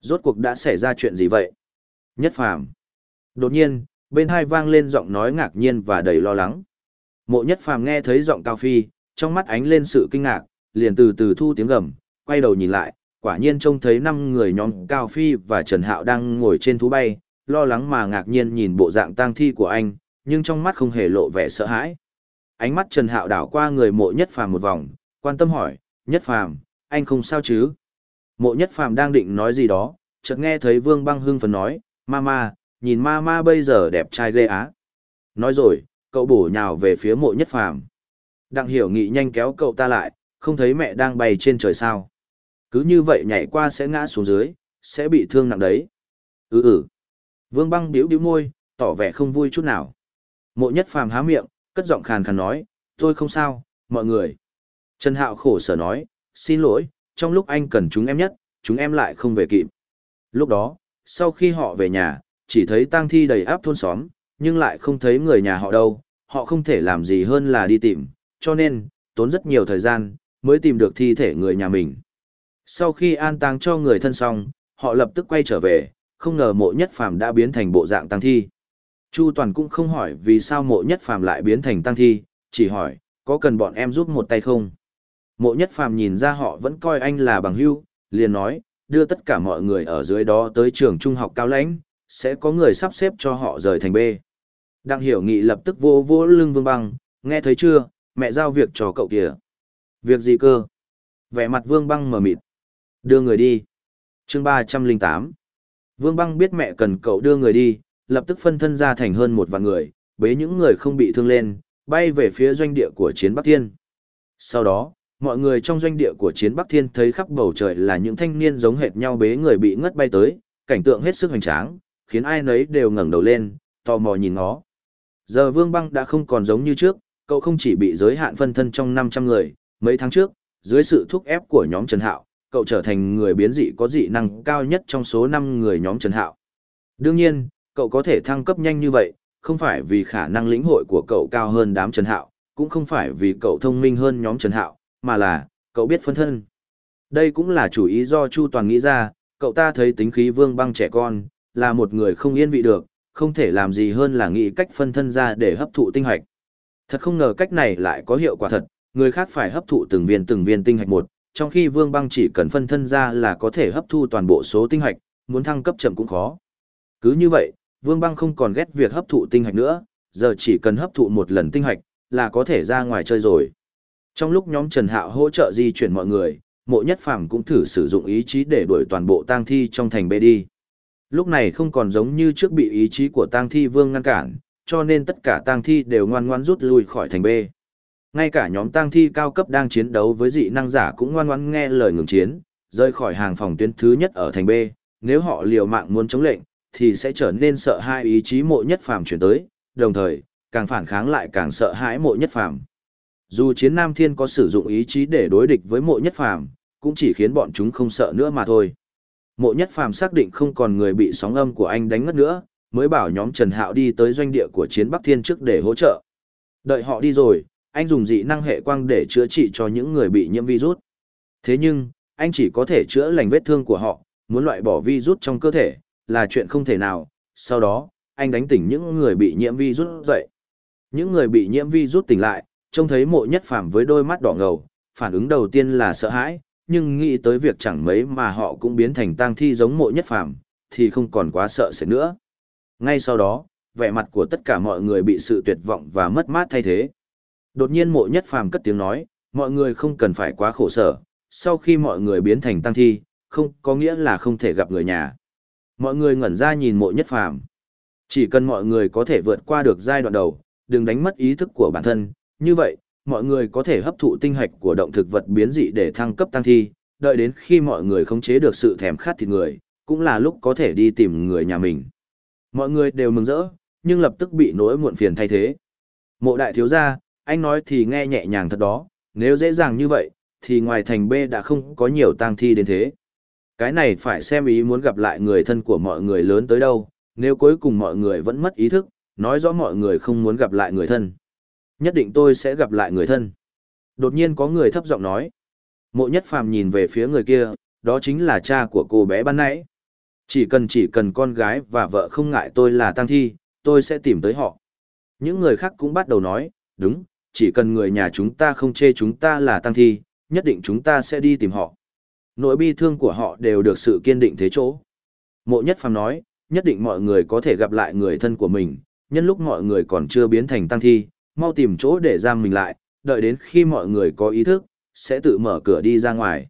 Rốt cuộc đã xảy ra chuyện gì vậy? Nhất phàm. Đột nhiên, bên hai vang lên giọng nói ngạc nhiên và đầy lo lắng. Mộ nhất phàm nghe thấy giọng cao phi, trong mắt ánh lên sự kinh ngạc, liền từ từ thu tiếng gầm, quay đầu nhìn lại, quả nhiên trông thấy năm người nhóm cao phi và Trần Hạo đang ngồi trên thú bay, lo lắng mà ngạc nhiên nhìn bộ dạng tang thi của anh, nhưng trong mắt không hề lộ vẻ sợ hãi. Ánh mắt Trần Hạo đảo qua người mộ nhất phàm một vòng, quan tâm hỏi, nhất phàm, anh không sao chứ? Mộ nhất phàm đang định nói gì đó, chợt nghe thấy Vương Băng hưng phấn nói, Mama, nhìn Mama bây giờ đẹp trai ghê á. Nói rồi, cậu bổ nhào về phía mộ nhất phàm. Đặng hiểu nghị nhanh kéo cậu ta lại, không thấy mẹ đang bay trên trời sao. Cứ như vậy nhảy qua sẽ ngã xuống dưới, sẽ bị thương nặng đấy. Ừ ừ. Vương băng điếu điếu môi, tỏ vẻ không vui chút nào. Mộ nhất phàm há miệng, cất giọng khàn khàn nói, tôi không sao, mọi người. Trần Hạo khổ sở nói, xin lỗi, trong lúc anh cần chúng em nhất, chúng em lại không về kịp. Lúc đó, sau khi họ về nhà, chỉ thấy tang thi đầy áp thôn xóm, nhưng lại không thấy người nhà họ đâu, họ không thể làm gì hơn là đi tìm, cho nên, tốn rất nhiều thời gian, mới tìm được thi thể người nhà mình. Sau khi an táng cho người thân xong, họ lập tức quay trở về, không ngờ mộ nhất phàm đã biến thành bộ dạng tăng thi. Chu Toàn cũng không hỏi vì sao mộ nhất phàm lại biến thành tăng thi, chỉ hỏi, có cần bọn em giúp một tay không? Mộ nhất phàm nhìn ra họ vẫn coi anh là bằng hữu, liền nói, đưa tất cả mọi người ở dưới đó tới trường trung học cao lãnh, sẽ có người sắp xếp cho họ rời thành B. Đặng hiểu nghị lập tức vô vô lưng vương băng, nghe thấy chưa, mẹ giao việc cho cậu kìa. Việc gì cơ? Vẻ mặt vương băng mờ mịt. Đưa người đi. chương ba trăm linh tám. Vương băng biết mẹ cần cậu đưa người đi, lập tức phân thân ra thành hơn một vạn người, bế những người không bị thương lên, bay về phía doanh địa của chiến Bắc Thiên. Sau đó, mọi người trong doanh địa của chiến Bắc Thiên thấy khắp bầu trời là những thanh niên giống hệt nhau bế người bị ngất bay tới, cảnh tượng hết sức hoành tráng, khiến ai nấy đều ngẩng đầu lên, tò mò nhìn nó. Giờ Vương Băng đã không còn giống như trước, cậu không chỉ bị giới hạn phân thân trong 500 người, mấy tháng trước, dưới sự thúc ép của nhóm Trần Hạo, cậu trở thành người biến dị có dị năng cao nhất trong số 5 người nhóm Trần Hạo. Đương nhiên, cậu có thể thăng cấp nhanh như vậy, không phải vì khả năng lĩnh hội của cậu cao hơn đám Trần Hạo, cũng không phải vì cậu thông minh hơn nhóm Trần Hạo, mà là, cậu biết phân thân. Đây cũng là chủ ý do Chu Toàn nghĩ ra, cậu ta thấy tính khí vương băng trẻ con, là một người không yên vị được, không thể làm gì hơn là nghĩ cách phân thân ra để hấp thụ tinh hạch. Thật không ngờ cách này lại có hiệu quả thật, người khác phải hấp thụ từng viên từng viên tinh hạch một, trong khi Vương Băng chỉ cần phân thân ra là có thể hấp thu toàn bộ số tinh hạch, muốn thăng cấp chậm cũng khó. Cứ như vậy, Vương Băng không còn ghét việc hấp thụ tinh hạch nữa, giờ chỉ cần hấp thụ một lần tinh hạch là có thể ra ngoài chơi rồi. Trong lúc nhóm Trần Hạo hỗ trợ di chuyển mọi người, Mộ Nhất Phàm cũng thử sử dụng ý chí để đuổi toàn bộ tang thi trong thành bê đi. Lúc này không còn giống như trước bị ý chí của tang thi vương ngăn cản, cho nên tất cả tang thi đều ngoan ngoãn rút lui khỏi thành bê. Ngay cả nhóm tang thi cao cấp đang chiến đấu với dị năng giả cũng ngoan ngoãn nghe lời ngừng chiến, rời khỏi hàng phòng tuyến thứ nhất ở thành B, nếu họ liều mạng muốn chống lệnh, thì sẽ trở nên sợ hai ý chí mộ nhất phàm chuyển tới, đồng thời, càng phản kháng lại càng sợ hãi mộ nhất phàm. Dù chiến Nam Thiên có sử dụng ý chí để đối địch với mộ nhất phàm, cũng chỉ khiến bọn chúng không sợ nữa mà thôi. Mộ nhất phàm xác định không còn người bị sóng âm của anh đánh ngất nữa, mới bảo nhóm Trần Hạo đi tới doanh địa của chiến Bắc Thiên trước để hỗ trợ. Đợi họ đi rồi, anh dùng dị năng hệ quang để chữa trị cho những người bị nhiễm virus. Thế nhưng, anh chỉ có thể chữa lành vết thương của họ, muốn loại bỏ virus trong cơ thể, là chuyện không thể nào. Sau đó, anh đánh tỉnh những người bị nhiễm virus dậy. Những người bị nhiễm virus tỉnh lại, trông thấy mộ nhất phàm với đôi mắt đỏ ngầu, phản ứng đầu tiên là sợ hãi, nhưng nghĩ tới việc chẳng mấy mà họ cũng biến thành tang thi giống mộ nhất phàm, thì không còn quá sợ sệt nữa. Ngay sau đó, vẻ mặt của tất cả mọi người bị sự tuyệt vọng và mất mát thay thế. Đột nhiên mộ nhất phàm cất tiếng nói, mọi người không cần phải quá khổ sở, sau khi mọi người biến thành tăng thi, không có nghĩa là không thể gặp người nhà. Mọi người ngẩn ra nhìn mộ nhất phàm. Chỉ cần mọi người có thể vượt qua được giai đoạn đầu, đừng đánh mất ý thức của bản thân, như vậy, mọi người có thể hấp thụ tinh hạch của động thực vật biến dị để thăng cấp tăng thi, đợi đến khi mọi người khống chế được sự thèm khát thịt người, cũng là lúc có thể đi tìm người nhà mình. Mọi người đều mừng rỡ, nhưng lập tức bị nỗi muộn phiền thay thế. Mộ đại thiếu gia, anh nói thì nghe nhẹ nhàng thật đó, nếu dễ dàng như vậy, thì ngoài thành B đã không có nhiều tang thi đến thế. Cái này phải xem ý muốn gặp lại người thân của mọi người lớn tới đâu, nếu cuối cùng mọi người vẫn mất ý thức, nói rõ mọi người không muốn gặp lại người thân. Nhất định tôi sẽ gặp lại người thân. Đột nhiên có người thấp giọng nói. Mộ nhất phàm nhìn về phía người kia, đó chính là cha của cô bé ban nãy. Chỉ cần chỉ cần con gái và vợ không ngại tôi là tăng thi, tôi sẽ tìm tới họ. Những người khác cũng bắt đầu nói, đúng, chỉ cần người nhà chúng ta không chê chúng ta là tăng thi, nhất định chúng ta sẽ đi tìm họ. Nỗi bi thương của họ đều được sự kiên định thế chỗ. Mộ nhất phàm nói, nhất định mọi người có thể gặp lại người thân của mình, nhân lúc mọi người còn chưa biến thành tăng thi, mau tìm chỗ để giam mình lại, đợi đến khi mọi người có ý thức, sẽ tự mở cửa đi ra ngoài.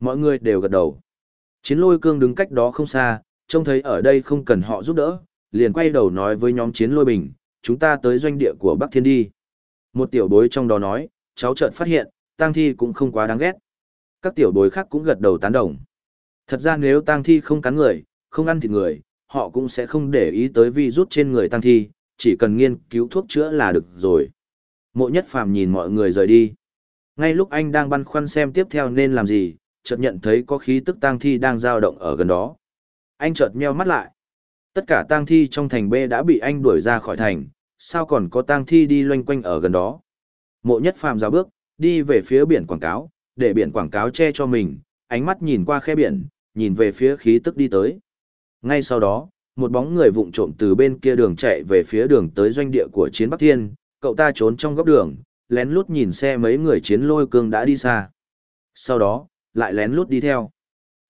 Mọi người đều gật đầu. Chiến lôi cương đứng cách đó không xa, trông thấy ở đây không cần họ giúp đỡ, liền quay đầu nói với nhóm chiến lôi bình, chúng ta tới doanh địa của Bắc Thiên đi. Một tiểu bối trong đó nói, cháu chợt phát hiện, tang thi cũng không quá đáng ghét. Các tiểu bối khác cũng gật đầu tán đồng. Thật ra nếu tang thi không cắn người, không ăn thịt người, họ cũng sẽ không để ý tới vi rút trên người tang thi, chỉ cần nghiên cứu thuốc chữa là được rồi. Mộ nhất phàm nhìn mọi người rời đi. Ngay lúc anh đang băn khoăn xem tiếp theo nên làm gì, chợt nhận thấy có khí tức tang thi đang dao động ở gần đó. Anh chợt nheo mắt lại. Tất cả tang thi trong thành B đã bị anh đuổi ra khỏi thành, sao còn có tang thi đi loanh quanh ở gần đó. Mộ nhất phàm rào bước, đi về phía biển quảng cáo, để biển quảng cáo che cho mình, ánh mắt nhìn qua khe biển, nhìn về phía khí tức đi tới. Ngay sau đó, một bóng người vụng trộm từ bên kia đường chạy về phía đường tới doanh địa của chiến Bắc Thiên, cậu ta trốn trong góc đường, lén lút nhìn xe mấy người chiến lôi cương đã đi xa. Sau đó, lại lén lút đi theo.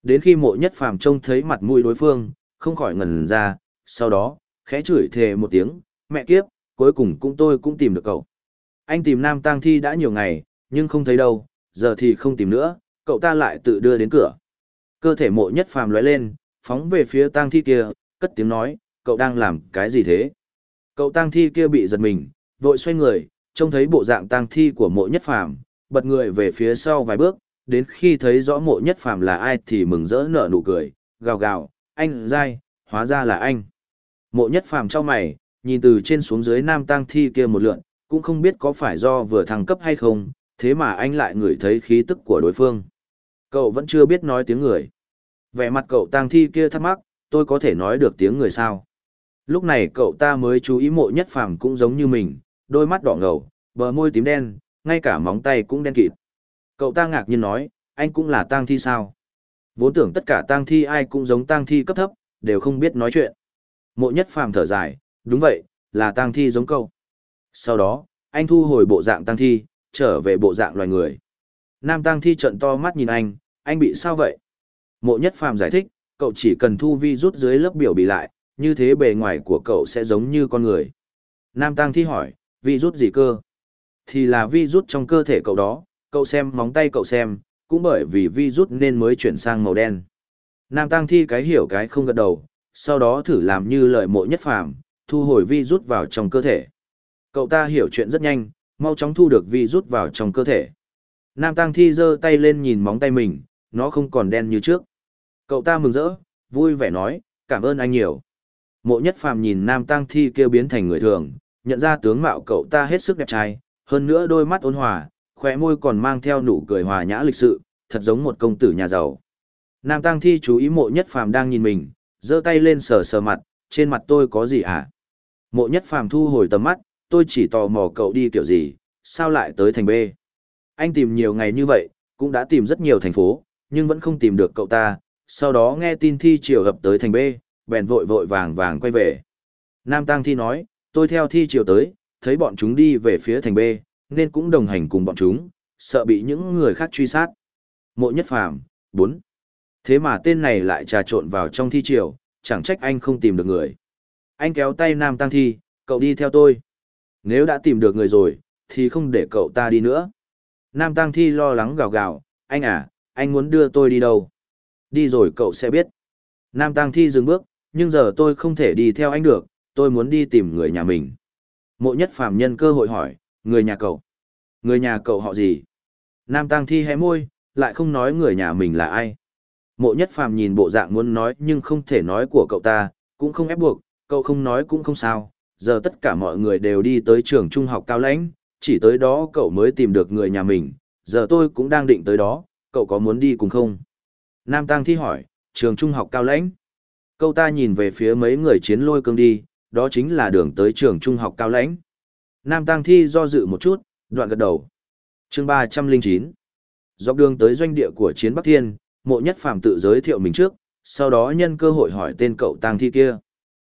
Đến khi mộ nhất phàm trông thấy mặt mũi đối phương, không khỏi ngần ra, sau đó, khẽ chửi thề một tiếng, mẹ kiếp, cuối cùng cũng tôi cũng tìm được cậu. Anh tìm nam tang thi đã nhiều ngày, nhưng không thấy đâu, giờ thì không tìm nữa, cậu ta lại tự đưa đến cửa. Cơ thể mộ nhất phàm lóe lên, phóng về phía tang thi kia, cất tiếng nói, cậu đang làm cái gì thế? Cậu tang thi kia bị giật mình, vội xoay người, trông thấy bộ dạng tang thi của mộ nhất phàm, bật người về phía sau vài bước, đến khi thấy rõ mộ nhất phàm là ai thì mừng rỡ nở nụ cười, gào gào, anh dai, hóa ra là anh. Mộ nhất phàm cho mày, nhìn từ trên xuống dưới nam tang thi kia một lượn, cũng không biết có phải do vừa thăng cấp hay không, thế mà anh lại ngửi thấy khí tức của đối phương. Cậu vẫn chưa biết nói tiếng người. Vẻ mặt cậu tang thi kia thắc mắc, tôi có thể nói được tiếng người sao? Lúc này cậu ta mới chú ý mộ nhất phàm cũng giống như mình, đôi mắt đỏ ngầu, bờ môi tím đen, ngay cả móng tay cũng đen kịt. Cậu ta ngạc nhiên nói, anh cũng là tang thi sao? Vốn tưởng tất cả tang thi ai cũng giống tang thi cấp thấp, đều không biết nói chuyện. Mộ nhất phàm thở dài, đúng vậy, là tang thi giống câu. Sau đó, anh thu hồi bộ dạng tang thi, trở về bộ dạng loài người. Nam tang thi trận to mắt nhìn anh, anh bị sao vậy? Mộ nhất phàm giải thích, cậu chỉ cần thu vi rút dưới lớp biểu bị lại, như thế bề ngoài của cậu sẽ giống như con người. Nam tăng thi hỏi, vi rút gì cơ? Thì là vi rút trong cơ thể cậu đó, cậu xem móng tay cậu xem, cũng bởi vì vi rút nên mới chuyển sang màu đen. Nam Tăng Thi cái hiểu cái không gật đầu, sau đó thử làm như lời mộ nhất phàm, thu hồi vi rút vào trong cơ thể. Cậu ta hiểu chuyện rất nhanh, mau chóng thu được vi rút vào trong cơ thể. Nam Tăng Thi giơ tay lên nhìn móng tay mình, nó không còn đen như trước. Cậu ta mừng rỡ, vui vẻ nói, cảm ơn anh nhiều. Mộ nhất phàm nhìn Nam Tăng Thi kêu biến thành người thường, nhận ra tướng mạo cậu ta hết sức đẹp trai, hơn nữa đôi mắt ôn hòa, khóe môi còn mang theo nụ cười hòa nhã lịch sự, thật giống một công tử nhà giàu. Nam Tăng Thi chú ý mộ nhất phàm đang nhìn mình, giơ tay lên sờ sờ mặt, trên mặt tôi có gì hả? Mộ nhất phàm thu hồi tầm mắt, tôi chỉ tò mò cậu đi kiểu gì, sao lại tới thành B? Anh tìm nhiều ngày như vậy, cũng đã tìm rất nhiều thành phố, nhưng vẫn không tìm được cậu ta, sau đó nghe tin Thi Triều gặp tới thành B, bèn vội vội vàng vàng quay về. Nam Tăng Thi nói, tôi theo Thi Triều tới, thấy bọn chúng đi về phía thành B, nên cũng đồng hành cùng bọn chúng, sợ bị những người khác truy sát. Mộ nhất phàm, 4. Thế mà tên này lại trà trộn vào trong thi triều, chẳng trách anh không tìm được người. Anh kéo tay Nam Tăng Thi, cậu đi theo tôi. Nếu đã tìm được người rồi, thì không để cậu ta đi nữa. Nam Tăng Thi lo lắng gào gào, anh à, anh muốn đưa tôi đi đâu? Đi rồi cậu sẽ biết. Nam Tăng Thi dừng bước, nhưng giờ tôi không thể đi theo anh được, tôi muốn đi tìm người nhà mình. Mộ nhất phàm nhân cơ hội hỏi, người nhà cậu. Người nhà cậu họ gì? Nam Tăng Thi hé môi, lại không nói người nhà mình là ai. Mộ nhất phàm nhìn bộ dạng muốn nói nhưng không thể nói của cậu ta, cũng không ép buộc, cậu không nói cũng không sao. Giờ tất cả mọi người đều đi tới trường trung học cao lãnh, chỉ tới đó cậu mới tìm được người nhà mình, giờ tôi cũng đang định tới đó, cậu có muốn đi cùng không? Nam Tăng Thi hỏi, trường trung học cao lãnh. Cậu ta nhìn về phía mấy người chiến lôi cương đi, đó chính là đường tới trường trung học cao lãnh. Nam Tăng Thi do dự một chút, đoạn gật đầu. chương ba trăm linh chín Dọc đường tới doanh địa của chiến Bắc Thiên, mộ nhất phàm tự giới thiệu mình trước, sau đó nhân cơ hội hỏi tên cậu Tăng thi kia.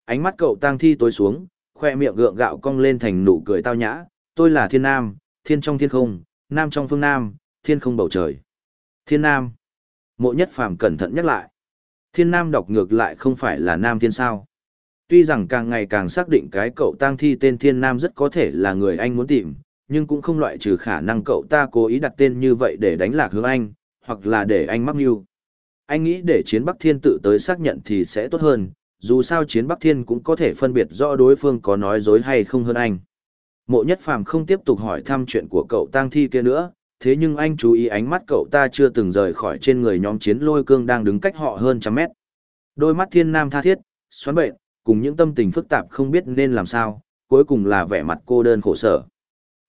Ánh mắt cậu Tăng thi tối xuống, khoe miệng gượng gạo cong lên thành nụ cười tao nhã, tôi là thiên nam, thiên trong thiên không, nam trong phương nam, thiên không bầu trời. Thiên nam. Mộ nhất phàm cẩn thận nhắc lại. Thiên nam đọc ngược lại không phải là nam thiên sao. Tuy rằng càng ngày càng xác định cái cậu tang thi tên thiên nam rất có thể là người anh muốn tìm, nhưng cũng không loại trừ khả năng cậu ta cố ý đặt tên như vậy để đánh lạc hướng anh, hoặc là để anh mắc mưu. Anh nghĩ để chiến Bắc Thiên tự tới xác nhận thì sẽ tốt hơn, dù sao chiến Bắc Thiên cũng có thể phân biệt rõ đối phương có nói dối hay không hơn anh. Mộ nhất phàm không tiếp tục hỏi thăm chuyện của cậu tang thi kia nữa, thế nhưng anh chú ý ánh mắt cậu ta chưa từng rời khỏi trên người nhóm chiến lôi cương đang đứng cách họ hơn trăm mét. Đôi mắt thiên nam tha thiết, xoắn bệnh, cùng những tâm tình phức tạp không biết nên làm sao, cuối cùng là vẻ mặt cô đơn khổ sở.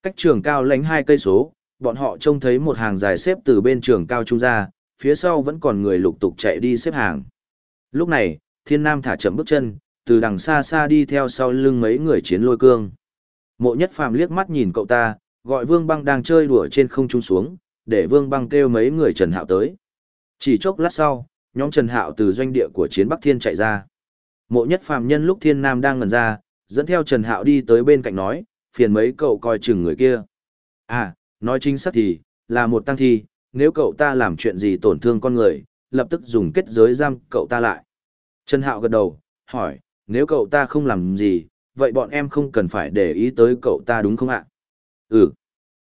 Cách trường cao lánh hai cây số, bọn họ trông thấy một hàng dài xếp từ bên trường cao trung ra, phía sau vẫn còn người lục tục chạy đi xếp hàng. Lúc này, thiên nam thả chậm bước chân, từ đằng xa xa đi theo sau lưng mấy người chiến lôi cương. Mộ nhất phàm liếc mắt nhìn cậu ta, gọi vương băng đang chơi đùa trên không trung xuống, để vương băng kêu mấy người Trần Hạo tới. Chỉ chốc lát sau, nhóm Trần Hạo từ doanh địa của chiến Bắc Thiên chạy ra. Mộ nhất phàm nhân lúc thiên nam đang ngần ra, dẫn theo Trần Hạo đi tới bên cạnh nói, phiền mấy cậu coi chừng người kia. À, nói chính xác thì, là một tăng thi, nếu cậu ta làm chuyện gì tổn thương con người, lập tức dùng kết giới giam cậu ta lại. Trần Hạo gật đầu, hỏi, nếu cậu ta không làm gì, vậy bọn em không cần phải để ý tới cậu ta đúng không ạ? Ừ.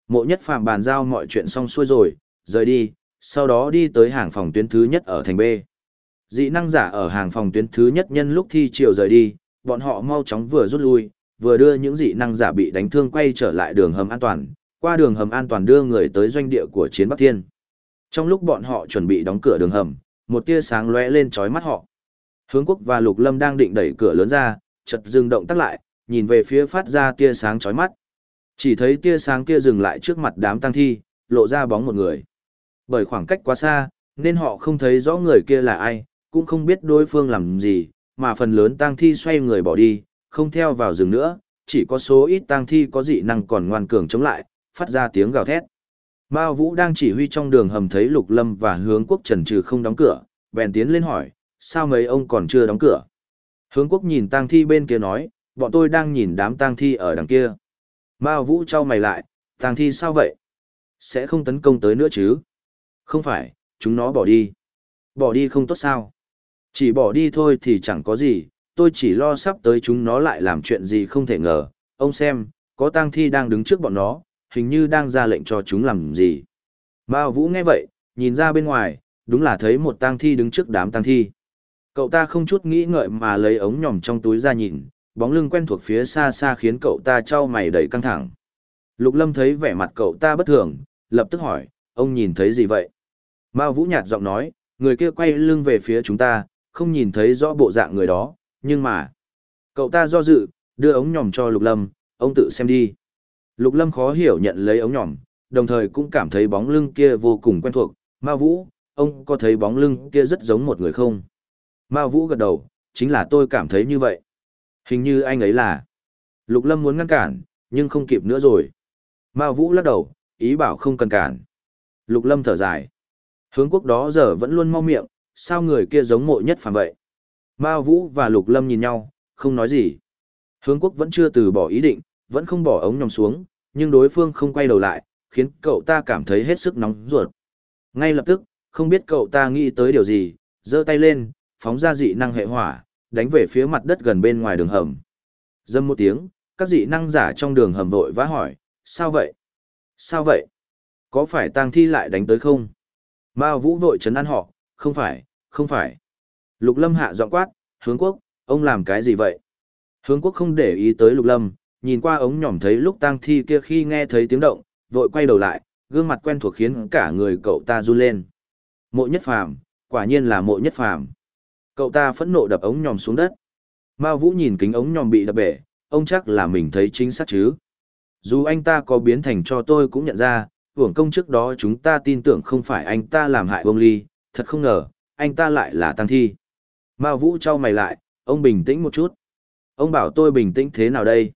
Mộ nhất phàm bàn giao mọi chuyện xong xuôi rồi, rời đi, sau đó đi tới hàng phòng tuyến thứ nhất ở thành B. Dị năng giả ở hàng phòng tuyến thứ nhất nhân lúc thi chiều rời đi, bọn họ mau chóng vừa rút lui, vừa đưa những dị năng giả bị đánh thương quay trở lại đường hầm an toàn, qua đường hầm an toàn đưa người tới doanh địa của chiến Bắc Thiên. Trong lúc bọn họ chuẩn bị đóng cửa đường hầm, một tia sáng lóe lên chói mắt họ. Hướng Quốc và Lục Lâm đang định đẩy cửa lớn ra, chợt dừng động tác lại, nhìn về phía phát ra tia sáng chói mắt. Chỉ thấy tia sáng kia dừng lại trước mặt đám tăng thi, lộ ra bóng một người. Bởi khoảng cách quá xa, nên họ không thấy rõ người kia là ai, cũng không biết đối phương làm gì, mà phần lớn tăng thi xoay người bỏ đi, không theo vào rừng nữa, chỉ có số ít tăng thi có dị năng còn ngoan cường chống lại, phát ra tiếng gào thét. Mao Vũ đang chỉ huy trong đường hầm thấy Lục Lâm và Hướng Quốc Trần Trừ không đóng cửa, bèn tiến lên hỏi, sao mấy ông còn chưa đóng cửa? Hướng Quốc nhìn tang thi bên kia nói, bọn tôi đang nhìn đám tang thi ở đằng kia. Mao Vũ trao mày lại, tang thi sao vậy? Sẽ không tấn công tới nữa chứ? Không phải, chúng nó bỏ đi. Bỏ đi không tốt sao? Chỉ bỏ đi thôi thì chẳng có gì, tôi chỉ lo sắp tới chúng nó lại làm chuyện gì không thể ngờ. Ông xem, có tang thi đang đứng trước bọn nó, hình như đang ra lệnh cho chúng làm gì. Mao Vũ nghe vậy, nhìn ra bên ngoài, đúng là thấy một tang thi đứng trước đám tang thi. Cậu ta không chút nghĩ ngợi mà lấy ống nhòm trong túi ra nhìn, bóng lưng quen thuộc phía xa xa khiến cậu ta trao mày đầy căng thẳng. Lục Lâm thấy vẻ mặt cậu ta bất thường, lập tức hỏi, ông nhìn thấy gì vậy? Mao Vũ nhạt giọng nói, người kia quay lưng về phía chúng ta, không nhìn thấy rõ bộ dạng người đó, nhưng mà... Cậu ta do dự, đưa ống nhòm cho Lục Lâm, ông tự xem đi. Lục Lâm khó hiểu nhận lấy ống nhòm, đồng thời cũng cảm thấy bóng lưng kia vô cùng quen thuộc. Mao Vũ, ông có thấy bóng lưng kia rất giống một người không? Mao Vũ gật đầu, chính là tôi cảm thấy như vậy. Hình như anh ấy là. Lục Lâm muốn ngăn cản, nhưng không kịp nữa rồi. Mao Vũ lắc đầu, ý bảo không cần cản. Lục Lâm thở dài. Hướng quốc đó giờ vẫn luôn mau miệng, sao người kia giống mộ nhất phàm vậy? Mao Vũ và Lục Lâm nhìn nhau, không nói gì. Hướng quốc vẫn chưa từ bỏ ý định, vẫn không bỏ ống nhòm xuống, nhưng đối phương không quay đầu lại, khiến cậu ta cảm thấy hết sức nóng ruột. Ngay lập tức, không biết cậu ta nghĩ tới điều gì, giơ tay lên, phóng ra dị năng hệ hỏa, đánh về phía mặt đất gần bên ngoài đường hầm. Dâm một tiếng, các dị năng giả trong đường hầm vội vã hỏi, sao vậy? Sao vậy? Có phải tang thi lại đánh tới không? Mao Vũ vội chấn an họ, không phải, không phải. Lục Lâm hạ giọng quát, hướng quốc, ông làm cái gì vậy? Hướng quốc không để ý tới Lục Lâm, nhìn qua ống nhỏm thấy lúc tang thi kia khi nghe thấy tiếng động, vội quay đầu lại, gương mặt quen thuộc khiến cả người cậu ta run lên. Mộ nhất phàm, quả nhiên là mộ nhất phàm. Cậu ta phẫn nộ đập ống nhòm xuống đất. Mao Vũ nhìn kính ống nhòm bị đập bể, ông chắc là mình thấy chính xác chứ. Dù anh ta có biến thành cho tôi cũng nhận ra, hưởng công trước đó chúng ta tin tưởng không phải anh ta làm hại bông ly, thật không ngờ, anh ta lại là tăng thi. Mao Vũ trao mày lại, ông bình tĩnh một chút. Ông bảo tôi bình tĩnh thế nào đây?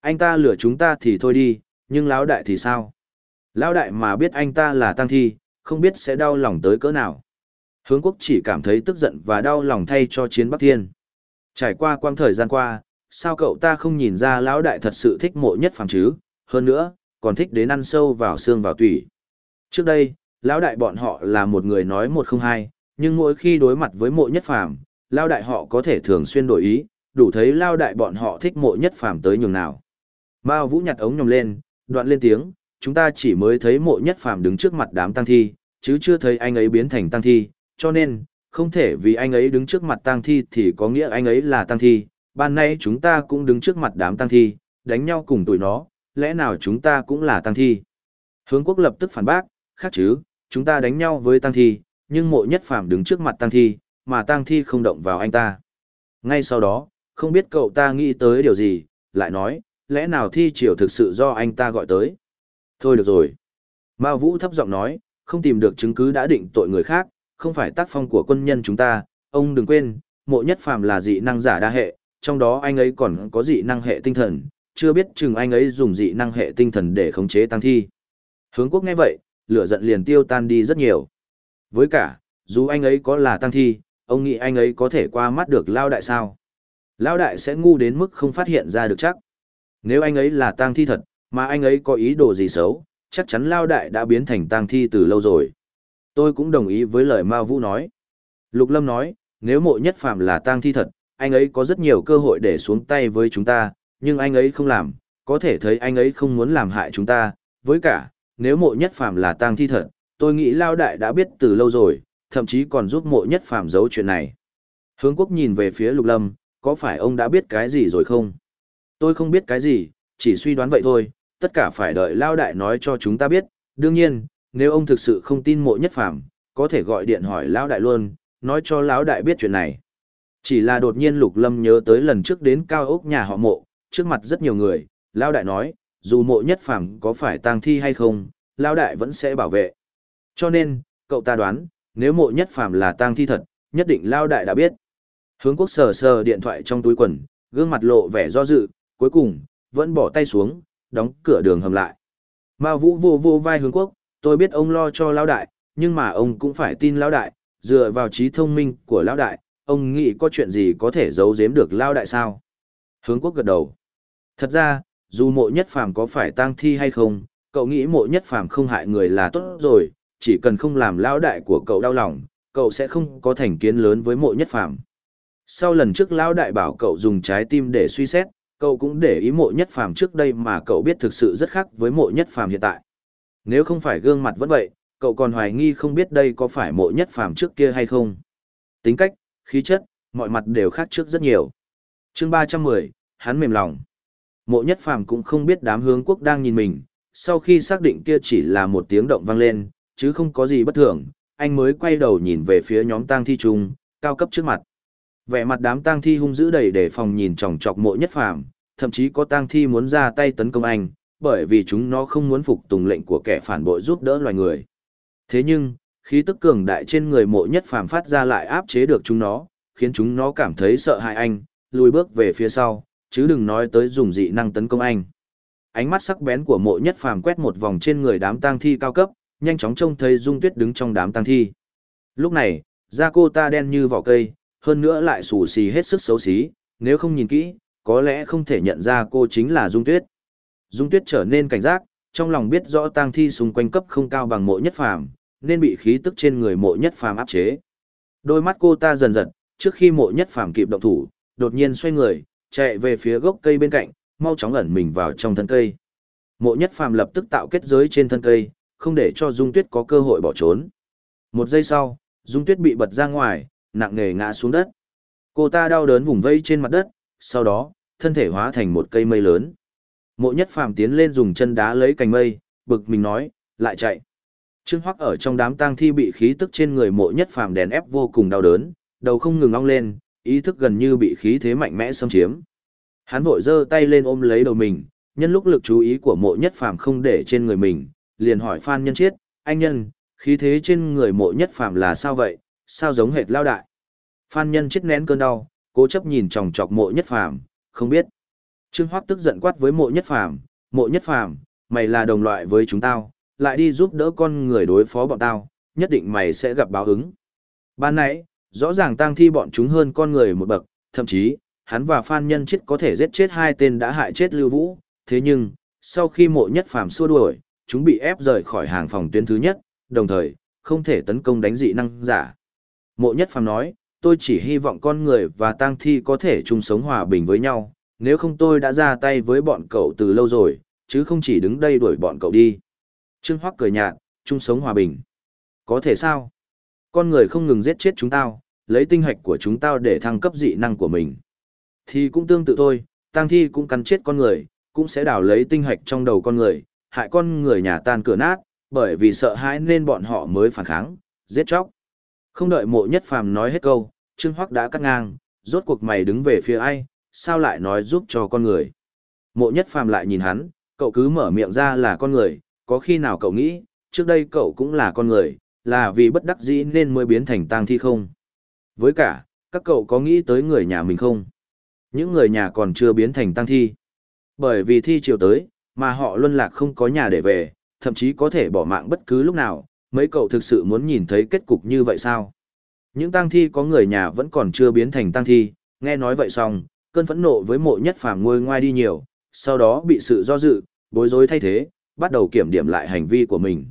Anh ta lừa chúng ta thì thôi đi, nhưng lão đại thì sao? Lão đại mà biết anh ta là tăng thi, không biết sẽ đau lòng tới cỡ nào. Hướng quốc chỉ cảm thấy tức giận và đau lòng thay cho chiến Bắc Thiên. Trải qua quang thời gian qua, sao cậu ta không nhìn ra lão đại thật sự thích mộ nhất phàm chứ, hơn nữa, còn thích đến ăn sâu vào xương vào tủy. Trước đây, lão đại bọn họ là một người nói một không hai, nhưng mỗi khi đối mặt với mộ nhất phàm, lão đại họ có thể thường xuyên đổi ý, đủ thấy lão đại bọn họ thích mộ nhất phàm tới nhường nào. Mao Vũ nhặt ống nhòm lên, đoạn lên tiếng, chúng ta chỉ mới thấy mộ nhất phàm đứng trước mặt đám tăng thi, chứ chưa thấy anh ấy biến thành tăng thi, cho nên, không thể vì anh ấy đứng trước mặt tang thi thì có nghĩa anh ấy là tang thi, ban nay chúng ta cũng đứng trước mặt đám tang thi, đánh nhau cùng tụi nó, lẽ nào chúng ta cũng là tang thi. Hướng quốc lập tức phản bác, khác chứ, chúng ta đánh nhau với tang thi, nhưng mộ nhất phàm đứng trước mặt tang thi, mà tang thi không động vào anh ta. Ngay sau đó, không biết cậu ta nghĩ tới điều gì, lại nói, lẽ nào thi triều thực sự do anh ta gọi tới. Thôi được rồi. Mao Vũ thấp giọng nói, không tìm được chứng cứ đã định tội người khác, không phải tác phong của quân nhân chúng ta, ông đừng quên, mộ nhất phàm là dị năng giả đa hệ, trong đó anh ấy còn có dị năng hệ tinh thần, chưa biết chừng anh ấy dùng dị năng hệ tinh thần để khống chế tăng thi. Hướng quốc nghe vậy, lửa giận liền tiêu tan đi rất nhiều. Với cả, dù anh ấy có là tăng thi, ông nghĩ anh ấy có thể qua mắt được Lao Đại sao? Lao Đại sẽ ngu đến mức không phát hiện ra được chắc. Nếu anh ấy là tăng thi thật, mà anh ấy có ý đồ gì xấu, chắc chắn Lao Đại đã biến thành tăng thi từ lâu rồi. Tôi cũng đồng ý với lời Mao Vũ nói. Lục Lâm nói, nếu mộ nhất phàm là tang thi thật, anh ấy có rất nhiều cơ hội để xuống tay với chúng ta, nhưng anh ấy không làm, có thể thấy anh ấy không muốn làm hại chúng ta. Với cả, nếu mộ nhất phàm là tang thi thật, tôi nghĩ Lao Đại đã biết từ lâu rồi, thậm chí còn giúp mộ nhất phàm giấu chuyện này. Hướng quốc nhìn về phía Lục Lâm, có phải ông đã biết cái gì rồi không? Tôi không biết cái gì, chỉ suy đoán vậy thôi, tất cả phải đợi Lao Đại nói cho chúng ta biết. Đương nhiên, nếu ông thực sự không tin mộ nhất phàm, có thể gọi điện hỏi Lão Đại luôn, nói cho Lão Đại biết chuyện này. Chỉ là đột nhiên Lục Lâm nhớ tới lần trước đến cao ốc nhà họ mộ, trước mặt rất nhiều người, Lão Đại nói, dù mộ nhất phàm có phải tang thi hay không, Lão Đại vẫn sẽ bảo vệ. Cho nên, cậu ta đoán, nếu mộ nhất phàm là tang thi thật, nhất định Lão Đại đã biết. Hướng quốc sờ sờ điện thoại trong túi quần, gương mặt lộ vẻ do dự, cuối cùng, vẫn bỏ tay xuống, đóng cửa đường hầm lại. Mao Vũ vô vô vai hướng quốc, tôi biết ông lo cho lão đại, nhưng mà ông cũng phải tin lão đại, dựa vào trí thông minh của lão đại, ông nghĩ có chuyện gì có thể giấu giếm được lão đại sao? Hướng quốc gật đầu. Thật ra, dù mộ nhất phàm có phải tang thi hay không, cậu nghĩ mộ nhất phàm không hại người là tốt rồi, chỉ cần không làm lão đại của cậu đau lòng, cậu sẽ không có thành kiến lớn với mộ nhất phàm. Sau lần trước lão đại bảo cậu dùng trái tim để suy xét, cậu cũng để ý mộ nhất phàm trước đây mà cậu biết thực sự rất khác với mộ nhất phàm hiện tại. Nếu không phải gương mặt vẫn vậy, cậu còn hoài nghi không biết đây có phải mộ nhất phàm trước kia hay không. Tính cách, khí chất, mọi mặt đều khác trước rất nhiều. chương ba trăm mười hắn mềm lòng. Mộ nhất phàm cũng không biết đám hướng quốc đang nhìn mình, sau khi xác định kia chỉ là một tiếng động vang lên, chứ không có gì bất thường, anh mới quay đầu nhìn về phía nhóm tang thi trung, cao cấp trước mặt. Vẻ mặt đám tang thi hung dữ đầy để phòng nhìn chòng chọc mộ nhất phàm, thậm chí có tang thi muốn ra tay tấn công anh, bởi vì chúng nó không muốn phục tùng lệnh của kẻ phản bội giúp đỡ loài người. Thế nhưng, khí tức cường đại trên người mộ nhất phàm phát ra lại áp chế được chúng nó, khiến chúng nó cảm thấy sợ hãi anh, lùi bước về phía sau, chứ đừng nói tới dùng dị năng tấn công anh. Ánh mắt sắc bén của mộ nhất phàm quét một vòng trên người đám tang thi cao cấp, nhanh chóng trông thấy Dung Tuyết đứng trong đám tang thi. Lúc này, da cô ta đen như vỏ cây, hơn nữa lại xù xì hết sức xấu xí, nếu không nhìn kỹ, có lẽ không thể nhận ra cô chính là Dung Tuyết. Dung Tuyết trở nên cảnh giác, trong lòng biết rõ tang thi xung quanh cấp không cao bằng mộ nhất phàm, nên bị khí tức trên người mộ nhất phàm áp chế. Đôi mắt cô ta dần dần, trước khi mộ nhất phàm kịp động thủ, đột nhiên xoay người, chạy về phía gốc cây bên cạnh, mau chóng ẩn mình vào trong thân cây. Mộ nhất phàm lập tức tạo kết giới trên thân cây, không để cho Dung Tuyết có cơ hội bỏ trốn. Một giây sau, Dung Tuyết bị bật ra ngoài, nặng nề ngã xuống đất. Cô ta đau đớn vùng vây trên mặt đất, sau đó, thân thể hóa thành một cây mây lớn. Mộ nhất phàm tiến lên dùng chân đá lấy cành mây, bực mình nói, lại chạy. Trương Hoắc ở trong đám tang thi bị khí tức trên người mộ nhất phàm đèn ép vô cùng đau đớn, đầu không ngừng ong lên, ý thức gần như bị khí thế mạnh mẽ xâm chiếm. Hắn vội giơ tay lên ôm lấy đầu mình, nhân lúc lực chú ý của mộ nhất phàm không để trên người mình, liền hỏi Phan Nhân Chiết, anh nhân, khí thế trên người mộ nhất phàm là sao vậy, sao giống hệt lao đại. Phan Nhân Chiết nén cơn đau, cố chấp nhìn chòng chọc mộ nhất phàm, không biết. Trương Hoắc tức giận quát với mộ nhất phàm, mộ nhất phàm, mày là đồng loại với chúng tao, lại đi giúp đỡ con người đối phó bọn tao, nhất định mày sẽ gặp báo ứng. Ban nãy, rõ ràng tang thi bọn chúng hơn con người một bậc, thậm chí, hắn và Phan Nhân chết có thể giết chết hai tên đã hại chết Lưu Vũ, thế nhưng, sau khi mộ nhất phàm xua đuổi, chúng bị ép rời khỏi hàng phòng tuyến thứ nhất, đồng thời, không thể tấn công đánh dị năng giả. Mộ nhất phàm nói, tôi chỉ hy vọng con người và tang thi có thể chung sống hòa bình với nhau, nếu không tôi đã ra tay với bọn cậu từ lâu rồi, chứ không chỉ đứng đây đuổi bọn cậu đi. Trương Hoắc cười nhạt, chung sống hòa bình. Có thể sao? Con người không ngừng giết chết chúng tao, lấy tinh hạch của chúng tao để thăng cấp dị năng của mình. Thì cũng tương tự thôi, tang thi cũng cắn chết con người, cũng sẽ đào lấy tinh hạch trong đầu con người, hại con người nhà tan cửa nát, bởi vì sợ hãi nên bọn họ mới phản kháng, giết chóc. Không đợi mộ nhất phàm nói hết câu, Trương Hoắc đã cắt ngang, rốt cuộc mày đứng về phía ai, sao lại nói giúp cho con người. Mộ nhất phàm lại nhìn hắn, cậu cứ mở miệng ra là con người, có khi nào cậu nghĩ, trước đây cậu cũng là con người, là vì bất đắc dĩ nên mới biến thành tang thi không? Với cả, các cậu có nghĩ tới người nhà mình không? Những người nhà còn chưa biến thành tang thi. Bởi vì thi chiều tới, mà họ luân lạc không có nhà để về, thậm chí có thể bỏ mạng bất cứ lúc nào, mấy cậu thực sự muốn nhìn thấy kết cục như vậy sao? Những tang thi có người nhà vẫn còn chưa biến thành tang thi, nghe nói vậy xong, cơn phẫn nộ với mộ nhất phàm ngôi ngoai đi nhiều, sau đó bị sự do dự, bối rối thay thế, bắt đầu kiểm điểm lại hành vi của mình.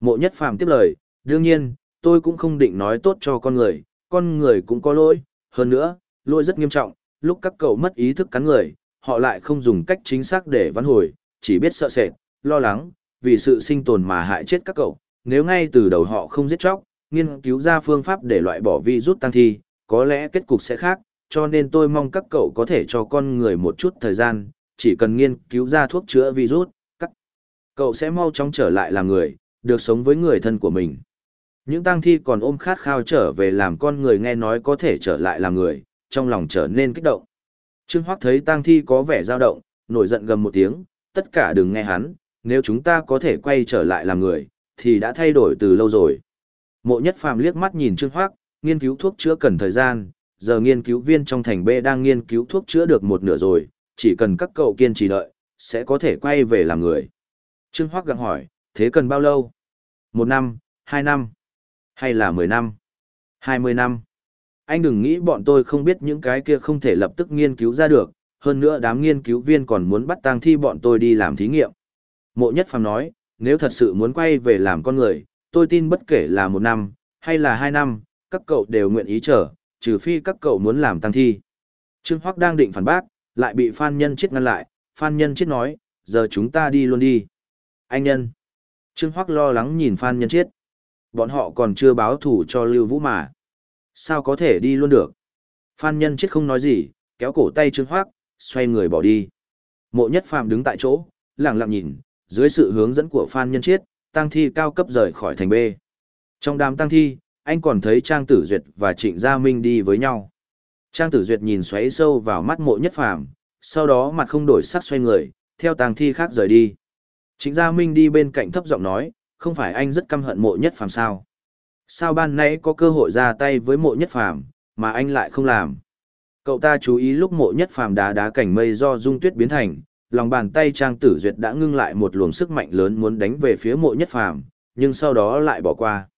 Mộ nhất phàm tiếp lời, đương nhiên, tôi cũng không định nói tốt cho con người, con người cũng có lỗi, hơn nữa, lỗi rất nghiêm trọng, lúc các cậu mất ý thức cắn người, họ lại không dùng cách chính xác để vãn hồi, chỉ biết sợ sệt, lo lắng, vì sự sinh tồn mà hại chết các cậu, nếu ngay từ đầu họ không giết chóc, nghiên cứu ra phương pháp để loại bỏ virus tăng thi, có lẽ kết cục sẽ khác, cho nên tôi mong các cậu có thể cho con người một chút thời gian, chỉ cần nghiên cứu ra thuốc chữa virus, các cậu sẽ mau chóng trở lại làm người, được sống với người thân của mình. Những tang thi còn ôm khát khao trở về làm con người nghe nói có thể trở lại làm người, trong lòng trở nên kích động. Trương Hoắc thấy tang thi có vẻ dao động, nổi giận gầm một tiếng, tất cả đừng nghe hắn, nếu chúng ta có thể quay trở lại làm người, thì đã thay đổi từ lâu rồi. Mộ nhất phàm liếc mắt nhìn Trương Hoắc, nghiên cứu thuốc chữa cần thời gian, giờ nghiên cứu viên trong thành B đang nghiên cứu thuốc chữa được một nửa rồi, chỉ cần các cậu kiên trì đợi, sẽ có thể quay về làm người. Trương Hoắc gặng hỏi, thế cần bao lâu? Một năm, hai năm, hay là mười năm, hai mươi năm? Anh đừng nghĩ bọn tôi không biết những cái kia không thể lập tức nghiên cứu ra được, hơn nữa đám nghiên cứu viên còn muốn bắt tang thi bọn tôi đi làm thí nghiệm. Mộ Nhất Phàm nói, nếu thật sự muốn quay về làm con người, tôi tin bất kể là một năm, hay là hai năm, các cậu đều nguyện ý chờ, trừ phi các cậu muốn làm tăng thi. Trương Hoắc đang định phản bác, lại bị Phan Nhân chết ngăn lại, Phan Nhân chết nói, giờ chúng ta đi luôn đi. Anh Nhân. Trương Hoắc lo lắng nhìn Phan Nhân chết. Bọn họ còn chưa báo thủ cho Lưu Vũ mà. Sao có thể đi luôn được? Phan Nhân chết không nói gì, kéo cổ tay Trương Hoắc, xoay người bỏ đi. Mộ Nhất Phàm đứng tại chỗ, lặng lặng nhìn, dưới sự hướng dẫn của Phan Nhân chết, tăng thi cao cấp rời khỏi thành B. Trong đám tăng thi, anh còn thấy Trang Tử Duyệt và Trịnh Gia Minh đi với nhau. Trang Tử Duyệt nhìn xoáy sâu vào mắt mộ nhất phàm, sau đó mặt không đổi sắc xoay người, theo tàng thi khác rời đi. Trịnh Gia Minh đi bên cạnh thấp giọng nói, không phải anh rất căm hận mộ nhất phàm sao? Sao ban nãy có cơ hội ra tay với mộ nhất phàm, mà anh lại không làm? Cậu ta chú ý lúc mộ nhất phàm đá đá cảnh mây do dung tuyết biến thành, lòng bàn tay Trang Tử Duyệt đã ngưng lại một luồng sức mạnh lớn muốn đánh về phía mộ nhất phàm, nhưng sau đó lại bỏ qua.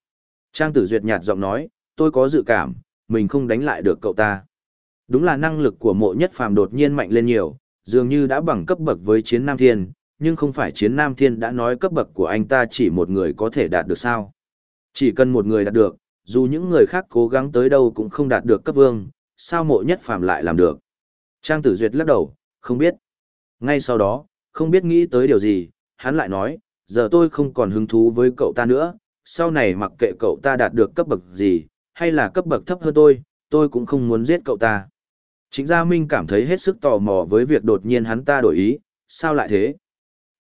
Trang Tử Duyệt nhạt giọng nói, tôi có dự cảm, mình không đánh lại được cậu ta. Đúng là năng lực của mộ nhất phàm đột nhiên mạnh lên nhiều, dường như đã bằng cấp bậc với chiến Nam Thiên, nhưng không phải chiến Nam Thiên đã nói cấp bậc của anh ta chỉ một người có thể đạt được sao. Chỉ cần một người đạt được, dù những người khác cố gắng tới đâu cũng không đạt được cấp vương, sao mộ nhất phàm lại làm được. Trang Tử Duyệt lắc đầu, không biết. Ngay sau đó, không biết nghĩ tới điều gì, hắn lại nói, giờ tôi không còn hứng thú với cậu ta nữa, sau này mặc kệ cậu ta đạt được cấp bậc gì, hay là cấp bậc thấp hơn tôi, tôi cũng không muốn giết cậu ta. Chính Gia Minh cảm thấy hết sức tò mò với việc đột nhiên hắn ta đổi ý, sao lại thế?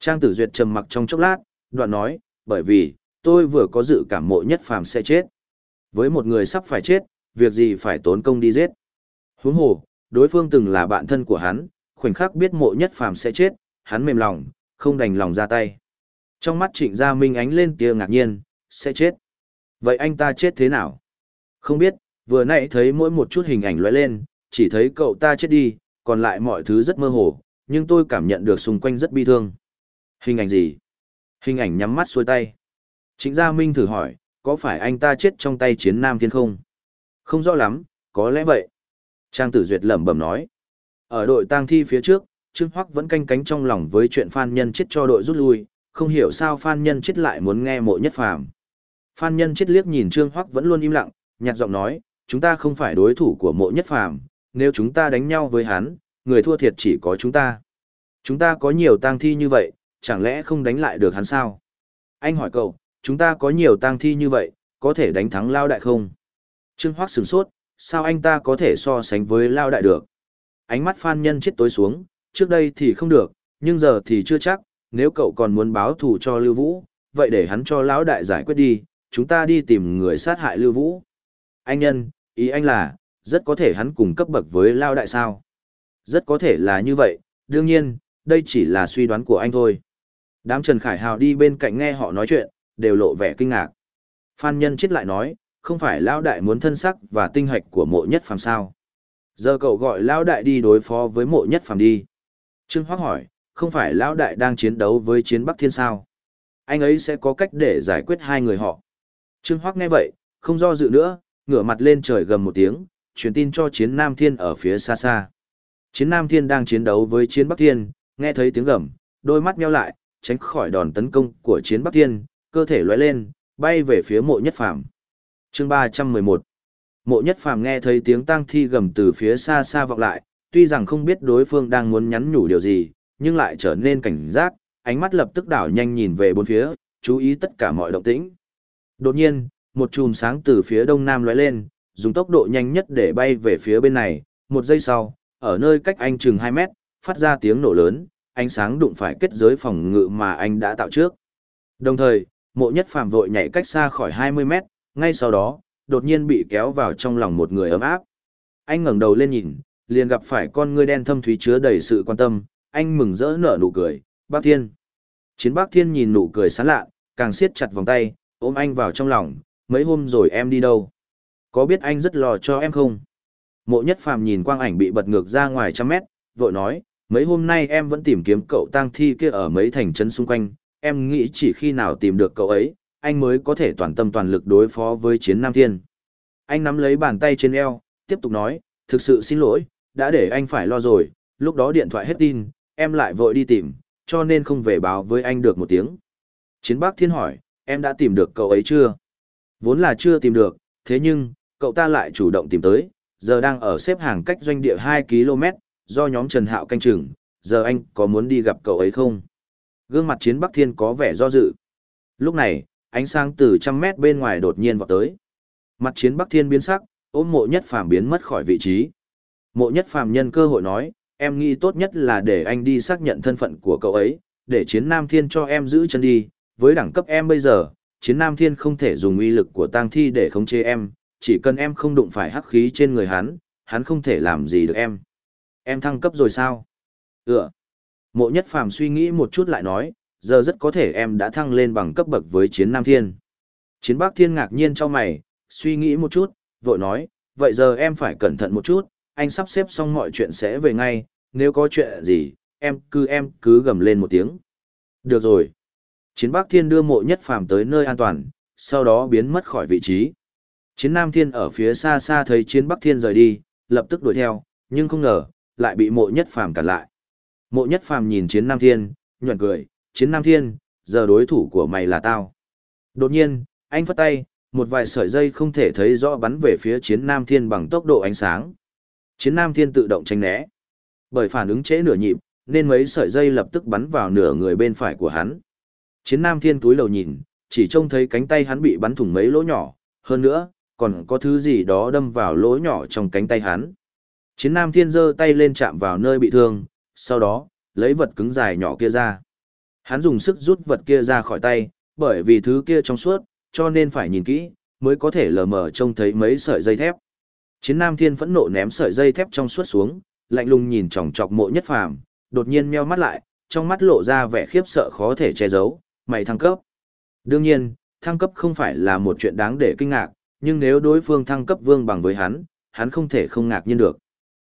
Trang Tử Duyệt trầm mặc trong chốc lát, đoạn nói, bởi vì, tôi vừa có dự cảm mộ nhất phàm sẽ chết. Với một người sắp phải chết, việc gì phải tốn công đi giết. Huống hồ, đối phương từng là bạn thân của hắn, khoảnh khắc biết mộ nhất phàm sẽ chết, hắn mềm lòng, không đành lòng ra tay. Trong mắt trịnh gia minh ánh lên tia ngạc nhiên, sẽ chết. Vậy anh ta chết thế nào? Không biết, vừa nãy thấy mỗi một chút hình ảnh lóe lên, chỉ thấy cậu ta chết đi, còn lại mọi thứ rất mơ hồ, nhưng tôi cảm nhận được xung quanh rất bi thương. Hình ảnh gì? Hình ảnh nhắm mắt xuôi tay. Trịnh Gia Minh thử hỏi, có phải anh ta chết trong tay chiến Nam Thiên không? Không rõ lắm, có lẽ vậy. Trang Tử Duyệt lẩm bẩm nói. Ở đội tang thi phía trước, Trương Hoắc vẫn canh cánh trong lòng với chuyện Phan Nhân chết cho đội rút lui, không hiểu sao Phan Nhân chết lại muốn nghe mộ nhất phàm. Phan Nhân chết liếc nhìn Trương Hoắc vẫn luôn im lặng, nhạt giọng nói, chúng ta không phải đối thủ của mộ nhất phàm, nếu chúng ta đánh nhau với hắn, người thua thiệt chỉ có chúng ta. Chúng ta có nhiều tang thi như vậy, chẳng lẽ không đánh lại được hắn sao? Anh hỏi cậu, chúng ta có nhiều tang thi như vậy, có thể đánh thắng Lao Đại không? Trương Hoắc sửng sốt, sao anh ta có thể so sánh với Lao Đại được? Ánh mắt Phan Nhân chết tối xuống, trước đây thì không được, nhưng giờ thì chưa chắc, nếu cậu còn muốn báo thù cho Lưu Vũ, vậy để hắn cho Lão Đại giải quyết đi, chúng ta đi tìm người sát hại Lưu Vũ. Anh nhân, ý anh là, rất có thể hắn cùng cấp bậc với Lao Đại sao? Rất có thể là như vậy, đương nhiên, đây chỉ là suy đoán của anh thôi. Đám Trần Khải Hào đi bên cạnh nghe họ nói chuyện, đều lộ vẻ kinh ngạc. Phan Nhân chết lại nói, không phải Lão Đại muốn thân sắc và tinh hạch của mộ nhất phàm sao. Giờ cậu gọi Lão Đại đi đối phó với mộ nhất phàm đi. Trương Hoác hỏi, không phải Lão Đại đang chiến đấu với chiến Bắc Thiên sao? Anh ấy sẽ có cách để giải quyết hai người họ. Trương Hoắc nghe vậy, không do dự nữa, ngửa mặt lên trời gầm một tiếng, truyền tin cho chiến Nam Thiên ở phía xa xa. Chiến Nam Thiên đang chiến đấu với chiến Bắc Thiên, nghe thấy tiếng gầm, đôi mắt nheo lại, tránh khỏi đòn tấn công của chiến Bắc Thiên, cơ thể lóe lên, bay về phía mộ nhất phàm. Chương 311 Mộ nhất phàm nghe thấy tiếng tang thi gầm từ phía xa xa vọng lại, tuy rằng không biết đối phương đang muốn nhắn nhủ điều gì, nhưng lại trở nên cảnh giác, ánh mắt lập tức đảo nhanh nhìn về bốn phía, chú ý tất cả mọi động tĩnh. Đột nhiên, một chùm sáng từ phía đông nam lóe lên, dùng tốc độ nhanh nhất để bay về phía bên này, một giây sau, ở nơi cách anh chừng 2 mét, phát ra tiếng nổ lớn, ánh sáng đụng phải kết giới phòng ngự mà anh đã tạo trước. Đồng thời, mộ nhất phàm vội nhảy cách xa khỏi 20 mét, ngay sau đó, đột nhiên bị kéo vào trong lòng một người ấm áp. Anh ngẩng đầu lên nhìn, liền gặp phải con ngươi đen thâm thúy chứa đầy sự quan tâm, anh mừng rỡ nở nụ cười, bác thiên. Chiến bác thiên nhìn nụ cười sán lạ, càng siết chặt vòng tay, ôm anh vào trong lòng, mấy hôm rồi em đi đâu? Có biết anh rất lo cho em không? Mộ nhất phàm nhìn quang ảnh bị bật ngược ra ngoài trăm mét, vội nói, mấy hôm nay em vẫn tìm kiếm cậu tang thi kia ở mấy thành trấn xung quanh, em nghĩ chỉ khi nào tìm được cậu ấy, anh mới có thể toàn tâm toàn lực đối phó với chiến Nam Thiên. Anh nắm lấy bàn tay trên eo, tiếp tục nói, thực sự xin lỗi, đã để anh phải lo rồi, lúc đó điện thoại hết tin, em lại vội đi tìm, cho nên không về báo với anh được một tiếng. Chiến Bắc Thiên hỏi, em đã tìm được cậu ấy chưa? Vốn là chưa tìm được, thế nhưng, cậu ta lại chủ động tìm tới, giờ đang ở xếp hàng cách doanh địa 2 km, do nhóm Trần Hạo canh chừng, giờ anh có muốn đi gặp cậu ấy không? Gương mặt chiến Bắc Thiên có vẻ do dự. Lúc này, ánh sáng từ trăm mét bên ngoài đột nhiên vọt tới. Mặt chiến Bắc Thiên biến sắc, ôm mộ nhất phàm biến mất khỏi vị trí. Mộ nhất phàm nhân cơ hội nói, em nghĩ tốt nhất là để anh đi xác nhận thân phận của cậu ấy, để chiến Nam Thiên cho em giữ chân đi. Với đẳng cấp em bây giờ, chiến Nam Thiên không thể dùng uy lực của tang thi để khống chế em, chỉ cần em không đụng phải hắc khí trên người hắn, hắn không thể làm gì được em. Em thăng cấp rồi sao? Ừ. Mộ nhất phàm suy nghĩ một chút lại nói, giờ rất có thể em đã thăng lên bằng cấp bậc với chiến Nam Thiên. Chiến Bắc Thiên ngạc nhiên cho mày, suy nghĩ một chút, vội nói, vậy giờ em phải cẩn thận một chút, anh sắp xếp xong mọi chuyện sẽ về ngay, nếu có chuyện gì, em cứ em cứ gầm lên một tiếng. Được rồi. Chiến Bắc Thiên đưa mộ nhất phàm tới nơi an toàn, sau đó biến mất khỏi vị trí. Chiến Nam Thiên ở phía xa xa thấy Chiến Bắc Thiên rời đi, lập tức đuổi theo, nhưng không ngờ, lại bị mộ nhất phàm cản lại. Mộ nhất phàm nhìn Chiến Nam Thiên, nhuận cười, Chiến Nam Thiên, giờ đối thủ của mày là tao. Đột nhiên, anh phất tay, một vài sợi dây không thể thấy rõ bắn về phía Chiến Nam Thiên bằng tốc độ ánh sáng. Chiến Nam Thiên tự động tránh né. Bởi phản ứng trễ nửa nhịp, nên mấy sợi dây lập tức bắn vào nửa người bên phải của hắn. Chiến Nam Thiên túi lầu nhìn, chỉ trông thấy cánh tay hắn bị bắn thủng mấy lỗ nhỏ, hơn nữa, còn có thứ gì đó đâm vào lỗ nhỏ trong cánh tay hắn. Chiến Nam Thiên giơ tay lên chạm vào nơi bị thương, sau đó, lấy vật cứng dài nhỏ kia ra. Hắn dùng sức rút vật kia ra khỏi tay, bởi vì thứ kia trong suốt, cho nên phải nhìn kỹ, mới có thể lờ mờ trông thấy mấy sợi dây thép. Chiến Nam Thiên phẫn nộ ném sợi dây thép trong suốt xuống, lạnh lùng nhìn chòng chọc mộ nhất phàm, đột nhiên meo mắt lại, trong mắt lộ ra vẻ khiếp sợ khó thể che giấu, mày thăng cấp. Đương nhiên, thăng cấp không phải là một chuyện đáng để kinh ngạc, nhưng nếu đối phương thăng cấp vương bằng với hắn, hắn không thể không ngạc nhiên được.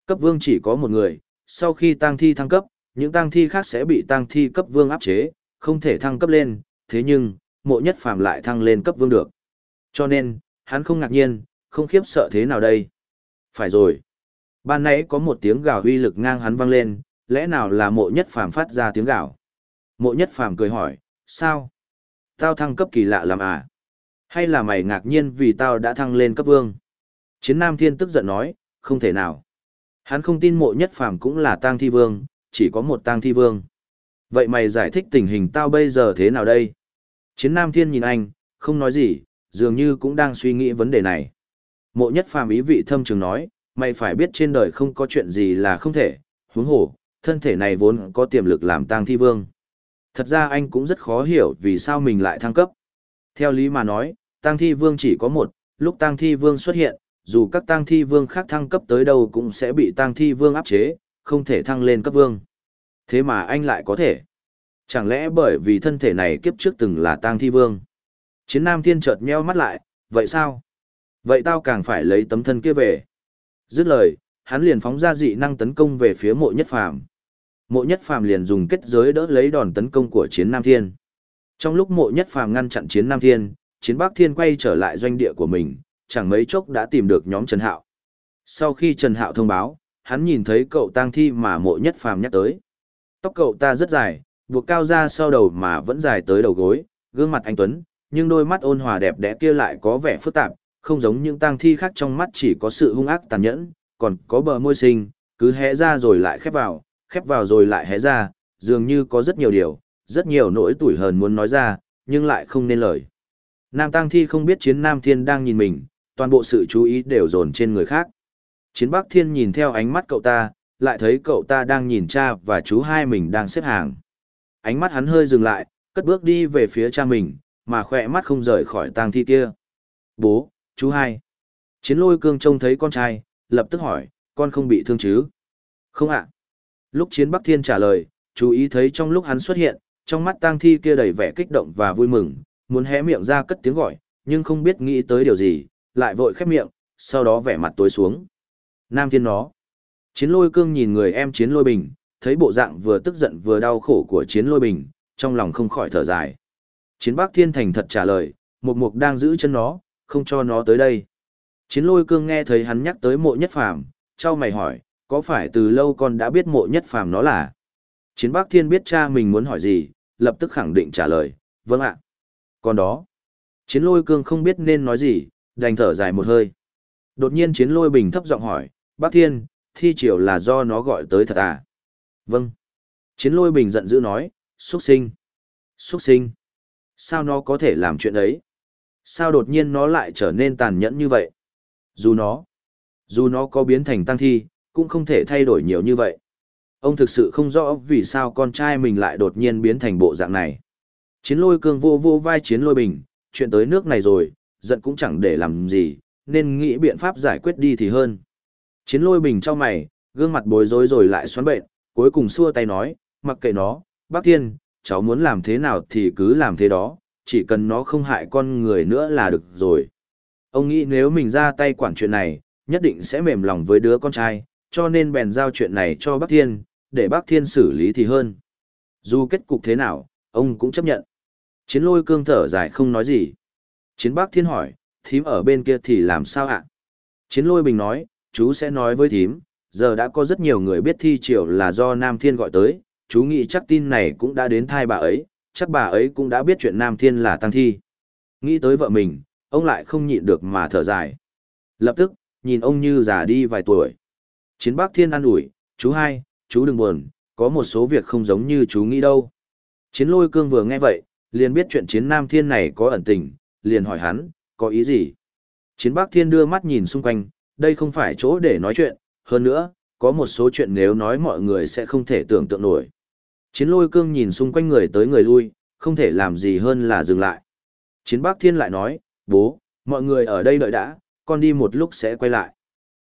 Cấp vương chỉ có một người, sau khi tang thi thăng cấp, những tang thi khác sẽ bị tang thi cấp vương áp chế, không thể thăng cấp lên, thế nhưng, mộ nhất phàm lại thăng lên cấp vương được. Cho nên, hắn không ngạc nhiên, không khiếp sợ thế nào đây? Phải rồi. Ban nãy có một tiếng gào uy lực ngang hắn vang lên, lẽ nào là mộ nhất phàm phát ra tiếng gào? Mộ nhất phàm cười hỏi, sao? Tao thăng cấp kỳ lạ làm à? Hay là mày ngạc nhiên vì tao đã thăng lên cấp vương? Chiến Nam Thiên tức giận nói, không thể nào. Hắn không tin mộ nhất phàm cũng là tang thi vương, chỉ có một tang thi vương. Vậy mày giải thích tình hình tao bây giờ thế nào đây? Chiến Nam Thiên nhìn anh, không nói gì, dường như cũng đang suy nghĩ vấn đề này. Mộ nhất phàm ý vị thâm trường nói, mày phải biết trên đời không có chuyện gì là không thể, huống hồ, thân thể này vốn có tiềm lực làm tang thi vương. Thật ra anh cũng rất khó hiểu vì sao mình lại thăng cấp. Theo lý mà nói, tăng thi vương chỉ có một, lúc tăng thi vương xuất hiện, dù các tăng thi vương khác thăng cấp tới đâu cũng sẽ bị tăng thi vương áp chế, không thể thăng lên cấp vương. Thế mà anh lại có thể. Chẳng lẽ bởi vì thân thể này kiếp trước từng là tăng thi vương? Chiến Nam Thiên chợt nheo mắt lại, vậy sao? Vậy tao càng phải lấy tấm thân kia về. Dứt lời, hắn liền phóng ra dị năng tấn công về phía mộ nhất phàm. Mộ nhất phàm liền dùng kết giới đỡ lấy đòn tấn công của chiến Nam Thiên. Trong lúc mộ nhất phàm ngăn chặn chiến Nam Thiên, chiến Bắc Thiên quay trở lại doanh địa của mình, chẳng mấy chốc đã tìm được nhóm Trần Hạo. Sau khi Trần Hạo thông báo, hắn nhìn thấy cậu tang thi mà mộ nhất phàm nhắc tới. Tóc cậu ta rất dài, buộc cao ra sau đầu mà vẫn dài tới đầu gối, gương mặt anh Tuấn, nhưng đôi mắt ôn hòa đẹp đẽ kia lại có vẻ phức tạp, không giống những tang thi khác trong mắt chỉ có sự hung ác tàn nhẫn, còn có bờ môi xinh, cứ hé ra rồi lại khép vào, khép vào rồi lại hé ra, dường như có rất nhiều điều, rất nhiều nỗi tủi hờn muốn nói ra, nhưng lại không nên lời. Nam Tăng thi không biết chiến Nam Thiên đang nhìn mình, toàn bộ sự chú ý đều dồn trên người khác. Chiến Bắc Thiên nhìn theo ánh mắt cậu ta, lại thấy cậu ta đang nhìn cha và chú hai mình đang xếp hàng. Ánh mắt hắn hơi dừng lại, cất bước đi về phía cha mình, mà khỏe mắt không rời khỏi Tăng thi kia. Bố, chú hai. Chiến lôi cương trông thấy con trai, lập tức hỏi, con không bị thương chứ? Không ạ. Lúc chiến Bắc Thiên trả lời, chú ý thấy trong lúc hắn xuất hiện, trong mắt tang thi kia đầy vẻ kích động và vui mừng, muốn hé miệng ra cất tiếng gọi, nhưng không biết nghĩ tới điều gì, lại vội khép miệng, sau đó vẻ mặt tối xuống. Nam Thiên nó. Chiến lôi cương nhìn người em chiến lôi bình, thấy bộ dạng vừa tức giận vừa đau khổ của chiến lôi bình, trong lòng không khỏi thở dài. Chiến Bắc Thiên thành thật trả lời, Mục Mục đang giữ chân nó, không cho nó tới đây. Chiến lôi cương nghe thấy hắn nhắc tới mộ nhất phàm, trao mày hỏi, có phải từ lâu con đã biết mộ nhất phàm nó là? Chiến Bắc Thiên biết cha mình muốn hỏi gì, lập tức khẳng định trả lời, vâng ạ. Còn đó, chiến lôi cương không biết nên nói gì, đành thở dài một hơi. Đột nhiên chiến lôi bình thấp giọng hỏi, Bắc Thiên, thi triều là do nó gọi tới thật à? Vâng. Chiến lôi bình giận dữ nói, xuất sinh. Xuất sinh. Sao nó có thể làm chuyện ấy? Sao đột nhiên nó lại trở nên tàn nhẫn như vậy? Dù nó, dù nó có biến thành tăng thi, cũng không thể thay đổi nhiều như vậy. Ông thực sự không rõ vì sao con trai mình lại đột nhiên biến thành bộ dạng này. Chiến lôi cương vô vô vai chiến lôi bình, chuyện tới nước này rồi, giận cũng chẳng để làm gì, nên nghĩ biện pháp giải quyết đi thì hơn. Chiến lôi bình cho mày, gương mặt bối rối rồi lại xoắn bệnh, cuối cùng xua tay nói, mặc kệ nó, bác thiên, cháu muốn làm thế nào thì cứ làm thế đó, chỉ cần nó không hại con người nữa là được rồi. Ông nghĩ nếu mình ra tay quản chuyện này, nhất định sẽ mềm lòng với đứa con trai, cho nên bèn giao chuyện này cho bác thiên, để bác thiên xử lý thì hơn. Dù kết cục thế nào, ông cũng chấp nhận. Chiến lôi cương thở dài không nói gì. Chiến bác thiên hỏi, thím ở bên kia thì làm sao ạ? Chiến lôi bình nói, chú sẽ nói với thím, giờ đã có rất nhiều người biết thi triều là do Nam Thiên gọi tới, chú nghĩ chắc tin này cũng đã đến thai bà ấy, chắc bà ấy cũng đã biết chuyện Nam Thiên là tăng thi. Nghĩ tới vợ mình, ông lại không nhịn được mà thở dài. Lập tức, nhìn ông như già đi vài tuổi. Chiến Bắc Thiên an ủi, chú hai, chú đừng buồn, có một số việc không giống như chú nghĩ đâu. Chiến lôi cương vừa nghe vậy, liền biết chuyện chiến Nam Thiên này có ẩn tình, liền hỏi hắn, có ý gì? Chiến Bắc Thiên đưa mắt nhìn xung quanh, đây không phải chỗ để nói chuyện, hơn nữa, có một số chuyện nếu nói mọi người sẽ không thể tưởng tượng nổi. Chiến lôi cương nhìn xung quanh người tới người lui, không thể làm gì hơn là dừng lại. Chiến Bắc Thiên lại nói, bố, mọi người ở đây đợi đã, con đi một lúc sẽ quay lại.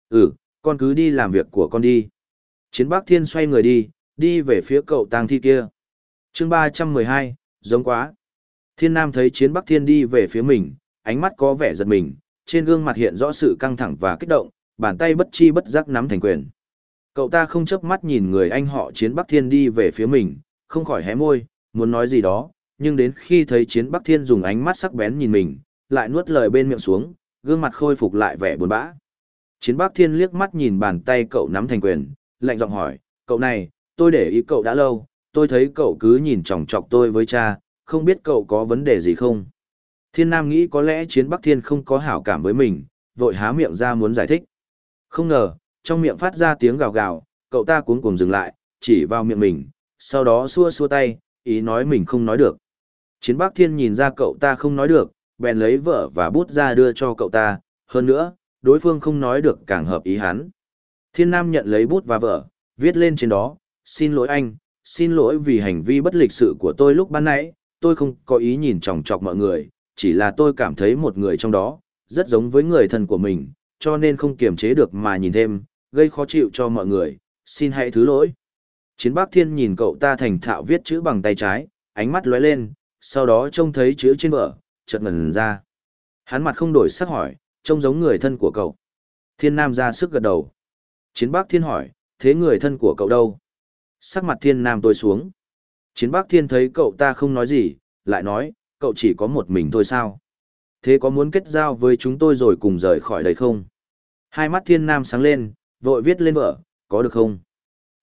Ừ, con cứ đi làm việc của con đi. Chiến Bắc Thiên xoay người đi, đi về phía cậu tang thi kia. chương 312, giống quá. Thiên Nam thấy Chiến Bắc Thiên đi về phía mình, ánh mắt có vẻ giật mình, trên gương mặt hiện rõ sự căng thẳng và kích động, bàn tay bất chi bất giác nắm thành quyền. Cậu ta không chớp mắt nhìn người anh họ Chiến Bắc Thiên đi về phía mình, không khỏi hé môi, muốn nói gì đó, nhưng đến khi thấy Chiến Bắc Thiên dùng ánh mắt sắc bén nhìn mình, lại nuốt lời bên miệng xuống, gương mặt khôi phục lại vẻ buồn bã. Chiến Bắc Thiên liếc mắt nhìn bàn tay cậu nắm thành quyền, lạnh giọng hỏi, cậu này, tôi để ý cậu đã lâu, tôi thấy cậu cứ nhìn chòng chọc tôi với cha, không biết cậu có vấn đề gì không? Thiên Nam nghĩ có lẽ Chiến Bắc Thiên không có hảo cảm với mình, vội há miệng ra muốn giải thích. Không ngờ, trong miệng phát ra tiếng gào gào, cậu ta cuống cuồng dừng lại, chỉ vào miệng mình, sau đó xua xua tay, ý nói mình không nói được. Chiến Bắc Thiên nhìn ra cậu ta không nói được, bèn lấy vợ và bút ra đưa cho cậu ta, hơn nữa, đối phương không nói được càng hợp ý hắn. Thiên Nam nhận lấy bút và vở, viết lên trên đó, xin lỗi anh, xin lỗi vì hành vi bất lịch sự của tôi lúc ban nãy, tôi không có ý nhìn chòng chọc mọi người, chỉ là tôi cảm thấy một người trong đó, rất giống với người thân của mình, cho nên không kiềm chế được mà nhìn thêm, gây khó chịu cho mọi người, xin hãy thứ lỗi. Chiến Bác Thiên nhìn cậu ta thành thạo viết chữ bằng tay trái, ánh mắt lóe lên, sau đó trông thấy chữ trên vở, chợt ngẩn ra. Hắn mặt không đổi sắc hỏi, trông giống người thân của cậu. Thiên Nam ra sức gật đầu. Chiến Bắc Thiên hỏi, thế người thân của cậu đâu? Sắc mặt Thiên Nam tôi xuống. Chiến Bắc Thiên thấy cậu ta không nói gì, lại nói, cậu chỉ có một mình thôi sao? Thế có muốn kết giao với chúng tôi rồi cùng rời khỏi đây không? Hai mắt Thiên Nam sáng lên, vội viết lên vở, có được không?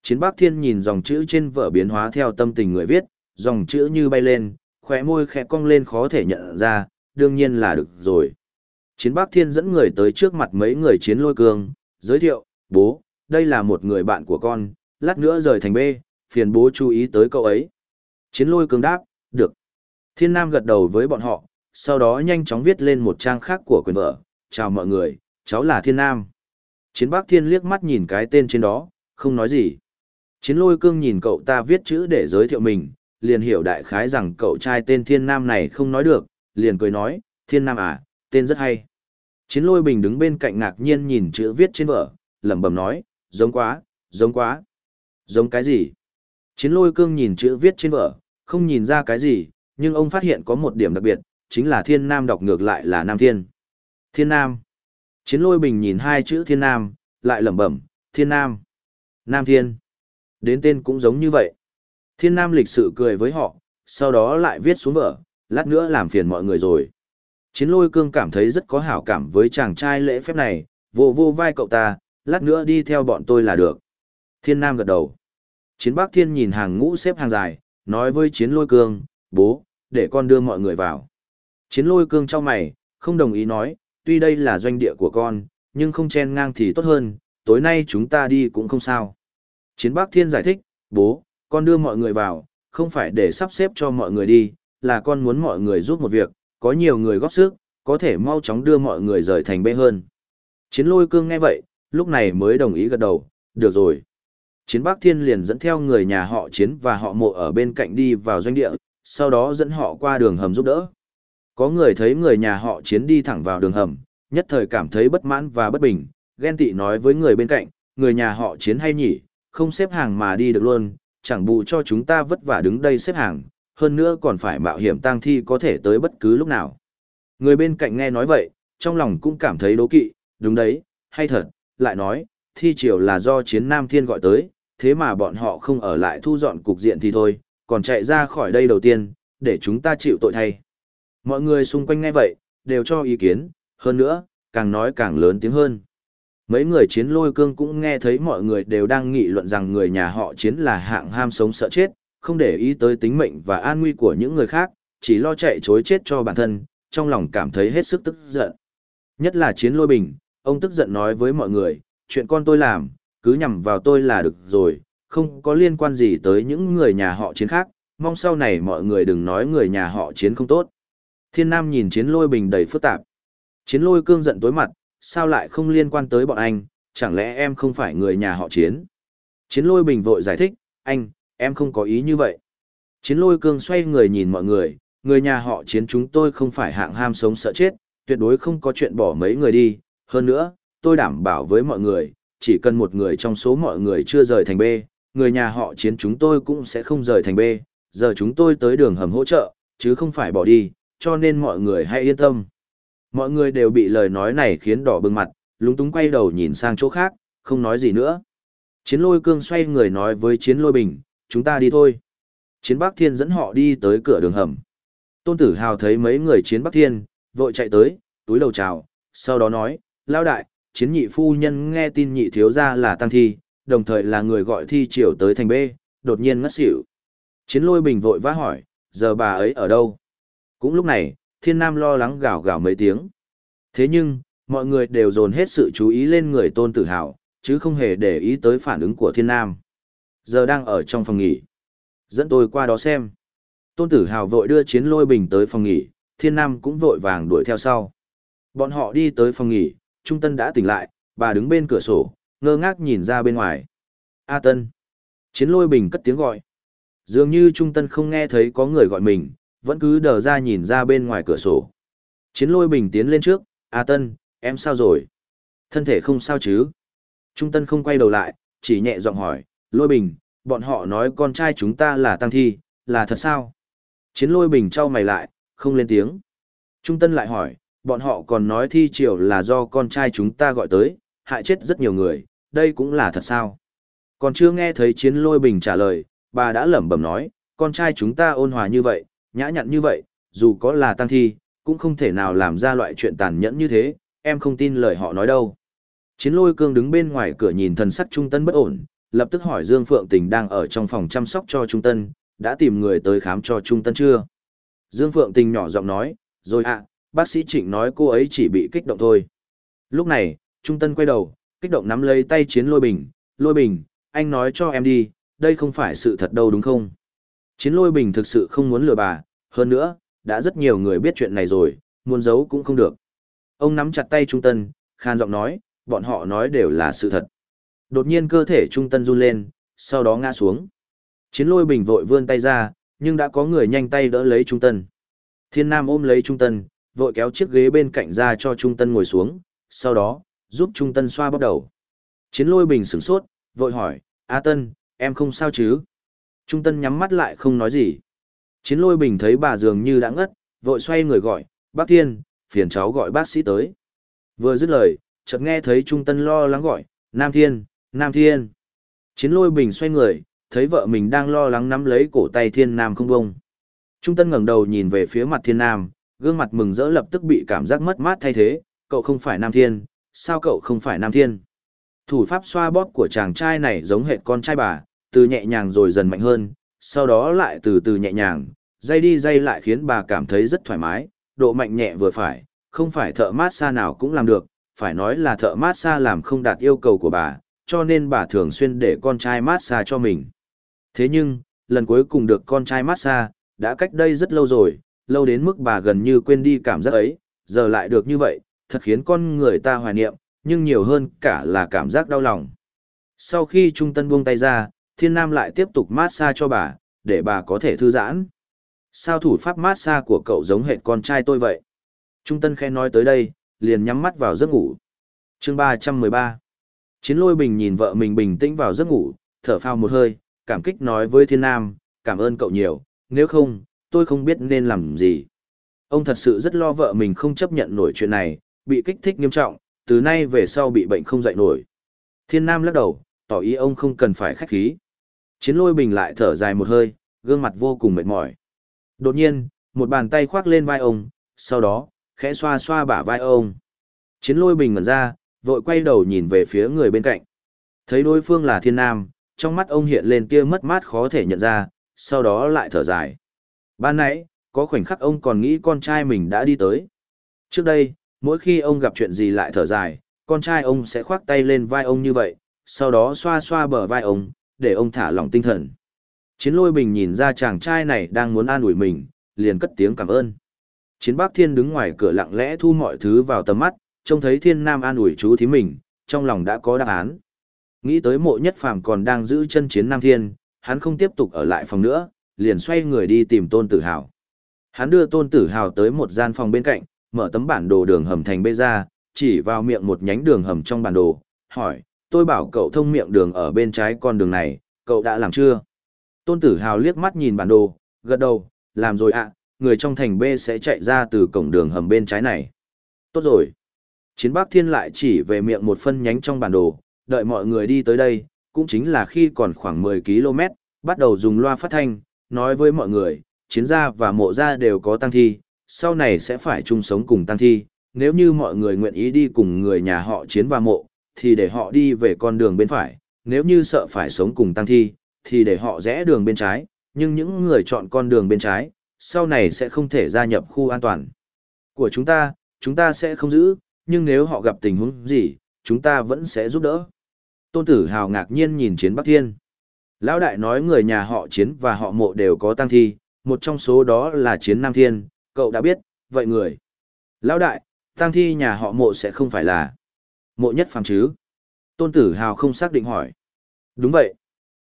Chiến Bắc Thiên nhìn dòng chữ trên vở biến hóa theo tâm tình người viết, dòng chữ như bay lên, khóe môi khẽ cong lên khó thể nhận ra, đương nhiên là được rồi. Chiến Bắc Thiên dẫn người tới trước mặt mấy người chiến lôi cương, giới thiệu, bố, đây là một người bạn của con, lát nữa rời thành B, phiền bố chú ý tới cậu ấy. Chiến lôi cương đáp, được. Thiên Nam gật đầu với bọn họ, sau đó nhanh chóng viết lên một trang khác của quyền vợ, chào mọi người, cháu là Thiên Nam. Chiến Bắc Thiên liếc mắt nhìn cái tên trên đó, không nói gì. Chiến lôi cương nhìn cậu ta viết chữ để giới thiệu mình, liền hiểu đại khái rằng cậu trai tên Thiên Nam này không nói được, liền cười nói, Thiên Nam à, tên rất hay. Chiến lôi bình đứng bên cạnh ngạc nhiên nhìn chữ viết trên vở, lẩm bẩm nói, giống quá, giống quá. Giống cái gì? Chiến lôi cương nhìn chữ viết trên vở, không nhìn ra cái gì, nhưng ông phát hiện có một điểm đặc biệt, chính là Thiên Nam đọc ngược lại là Nam Thiên. Thiên Nam. Chiến lôi bình nhìn hai chữ Thiên Nam, lại lẩm bẩm, Thiên Nam. Nam Thiên. Đến tên cũng giống như vậy. Thiên Nam lịch sự cười với họ, sau đó lại viết xuống vở, lát nữa làm phiền mọi người rồi. Chiến lôi cương cảm thấy rất có hảo cảm với chàng trai lễ phép này, vô vô vai cậu ta, lát nữa đi theo bọn tôi là được. Thiên Nam gật đầu. Chiến Bắc Thiên nhìn hàng ngũ xếp hàng dài, nói với chiến lôi cương, bố, để con đưa mọi người vào. Chiến lôi cương trong mày, không đồng ý nói, tuy đây là doanh địa của con, nhưng không chen ngang thì tốt hơn, tối nay chúng ta đi cũng không sao. Chiến Bắc Thiên giải thích, bố, con đưa mọi người vào, không phải để sắp xếp cho mọi người đi, là con muốn mọi người giúp một việc, có nhiều người góp sức, có thể mau chóng đưa mọi người rời thành bê hơn. Chiến lôi cương nghe vậy, lúc này mới đồng ý gật đầu, được rồi. Chiến Bắc Thiên liền dẫn theo người nhà họ Chiến và họ mộ ở bên cạnh đi vào doanh địa, sau đó dẫn họ qua đường hầm giúp đỡ. Có người thấy người nhà họ Chiến đi thẳng vào đường hầm, nhất thời cảm thấy bất mãn và bất bình, ghen tị nói với người bên cạnh, người nhà họ Chiến hay nhỉ, không xếp hàng mà đi được luôn, chẳng bù cho chúng ta vất vả đứng đây xếp hàng, hơn nữa còn phải mạo hiểm tang thi có thể tới bất cứ lúc nào. Người bên cạnh nghe nói vậy, trong lòng cũng cảm thấy đố kỵ, đúng đấy, hay thật, lại nói, thi triều là do chiến Nam Thiên gọi tới, thế mà bọn họ không ở lại thu dọn cục diện thì thôi, còn chạy ra khỏi đây đầu tiên, để chúng ta chịu tội thay. Mọi người xung quanh nghe vậy, đều cho ý kiến, hơn nữa, càng nói càng lớn tiếng hơn. Mấy người chiến lôi cương cũng nghe thấy mọi người đều đang nghị luận rằng người nhà họ chiến là hạng ham sống sợ chết, không để ý tới tính mệnh và an nguy của những người khác, chỉ lo chạy chối chết cho bản thân, trong lòng cảm thấy hết sức tức giận. Nhất là chiến lôi bình, ông tức giận nói với mọi người, chuyện con tôi làm, cứ nhằm vào tôi là được rồi, không có liên quan gì tới những người nhà họ chiến khác, mong sau này mọi người đừng nói người nhà họ chiến không tốt. Thiên Nam nhìn chiến lôi bình đầy phức tạp. Chiến lôi cương giận tối mặt, sao lại không liên quan tới bọn anh, chẳng lẽ em không phải người nhà họ chiến? Chiến lôi bình vội giải thích, anh, em không có ý như vậy. Chiến lôi cương xoay người nhìn mọi người, người nhà họ chiến chúng tôi không phải hạng ham sống sợ chết, tuyệt đối không có chuyện bỏ mấy người đi. Hơn nữa, tôi đảm bảo với mọi người, chỉ cần một người trong số mọi người chưa rời thành B, người nhà họ chiến chúng tôi cũng sẽ không rời thành B. Giờ chúng tôi tới đường hầm hỗ trợ, chứ không phải bỏ đi, cho nên mọi người hãy yên tâm. Mọi người đều bị lời nói này khiến đỏ bừng mặt, lúng túng quay đầu nhìn sang chỗ khác, không nói gì nữa. Chiến lôi cương xoay người nói với chiến lôi bình, chúng ta đi thôi. Chiến Bắc Thiên dẫn họ đi tới cửa đường hầm. Tôn Tử Hào thấy mấy người chiến Bắc Thiên, vội chạy tới, túi đầu chào, sau đó nói, lao đại, chiến nhị phu nhân nghe tin nhị thiếu gia là tăng thi, đồng thời là người gọi thi triều tới thành B, đột nhiên ngất xỉu. Chiến lôi bình vội vã hỏi, giờ bà ấy ở đâu? Cũng lúc này, thiên nam lo lắng gào gào mấy tiếng. Thế nhưng, mọi người đều dồn hết sự chú ý lên người tôn tử hào, chứ không hề để ý tới phản ứng của thiên nam. Giờ đang ở trong phòng nghỉ. Dẫn tôi qua đó xem. Tôn tử hào vội đưa chiến lôi bình tới phòng nghỉ, thiên nam cũng vội vàng đuổi theo sau. Bọn họ đi tới phòng nghỉ, Trung Tân đã tỉnh lại, bà đứng bên cửa sổ, ngơ ngác nhìn ra bên ngoài. A Tân. Chiến lôi bình cất tiếng gọi. Dường như Trung Tân không nghe thấy có người gọi mình, vẫn cứ đờ ra nhìn ra bên ngoài cửa sổ. Chiến lôi bình tiến lên trước, A Tân, em sao rồi? Thân thể không sao chứ? Trung Tân không quay đầu lại, chỉ nhẹ giọng hỏi, lôi bình, bọn họ nói con trai chúng ta là tăng thi, là thật sao? Chiến lôi bình trao mày lại, không lên tiếng. Trung Tân lại hỏi, bọn họ còn nói thi triều là do con trai chúng ta gọi tới, hại chết rất nhiều người, đây cũng là thật sao? Còn chưa nghe thấy chiến lôi bình trả lời, bà đã lẩm bẩm nói, con trai chúng ta ôn hòa như vậy, nhã nhặn như vậy, dù có là tăng thi, cũng không thể nào làm ra loại chuyện tàn nhẫn như thế, em không tin lời họ nói đâu. Chiến lôi cương đứng bên ngoài cửa nhìn thần sắc Trung Tân bất ổn, lập tức hỏi Dương Phượng Tình đang ở trong phòng chăm sóc cho Trung Tân, đã tìm người tới khám cho Trung Tân chưa? Dương Phượng Tình nhỏ giọng nói, rồi ạ, bác sĩ Trịnh nói cô ấy chỉ bị kích động thôi. Lúc này, Trung Tân quay đầu, kích động nắm lấy tay chiến lôi bình, lôi bình, anh nói cho em đi, đây không phải sự thật đâu đúng không? Chiến lôi bình thực sự không muốn lừa bà, hơn nữa, đã rất nhiều người biết chuyện này rồi, muốn giấu cũng không được. Ông nắm chặt tay Trung Tân, khan giọng nói, bọn họ nói đều là sự thật. Đột nhiên cơ thể Trung Tân run lên, sau đó ngã xuống. Chiến lôi bình vội vươn tay ra, nhưng đã có người nhanh tay đỡ lấy Trung Tân. Thiên Nam ôm lấy Trung Tân, vội kéo chiếc ghế bên cạnh ra cho Trung Tân ngồi xuống, sau đó, giúp Trung Tân xoa bóp đầu. Chiến lôi bình sửng sốt, vội hỏi, A Tân, em không sao chứ? Trung Tân nhắm mắt lại không nói gì. Chiến lôi bình thấy bà dường như đã ngất, vội xoay người gọi, bác Thiên, phiền cháu gọi bác sĩ tới. Vừa dứt lời, chợt nghe thấy Trung Tân lo lắng gọi, Nam Thiên, Nam Thiên. Chiến lôi bình xoay người, thấy vợ mình đang lo lắng nắm lấy cổ tay Thiên Nam không bông. Trung Tân ngẩng đầu nhìn về phía mặt Thiên Nam, gương mặt mừng rỡ lập tức bị cảm giác mất mát thay thế, cậu không phải Nam Thiên, sao cậu không phải Nam Thiên? Thủ pháp xoa bóp của chàng trai này giống hệt con trai bà, từ nhẹ nhàng rồi dần mạnh hơn, sau đó lại từ từ nhẹ nhàng, dây đi dây lại khiến bà cảm thấy rất thoải mái, độ mạnh nhẹ vừa phải, không phải thợ mát xa nào cũng làm được, phải nói là thợ mát xa làm không đạt yêu cầu của bà, cho nên bà thường xuyên để con trai mát xa cho mình. Thế nhưng, lần cuối cùng được con trai mát xa, đã cách đây rất lâu rồi, lâu đến mức bà gần như quên đi cảm giác ấy, giờ lại được như vậy, thật khiến con người ta hoài niệm, nhưng nhiều hơn cả là cảm giác đau lòng. Sau khi Trung Tân buông tay ra, Thiên Nam lại tiếp tục mát xa cho bà, để bà có thể thư giãn. Sao thủ pháp mát xa của cậu giống hệt con trai tôi vậy? Trung Tân khẽ nói tới đây, liền nhắm mắt vào giấc ngủ. chương 313 Chiến lôi bình nhìn vợ mình bình tĩnh vào giấc ngủ, thở phào một hơi, cảm kích nói với Thiên Nam, cảm ơn cậu nhiều, nếu không, tôi không biết nên làm gì. Ông thật sự rất lo vợ mình không chấp nhận nổi chuyện này, bị kích thích nghiêm trọng, từ nay về sau bị bệnh không dậy nổi. Thiên Nam lắc đầu, tỏ ý ông không cần phải khách khí. Chiến lôi bình lại thở dài một hơi, gương mặt vô cùng mệt mỏi. Đột nhiên, một bàn tay khoác lên vai ông, sau đó, khẽ xoa xoa bả vai ông. Chiến lôi bình ngẩn ra, vội quay đầu nhìn về phía người bên cạnh. Thấy đối phương là thiên nam, trong mắt ông hiện lên tia mất mát khó thể nhận ra, sau đó lại thở dài. Ban nãy, có khoảnh khắc ông còn nghĩ con trai mình đã đi tới. Trước đây, mỗi khi ông gặp chuyện gì lại thở dài, con trai ông sẽ khoác tay lên vai ông như vậy, sau đó xoa xoa bờ vai ông, để ông thả lỏng tinh thần. Chiến lôi bình nhìn ra chàng trai này đang muốn an ủi mình, liền cất tiếng cảm ơn. Chiến bác thiên đứng ngoài cửa lặng lẽ thu mọi thứ vào tầm mắt, trông thấy thiên nam an ủi chú thí mình, trong lòng đã có đáp án. Nghĩ tới mộ nhất phàm còn đang giữ chân chiến nam thiên, hắn không tiếp tục ở lại phòng nữa, liền xoay người đi tìm tôn tử hào. Hắn đưa tôn tử hào tới một gian phòng bên cạnh, mở tấm bản đồ đường hầm thành bê ra, chỉ vào miệng một nhánh đường hầm trong bản đồ, hỏi, tôi bảo cậu thông miệng đường ở bên trái con đường này, cậu đã làm chưa? Tôn tử hào liếc mắt nhìn bản đồ, gật đầu, làm rồi ạ, người trong thành B sẽ chạy ra từ cổng đường hầm bên trái này. Tốt rồi. Chiến Bắc Thiên lại chỉ về miệng một phân nhánh trong bản đồ, đợi mọi người đi tới đây, cũng chính là khi còn khoảng 10 km, bắt đầu dùng loa phát thanh, nói với mọi người, chiến gia và mộ gia đều có tăng thi, sau này sẽ phải chung sống cùng tăng thi, nếu như mọi người nguyện ý đi cùng người nhà họ chiến và mộ, thì để họ đi về con đường bên phải, nếu như sợ phải sống cùng tăng thi, thì để họ rẽ đường bên trái, nhưng những người chọn con đường bên trái, sau này sẽ không thể gia nhập khu an toàn. Của chúng ta, chúng ta sẽ không giữ, nhưng nếu họ gặp tình huống gì, chúng ta vẫn sẽ giúp đỡ. Tôn tử hào ngạc nhiên nhìn chiến Bắc Thiên. Lão đại nói người nhà họ chiến và họ mộ đều có tăng thi, một trong số đó là chiến Nam Thiên, cậu đã biết, vậy người. Lão đại, tăng thi nhà họ mộ sẽ không phải là mộ nhất phàm chứ? Tôn tử hào không xác định hỏi. Đúng vậy.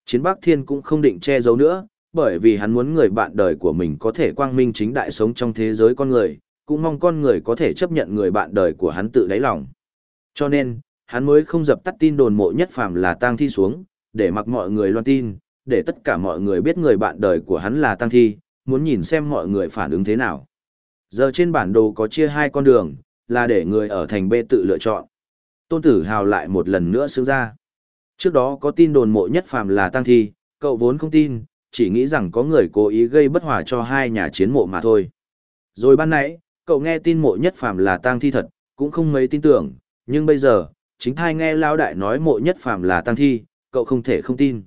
Chiến Bắc Thiên cũng không định che giấu nữa, bởi vì hắn muốn người bạn đời của mình có thể quang minh chính đại sống trong thế giới con người, cũng mong con người có thể chấp nhận người bạn đời của hắn tự đáy lòng. Cho nên, hắn mới không dập tắt tin đồn mộ nhất phàm là tang thi xuống, để mặc mọi người loan tin, để tất cả mọi người biết người bạn đời của hắn là tang thi, muốn nhìn xem mọi người phản ứng thế nào. Giờ trên bản đồ có chia hai con đường, là để người ở thành B tự lựa chọn. Tôn Tử Hào lại một lần nữa xứng ra. Trước đó có tin đồn mộ nhất phàm là tang thi, cậu vốn không tin, chỉ nghĩ rằng có người cố ý gây bất hòa cho hai nhà chiến mộ mà thôi. Rồi ban nãy, cậu nghe tin mộ nhất phàm là tang thi thật, cũng không mấy tin tưởng, nhưng bây giờ, chính thai nghe Lao Đại nói mộ nhất phàm là tang thi, cậu không thể không tin.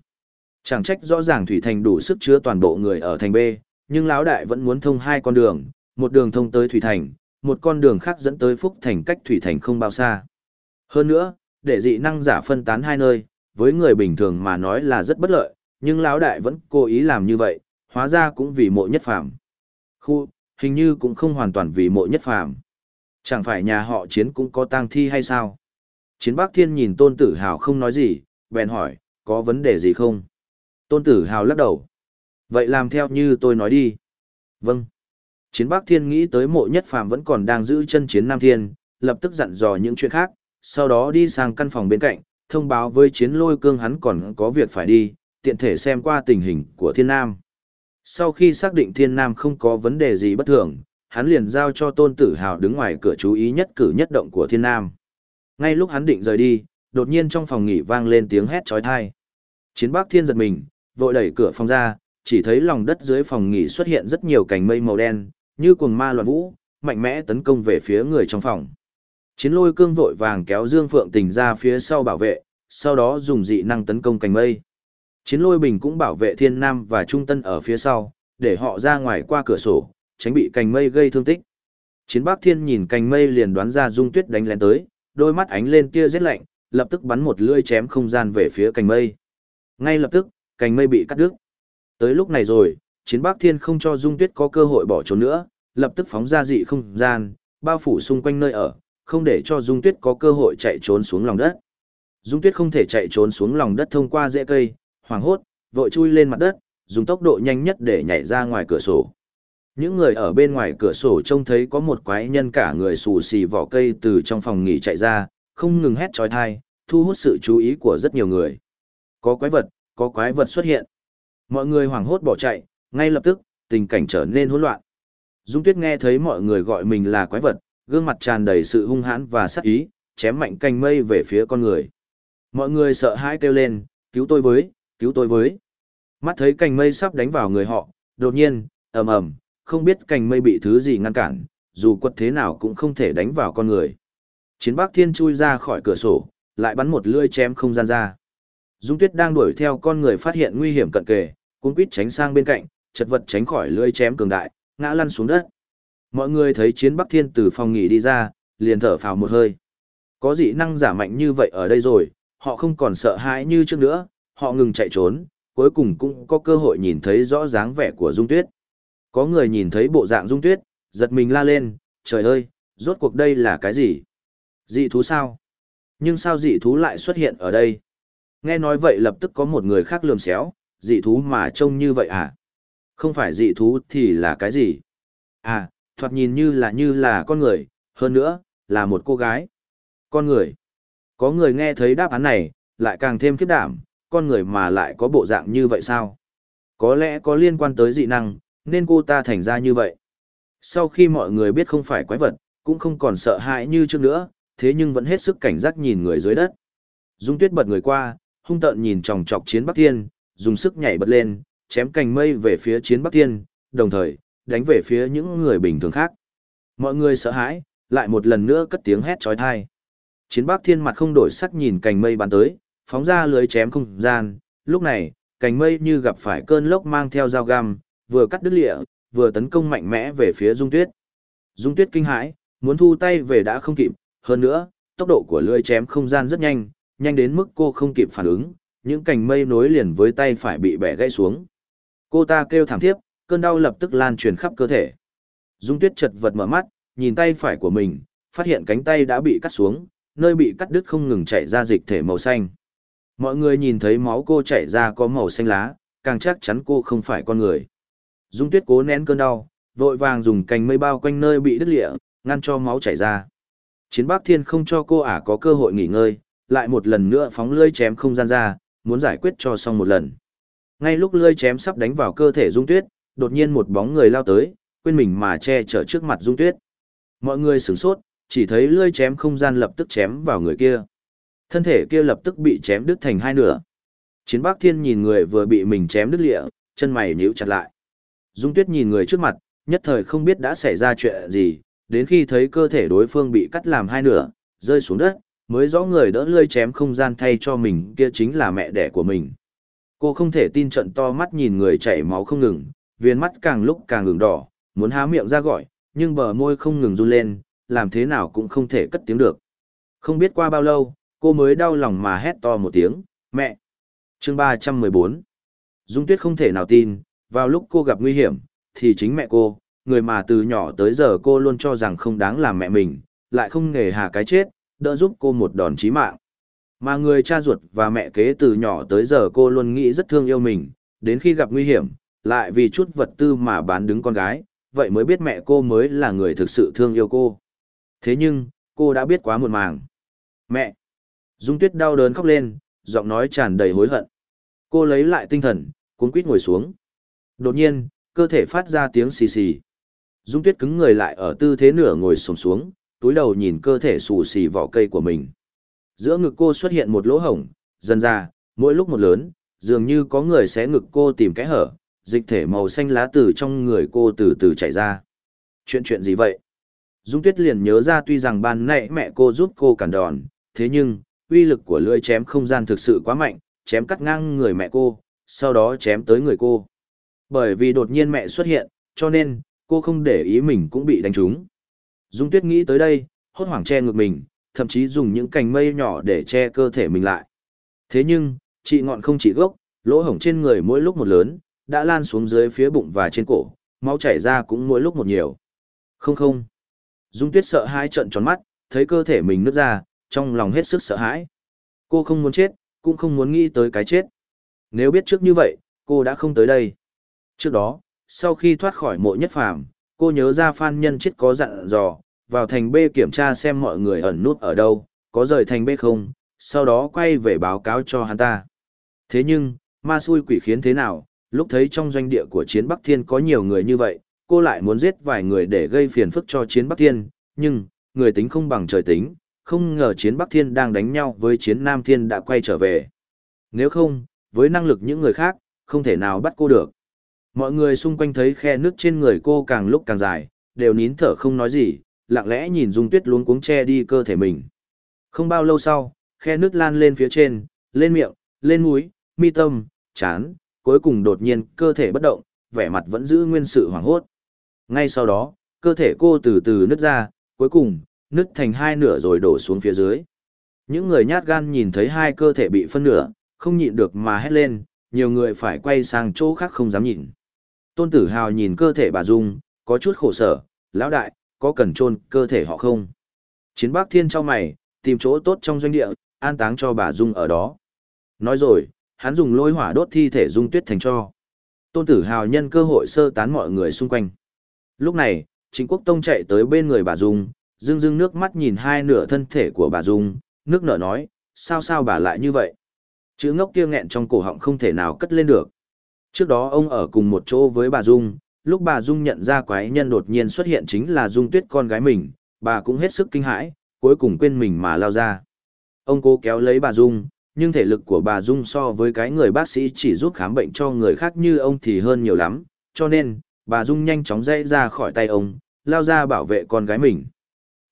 Chẳng trách rõ ràng Thủy Thành đủ sức chứa toàn bộ người ở thành B, nhưng Lão Đại vẫn muốn thông hai con đường, một đường thông tới Thủy Thành, một con đường khác dẫn tới Phúc Thành cách Thủy Thành không bao xa. Hơn nữa, để dị năng giả phân tán hai nơi, với người bình thường mà nói là rất bất lợi, nhưng Lão Đại vẫn cố ý làm như vậy, hóa ra cũng vì mộ nhất phàm. Khu, hình như cũng không hoàn toàn vì mộ nhất phàm. Chẳng phải nhà họ chiến cũng có tang thi hay sao? Chiến Bắc Thiên nhìn Tôn Tử Hào không nói gì, bèn hỏi, có vấn đề gì không? Tôn Tử Hào lắc đầu. Vậy làm theo như tôi nói đi. Vâng. Chiến Bắc Thiên nghĩ tới mộ nhất phàm vẫn còn đang giữ chân chiến Nam Thiên, lập tức dặn dò những chuyện khác, sau đó đi sang căn phòng bên cạnh, thông báo với chiến lôi cương hắn còn có việc phải đi, tiện thể xem qua tình hình của Thiên Nam. Sau khi xác định Thiên Nam không có vấn đề gì bất thường, hắn liền giao cho Tôn Tử Hào đứng ngoài cửa chú ý nhất cử nhất động của Thiên Nam. Ngay lúc hắn định rời đi, đột nhiên trong phòng nghỉ vang lên tiếng hét chói tai. Chiến Bắc Thiên giật mình, vội đẩy cửa phòng ra, chỉ thấy lòng đất dưới phòng nghỉ xuất hiện rất nhiều cành mây màu đen, như cuồng ma loạn vũ, mạnh mẽ tấn công về phía người trong phòng. Chiến lôi cương vội vàng kéo Dương Phượng Tình ra phía sau bảo vệ, sau đó dùng dị năng tấn công cành mây. Chiến lôi bình cũng bảo vệ thiên nam và trung tân ở phía sau, để họ ra ngoài qua cửa sổ, tránh bị cành mây gây thương tích. Chiến Bắc Thiên nhìn cành mây liền đoán ra Dung Tuyết đánh lén tới, đôi mắt ánh lên tia rét lạnh, lập tức bắn một lưỡi chém không gian về phía cành mây. Ngay lập tức, cành mây bị cắt đứt. Tới lúc này rồi, Chiến Bắc Thiên không cho Dung Tuyết có cơ hội bỏ trốn nữa, lập tức phóng ra dị không gian, bao phủ xung quanh nơi ở, không để cho Dung Tuyết có cơ hội chạy trốn xuống lòng đất. Dung Tuyết không thể chạy trốn xuống lòng đất thông qua rễ cây, hoảng hốt, vội chui lên mặt đất, dùng tốc độ nhanh nhất để nhảy ra ngoài cửa sổ. Những người ở bên ngoài cửa sổ trông thấy có một quái nhân cả người xù xì vỏ cây từ trong phòng nghỉ chạy ra, không ngừng hét trói thai, thu hút sự chú ý của rất nhiều người. Có quái vật, có quái vật xuất hiện. Mọi người hoảng hốt bỏ chạy, ngay lập tức, tình cảnh trở nên hỗn loạn. Dung Tuyết nghe thấy mọi người gọi mình là quái vật, gương mặt tràn đầy sự hung hãn và sắc ý, chém mạnh cành mây về phía con người. Mọi người sợ hãi kêu lên, cứu tôi với, cứu tôi với. Mắt thấy cành mây sắp đánh vào người họ, đột nhiên, ầm ầm, không biết cành mây bị thứ gì ngăn cản, dù quật thế nào cũng không thể đánh vào con người. Chiến Bắc Thiên chui ra khỏi cửa sổ, lại bắn một lưỡi chém không gian ra. Dung Tuyết đang đuổi theo con người phát hiện nguy hiểm cận kề, cuống quýt tránh sang bên cạnh, chật vật tránh khỏi lưỡi chém cường đại, ngã lăn xuống đất. Mọi người thấy Chiến Bắc Thiên từ phòng nghỉ đi ra, liền thở phào một hơi. Có dị năng giả mạnh như vậy ở đây rồi, họ không còn sợ hãi như trước nữa, họ ngừng chạy trốn, cuối cùng cũng có cơ hội nhìn thấy rõ dáng vẻ của Dung Tuyết. Có người nhìn thấy bộ dạng Dung Tuyết, giật mình la lên, trời ơi, rốt cuộc đây là cái gì? Dị thú sao? Nhưng sao dị thú lại xuất hiện ở đây? Nghe nói vậy lập tức có một người khác lườm xéo, dị thú mà trông như vậy à? Không phải dị thú thì là cái gì? À, thoạt nhìn như là như là con người, hơn nữa, là một cô gái. Con người. Có người nghe thấy đáp án này, lại càng thêm khiếp đảm, con người mà lại có bộ dạng như vậy sao? Có lẽ có liên quan tới dị năng, nên cô ta thành ra như vậy. Sau khi mọi người biết không phải quái vật, cũng không còn sợ hãi như trước nữa, thế nhưng vẫn hết sức cảnh giác nhìn người dưới đất. Dung Tuyết bật người qua, hung tợn nhìn chòng chọc Chiến Bắc Thiên, dùng sức nhảy bật lên, chém cành mây về phía Chiến Bắc Thiên, đồng thời đánh về phía những người bình thường khác. Mọi người sợ hãi, lại một lần nữa cất tiếng hét trói thai. Chiến Bắc Thiên mặt không đổi sắc nhìn cành mây bắn tới, phóng ra lưới chém không gian, lúc này, cành mây như gặp phải cơn lốc mang theo dao găm, vừa cắt đứt lịa, vừa tấn công mạnh mẽ về phía Dung Tuyết. Dung Tuyết kinh hãi, muốn thu tay về đã không kịp, hơn nữa, tốc độ của lưới chém không gian rất nhanh, nhanh đến mức cô không kịp phản ứng, những cành mây nối liền với tay phải bị bẻ gãy xuống. Cô ta kêu thảm thiết, cơn đau lập tức lan truyền khắp cơ thể. Dung Tuyết chật vật mở mắt, nhìn tay phải của mình, phát hiện cánh tay đã bị cắt xuống, nơi bị cắt đứt không ngừng chảy ra dịch thể màu xanh. Mọi người nhìn thấy máu cô chảy ra có màu xanh lá, càng chắc chắn cô không phải con người. Dung Tuyết cố nén cơn đau, vội vàng dùng cành mây bao quanh nơi bị đứt lịa, ngăn cho máu chảy ra. Chiến Bác Thiên không cho cô ả có cơ hội nghỉ ngơi, lại một lần nữa phóng lưỡi chém không gian ra, muốn giải quyết cho xong một lần. Ngay lúc lưỡi chém sắp đánh vào cơ thể Dung Tuyết, đột nhiên một bóng người lao tới, quên mình mà che chở trước mặt Dung Tuyết. Mọi người sửng sốt, chỉ thấy lưỡi chém không gian lập tức chém vào người kia. Thân thể kia lập tức bị chém đứt thành hai nửa. Chiến Bắc Thiên nhìn người vừa bị mình chém đứt lịa, chân mày nhíu chặt lại. Dung Tuyết nhìn người trước mặt, nhất thời không biết đã xảy ra chuyện gì, đến khi thấy cơ thể đối phương bị cắt làm hai nửa, rơi xuống đất, mới rõ người đỡ lươi chém không gian thay cho mình kia chính là mẹ đẻ của mình. Cô không thể tin trận to mắt nhìn người chảy máu không ngừng, viên mắt càng lúc càng ửng đỏ, muốn há miệng ra gọi, nhưng bờ môi không ngừng run lên, làm thế nào cũng không thể cất tiếng được. Không biết qua bao lâu, cô mới đau lòng mà hét to một tiếng, mẹ. Chương 314 Dung Tuyết không thể nào tin, vào lúc cô gặp nguy hiểm, thì chính mẹ cô, người mà từ nhỏ tới giờ cô luôn cho rằng không đáng làm mẹ mình, lại không nghề hà cái chết, đỡ giúp cô một đòn chí mạng. Mà người cha ruột và mẹ kế từ nhỏ tới giờ cô luôn nghĩ rất thương yêu mình, đến khi gặp nguy hiểm, lại vì chút vật tư mà bán đứng con gái, vậy mới biết mẹ cô mới là người thực sự thương yêu cô. Thế nhưng, cô đã biết quá muộn màng. Mẹ! Dung Tuyết đau đớn khóc lên, giọng nói tràn đầy hối hận. Cô lấy lại tinh thần, cuống quýt ngồi xuống. Đột nhiên, cơ thể phát ra tiếng xì xì. Dung Tuyết cứng người lại ở tư thế nửa ngồi xổm xuống, túi đầu nhìn cơ thể xù xì vỏ cây của mình. Giữa ngực cô xuất hiện một lỗ hổng, dần ra, mỗi lúc một lớn, dường như có người xé ngực cô tìm cái hở, dịch thể màu xanh lá từ trong người cô từ từ chảy ra. Chuyện chuyện gì vậy? Dung Tuyết liền nhớ ra tuy rằng ban nãy mẹ cô giúp cô cản đòn, thế nhưng, uy lực của lưỡi chém không gian thực sự quá mạnh, chém cắt ngang người mẹ cô, sau đó chém tới người cô. Bởi vì đột nhiên mẹ xuất hiện, cho nên, cô không để ý mình cũng bị đánh trúng. Dung Tuyết nghĩ tới đây, hốt hoảng che ngược mình, thậm chí dùng những cành mây nhỏ để che cơ thể mình lại. Thế nhưng, chị ngọn không chỉ gốc, lỗ hổng trên người mỗi lúc một lớn, đã lan xuống dưới phía bụng và trên cổ, máu chảy ra cũng mỗi lúc một nhiều. Không không. Dung Tuyết sợ hai trận tròn mắt, thấy cơ thể mình nứt ra, trong lòng hết sức sợ hãi. Cô không muốn chết, cũng không muốn nghĩ tới cái chết. Nếu biết trước như vậy, cô đã không tới đây. Trước đó, sau khi thoát khỏi mộ nhất phàm, cô nhớ ra Phan Nhân Chết có dặn dò, vào thành B kiểm tra xem mọi người ẩn nút ở đâu, có rời thành B không, sau đó quay về báo cáo cho hắn ta. Thế nhưng, ma xui quỷ khiến thế nào, lúc thấy trong doanh địa của chiến Bắc Thiên có nhiều người như vậy, cô lại muốn giết vài người để gây phiền phức cho chiến Bắc Thiên, nhưng, người tính không bằng trời tính, không ngờ chiến Bắc Thiên đang đánh nhau với chiến Nam Thiên đã quay trở về. Nếu không, với năng lực những người khác, không thể nào bắt cô được. Mọi người xung quanh thấy khe nước trên người cô càng lúc càng dài, đều nín thở không nói gì, lặng lẽ nhìn Dung Tuyết luống cuống che đi cơ thể mình. Không bao lâu sau, khe nước lan lên phía trên, lên miệng, lên mũi, mi tâm, chán, cuối cùng đột nhiên cơ thể bất động, vẻ mặt vẫn giữ nguyên sự hoảng hốt. Ngay sau đó, cơ thể cô từ từ nứt ra, cuối cùng, nứt thành hai nửa rồi đổ xuống phía dưới. Những người nhát gan nhìn thấy hai cơ thể bị phân nửa, không nhịn được mà hét lên, nhiều người phải quay sang chỗ khác không dám nhìn. Tôn Tử Hào nhìn cơ thể bà Dung, có chút khổ sở, lão đại, có cần chôn cơ thể họ không? Chiến Bắc Thiên cho mày, tìm chỗ tốt trong doanh địa, an táng cho bà Dung ở đó. Nói rồi, hắn dùng lôi hỏa đốt thi thể Dung Tuyết thành cho. Tôn Tử Hào nhân cơ hội sơ tán mọi người xung quanh. Lúc này, Chính Quốc Tông chạy tới bên người bà Dung, dưng dưng nước mắt nhìn hai nửa thân thể của bà Dung, nước nở nói, sao sao bà lại như vậy? Chữ ngốc kia nghẹn trong cổ họng không thể nào cất lên được. Trước đó ông ở cùng một chỗ với bà Dung, lúc bà Dung nhận ra quái nhân đột nhiên xuất hiện chính là Dung Tuyết con gái mình, bà cũng hết sức kinh hãi, cuối cùng quên mình mà lao ra. Ông cố kéo lấy bà Dung, nhưng thể lực của bà Dung so với cái người bác sĩ chỉ giúp khám bệnh cho người khác như ông thì hơn nhiều lắm, cho nên, bà Dung nhanh chóng dây ra khỏi tay ông, lao ra bảo vệ con gái mình.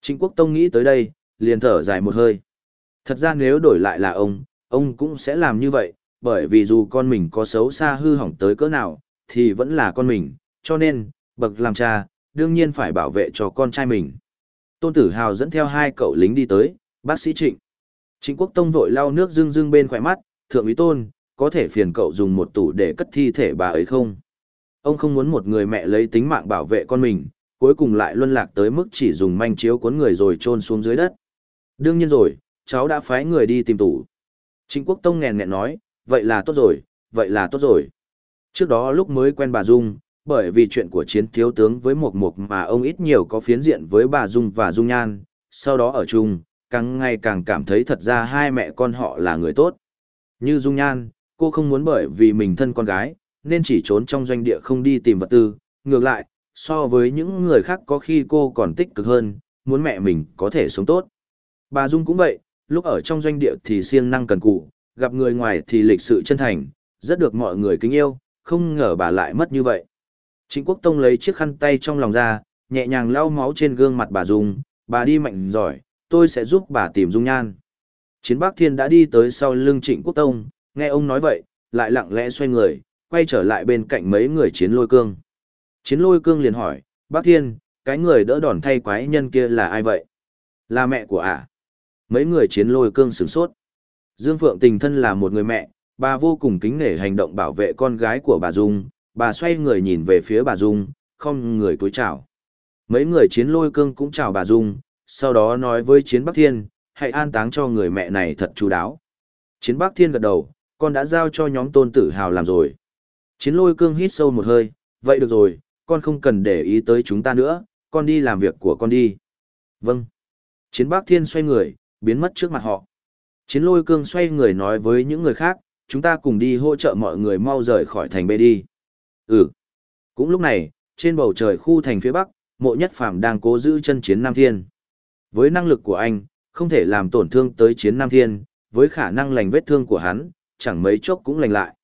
Trịnh Quốc Tông nghĩ tới đây, liền thở dài một hơi. Thật ra nếu đổi lại là ông, ông cũng sẽ làm như vậy, bởi vì dù con mình có xấu xa hư hỏng tới cỡ nào, thì vẫn là con mình, cho nên, bậc làm cha, đương nhiên phải bảo vệ cho con trai mình. Tôn Tử Hào dẫn theo hai cậu lính đi tới, bác sĩ Trịnh. Trịnh Quốc Tông vội lau nước rưng rưng bên khỏe mắt, thượng úy Tôn, có thể phiền cậu dùng một tủ để cất thi thể bà ấy không? Ông không muốn một người mẹ lấy tính mạng bảo vệ con mình, cuối cùng lại luân lạc tới mức chỉ dùng manh chiếu cuốn người rồi trôn xuống dưới đất. Đương nhiên rồi, cháu đã phái người đi tìm tủ. Trịnh Quốc Tông nghèn nghẹn nói, vậy là tốt rồi, vậy là tốt rồi. Trước đó lúc mới quen bà Dung, bởi vì chuyện của chiến thiếu tướng với một mục mà ông ít nhiều có phiến diện với bà Dung và Dung Nhan, sau đó ở chung, càng ngày càng cảm thấy thật ra hai mẹ con họ là người tốt. Như Dung Nhan, cô không muốn bởi vì mình thân con gái, nên chỉ trốn trong doanh địa không đi tìm vật tư, ngược lại, so với những người khác có khi cô còn tích cực hơn, muốn mẹ mình có thể sống tốt. Bà Dung cũng vậy, lúc ở trong doanh địa thì siêng năng cần cù, gặp người ngoài thì lịch sự chân thành, rất được mọi người kính yêu, không ngờ bà lại mất như vậy. Trịnh Quốc Tông lấy chiếc khăn tay trong lòng ra, nhẹ nhàng lau máu trên gương mặt bà Dung, bà đi mạnh giỏi, tôi sẽ giúp bà tìm Dung Nhan. Chiến Bắc Thiên đã đi tới sau lưng Trịnh Quốc Tông, nghe ông nói vậy, lại lặng lẽ xoay người, quay trở lại bên cạnh mấy người chiến lôi cương. Chiến lôi cương liền hỏi, Bắc Thiên, cái người đỡ đòn thay quái nhân kia là ai vậy? Là mẹ của ả. À? Mấy người chiến lôi cương sửng sốt. Dương Phượng tình thân là một người mẹ, bà vô cùng kính nể hành động bảo vệ con gái của bà Dung, bà xoay người nhìn về phía bà Dung, không người cúi chào. Mấy người chiến lôi cương cũng chào bà Dung, sau đó nói với chiến Bắc Thiên, hãy an táng cho người mẹ này thật chú đáo. Chiến Bắc Thiên gật đầu, con đã giao cho nhóm tôn tử hào làm rồi. Chiến lôi cương hít sâu một hơi, vậy được rồi, con không cần để ý tới chúng ta nữa, con đi làm việc của con đi. Vâng. Chiến Bắc Thiên xoay người, biến mất trước mặt họ. Chiến lôi cương xoay người nói với những người khác, chúng ta cùng đi hỗ trợ mọi người mau rời khỏi thành bê đi. Ừ. Cũng lúc này, trên bầu trời khu thành phía bắc, mộ nhất phàm đang cố giữ chân chiến Nam Thiên. Với năng lực của anh, không thể làm tổn thương tới chiến Nam Thiên, với khả năng lành vết thương của hắn, chẳng mấy chốc cũng lành lại.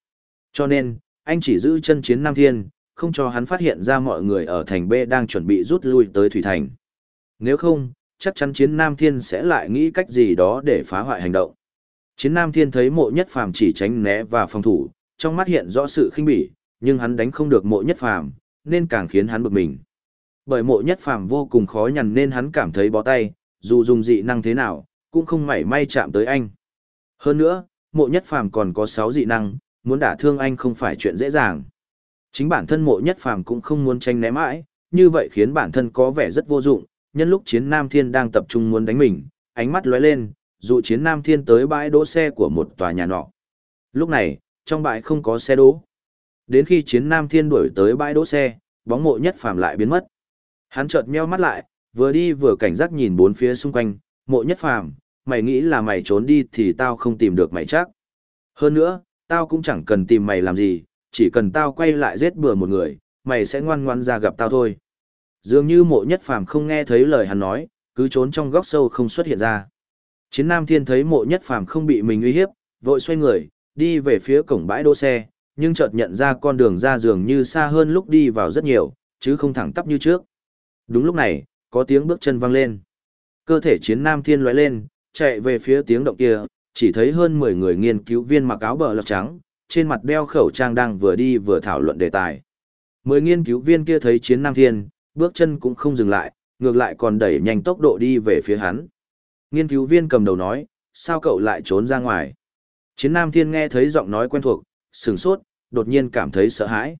Cho nên, anh chỉ giữ chân chiến Nam Thiên, không cho hắn phát hiện ra mọi người ở thành B đang chuẩn bị rút lui tới Thủy Thành. Nếu không, chắc chắn chiến Nam Thiên sẽ lại nghĩ cách gì đó để phá hoại hành động. Chiến Nam Thiên thấy mộ nhất phàm chỉ tránh né và phòng thủ, trong mắt hiện rõ sự khinh bỉ, nhưng hắn đánh không được mộ nhất phàm, nên càng khiến hắn bực mình. Bởi mộ nhất phàm vô cùng khó nhằn nên hắn cảm thấy bó tay, dù dùng dị năng thế nào, cũng không mảy may chạm tới anh. Hơn nữa, mộ nhất phàm còn có 6 dị năng, muốn đả thương anh không phải chuyện dễ dàng. Chính bản thân mộ nhất phàm cũng không muốn tranh né mãi, như vậy khiến bản thân có vẻ rất vô dụng, nhân lúc chiến Nam Thiên đang tập trung muốn đánh mình, ánh mắt lóe lên, dụ chiến Nam Thiên tới bãi đỗ xe của một tòa nhà nọ. Lúc này, trong bãi không có xe đỗ. Đến khi chiến Nam Thiên đuổi tới bãi đỗ xe, bóng mộ nhất phàm lại biến mất. Hắn chợt meo mắt lại, vừa đi vừa cảnh giác nhìn bốn phía xung quanh, mộ nhất phàm, mày nghĩ là mày trốn đi thì tao không tìm được mày chắc. Hơn nữa, tao cũng chẳng cần tìm mày làm gì, chỉ cần tao quay lại giết bừa một người, mày sẽ ngoan ngoan ra gặp tao thôi. Dường như mộ nhất phàm không nghe thấy lời hắn nói, cứ trốn trong góc sâu không xuất hiện ra. Chiến Nam Thiên thấy mộ nhất phàm không bị mình uy hiếp, vội xoay người, đi về phía cổng bãi đỗ xe, nhưng chợt nhận ra con đường ra dường như xa hơn lúc đi vào rất nhiều, chứ không thẳng tắp như trước. Đúng lúc này, có tiếng bước chân vang lên. Cơ thể chiến Nam Thiên lóe lên, chạy về phía tiếng động kia, chỉ thấy hơn 10 người nghiên cứu viên mặc áo bờ lọc trắng, trên mặt đeo khẩu trang đang vừa đi vừa thảo luận đề tài. Mười nghiên cứu viên kia thấy chiến Nam Thiên, bước chân cũng không dừng lại, ngược lại còn đẩy nhanh tốc độ đi về phía hắn. Nghiên cứu viên cầm đầu nói, sao cậu lại trốn ra ngoài? Chiến Nam Thiên nghe thấy giọng nói quen thuộc, sừng sốt, đột nhiên cảm thấy sợ hãi.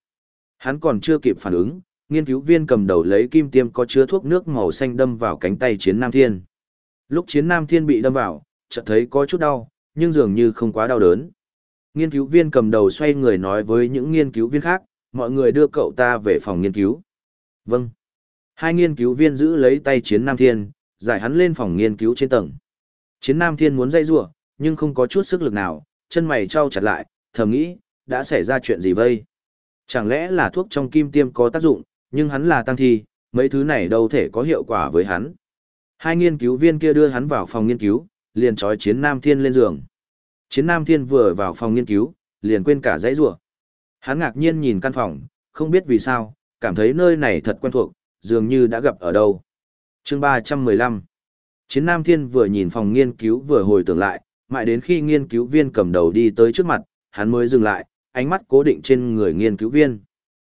Hắn còn chưa kịp phản ứng, nghiên cứu viên cầm đầu lấy kim tiêm có chứa thuốc nước màu xanh đâm vào cánh tay Chiến Nam Thiên. Lúc Chiến Nam Thiên bị đâm vào, chợt thấy có chút đau, nhưng dường như không quá đau đớn. Nghiên cứu viên cầm đầu xoay người nói với những nghiên cứu viên khác, mọi người đưa cậu ta về phòng nghiên cứu. Vâng. Hai nghiên cứu viên giữ lấy tay Chiến Nam Thiên, giải hắn lên phòng nghiên cứu trên tầng. Chiến Nam Thiên muốn dây rủa, nhưng không có chút sức lực nào, chân mày trao chặt lại, thầm nghĩ, đã xảy ra chuyện gì vây? Chẳng lẽ là thuốc trong kim tiêm có tác dụng, nhưng hắn là tăng thi, mấy thứ này đâu thể có hiệu quả với hắn. Hai nghiên cứu viên kia đưa hắn vào phòng nghiên cứu, liền trói Chiến Nam Thiên lên giường. Chiến Nam Thiên vừa vào phòng nghiên cứu, liền quên cả dãy rủa. Hắn ngạc nhiên nhìn căn phòng, không biết vì sao, cảm thấy nơi này thật quen thuộc, dường như đã gặp ở đâu. Chương 315 Chiến Nam Thiên vừa nhìn phòng nghiên cứu vừa hồi tưởng lại, mãi đến khi nghiên cứu viên cầm đầu đi tới trước mặt, hắn mới dừng lại, ánh mắt cố định trên người nghiên cứu viên.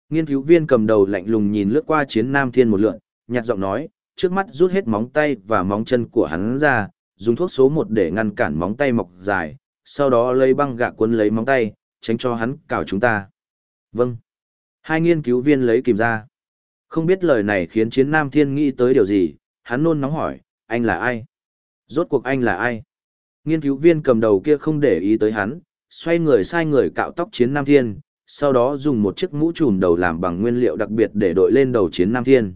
Nghiên cứu viên cầm đầu lạnh lùng nhìn lướt qua Chiến Nam Thiên một lượn, nhạt giọng nói, trước mắt rút hết móng tay và móng chân của hắn ra, dùng thuốc số 1 để ngăn cản móng tay mọc dài, sau đó lấy băng gạc cuốn lấy móng tay, tránh cho hắn cào chúng ta. Vâng. Hai nghiên cứu viên lấy kìm ra. Không biết lời này khiến chiến nam thiên nghĩ tới điều gì, hắn nôn nóng hỏi, anh là ai? Rốt cuộc anh là ai? Nghiên cứu viên cầm đầu kia không để ý tới hắn, xoay người sai người cạo tóc chiến nam thiên, sau đó dùng một chiếc mũ trùm đầu làm bằng nguyên liệu đặc biệt để đội lên đầu chiến nam thiên.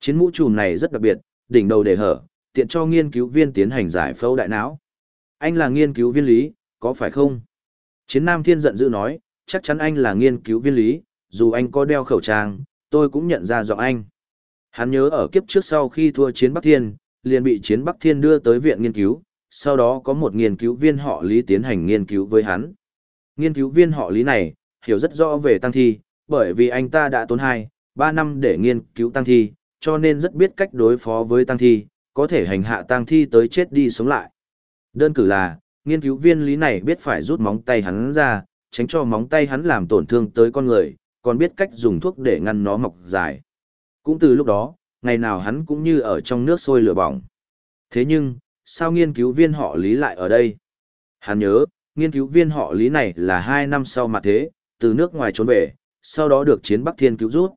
Chiến mũ trùm này rất đặc biệt, đỉnh đầu để hở, tiện cho nghiên cứu viên tiến hành giải phẫu đại não. Anh là nghiên cứu viên lý, có phải không? Chiến Nam Thiên giận dữ nói, chắc chắn anh là nghiên cứu viên lý, dù anh có đeo khẩu trang, tôi cũng nhận ra giọng anh. Hắn nhớ ở kiếp trước sau khi thua chiến Bắc Thiên, liền bị chiến Bắc Thiên đưa tới viện nghiên cứu, sau đó có một nghiên cứu viên họ Lý tiến hành nghiên cứu với hắn. Nghiên cứu viên họ Lý này, hiểu rất rõ về tăng thi, bởi vì anh ta đã tốn 2, 3 năm để nghiên cứu tăng thi, cho nên rất biết cách đối phó với tăng thi, có thể hành hạ tăng thi tới chết đi sống lại. Đơn cử là, nghiên cứu viên lý này biết phải rút móng tay hắn ra, tránh cho móng tay hắn làm tổn thương tới con người, còn biết cách dùng thuốc để ngăn nó mọc dài. Cũng từ lúc đó, ngày nào hắn cũng như ở trong nước sôi lửa bỏng. Thế nhưng, sao nghiên cứu viên họ lý lại ở đây? Hắn nhớ, nghiên cứu viên họ lý này là hai năm sau mà thế, từ nước ngoài trốn về, sau đó được chiến Bắc Thiên cứu rút.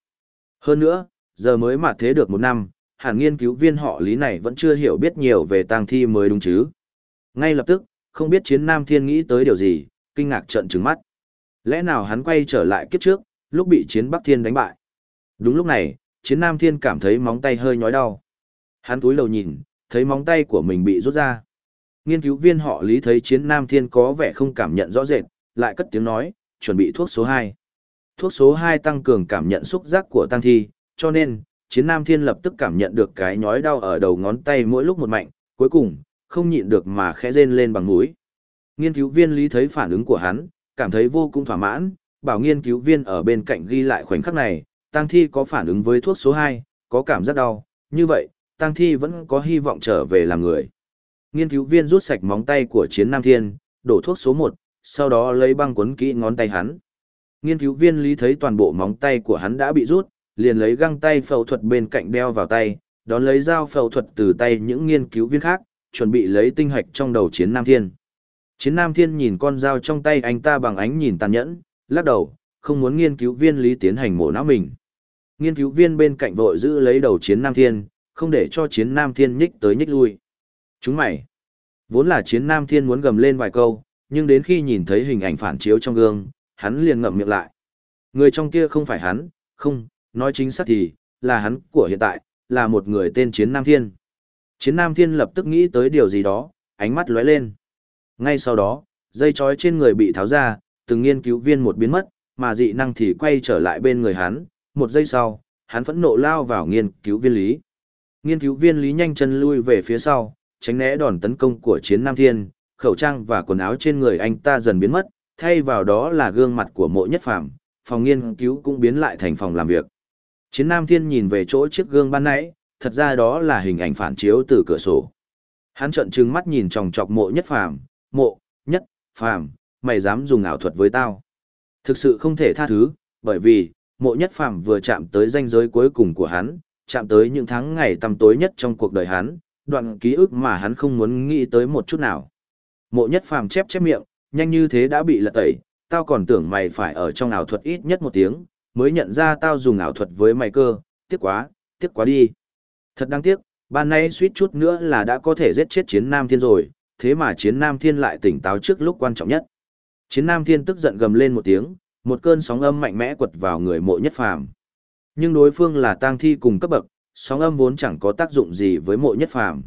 Hơn nữa, giờ mới mà thế được một năm, hẳn nghiên cứu viên họ lý này vẫn chưa hiểu biết nhiều về tang thi mới đúng chứ. Ngay lập tức, không biết chiến nam thiên nghĩ tới điều gì, kinh ngạc trợn trừng mắt. Lẽ nào hắn quay trở lại kiếp trước, lúc bị chiến bắc thiên đánh bại. Đúng lúc này, chiến nam thiên cảm thấy móng tay hơi nhói đau. Hắn túi lầu nhìn, thấy móng tay của mình bị rút ra. Nghiên cứu viên họ lý thấy chiến nam thiên có vẻ không cảm nhận rõ rệt, lại cất tiếng nói, chuẩn bị thuốc số 2. Thuốc số 2 tăng cường cảm nhận xúc giác của tăng thi, cho nên, chiến nam thiên lập tức cảm nhận được cái nhói đau ở đầu ngón tay mỗi lúc một mạnh, cuối cùng, không nhịn được mà khẽ rên lên bằng mũi. Nghiên cứu viên lý thấy phản ứng của hắn, cảm thấy vô cùng thỏa mãn, bảo nghiên cứu viên ở bên cạnh ghi lại khoảnh khắc này, tăng thi có phản ứng với thuốc số 2, có cảm giác đau, như vậy, tăng thi vẫn có hy vọng trở về làm người. Nghiên cứu viên rút sạch móng tay của chiến nam thiên, đổ thuốc số 1, sau đó lấy băng quấn kỹ ngón tay hắn. Nghiên cứu viên lý thấy toàn bộ móng tay của hắn đã bị rút, liền lấy găng tay phẫu thuật bên cạnh đeo vào tay, đón lấy dao phẫu thuật từ tay những nghiên cứu viên khác, chuẩn bị lấy tinh hạch trong đầu chiến Nam Thiên. Chiến Nam Thiên nhìn con dao trong tay anh ta bằng ánh nhìn tàn nhẫn, lắc đầu, không muốn nghiên cứu viên lý tiến hành mổ não mình. Nghiên cứu viên bên cạnh vội giữ lấy đầu chiến Nam Thiên, không để cho chiến Nam Thiên nhích tới nhích lui. Chúng mày! Vốn là chiến Nam Thiên muốn gầm lên vài câu, nhưng đến khi nhìn thấy hình ảnh phản chiếu trong gương, hắn liền ngậm miệng lại. Người trong kia không phải hắn, không, nói chính xác thì, là hắn của hiện tại, là một người tên Chiến Nam Thiên. Chiến Nam Thiên lập tức nghĩ tới điều gì đó, ánh mắt lóe lên. Ngay sau đó, dây chói trên người bị tháo ra, từng nghiên cứu viên một biến mất, mà dị năng thì quay trở lại bên người hắn. Một giây sau, hắn phẫn nộ lao vào nghiên cứu viên lý. Nghiên cứu viên lý nhanh chân lui về phía sau, tránh né đòn tấn công của chiến Nam Thiên, khẩu trang và quần áo trên người anh ta dần biến mất, thay vào đó là gương mặt của mộ nhất phàm, phòng nghiên cứu cũng biến lại thành phòng làm việc. Chiến Nam Thiên nhìn về chỗ chiếc gương ban nãy, thật ra đó là hình ảnh phản chiếu từ cửa sổ. Hắn trợn trừng mắt nhìn chòng chọc mộ nhất phàm, mộ, nhất, phàm, mày dám dùng ảo thuật với tao. Thực sự không thể tha thứ, bởi vì, mộ nhất phàm vừa chạm tới ranh giới cuối cùng của hắn, chạm tới những tháng ngày tăm tối nhất trong cuộc đời hắn, đoạn ký ức mà hắn không muốn nghĩ tới một chút nào. Mộ nhất phàm chép chép miệng, nhanh như thế đã bị lật tẩy, tao còn tưởng mày phải ở trong ảo thuật ít nhất một tiếng, mới nhận ra tao dùng ảo thuật với mày cơ, tiếc quá, tiếc quá đi. Thật đáng tiếc, ban nay suýt chút nữa là đã có thể giết chết chiến Nam Thiên rồi, thế mà chiến Nam Thiên lại tỉnh táo trước lúc quan trọng nhất. Chiến Nam Thiên tức giận gầm lên một tiếng, một cơn sóng âm mạnh mẽ quật vào người mộ nhất phàm. Nhưng đối phương là tang thi cùng cấp bậc, sóng âm vốn chẳng có tác dụng gì với mộ nhất phàm.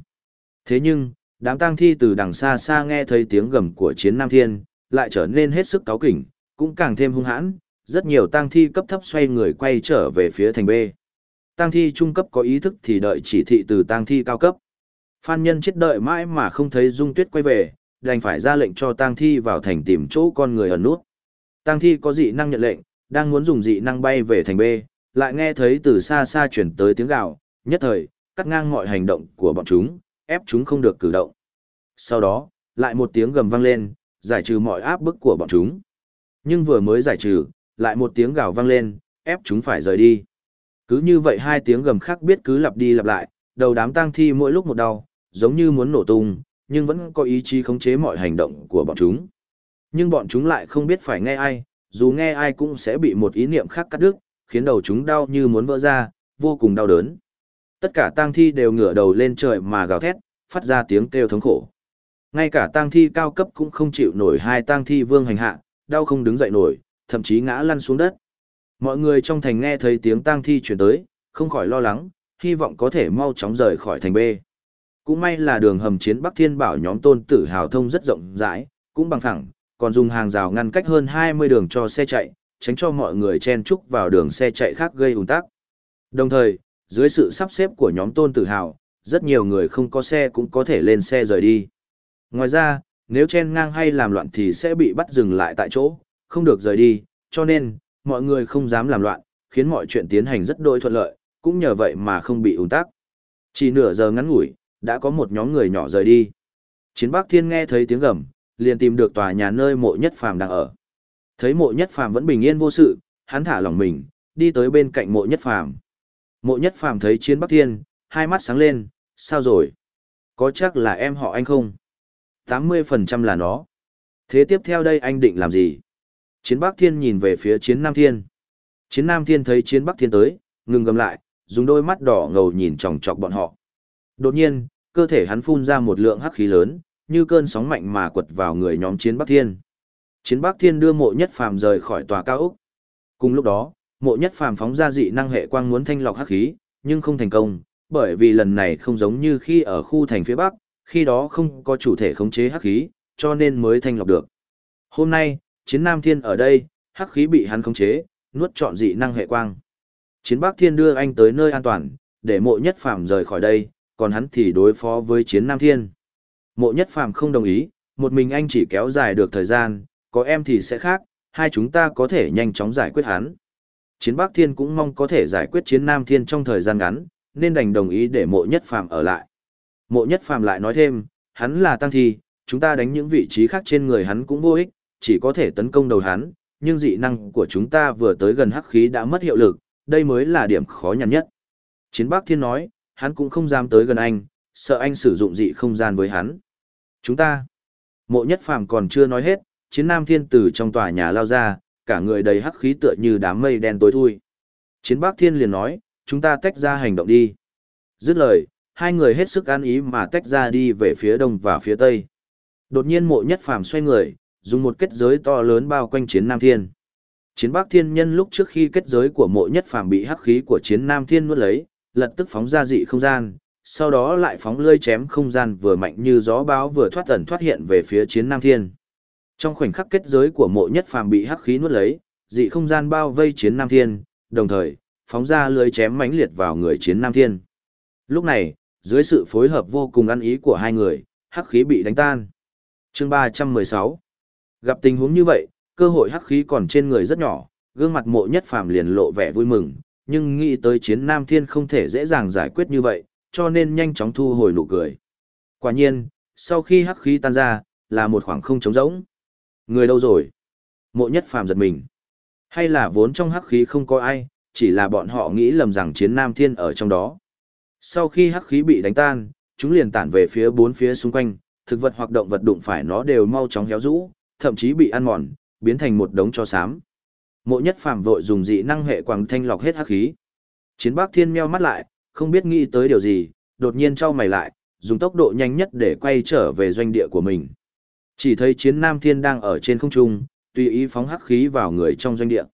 Thế nhưng, đám tang thi từ đằng xa xa nghe thấy tiếng gầm của chiến Nam Thiên, lại trở nên hết sức cáu kỉnh, cũng càng thêm hung hãn, rất nhiều tang thi cấp thấp xoay người quay trở về phía thành B. Tang thi trung cấp có ý thức thì đợi chỉ thị từ tang thi cao cấp. Phan nhân chết đợi mãi mà không thấy Dung Tuyết quay về, đành phải ra lệnh cho tang thi vào thành tìm chỗ con người ẩn nút. Tang thi có dị năng nhận lệnh, đang muốn dùng dị năng bay về thành B, lại nghe thấy từ xa xa chuyển tới tiếng gào, nhất thời, cắt ngang mọi hành động của bọn chúng, ép chúng không được cử động. Sau đó, lại một tiếng gầm vang lên, giải trừ mọi áp bức của bọn chúng. Nhưng vừa mới giải trừ, lại một tiếng gào vang lên, ép chúng phải rời đi. Cứ như vậy hai tiếng gầm khác biết cứ lặp đi lặp lại, đầu đám tang thi mỗi lúc một đau, giống như muốn nổ tung, nhưng vẫn có ý chí khống chế mọi hành động của bọn chúng. Nhưng bọn chúng lại không biết phải nghe ai, dù nghe ai cũng sẽ bị một ý niệm khác cắt đứt, khiến đầu chúng đau như muốn vỡ ra, vô cùng đau đớn. Tất cả tang thi đều ngửa đầu lên trời mà gào thét, phát ra tiếng kêu thống khổ. Ngay cả tang thi cao cấp cũng không chịu nổi hai tang thi vương hành hạ, đau không đứng dậy nổi, thậm chí ngã lăn xuống đất. Mọi người trong thành nghe thấy tiếng tang thi chuyển tới, không khỏi lo lắng, hy vọng có thể mau chóng rời khỏi thành B. Cũng may là đường hầm chiến Bắc Thiên Bảo nhóm tôn tử hào thông rất rộng rãi, cũng bằng thẳng, còn dùng hàng rào ngăn cách hơn 20 đường cho xe chạy, tránh cho mọi người chen chúc vào đường xe chạy khác gây ủn tắc. Đồng thời, dưới sự sắp xếp của nhóm tôn tử hào, rất nhiều người không có xe cũng có thể lên xe rời đi. Ngoài ra, nếu chen ngang hay làm loạn thì sẽ bị bắt dừng lại tại chỗ, không được rời đi, cho nên, mọi người không dám làm loạn, khiến mọi chuyện tiến hành rất đôi thuận lợi, cũng nhờ vậy mà không bị ủn tắc. Chỉ nửa giờ ngắn ngủi, đã có một nhóm người nhỏ rời đi. Chiến Bắc Thiên nghe thấy tiếng gầm, liền tìm được tòa nhà nơi mộ nhất phàm đang ở. Thấy mộ nhất phàm vẫn bình yên vô sự, hắn thả lòng mình, đi tới bên cạnh mộ nhất phàm. Mộ nhất phàm thấy Chiến Bắc Thiên, hai mắt sáng lên, sao rồi? Có chắc là em họ anh không? 80% là nó. Thế tiếp theo đây anh định làm gì? Chiến Bắc Thiên nhìn về phía Chiến Nam Thiên. Chiến Nam Thiên thấy Chiến Bắc Thiên tới, ngừng gầm lại, dùng đôi mắt đỏ ngầu nhìn chòng chọc bọn họ. Đột nhiên, cơ thể hắn phun ra một lượng hắc khí lớn, như cơn sóng mạnh mà quật vào người nhóm Chiến Bắc Thiên. Chiến Bắc Thiên đưa mộ nhất phàm rời khỏi tòa cao ốc. Cùng lúc đó, mộ nhất phàm phóng ra dị năng hệ quang muốn thanh lọc hắc khí, nhưng không thành công, bởi vì lần này không giống như khi ở khu thành phía Bắc, khi đó không có chủ thể khống chế hắc khí, cho nên mới thanh lọc được. Hôm nay, chiến Nam Thiên ở đây, hắc khí bị hắn khống chế, nuốt trọn dị năng hệ quang. Chiến Bắc Thiên đưa anh tới nơi an toàn, để mộ nhất phàm rời khỏi đây, còn hắn thì đối phó với chiến Nam Thiên. Mộ nhất phàm không đồng ý, một mình anh chỉ kéo dài được thời gian, có em thì sẽ khác, hai chúng ta có thể nhanh chóng giải quyết hắn. Chiến Bắc Thiên cũng mong có thể giải quyết chiến Nam Thiên trong thời gian ngắn, nên đành đồng ý để mộ nhất phàm ở lại. Mộ nhất phàm lại nói thêm, hắn là tăng thi, chúng ta đánh những vị trí khác trên người hắn cũng vô ích, chỉ có thể tấn công đầu hắn, nhưng dị năng của chúng ta vừa tới gần hắc khí đã mất hiệu lực, đây mới là điểm khó nhằn nhất. Chiến Bắc Thiên nói, hắn cũng không dám tới gần anh, sợ anh sử dụng dị không gian với hắn. Chúng ta, mộ nhất phàm còn chưa nói hết, chiến nam thiên tử trong tòa nhà lao ra, cả người đầy hắc khí tựa như đám mây đen tối thui. Chiến Bắc Thiên liền nói, chúng ta tách ra hành động đi. Dứt lời, hai người hết sức an ý mà tách ra đi về phía đông và phía tây. Đột nhiên mộ nhất phàm xoay người, dùng một kết giới to lớn bao quanh chiến Nam Thiên. Chiến Bắc Thiên nhân lúc trước khi kết giới của mộ nhất phàm bị hắc khí của chiến Nam Thiên nuốt lấy, lập tức phóng ra dị không gian, sau đó lại phóng lơi chém không gian vừa mạnh như gió báo vừa thoát ẩn thoát hiện về phía chiến Nam Thiên. Trong khoảnh khắc kết giới của mộ nhất phàm bị hắc khí nuốt lấy, dị không gian bao vây chiến Nam Thiên, đồng thời, phóng ra lưới chém mãnh liệt vào người chiến Nam Thiên. Lúc này, dưới sự phối hợp vô cùng ăn ý của hai người, hắc khí bị đánh tan. Chương 316 Gặp tình huống như vậy, cơ hội hắc khí còn trên người rất nhỏ, gương mặt mộ nhất phàm liền lộ vẻ vui mừng, nhưng nghĩ tới chiến Nam Thiên không thể dễ dàng giải quyết như vậy, cho nên nhanh chóng thu hồi nụ cười. Quả nhiên, sau khi hắc khí tan ra, là một khoảng không trống rỗng. Người đâu rồi? Mộ nhất phàm giật mình. Hay là vốn trong hắc khí không có ai, chỉ là bọn họ nghĩ lầm rằng chiến Nam Thiên ở trong đó. Sau khi hắc khí bị đánh tan, chúng liền tản về phía bốn phía xung quanh, thực vật hoặc động vật đụng phải nó đều mau chóng héo rũ, thậm chí bị ăn mòn, biến thành một đống cho xám. Mộ nhất phàm vội dùng dị năng hệ quang thanh lọc hết hắc khí. Chiến Bắc Thiên meo mắt lại, không biết nghĩ tới điều gì, đột nhiên trao mày lại, dùng tốc độ nhanh nhất để quay trở về doanh địa của mình. Chỉ thấy chiến Nam Thiên đang ở trên không trung, tùy ý phóng hắc khí vào người trong doanh địa.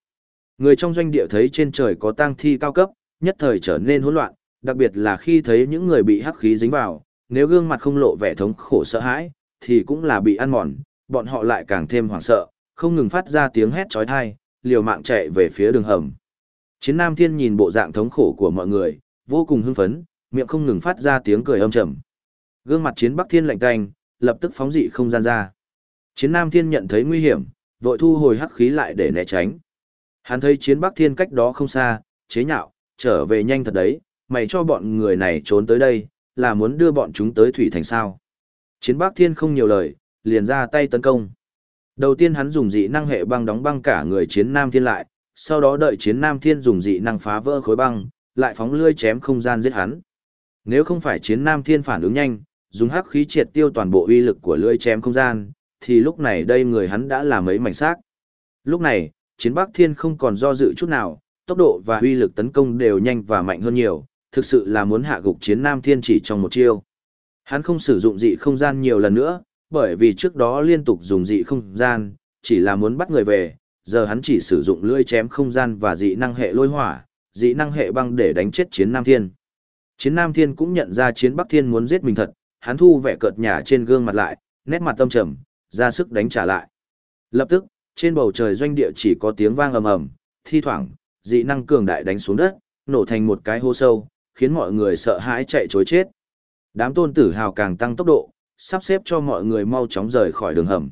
Người trong doanh địa thấy trên trời có tang thi cao cấp, nhất thời trở nên hỗn loạn, đặc biệt là khi thấy những người bị hắc khí dính vào, nếu gương mặt không lộ vẻ thống khổ sợ hãi, thì cũng là bị ăn mòn, bọn họ lại càng thêm hoảng sợ, không ngừng phát ra tiếng hét chói tai, liều mạng chạy về phía đường hầm. Chiến Nam Thiên nhìn bộ dạng thống khổ của mọi người, vô cùng hưng phấn, miệng không ngừng phát ra tiếng cười âm trầm. Gương mặt Chiến Bắc Thiên lạnh tanh, lập tức phóng dị không gian ra. Chiến Nam Thiên nhận thấy nguy hiểm, vội thu hồi hắc khí lại để né tránh. Hắn thấy Chiến Bắc Thiên cách đó không xa, chế nhạo, trở về nhanh thật đấy, mày cho bọn người này trốn tới đây, là muốn đưa bọn chúng tới thủy thành sao. Chiến Bắc Thiên không nhiều lời, liền ra tay tấn công. Đầu tiên hắn dùng dị năng hệ băng đóng băng cả người chiến Nam Thiên lại, sau đó đợi chiến Nam Thiên dùng dị năng phá vỡ khối băng, lại phóng lươi chém không gian giết hắn. Nếu không phải chiến Nam Thiên phản ứng nhanh, dùng hắc khí triệt tiêu toàn bộ uy lực của lưỡi chém không gian, thì lúc này đây người hắn đã là mấy mảnh xác. Lúc này, chiến Bắc Thiên không còn do dự chút nào, tốc độ và uy lực tấn công đều nhanh và mạnh hơn nhiều, thực sự là muốn hạ gục chiến Nam Thiên chỉ trong một chiêu. Hắn không sử dụng dị không gian nhiều lần nữa, bởi vì trước đó liên tục dùng dị không gian, chỉ là muốn bắt người về, giờ hắn chỉ sử dụng lưỡi chém không gian và dị năng hệ lôi hỏa, dị năng hệ băng để đánh chết chiến Nam Thiên. Chiến Nam Thiên cũng nhận ra chiến Bắc Thiên muốn giết mình thật, hắn thu vẻ cợt nhả trên gương mặt lại, nét mặt tâm trầm, ra sức đánh trả lại. Lập tức, trên bầu trời doanh địa chỉ có tiếng vang ầm ầm, thi thoảng, dị năng cường đại đánh xuống đất, nổ thành một cái hố sâu, khiến mọi người sợ hãi chạy trối chết. Đám tôn tử hào càng tăng tốc độ, sắp xếp cho mọi người mau chóng rời khỏi đường hầm.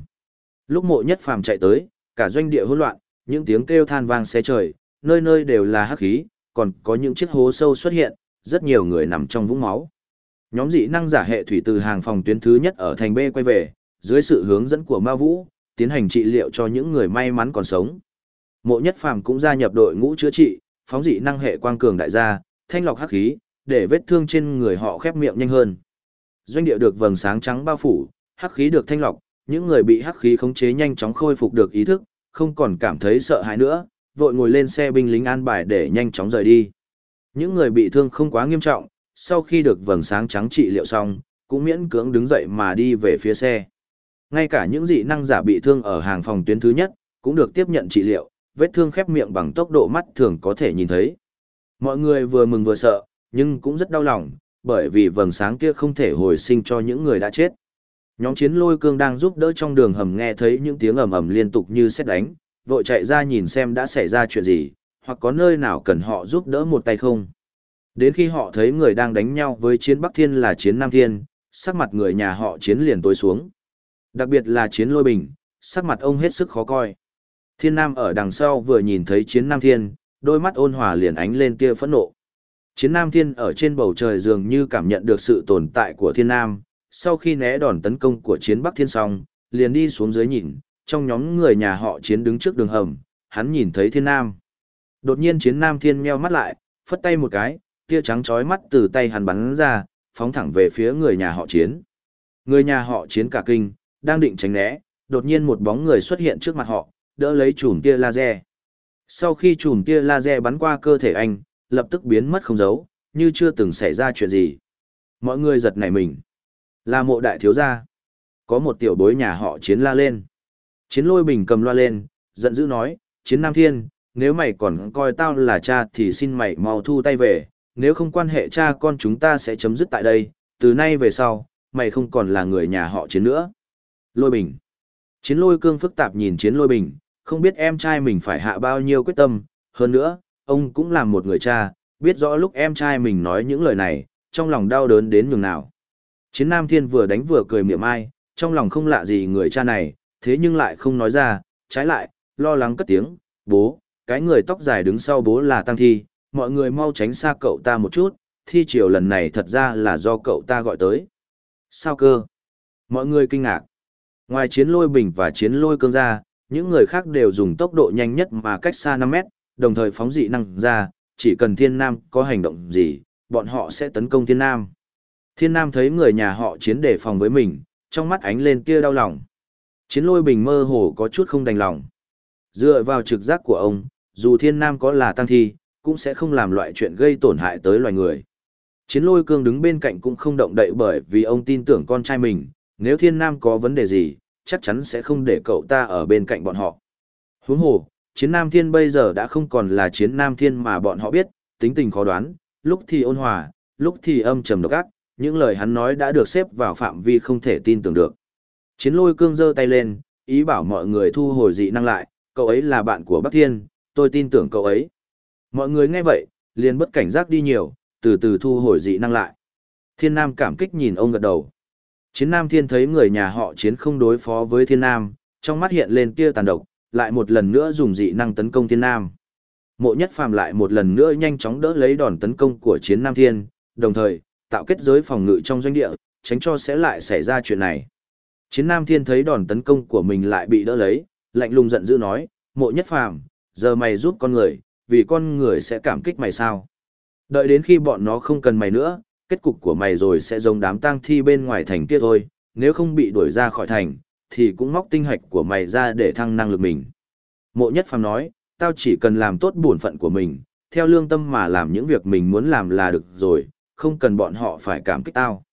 Lúc mộ nhất phàm chạy tới, cả doanh địa hỗn loạn, những tiếng kêu than vang xé trời, nơi nơi đều là hắc khí, còn có những chiếc hố sâu xuất hiện, rất nhiều người nằm trong vũng máu. Nhóm dị năng giả hệ thủy từ hàng phòng tuyến thứ nhất ở thành B quay về, dưới sự hướng dẫn của Ma Vũ, tiến hành trị liệu cho những người may mắn còn sống. Mộ Nhất Phàm cũng gia nhập đội ngũ chữa trị, phóng dị năng hệ quang cường đại gia, thanh lọc hắc khí, để vết thương trên người họ khép miệng nhanh hơn. Doanh địa được vầng sáng trắng bao phủ, hắc khí được thanh lọc, những người bị hắc khí khống chế nhanh chóng khôi phục được ý thức, không còn cảm thấy sợ hãi nữa, vội ngồi lên xe binh lính an bài để nhanh chóng rời đi. Những người bị thương không quá nghiêm trọng, sau khi được vầng sáng trắng trị liệu xong, cũng miễn cưỡng đứng dậy mà đi về phía xe. Ngay cả những dị năng giả bị thương ở hàng phòng tuyến thứ nhất, cũng được tiếp nhận trị liệu, vết thương khép miệng bằng tốc độ mắt thường có thể nhìn thấy. Mọi người vừa mừng vừa sợ, nhưng cũng rất đau lòng, bởi vì vầng sáng kia không thể hồi sinh cho những người đã chết. Nhóm chiến lôi cương đang giúp đỡ trong đường hầm nghe thấy những tiếng ầm ầm liên tục như xét đánh, vội chạy ra nhìn xem đã xảy ra chuyện gì, hoặc có nơi nào cần họ giúp đỡ một tay không. Đến khi họ thấy người đang đánh nhau với chiến Bắc Thiên là chiến Nam Thiên, sắc mặt người nhà họ chiến liền tối xuống. Đặc biệt là chiến lôi bình, sắc mặt ông hết sức khó coi. Thiên Nam ở đằng sau vừa nhìn thấy chiến Nam Thiên, đôi mắt ôn hòa liền ánh lên tia phẫn nộ. Chiến Nam Thiên ở trên bầu trời dường như cảm nhận được sự tồn tại của Thiên Nam, sau khi né đòn tấn công của chiến Bắc Thiên xong, liền đi xuống dưới nhìn, trong nhóm người nhà họ chiến đứng trước đường hầm, hắn nhìn thấy Thiên Nam. Đột nhiên chiến Nam Thiên meo mắt lại, phất tay một cái, tia trắng chói mắt từ tay hắn bắn ra, phóng thẳng về phía người nhà họ chiến. Người nhà họ chiến cả kinh, đang định tránh né, đột nhiên một bóng người xuất hiện trước mặt họ, đỡ lấy chùm tia laser. Sau khi chùm tia laser bắn qua cơ thể anh, lập tức biến mất không dấu, như chưa từng xảy ra chuyện gì. Mọi người giật nảy mình. Là mộ đại thiếu gia. Có một tiểu bối nhà họ chiến la lên. Chiến lôi bình cầm loa lên, giận dữ nói, chiến nam thiên, nếu mày còn coi tao là cha thì xin mày mau thu tay về, nếu không quan hệ cha con chúng ta sẽ chấm dứt tại đây, từ nay về sau, mày không còn là người nhà họ chiến nữa. Lôi bình. Chiến lôi cương phức tạp nhìn chiến lôi bình, không biết em trai mình phải hạ bao nhiêu quyết tâm, hơn nữa, ông cũng là một người cha, biết rõ lúc em trai mình nói những lời này, trong lòng đau đớn đến nhường nào. Chiến Nam Thiên vừa đánh vừa cười miệng ai, trong lòng không lạ gì người cha này, thế nhưng lại không nói ra, trái lại, lo lắng cất tiếng, bố, cái người tóc dài đứng sau bố là Tăng Thi, mọi người mau tránh xa cậu ta một chút, thi chiều lần này thật ra là do cậu ta gọi tới. Sao cơ? Mọi người kinh ngạc. Ngoài chiến lôi bình và chiến lôi cương ra, những người khác đều dùng tốc độ nhanh nhất mà cách xa 5 mét, đồng thời phóng dị năng ra, chỉ cần thiên nam có hành động gì, bọn họ sẽ tấn công thiên nam. Thiên nam thấy người nhà họ chiến đề phòng với mình, trong mắt ánh lên tia đau lòng. Chiến lôi bình mơ hồ có chút không đành lòng. Dựa vào trực giác của ông, dù thiên nam có là tăng thi, cũng sẽ không làm loại chuyện gây tổn hại tới loài người. Chiến lôi cương đứng bên cạnh cũng không động đậy bởi vì ông tin tưởng con trai mình, nếu thiên nam có vấn đề gì, chắc chắn sẽ không để cậu ta ở bên cạnh bọn họ. Huống hồ, chiến nam thiên bây giờ đã không còn là chiến nam thiên mà bọn họ biết, tính tình khó đoán, lúc thì ôn hòa, lúc thì âm trầm độc ác, những lời hắn nói đã được xếp vào phạm vi không thể tin tưởng được. Chiến lôi cương giơ tay lên, ý bảo mọi người thu hồi dị năng lại, cậu ấy là bạn của Bắc Thiên, tôi tin tưởng cậu ấy. Mọi người nghe vậy, liền bất cảnh giác đi nhiều, từ từ thu hồi dị năng lại. Thiên Nam cảm kích nhìn ông gật đầu. Chiến Nam Thiên thấy người nhà họ chiến không đối phó với Thiên Nam, trong mắt hiện lên tia tàn độc, lại một lần nữa dùng dị năng tấn công Thiên Nam. Mộ Nhất Phàm lại một lần nữa nhanh chóng đỡ lấy đòn tấn công của Chiến Nam Thiên, đồng thời, tạo kết giới phòng ngự trong doanh địa, tránh cho sẽ lại xảy ra chuyện này. Chiến Nam Thiên thấy đòn tấn công của mình lại bị đỡ lấy, lạnh lùng giận dữ nói, mộ nhất phàm, giờ mày giúp con người, vì con người sẽ cảm kích mày sao. Đợi đến khi bọn nó không cần mày nữa, kết cục của mày rồi sẽ giống đám tang thi bên ngoài thành kia thôi, nếu không bị đuổi ra khỏi thành, thì cũng móc tinh hạch của mày ra để thăng năng lực mình. Mộ nhất phàm nói, tao chỉ cần làm tốt bổn phận của mình, theo lương tâm mà làm những việc mình muốn làm là được rồi, không cần bọn họ phải cảm kích tao.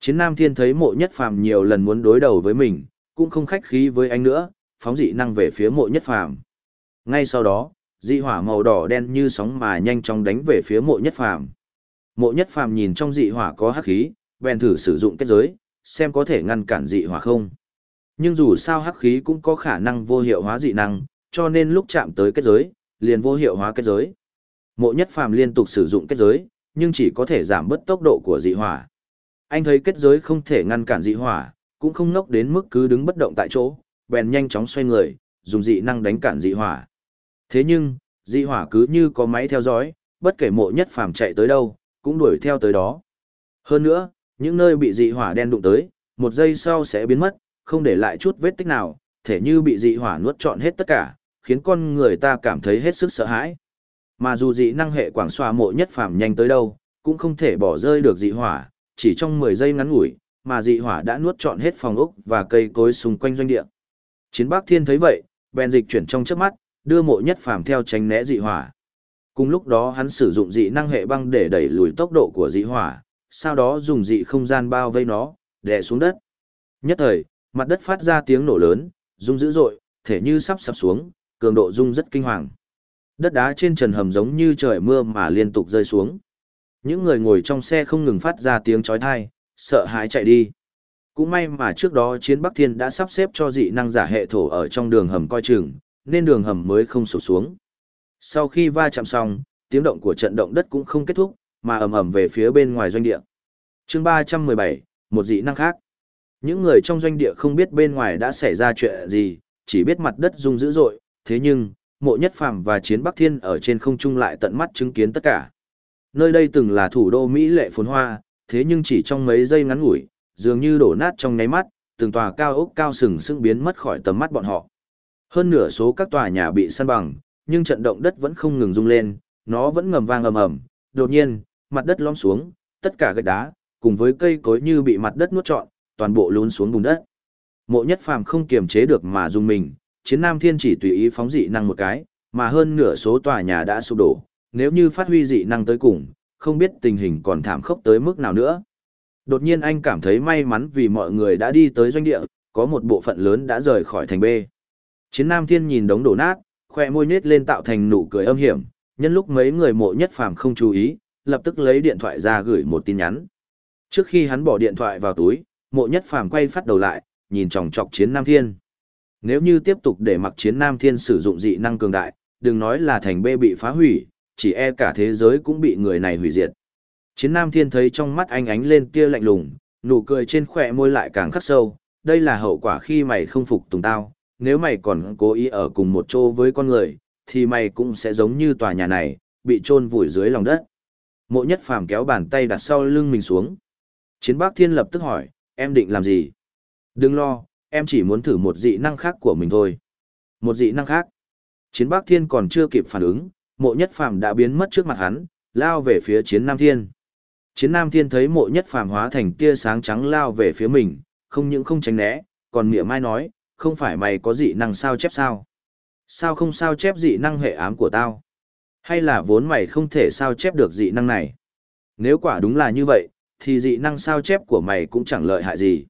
Chiến Nam Thiên thấy mộ nhất phàm nhiều lần muốn đối đầu với mình, cũng không khách khí với anh nữa, phóng dị năng về phía mộ nhất phàm. Ngay sau đó, dị hỏa màu đỏ đen như sóng mà nhanh chóng đánh về phía mộ nhất phàm. Mộ nhất phàm nhìn trong dị hỏa có hắc khí, bèn thử sử dụng kết giới, xem có thể ngăn cản dị hỏa không. Nhưng dù sao hắc khí cũng có khả năng vô hiệu hóa dị năng, cho nên lúc chạm tới kết giới, liền vô hiệu hóa kết giới. Mộ nhất phàm liên tục sử dụng kết giới, nhưng chỉ có thể giảm bớt tốc độ của dị hỏa. Anh thấy kết giới không thể ngăn cản dị hỏa, cũng không nốc đến mức cứ đứng bất động tại chỗ, bèn nhanh chóng xoay người, dùng dị năng đánh cản dị hỏa. Thế nhưng, dị hỏa cứ như có máy theo dõi, bất kể mộ nhất phàm chạy tới đâu, cũng đuổi theo tới đó. Hơn nữa, những nơi bị dị hỏa đen đụng tới, một giây sau sẽ biến mất, không để lại chút vết tích nào, thể như bị dị hỏa nuốt trọn hết tất cả, khiến con người ta cảm thấy hết sức sợ hãi. Mà dù dị năng hệ quảng xoa mộ nhất phàm nhanh tới đâu, cũng không thể bỏ rơi được dị hỏa, chỉ trong 10 giây ngắn ngủi, mà dị hỏa đã nuốt trọn hết phòng ốc và cây cối xung quanh doanh địa. Chiến Bắc Thiên thấy vậy, bèn dịch chuyển trong chớp mắt, đưa mộ nhất phàm theo tránh né dị hỏa. Cùng lúc đó hắn sử dụng dị năng hệ băng để đẩy lùi tốc độ của dị hỏa, sau đó dùng dị không gian bao vây nó, đè xuống đất. Nhất thời, mặt đất phát ra tiếng nổ lớn, rung dữ dội, thể như sắp sập xuống, cường độ rung rất kinh hoàng. Đất đá trên trần hầm giống như trời mưa mà liên tục rơi xuống. Những người ngồi trong xe không ngừng phát ra tiếng chói tai, sợ hãi chạy đi. Cũng may mà trước đó chiến Bắc Thiên đã sắp xếp cho dị năng giả hệ thổ ở trong đường hầm coi chừng, nên đường hầm mới không sụp xuống. Sau khi va chạm xong, tiếng động của trận động đất cũng không kết thúc, mà ầm ầm về phía bên ngoài doanh địa. Chương 317, một dị năng khác. Những người trong doanh địa không biết bên ngoài đã xảy ra chuyện gì, chỉ biết mặt đất rung dữ dội, thế nhưng, mộ nhất phàm và chiến Bắc Thiên ở trên không trung lại tận mắt chứng kiến tất cả. Nơi đây từng là thủ đô Mỹ lệ phồn hoa, thế nhưng chỉ trong mấy giây ngắn ngủi, dường như đổ nát trong nháy mắt, từng tòa cao ốc cao sừng sững biến mất khỏi tầm mắt bọn họ. Hơn nửa số các tòa nhà bị săn bằng, nhưng trận động đất vẫn không ngừng rung lên, nó vẫn ngầm vang ầm ầm. Đột nhiên, mặt đất lõm xuống, tất cả gạch đá, cùng với cây cối như bị mặt đất nuốt trọn, toàn bộ lún xuống bùn đất. Mộ Nhất Phàm không kiềm chế được mà rung mình, Chiến Nam Thiên chỉ tùy ý phóng dị năng một cái, mà hơn nửa số tòa nhà đã sụp đổ, nếu như phát huy dị năng tới cùng, không biết tình hình còn thảm khốc tới mức nào nữa. Đột nhiên anh cảm thấy may mắn vì mọi người đã đi tới doanh địa, có một bộ phận lớn đã rời khỏi thành B. Chiến Nam Thiên nhìn đống đổ nát, khoe môi nhếch lên tạo thành nụ cười âm hiểm, nhân lúc mấy người mộ nhất phàm không chú ý, lập tức lấy điện thoại ra gửi một tin nhắn. Trước khi hắn bỏ điện thoại vào túi, mộ nhất phàm quay phát đầu lại, nhìn chòng chọc Chiến Nam Thiên. Nếu như tiếp tục để mặc Chiến Nam Thiên sử dụng dị năng cường đại, đừng nói là thành bê bị phá hủy, chỉ e cả thế giới cũng bị người này hủy diệt. Chiến Nam Thiên thấy trong mắt anh ánh lên tia lạnh lùng, nụ cười trên khỏe môi lại càng khắc sâu, đây là hậu quả khi mày không phục tùng tao, nếu mày còn cố ý ở cùng một chỗ với con người, thì mày cũng sẽ giống như tòa nhà này, bị chôn vùi dưới lòng đất. Mộ nhất phàm kéo bàn tay đặt sau lưng mình xuống. Chiến Bác Thiên lập tức hỏi, em định làm gì? Đừng lo, em chỉ muốn thử một dị năng khác của mình thôi. Một dị năng khác. Chiến Bác Thiên còn chưa kịp phản ứng, mộ nhất phàm đã biến mất trước mặt hắn, lao về phía chiến Nam Thiên. Chiến Nam Thiên thấy mộ nhất phàm hóa thành tia sáng trắng lao về phía mình, không những không tránh né, còn mỉa mai nói, không phải mày có dị năng sao chép sao? Sao không sao chép dị năng hệ ám của tao? Hay là vốn mày không thể sao chép được dị năng này? Nếu quả đúng là như vậy, thì dị năng sao chép của mày cũng chẳng lợi hại gì.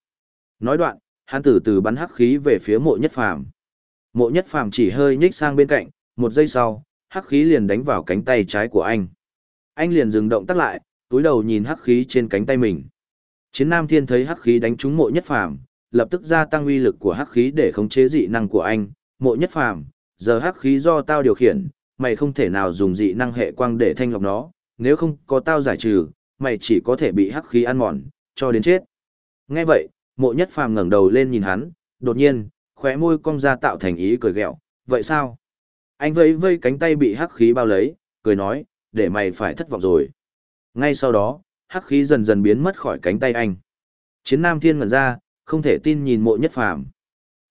Nói đoạn, hắn từ từ bắn hắc khí về phía mộ nhất phàm. Mộ nhất phàm chỉ hơi nhích sang bên cạnh, một giây sau, hắc khí liền đánh vào cánh tay trái của anh. Anh liền dừng động tắt lại, túi đầu nhìn hắc khí trên cánh tay mình. Chiến Nam Thiên thấy hắc khí đánh trúng mộ nhất phàm, lập tức gia tăng uy lực của hắc khí để khống chế dị năng của anh. Mộ nhất phàm, giờ hắc khí do tao điều khiển, mày không thể nào dùng dị năng hệ quang để thanh lọc nó, nếu không có tao giải trừ, mày chỉ có thể bị hắc khí ăn mòn, cho đến chết. Nghe vậy, mộ nhất phàm ngẩng đầu lên nhìn hắn, đột nhiên, khóe môi cong ra tạo thành ý cười ghẹo, vậy sao? Anh vây vây cánh tay bị hắc khí bao lấy, cười nói, để mày phải thất vọng rồi. Ngay sau đó, hắc khí dần dần biến mất khỏi cánh tay anh. Chiến Nam Thiên ngẩn ra, không thể tin nhìn mộ nhất phàm.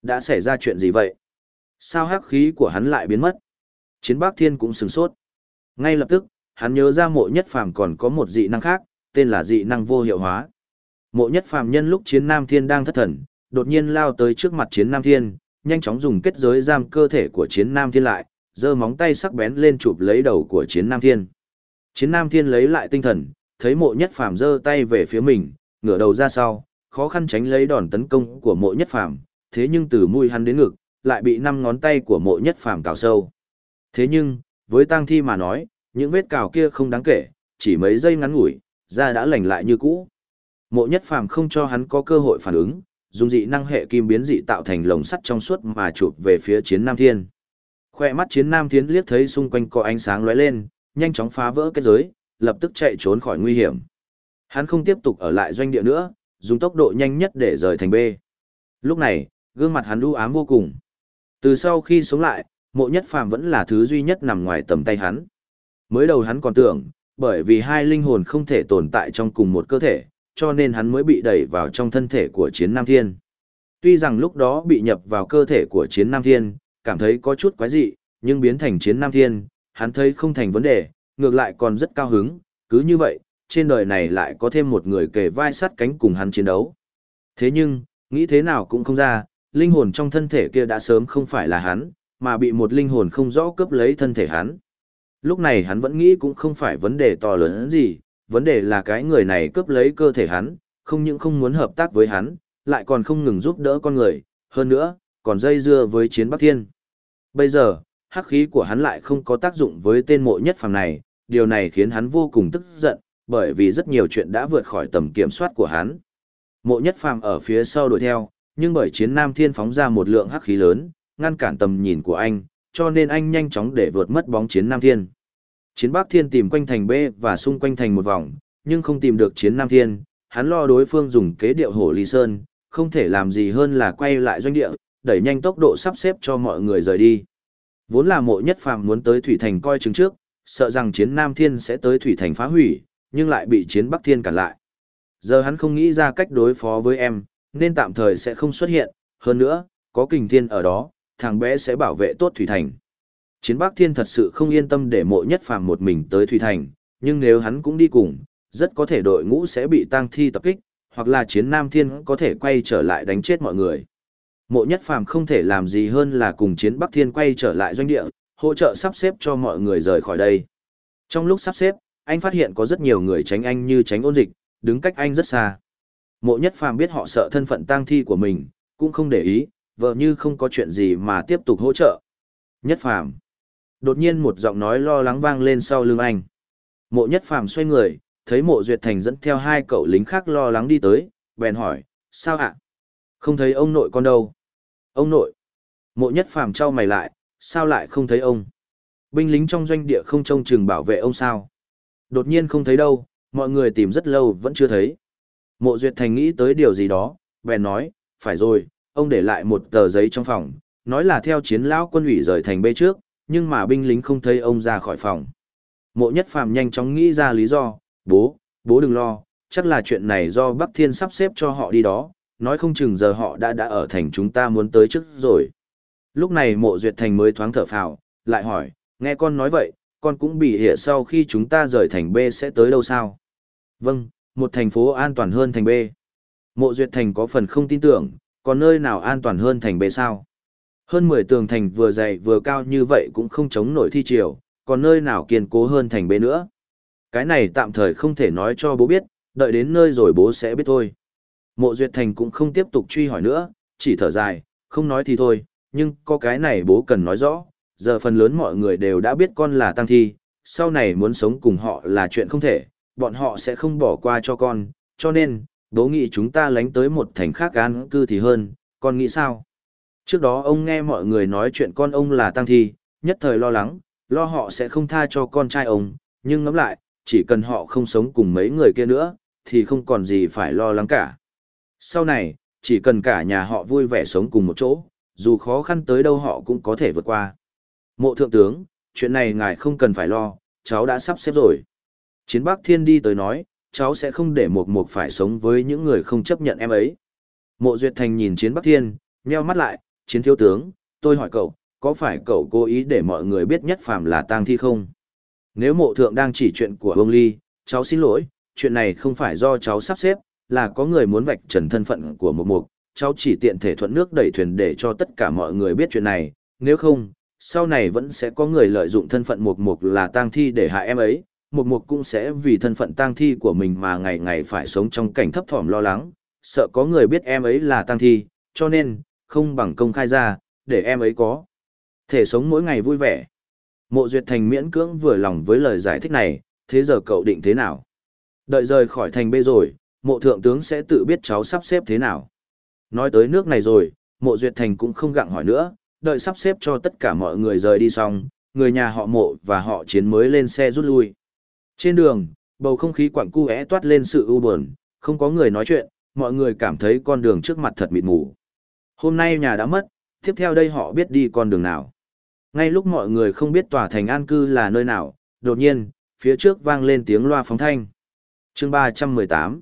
Đã xảy ra chuyện gì vậy? Sao hắc khí của hắn lại biến mất? Chiến Bắc Thiên cũng sửng sốt. Ngay lập tức, hắn nhớ ra mộ nhất phàm còn có một dị năng khác, tên là dị năng vô hiệu hóa. Mộ nhất phàm nhân lúc chiến Nam Thiên đang thất thần, đột nhiên lao tới trước mặt chiến Nam Thiên, nhanh chóng dùng kết giới giam cơ thể của chiến Nam Thiên lại, giơ móng tay sắc bén lên chụp lấy đầu của chiến Nam Thiên. Chiến Nam Thiên lấy lại tinh thần, thấy mộ nhất phàm giơ tay về phía mình, ngửa đầu ra sau, khó khăn tránh lấy đòn tấn công của mộ nhất phàm, thế nhưng từ mũi hắn đến ngực, lại bị năm ngón tay của mộ nhất phàm cào sâu. Thế nhưng, với tang thi mà nói, những vết cào kia không đáng kể, chỉ mấy giây ngắn ngủi, da đã lành lại như cũ. Mộ nhất phàm không cho hắn có cơ hội phản ứng, dùng dị năng hệ kim biến dị tạo thành lồng sắt trong suốt mà chụp về phía chiến Nam Thiên. Khoe mắt chiến Nam Thiên liếc thấy xung quanh có ánh sáng lóe lên, nhanh chóng phá vỡ cái giới, lập tức chạy trốn khỏi nguy hiểm. Hắn không tiếp tục ở lại doanh địa nữa, dùng tốc độ nhanh nhất để rời thành B. Lúc này, gương mặt hắn u ám vô cùng. Từ sau khi sống lại, mộ nhất phàm vẫn là thứ duy nhất nằm ngoài tầm tay hắn. Mới đầu hắn còn tưởng, bởi vì hai linh hồn không thể tồn tại trong cùng một cơ thể, cho nên hắn mới bị đẩy vào trong thân thể của chiến Nam Thiên. Tuy rằng lúc đó bị nhập vào cơ thể của chiến Nam Thiên, cảm thấy có chút quái dị, nhưng biến thành chiến Nam Thiên, hắn thấy không thành vấn đề, ngược lại còn rất cao hứng, cứ như vậy, trên đời này lại có thêm một người kề vai sát cánh cùng hắn chiến đấu. Thế nhưng, nghĩ thế nào cũng không ra, linh hồn trong thân thể kia đã sớm không phải là hắn, mà bị một linh hồn không rõ cướp lấy thân thể hắn. Lúc này hắn vẫn nghĩ cũng không phải vấn đề to lớn gì, vấn đề là cái người này cướp lấy cơ thể hắn, không những không muốn hợp tác với hắn, lại còn không ngừng giúp đỡ con người, hơn nữa, còn dây dưa với chiến Bắc Thiên. Bây giờ, hắc khí của hắn lại không có tác dụng với tên mộ nhất phàm này, điều này khiến hắn vô cùng tức giận, bởi vì rất nhiều chuyện đã vượt khỏi tầm kiểm soát của hắn. Mộ nhất phàm ở phía sau đuổi theo, nhưng bởi chiến Nam Thiên phóng ra một lượng hắc khí lớn, ngăn cản tầm nhìn của anh, cho nên anh nhanh chóng để vượt mất bóng chiến Nam Thiên. Chiến Bắc Thiên tìm quanh thành B và xung quanh thành một vòng, nhưng không tìm được chiến Nam Thiên, hắn lo đối phương dùng kế điệu hổ ly sơn, không thể làm gì hơn là quay lại doanh địa, đẩy nhanh tốc độ sắp xếp cho mọi người rời đi. Vốn là mộ nhất phàm muốn tới Thủy Thành coi chứng trước, sợ rằng chiến Nam Thiên sẽ tới Thủy Thành phá hủy, nhưng lại bị chiến Bắc Thiên cản lại. Giờ hắn không nghĩ ra cách đối phó với em, nên tạm thời sẽ không xuất hiện, hơn nữa, có kình thiên ở đó, thằng bé sẽ bảo vệ tốt Thủy Thành. Chiến Bắc Thiên thật sự không yên tâm để mộ nhất phàm một mình tới Thủy Thành, nhưng nếu hắn cũng đi cùng, rất có thể đội ngũ sẽ bị tăng thi tập kích, hoặc là chiến Nam Thiên có thể quay trở lại đánh chết mọi người. Mộ nhất phàm không thể làm gì hơn là cùng chiến Bắc Thiên quay trở lại doanh địa, hỗ trợ sắp xếp cho mọi người rời khỏi đây. Trong lúc sắp xếp, anh phát hiện có rất nhiều người tránh anh như tránh ôn dịch, đứng cách anh rất xa. Mộ nhất phàm biết họ sợ thân phận tang thi của mình, cũng không để ý, vợ như không có chuyện gì mà tiếp tục hỗ trợ. Nhất phàm. Đột nhiên một giọng nói lo lắng vang lên sau lưng anh. Mộ nhất phàm xoay người, thấy mộ duyệt thành dẫn theo hai cậu lính khác lo lắng đi tới, bèn hỏi, sao ạ? Không thấy ông nội con đâu? Ông nội. Mộ nhất phàm trao mày lại, sao lại không thấy ông? Binh lính trong doanh địa không trông chừng bảo vệ ông sao? Đột nhiên không thấy đâu, mọi người tìm rất lâu vẫn chưa thấy. Mộ duyệt thành nghĩ tới điều gì đó, bèn nói, phải rồi, ông để lại một tờ giấy trong phòng, nói là theo chiến lão quân ủy rời thành bê trước, nhưng mà binh lính không thấy ông ra khỏi phòng. Mộ nhất phàm nhanh chóng nghĩ ra lý do, bố, bố đừng lo, chắc là chuyện này do Bắc Thiên sắp xếp cho họ đi đó, nói không chừng giờ họ đã đã ở thành chúng ta muốn tới trước rồi. Lúc này mộ duyệt thành mới thoáng thở phào, lại hỏi, nghe con nói vậy, con cũng bị hệ sau khi chúng ta rời thành B sẽ tới đâu sao? Vâng, một thành phố an toàn hơn thành B. Mộ duyệt thành có phần không tin tưởng, còn nơi nào an toàn hơn thành B sao? Hơn 10 tường thành vừa dày vừa cao như vậy cũng không chống nổi thi triều, còn nơi nào kiên cố hơn thành B nữa. Cái này tạm thời không thể nói cho bố biết, đợi đến nơi rồi bố sẽ biết thôi. Mộ Duyệt Thành cũng không tiếp tục truy hỏi nữa, chỉ thở dài, không nói thì thôi, nhưng có cái này bố cần nói rõ, giờ phần lớn mọi người đều đã biết con là tăng thi, sau này muốn sống cùng họ là chuyện không thể, bọn họ sẽ không bỏ qua cho con, cho nên, bố nghĩ chúng ta lánh tới một thành khác an cư thì hơn, con nghĩ sao? Trước đó ông nghe mọi người nói chuyện con ông là tăng thi, nhất thời lo lắng, lo họ sẽ không tha cho con trai ông, nhưng ngẫm lại, chỉ cần họ không sống cùng mấy người kia nữa, thì không còn gì phải lo lắng cả. Sau này, chỉ cần cả nhà họ vui vẻ sống cùng một chỗ, dù khó khăn tới đâu họ cũng có thể vượt qua. Mộ thượng tướng, chuyện này ngài không cần phải lo, cháu đã sắp xếp rồi. Chiến Bắc Thiên đi tới nói, cháu sẽ không để một một phải sống với những người không chấp nhận em ấy. Mộ Duyệt Thành nhìn Chiến Bắc Thiên, nheo mắt lại, Chiến Thiếu Tướng, tôi hỏi cậu, có phải cậu cố ý để mọi người biết nhất phàm là tang thi không? Nếu mộ thượng đang chỉ chuyện của ông Ly, cháu xin lỗi, chuyện này không phải do cháu sắp xếp, là có người muốn vạch trần thân phận của một mục, cháu chỉ tiện thể thuận nước đẩy thuyền để cho tất cả mọi người biết chuyện này, nếu không, sau này vẫn sẽ có người lợi dụng thân phận mục mục là tang thi để hại em ấy, mục mục cũng sẽ vì thân phận tang thi của mình mà ngày ngày phải sống trong cảnh thấp thỏm lo lắng, sợ có người biết em ấy là tang thi, cho nên, không bằng công khai ra, để em ấy có thể sống mỗi ngày vui vẻ. Mộ Duyệt Thành miễn cưỡng vừa lòng với lời giải thích này, thế giờ cậu định thế nào? Đợi rời khỏi thành bê rồi, mộ thượng tướng sẽ tự biết cháu sắp xếp thế nào. Nói tới nước này rồi, mộ Duyệt Thành cũng không gặng hỏi nữa, đợi sắp xếp cho tất cả mọi người rời đi xong, người nhà họ mộ và họ chiến mới lên xe rút lui. Trên đường, bầu không khí quặng cu é toát lên sự u buồn, không có người nói chuyện, mọi người cảm thấy con đường trước mặt thật mịt mù. Hôm nay nhà đã mất, tiếp theo đây họ biết đi con đường nào. Ngay lúc mọi người không biết tòa thành an cư là nơi nào, đột nhiên, phía trước vang lên tiếng loa phóng thanh. chương 318.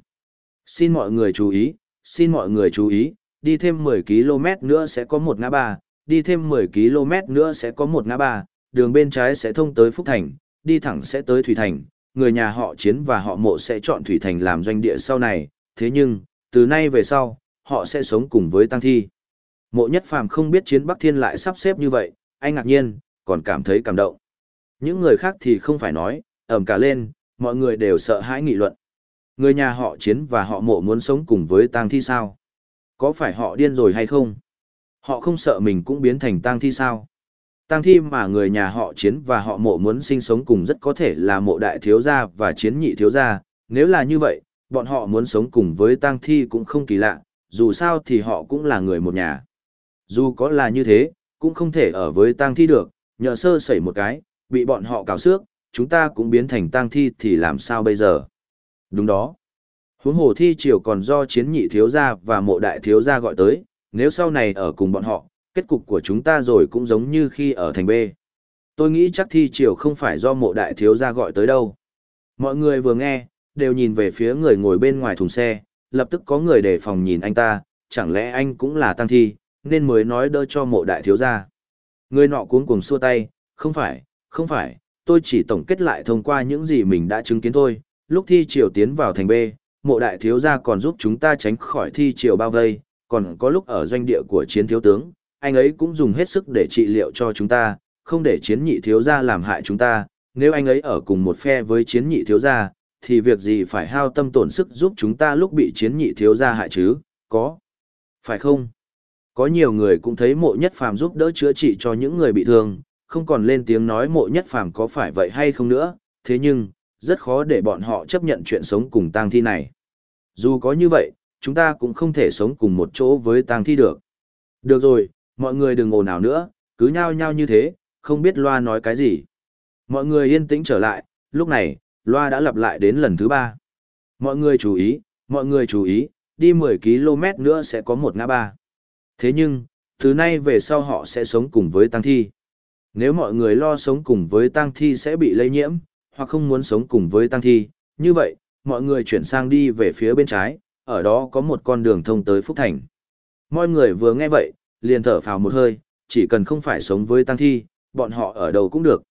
Xin mọi người chú ý, xin mọi người chú ý, đi thêm 10 km nữa sẽ có một ngã ba, đi thêm 10 km nữa sẽ có một ngã ba, đường bên trái sẽ thông tới Phúc Thành, đi thẳng sẽ tới Thủy Thành, người nhà họ chiến và họ mộ sẽ chọn Thủy Thành làm doanh địa sau này, thế nhưng, từ nay về sau, họ sẽ sống cùng với Tăng Thi. Mộ nhất phàm không biết chiến Bắc Thiên lại sắp xếp như vậy, anh ngạc nhiên, còn cảm thấy cảm động. Những người khác thì không phải nói, ẩm cả lên, mọi người đều sợ hãi nghị luận. Người nhà họ chiến và họ mộ muốn sống cùng với tang thi sao? Có phải họ điên rồi hay không? Họ không sợ mình cũng biến thành tang thi sao? Tang thi mà người nhà họ chiến và họ mộ muốn sinh sống cùng rất có thể là mộ đại thiếu gia và chiến nhị thiếu gia. Nếu là như vậy, bọn họ muốn sống cùng với tang thi cũng không kỳ lạ, dù sao thì họ cũng là người một nhà. Dù có là như thế, cũng không thể ở với tang thi được, nhờ sơ sẩy một cái, bị bọn họ cào xước, chúng ta cũng biến thành tang thi thì làm sao bây giờ? Đúng đó. Huống hồ thi triều còn do chiến nhị thiếu gia và mộ đại thiếu gia gọi tới, nếu sau này ở cùng bọn họ, kết cục của chúng ta rồi cũng giống như khi ở thành B. Tôi nghĩ chắc thi triều không phải do mộ đại thiếu gia gọi tới đâu. Mọi người vừa nghe, đều nhìn về phía người ngồi bên ngoài thùng xe, lập tức có người đề phòng nhìn anh ta, chẳng lẽ anh cũng là tăng thi, nên mới nói đỡ cho mộ đại thiếu gia. Người nọ cuống cuồng xua tay, không phải, không phải, tôi chỉ tổng kết lại thông qua những gì mình đã chứng kiến thôi, lúc thi triều tiến vào thành B, mộ đại thiếu gia còn giúp chúng ta tránh khỏi thi triều bao vây, còn có lúc ở doanh địa của chiến thiếu tướng, anh ấy cũng dùng hết sức để trị liệu cho chúng ta, không để chiến nhị thiếu gia làm hại chúng ta, nếu anh ấy ở cùng một phe với chiến nhị thiếu gia, thì việc gì phải hao tâm tổn sức giúp chúng ta lúc bị chiến nhị thiếu gia hại chứ, có. Phải không? Có nhiều người cũng thấy mộ nhất phàm giúp đỡ chữa trị cho những người bị thương, không còn lên tiếng nói mộ nhất phàm có phải vậy hay không nữa, thế nhưng, rất khó để bọn họ chấp nhận chuyện sống cùng tang thi này. Dù có như vậy, chúng ta cũng không thể sống cùng một chỗ với tang thi được. Được rồi, mọi người đừng ồn ào nữa, cứ nhao nhao như thế, không biết loa nói cái gì. Mọi người yên tĩnh trở lại, lúc này, loa đã lặp lại đến lần thứ ba. Mọi người chú ý, mọi người chú ý, đi 10 km nữa sẽ có một ngã ba. Thế nhưng, từ nay về sau họ sẽ sống cùng với tăng thi. Nếu mọi người lo sống cùng với tăng thi sẽ bị lây nhiễm, hoặc không muốn sống cùng với tăng thi, như vậy, mọi người chuyển sang đi về phía bên trái, ở đó có một con đường thông tới Phúc Thành. Mọi người vừa nghe vậy, liền thở phào một hơi, chỉ cần không phải sống với tăng thi, bọn họ ở đâu cũng được.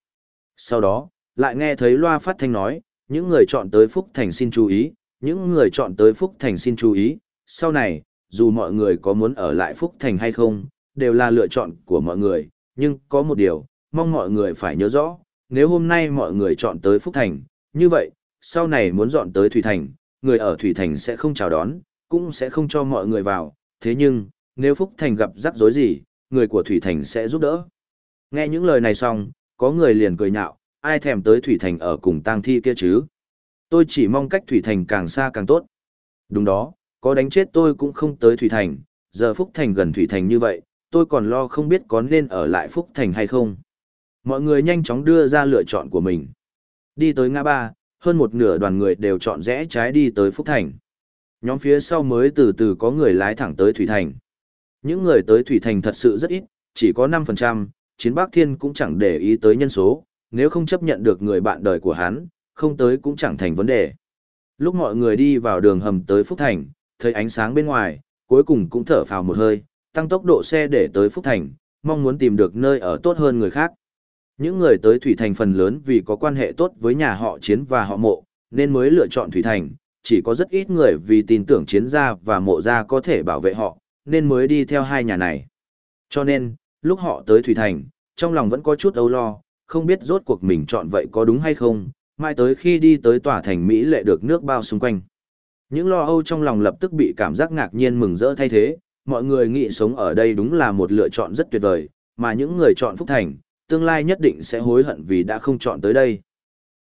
Sau đó, lại nghe thấy loa phát thanh nói, những người chọn tới Phúc Thành xin chú ý, những người chọn tới Phúc Thành xin chú ý, sau này, dù mọi người có muốn ở lại Phúc Thành hay không, đều là lựa chọn của mọi người, nhưng có một điều, mong mọi người phải nhớ rõ, nếu hôm nay mọi người chọn tới Phúc Thành, như vậy, sau này muốn dọn tới Thủy Thành, người ở Thủy Thành sẽ không chào đón, cũng sẽ không cho mọi người vào, thế nhưng, nếu Phúc Thành gặp rắc rối gì, người của Thủy Thành sẽ giúp đỡ. Nghe những lời này xong, có người liền cười nhạo, ai thèm tới Thủy Thành ở cùng tang thi kia chứ? Tôi chỉ mong cách Thủy Thành càng xa càng tốt. Đúng đó, có đánh chết tôi cũng không tới Thủy Thành, giờ Phúc Thành gần Thủy Thành như vậy, tôi còn lo không biết có nên ở lại Phúc Thành hay không. Mọi người nhanh chóng đưa ra lựa chọn của mình. Đi tới ngã ba, hơn một nửa đoàn người đều chọn rẽ trái đi tới Phúc Thành. Nhóm phía sau mới từ từ có người lái thẳng tới Thủy Thành. Những người tới Thủy Thành thật sự rất ít, chỉ có 5%, chiến Bác Thiên cũng chẳng để ý tới nhân số, nếu không chấp nhận được người bạn đời của hắn, không tới cũng chẳng thành vấn đề. Lúc mọi người đi vào đường hầm tới Phúc Thành, thấy ánh sáng bên ngoài, cuối cùng cũng thở phào một hơi, tăng tốc độ xe để tới Phúc Thành, mong muốn tìm được nơi ở tốt hơn người khác. Những người tới Thủy Thành phần lớn vì có quan hệ tốt với nhà họ chiến và họ mộ, nên mới lựa chọn Thủy Thành, chỉ có rất ít người vì tin tưởng chiến gia và mộ gia có thể bảo vệ họ, nên mới đi theo hai nhà này. Cho nên, lúc họ tới Thủy Thành, trong lòng vẫn có chút âu lo, không biết rốt cuộc mình chọn vậy có đúng hay không, mai tới khi đi tới tòa thành Mỹ lệ được nước bao xung quanh. Những lo âu trong lòng lập tức bị cảm giác ngạc nhiên mừng rỡ thay thế, mọi người nghĩ sống ở đây đúng là một lựa chọn rất tuyệt vời, mà những người chọn Phúc Thành, tương lai nhất định sẽ hối hận vì đã không chọn tới đây.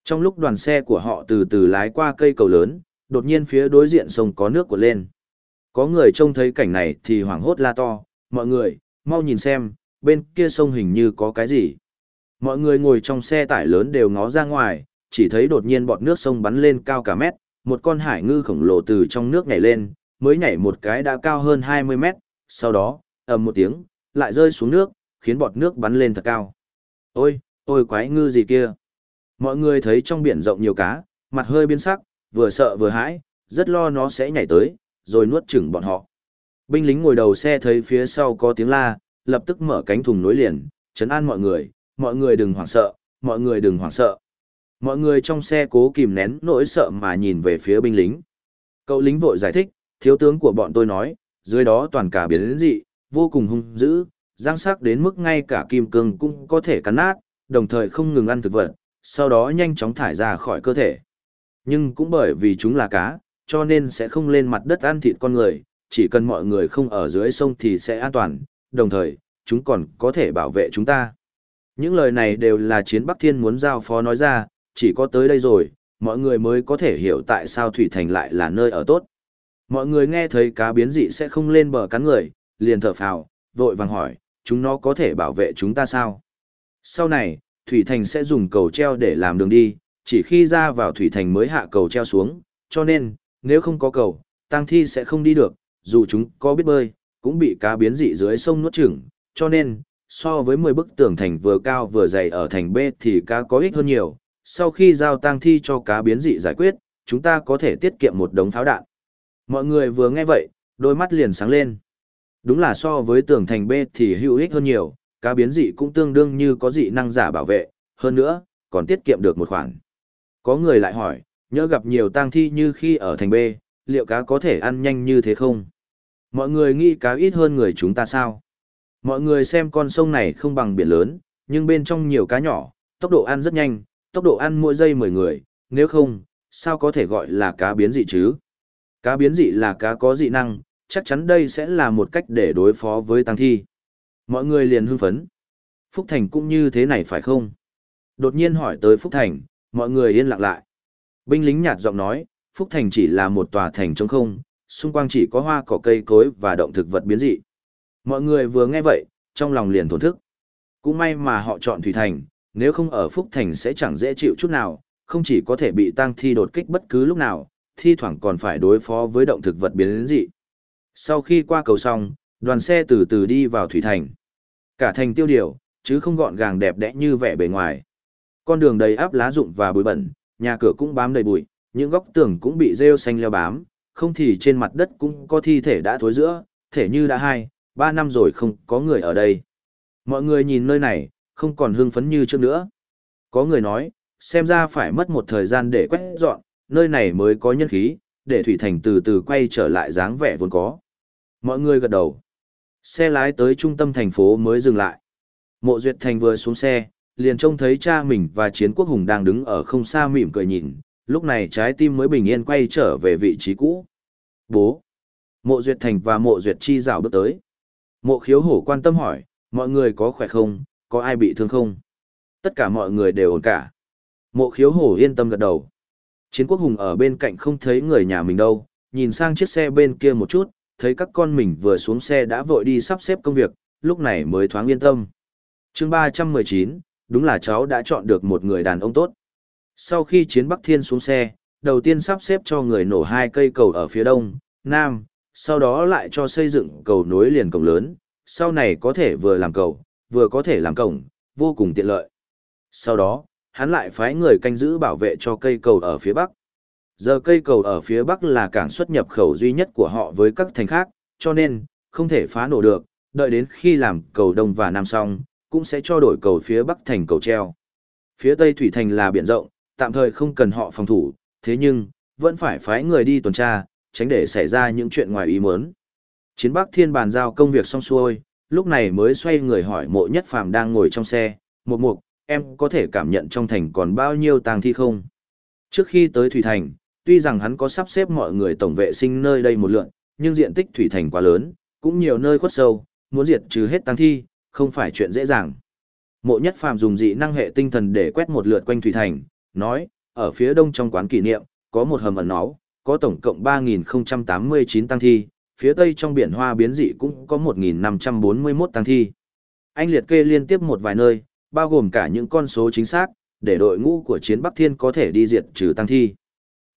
Trong lúc đoàn xe của họ từ từ lái qua cây cầu lớn, đột nhiên phía đối diện sông có nước của lên. Có người trông thấy cảnh này thì hoảng hốt la to, mọi người, mau nhìn xem, bên kia sông hình như có cái gì. Mọi người ngồi trong xe tải lớn đều ngó ra ngoài, chỉ thấy đột nhiên bọt nước sông bắn lên cao cả mét, một con hải ngư khổng lồ từ trong nước nhảy lên, mới nhảy một cái đã cao hơn 20 mét, sau đó, ầm một tiếng, lại rơi xuống nước, khiến bọt nước bắn lên thật cao. Ôi, ôi quái ngư gì kia. Mọi người thấy trong biển rộng nhiều cá, mặt hơi biến sắc, vừa sợ vừa hãi, rất lo nó sẽ nhảy tới, rồi nuốt chửng bọn họ. Binh lính ngồi đầu xe thấy phía sau có tiếng la, lập tức mở cánh thùng nối liền, chấn an mọi người, mọi người đừng hoảng sợ, mọi người đừng hoảng sợ. Mọi người trong xe cố kìm nén nỗi sợ mà nhìn về phía binh lính. Cậu lính vội giải thích, thiếu tướng của bọn tôi nói, dưới đó toàn cả biến dị, vô cùng hung dữ, răng sắc đến mức ngay cả kim cương cũng có thể cắn nát, đồng thời không ngừng ăn thực vật, sau đó nhanh chóng thải ra khỏi cơ thể. Nhưng cũng bởi vì chúng là cá, cho nên sẽ không lên mặt đất ăn thịt con người, chỉ cần mọi người không ở dưới sông thì sẽ an toàn, đồng thời, chúng còn có thể bảo vệ chúng ta. Những lời này đều là chiến Bắc Thiên muốn giao phó nói ra, chỉ có tới đây rồi, mọi người mới có thể hiểu tại sao Thủy Thành lại là nơi ở tốt. Mọi người nghe thấy cá biến dị sẽ không lên bờ cắn người, liền thở phào, vội vàng hỏi, chúng nó có thể bảo vệ chúng ta sao? Sau này, Thủy Thành sẽ dùng cầu treo để làm đường đi, chỉ khi ra vào Thủy Thành mới hạ cầu treo xuống, cho nên, nếu không có cầu, tang thi sẽ không đi được, dù chúng có biết bơi, cũng bị cá biến dị dưới sông nuốt chửng, cho nên, so với 10 bức tường thành vừa cao vừa dày ở thành B thì cá có ích hơn nhiều, sau khi giao tang thi cho cá biến dị giải quyết, chúng ta có thể tiết kiệm một đống pháo đạn. Mọi người vừa nghe vậy, đôi mắt liền sáng lên. Đúng là so với tường thành B thì hữu ích hơn nhiều, cá biến dị cũng tương đương như có dị năng giả bảo vệ, hơn nữa, còn tiết kiệm được một khoản. Có người lại hỏi, nhớ gặp nhiều tang thi như khi ở thành B, liệu cá có thể ăn nhanh như thế không? Mọi người nghĩ cá ít hơn người chúng ta sao? Mọi người xem con sông này không bằng biển lớn, nhưng bên trong nhiều cá nhỏ, tốc độ ăn rất nhanh, tốc độ ăn mỗi giây 10 người, nếu không, sao có thể gọi là cá biến dị chứ? Cá biến dị là cá có dị năng, chắc chắn đây sẽ là một cách để đối phó với tăng thi. Mọi người liền hưng phấn. Phúc Thành cũng như thế này phải không? Đột nhiên hỏi tới Phúc Thành, mọi người yên lặng lại. Binh lính nhạt giọng nói, Phúc Thành chỉ là một tòa thành trống không, xung quanh chỉ có hoa cỏ cây cối và động thực vật biến dị. Mọi người vừa nghe vậy, trong lòng liền thổn thức. Cũng may mà họ chọn Thủy Thành, nếu không ở Phúc Thành sẽ chẳng dễ chịu chút nào, không chỉ có thể bị tăng thi đột kích bất cứ lúc nào, thi thoảng còn phải đối phó với động thực vật biến dị. Sau khi qua cầu xong, đoàn xe từ từ đi vào Thủy Thành. Cả thành tiêu điều, chứ không gọn gàng đẹp đẽ như vẻ bề ngoài. Con đường đầy áp lá rụng và bụi bẩn, nhà cửa cũng bám đầy bụi, những góc tường cũng bị rêu xanh leo bám, không thì trên mặt đất cũng có thi thể đã thối giữa, thể như đã hai, ba năm rồi không có người ở đây. Mọi người nhìn nơi này, không còn hưng phấn như trước nữa. Có người nói, xem ra phải mất một thời gian để quét dọn, nơi này mới có nhân khí, để Thủy Thành từ từ quay trở lại dáng vẻ vốn có. Mọi người gật đầu. Xe lái tới trung tâm thành phố mới dừng lại. Mộ Duyệt Thành vừa xuống xe, liền trông thấy cha mình và Chiến Quốc Hùng đang đứng ở không xa mỉm cười nhìn, lúc này trái tim mới bình yên quay trở về vị trí cũ. Bố! Mộ Duyệt Thành và Mộ Duyệt Chi rào bước tới. Mộ khiếu hổ quan tâm hỏi, mọi người có khỏe không, có ai bị thương không? Tất cả mọi người đều ổn cả. Mộ khiếu hổ yên tâm gật đầu. Chiến quốc hùng ở bên cạnh không thấy người nhà mình đâu, nhìn sang chiếc xe bên kia một chút, thấy các con mình vừa xuống xe đã vội đi sắp xếp công việc, lúc này mới thoáng yên tâm. chương 319, đúng là cháu đã chọn được một người đàn ông tốt. Sau khi chiến Bắc Thiên xuống xe, đầu tiên sắp xếp cho người nổ hai cây cầu ở phía đông, nam, sau đó lại cho xây dựng cầu nối liền cổng lớn, sau này có thể vừa làm cầu, vừa có thể làm cổng, vô cùng tiện lợi. Sau đó, hắn lại phái người canh giữ bảo vệ cho cây cầu ở phía bắc. Giờ cây cầu ở phía bắc là cảng xuất nhập khẩu duy nhất của họ với các thành khác, cho nên, không thể phá nổ được, đợi đến khi làm cầu đông và nam xong, cũng sẽ cho đổi cầu phía bắc thành cầu treo. Phía tây thủy thành là biển rộng, tạm thời không cần họ phòng thủ, thế nhưng, vẫn phải phái người đi tuần tra, tránh để xảy ra những chuyện ngoài ý muốn. Chiến Bắc Thiên bàn giao công việc xong xuôi, lúc này mới xoay người hỏi mộ nhất phàm đang ngồi trong xe, một mục, em có thể cảm nhận trong thành còn bao nhiêu tang thi không? Trước khi tới Thủy Thành, tuy rằng hắn có sắp xếp mọi người tổng vệ sinh nơi đây một lượn, nhưng diện tích Thủy Thành quá lớn, cũng nhiều nơi khuất sâu, muốn diệt trừ hết tang thi, không phải chuyện dễ dàng. Mộ nhất phàm dùng dị năng hệ tinh thần để quét một lượt quanh Thủy Thành, nói, ở phía đông trong quán kỷ niệm, có một hầm ẩn náu, có tổng cộng 3089 tăng thi, phía tây trong biển hoa biến dị cũng có 1541 tăng thi. Anh liệt kê liên tiếp một vài nơi, bao gồm cả những con số chính xác, để đội ngũ của chiến Bắc Thiên có thể đi diệt trừ tăng thi.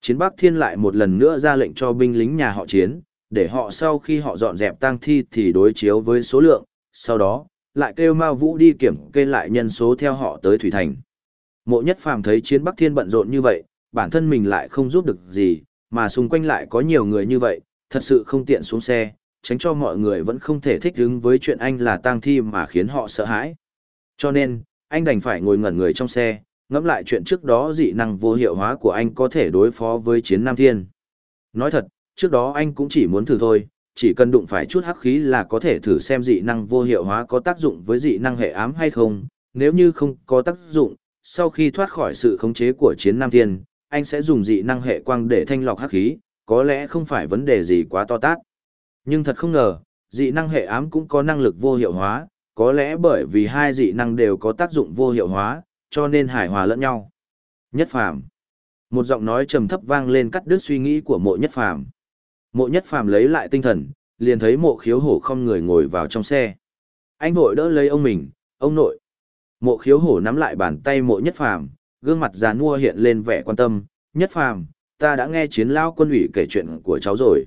Chiến Bắc Thiên lại một lần nữa ra lệnh cho binh lính nhà họ chiến, để họ sau khi họ dọn dẹp tăng thi thì đối chiếu với số lượng, sau đó, lại kêu Mao Vũ đi kiểm kê lại nhân số theo họ tới Thủy Thành. Mộ Nhất Phàm thấy chiến Bắc Thiên bận rộn như vậy, bản thân mình lại không giúp được gì, mà xung quanh lại có nhiều người như vậy, thật sự không tiện xuống xe, tránh cho mọi người vẫn không thể thích ứng với chuyện anh là tang thi mà khiến họ sợ hãi. Cho nên, anh đành phải ngồi ngẩn người trong xe, ngẫm lại chuyện trước đó dị năng vô hiệu hóa của anh có thể đối phó với chiến Nam Thiên. Nói thật, trước đó anh cũng chỉ muốn thử thôi, chỉ cần đụng phải chút hắc khí là có thể thử xem dị năng vô hiệu hóa có tác dụng với dị năng hệ ám hay không, nếu như không có tác dụng, sau khi thoát khỏi sự khống chế của chiến Nam Thiên, anh sẽ dùng dị năng hệ quang để thanh lọc hắc khí, có lẽ không phải vấn đề gì quá to tát. Nhưng thật không ngờ, dị năng hệ ám cũng có năng lực vô hiệu hóa, có lẽ bởi vì hai dị năng đều có tác dụng vô hiệu hóa, cho nên hài hòa lẫn nhau. Nhất phàm. Một giọng nói trầm thấp vang lên cắt đứt suy nghĩ của mộ nhất phàm. Mộ nhất phàm lấy lại tinh thần, liền thấy mộ khiếu hổ không người ngồi vào trong xe. Anh vội đỡ lấy ông mình, ông nội. Mộ khiếu hổ nắm lại bàn tay mộ nhất phàm, gương mặt già nua hiện lên vẻ quan tâm, nhất phàm, ta đã nghe chiến lao quân ủy kể chuyện của cháu rồi.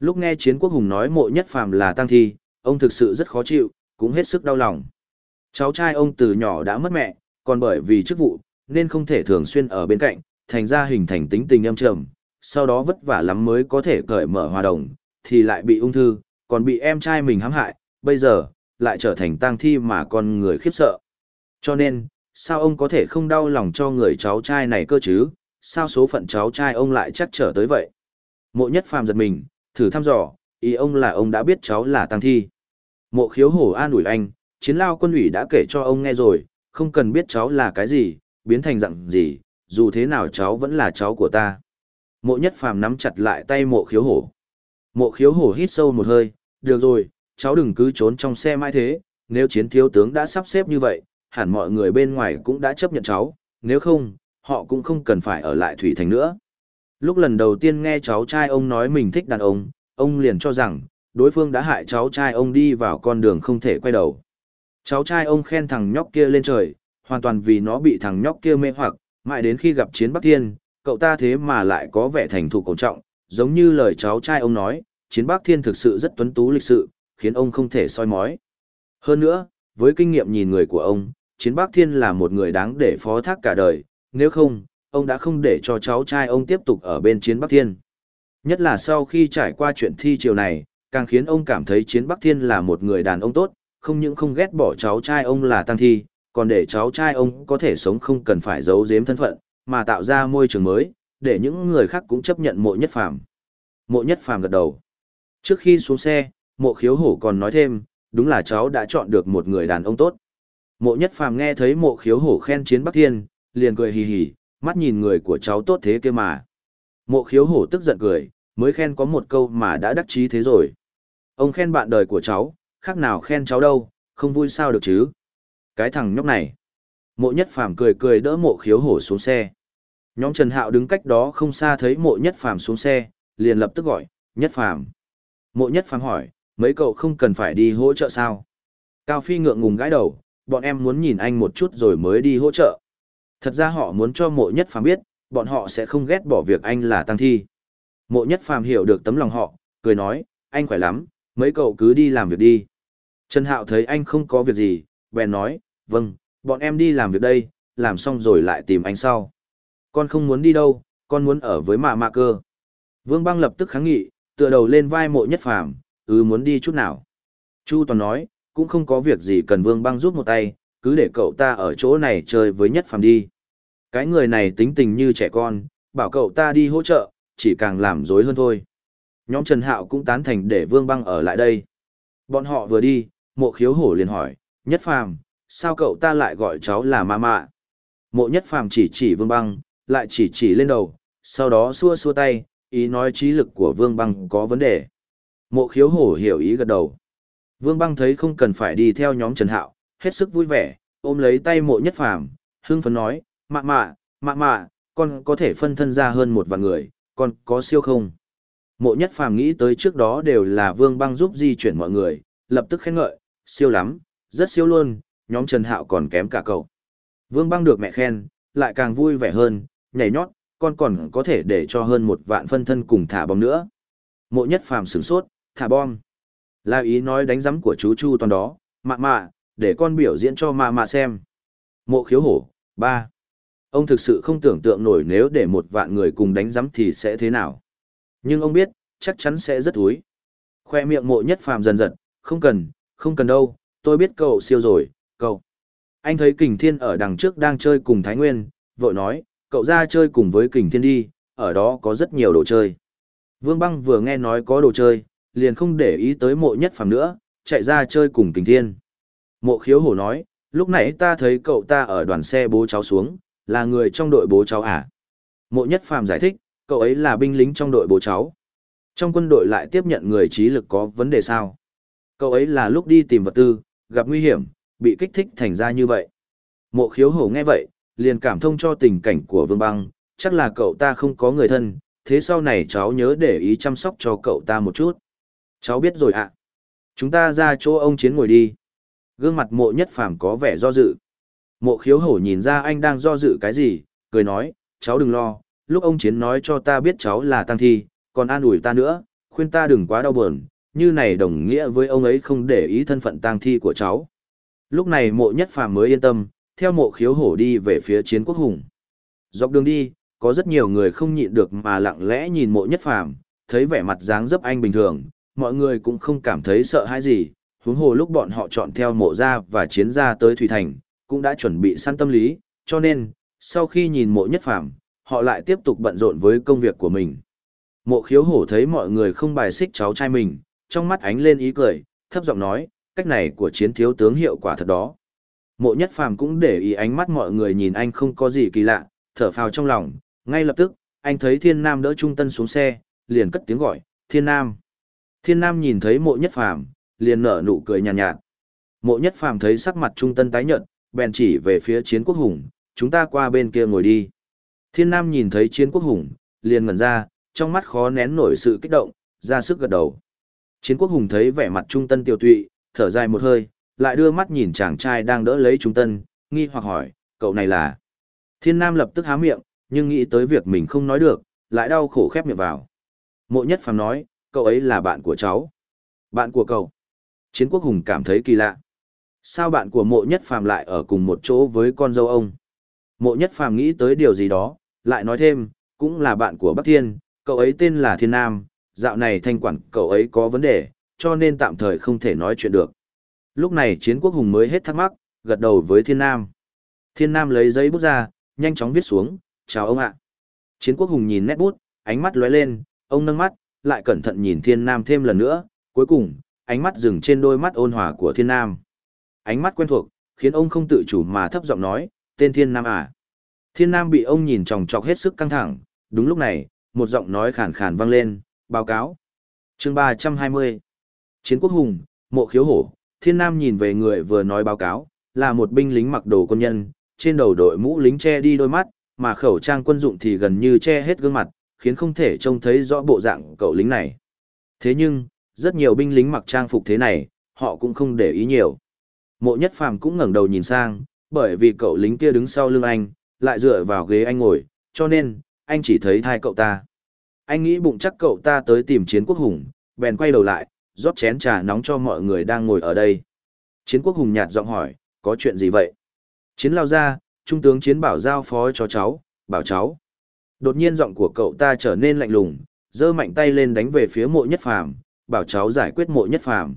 Lúc nghe chiến quốc hùng nói mộ nhất phàm là tăng thi, ông thực sự rất khó chịu, cũng hết sức đau lòng. Cháu trai ông từ nhỏ đã mất mẹ, còn bởi vì chức vụ, nên không thể thường xuyên ở bên cạnh, thành ra hình thành tính tình âm trầm, sau đó vất vả lắm mới có thể cởi mở hòa đồng, thì lại bị ung thư, còn bị em trai mình hãm hại, bây giờ, lại trở thành tang thi mà con người khiếp sợ. Cho nên, sao ông có thể không đau lòng cho người cháu trai này cơ chứ, sao số phận cháu trai ông lại chắc trở tới vậy? Mộ nhất phàm giật mình, thử thăm dò, ý ông là ông đã biết cháu là tăng thi. Mộ khiếu hổ an ủi anh, chiến lao quân ủy đã kể cho ông nghe rồi, không cần biết cháu là cái gì, biến thành dạng gì, dù thế nào cháu vẫn là cháu của ta. Mộ nhất phàm nắm chặt lại tay mộ khiếu hổ. Mộ khiếu hổ hít sâu một hơi, được rồi, cháu đừng cứ trốn trong xe mãi thế, nếu chiến thiếu tướng đã sắp xếp như vậy, hẳn mọi người bên ngoài cũng đã chấp nhận cháu, nếu không, họ cũng không cần phải ở lại Thủy Thành nữa. Lúc lần đầu tiên nghe cháu trai ông nói mình thích đàn ông, ông liền cho rằng, đối phương đã hại cháu trai ông đi vào con đường không thể quay đầu. Cháu trai ông khen thằng nhóc kia lên trời, hoàn toàn vì nó bị thằng nhóc kia mê hoặc, mãi đến khi gặp chiến Bắc Thiên, cậu ta thế mà lại có vẻ thành thục cổ trọng, giống như lời cháu trai ông nói, chiến Bắc Thiên thực sự rất tuấn tú lịch sự, khiến ông không thể soi mói. Hơn nữa, với kinh nghiệm nhìn người của ông, chiến Bắc Thiên là một người đáng để phó thác cả đời, nếu không, ông đã không để cho cháu trai ông tiếp tục ở bên chiến Bắc Thiên. Nhất là sau khi trải qua chuyện thi chiều này, càng khiến ông cảm thấy chiến Bắc Thiên là một người đàn ông tốt, không những không ghét bỏ cháu trai ông là tăng thi, còn để cháu trai ông có thể sống không cần phải giấu giếm thân phận, mà tạo ra môi trường mới, để những người khác cũng chấp nhận mộ nhất phàm. Mộ nhất phàm gật đầu. Trước khi xuống xe, mộ khiếu hổ còn nói thêm, đúng là cháu đã chọn được một người đàn ông tốt. Mộ nhất phàm nghe thấy mộ khiếu hổ khen chiến Bắc Thiên, liền cười hì hì, mắt nhìn người của cháu tốt thế kia mà. Mộ khiếu hổ tức giận cười, mới khen có một câu mà đã đắc chí thế rồi. Ông khen bạn đời của cháu, khác nào khen cháu đâu, không vui sao được chứ. Cái thằng nhóc này. Mộ nhất phàm cười cười đỡ mộ khiếu hổ xuống xe. Nhóm Trần Hạo đứng cách đó không xa thấy mộ nhất phàm xuống xe, liền lập tức gọi, nhất phàm. Mộ nhất phàm hỏi, mấy cậu không cần phải đi hỗ trợ sao? Cao Phi ngượng ngùng gãi đầu, bọn em muốn nhìn anh một chút rồi mới đi hỗ trợ. Thật ra họ muốn cho mộ nhất phàm biết, bọn họ sẽ không ghét bỏ việc anh là tăng thi. Mộ nhất phàm hiểu được tấm lòng họ, cười nói, anh khỏe lắm, mấy cậu cứ đi làm việc đi. Trần Hạo thấy anh không có việc gì, bèn nói, vâng, bọn em đi làm việc đây, làm xong rồi lại tìm anh sau. Con không muốn đi đâu, con muốn ở với mạ mạ cơ. Vương băng lập tức kháng nghị, tựa đầu lên vai mộ nhất phàm, ư ừ muốn đi chút nào. Chu Toàn nói, cũng không có việc gì cần Vương băng giúp một tay, cứ để cậu ta ở chỗ này chơi với nhất phàm đi. Cái người này tính tình như trẻ con, bảo cậu ta đi hỗ trợ, chỉ càng làm dối hơn thôi. Nhóm Trần Hạo cũng tán thành để Vương băng ở lại đây. Bọn họ vừa đi, mộ khiếu hổ liền hỏi, nhất phàm, sao cậu ta lại gọi cháu là ma mạ? Mộ nhất phàm chỉ chỉ Vương băng, lại chỉ chỉ lên đầu, sau đó xua xua tay, ý nói trí lực của Vương băng có vấn đề. Mộ khiếu hổ hiểu ý gật đầu. Vương băng thấy không cần phải đi theo nhóm Trần Hạo, hết sức vui vẻ, ôm lấy tay mộ nhất phàm, hưng phấn nói, mạ mạ, mạ mạ, con có thể phân thân ra hơn một vạn người, con có siêu không? Mộ nhất phàm nghĩ tới trước đó đều là vương băng giúp di chuyển mọi người, lập tức khen ngợi, siêu lắm, rất siêu luôn, nhóm Trần Hạo còn kém cả cậu. Vương băng được mẹ khen, lại càng vui vẻ hơn, nhảy nhót, con còn có thể để cho hơn một vạn phân thân cùng thả bom nữa. Mộ nhất phàm sửng sốt, thả bom. Là ý nói đánh giấm của chú Chu toàn đó, mạ mạ, để con biểu diễn cho mạ mạ xem. Mộ khiếu hổ, ba. Ông thực sự không tưởng tượng nổi nếu để một vạn người cùng đánh giấm thì sẽ thế nào. Nhưng ông biết, chắc chắn sẽ rất túi. Khoe miệng mộ nhất phàm dần dần, không cần, không cần đâu, tôi biết cậu siêu rồi, cậu. Anh thấy Kình Thiên ở đằng trước đang chơi cùng Thái Nguyên, vội nói, cậu ra chơi cùng với Kình Thiên đi, ở đó có rất nhiều đồ chơi. Vương Băng vừa nghe nói có đồ chơi, liền không để ý tới mộ nhất phàm nữa, chạy ra chơi cùng Kình Thiên. Mộ khiếu hổ nói, lúc nãy ta thấy cậu ta ở đoàn xe bố cháu xuống, là người trong đội bố cháu à? Mộ nhất phàm giải thích, cậu ấy là binh lính trong đội bố cháu. Trong quân đội lại tiếp nhận người trí lực có vấn đề sao? Cậu ấy là lúc đi tìm vật tư, gặp nguy hiểm, bị kích thích thành ra như vậy. Mộ khiếu hổ nghe vậy, liền cảm thông cho tình cảnh của Vương Băng, chắc là cậu ta không có người thân, thế sau này cháu nhớ để ý chăm sóc cho cậu ta một chút. Cháu biết rồi ạ. Chúng ta ra chỗ ông chiến ngồi đi. Gương mặt mộ nhất phàm có vẻ do dự. Mộ khiếu hổ nhìn ra anh đang do dự cái gì, cười nói, cháu đừng lo, lúc ông chiến nói cho ta biết cháu là tăng thi, còn an ủi ta nữa, khuyên ta đừng quá đau buồn, như này đồng nghĩa với ông ấy không để ý thân phận tang thi của cháu. Lúc này mộ nhất phàm mới yên tâm, theo mộ khiếu hổ đi về phía chiến quốc hùng. Dọc đường đi, có rất nhiều người không nhịn được mà lặng lẽ nhìn mộ nhất phàm, thấy vẻ mặt dáng dấp anh bình thường, mọi người cũng không cảm thấy sợ hãi gì, huống hồ lúc bọn họ chọn theo mộ ra và chiến ra tới Thủy Thành, cũng đã chuẩn bị săn tâm lý, cho nên, sau khi nhìn mộ nhất phàm, họ lại tiếp tục bận rộn với công việc của mình. Mộ khiếu hổ thấy mọi người không bài xích cháu trai mình, trong mắt ánh lên ý cười, thấp giọng nói, cách này của chiến thiếu tướng hiệu quả thật đó. Mộ nhất phàm cũng để ý ánh mắt mọi người nhìn anh không có gì kỳ lạ, thở phào trong lòng, ngay lập tức, anh thấy thiên nam đỡ trung tân xuống xe, liền cất tiếng gọi, thiên nam. Thiên nam nhìn thấy mộ nhất phàm, liền nở nụ cười nhàn nhạt, nhạt. Mộ nhất phàm thấy sắc mặt trung tân tái nhợt, bèn chỉ về phía chiến quốc hùng, chúng ta qua bên kia ngồi đi. Thiên nam nhìn thấy chiến quốc hùng, liền ngẩn ra, trong mắt khó nén nổi sự kích động, ra sức gật đầu. Chiến quốc hùng thấy vẻ mặt trung tân tiêu tụy, thở dài một hơi, lại đưa mắt nhìn chàng trai đang đỡ lấy trung tân, nghi hoặc hỏi, cậu này là... Thiên Nam lập tức há miệng, nhưng nghĩ tới việc mình không nói được, lại đau khổ khép miệng vào. Mộ nhất phàm nói, cậu ấy là bạn của cháu. Bạn của cậu. Chiến quốc hùng cảm thấy kỳ lạ. Sao bạn của mộ nhất phàm lại ở cùng một chỗ với con dâu ông? Mộ nhất phàm nghĩ tới điều gì đó, lại nói thêm, cũng là bạn của Bắc Thiên, cậu ấy tên là Thiên Nam, dạo này thanh quản cậu ấy có vấn đề, cho nên tạm thời không thể nói chuyện được. Lúc này chiến quốc hùng mới hết thắc mắc, gật đầu với Thiên Nam. Thiên Nam lấy giấy bút ra, nhanh chóng viết xuống, chào ông ạ. Chiến quốc hùng nhìn nét bút, ánh mắt lóe lên, ông nâng mắt, lại cẩn thận nhìn Thiên Nam thêm lần nữa, cuối cùng, ánh mắt dừng trên đôi mắt ôn hòa của Thiên Nam. Ánh mắt quen thuộc, khiến ông không tự chủ mà thấp giọng nói, tên Thiên Nam à. Thiên Nam bị ông nhìn tròng trọc hết sức căng thẳng, đúng lúc này, một giọng nói khàn khàn vang lên, báo cáo. chương ba trăm hai mươi Chiến quốc hùng, mộ khiếu hổ, thiên nam nhìn về người vừa nói báo cáo, là một binh lính mặc đồ quân nhân, trên đầu đội mũ lính che đi đôi mắt, mà khẩu trang quân dụng thì gần như che hết gương mặt, khiến không thể trông thấy rõ bộ dạng cậu lính này. Thế nhưng, rất nhiều binh lính mặc trang phục thế này, họ cũng không để ý nhiều. Mộ nhất phàm cũng ngẩng đầu nhìn sang, bởi vì cậu lính kia đứng sau lưng anh, lại dựa vào ghế anh ngồi, cho nên, anh chỉ thấy thai cậu ta. Anh nghĩ bụng chắc cậu ta tới tìm chiến quốc hùng, bèn quay đầu lại, rót chén trà nóng cho mọi người đang ngồi ở đây. Chiến quốc hùng nhạt giọng hỏi, có chuyện gì vậy? Chiến lao ra, trung tướng chiến bảo giao phó cho cháu, bảo cháu. Đột nhiên giọng của cậu ta trở nên lạnh lùng, giơ mạnh tay lên đánh về phía mộ nhất phàm, bảo cháu giải quyết mộ nhất phàm.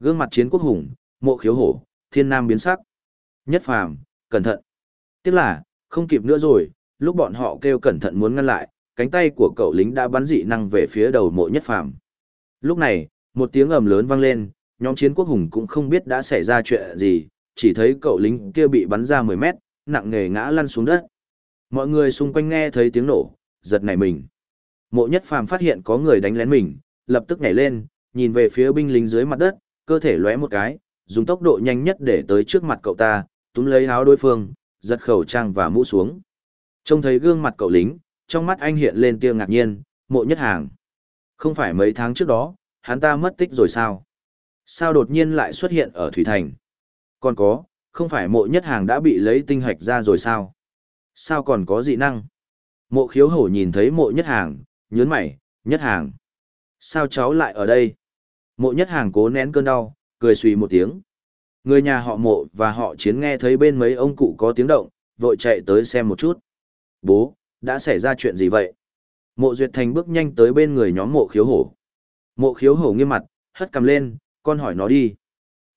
Gương mặt chiến quốc hùng, mộ khiếu hổ, thiên nam biến sắc. Nhất phàm, cẩn thận. Tiếc là, không kịp nữa rồi, lúc bọn họ kêu cẩn thận muốn ngăn lại, cánh tay của cậu lính đã bắn dị năng về phía đầu mộ nhất phàm. Lúc này, một tiếng ầm lớn vang lên, nhóm chiến quốc hùng cũng không biết đã xảy ra chuyện gì, chỉ thấy cậu lính kia bị bắn ra 10 mét, nặng nề ngã lăn xuống đất. Mọi người xung quanh nghe thấy tiếng nổ, giật nảy mình. Mộ nhất phàm phát hiện có người đánh lén mình, lập tức nhảy lên, nhìn về phía binh lính dưới mặt đất, cơ thể lóe một cái, dùng tốc độ nhanh nhất để tới trước mặt cậu ta, túm lấy áo đối phương, giật khẩu trang và mũ xuống. Trông thấy gương mặt cậu lính, trong mắt anh hiện lên tia ngạc nhiên, mộ nhất hàng. Không phải mấy tháng trước đó, hắn ta mất tích rồi sao? Sao đột nhiên lại xuất hiện ở Thủy Thành? Còn có, không phải mộ nhất hàng đã bị lấy tinh hạch ra rồi sao? Sao còn có dị năng? Mộ khiếu hổ nhìn thấy mộ nhất hàng, nhớn mày, nhất hàng. Sao cháu lại ở đây? Mộ nhất hàng cố nén cơn đau, cười suy một tiếng. Người nhà họ mộ và họ chiến nghe thấy bên mấy ông cụ có tiếng động, vội chạy tới xem một chút. Bố, đã xảy ra chuyện gì vậy? Mộ Duyệt Thành bước nhanh tới bên người nhóm mộ khiếu hổ. Mộ khiếu hổ nghiêm mặt, hất cầm lên, con hỏi nó đi.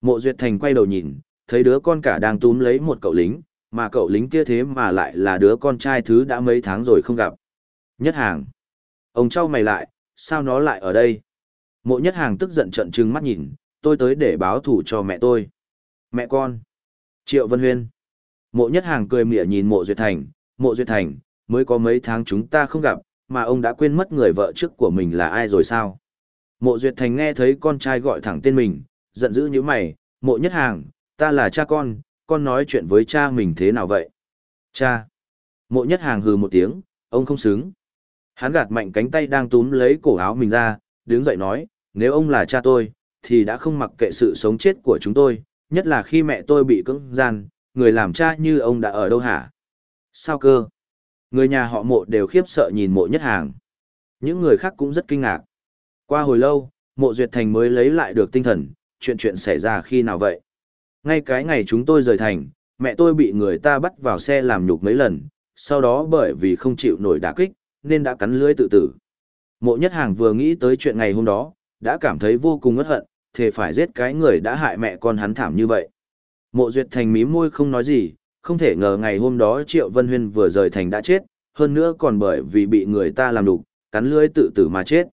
Mộ Duyệt Thành quay đầu nhìn, thấy đứa con cả đang túm lấy một cậu lính, mà cậu lính kia thế mà lại là đứa con trai thứ đã mấy tháng rồi không gặp. Nhất hàng. Ông trao mày lại, sao nó lại ở đây? Mộ nhất hàng tức giận trận trừng mắt nhìn, tôi tới để báo thủ cho mẹ tôi. Mẹ con. Triệu Vân Huyên. Mộ nhất hàng cười mỉa nhìn mộ Duyệt Thành, mộ Duyệt Thành, mới có mấy tháng chúng ta không gặp, mà ông đã quên mất người vợ trước của mình là ai rồi sao? Mộ Duyệt Thành nghe thấy con trai gọi thẳng tên mình, giận dữ như mày, mộ nhất hàng, ta là cha con, con nói chuyện với cha mình thế nào vậy? Cha! Mộ nhất hàng hừ một tiếng, ông không xứng. Hắn gạt mạnh cánh tay đang túm lấy cổ áo mình ra, đứng dậy nói, nếu ông là cha tôi, thì đã không mặc kệ sự sống chết của chúng tôi, nhất là khi mẹ tôi bị cưỡng gian, người làm cha như ông đã ở đâu hả? Sao cơ? Người nhà họ mộ đều khiếp sợ nhìn mộ nhất hàng. Những người khác cũng rất kinh ngạc. Qua hồi lâu, mộ duyệt thành mới lấy lại được tinh thần, chuyện chuyện xảy ra khi nào vậy? Ngay cái ngày chúng tôi rời thành, mẹ tôi bị người ta bắt vào xe làm nhục mấy lần, sau đó bởi vì không chịu nổi đả kích, nên đã cắn lưỡi tự tử. Mộ nhất hàng vừa nghĩ tới chuyện ngày hôm đó, đã cảm thấy vô cùng ất hận, thề phải giết cái người đã hại mẹ con hắn thảm như vậy. Mộ duyệt thành mí môi không nói gì, không thể ngờ ngày hôm đó Triệu Vân Huyên vừa rời thành đã chết, hơn nữa còn bởi vì bị người ta làm đục, cắn lưỡi tự tử mà chết.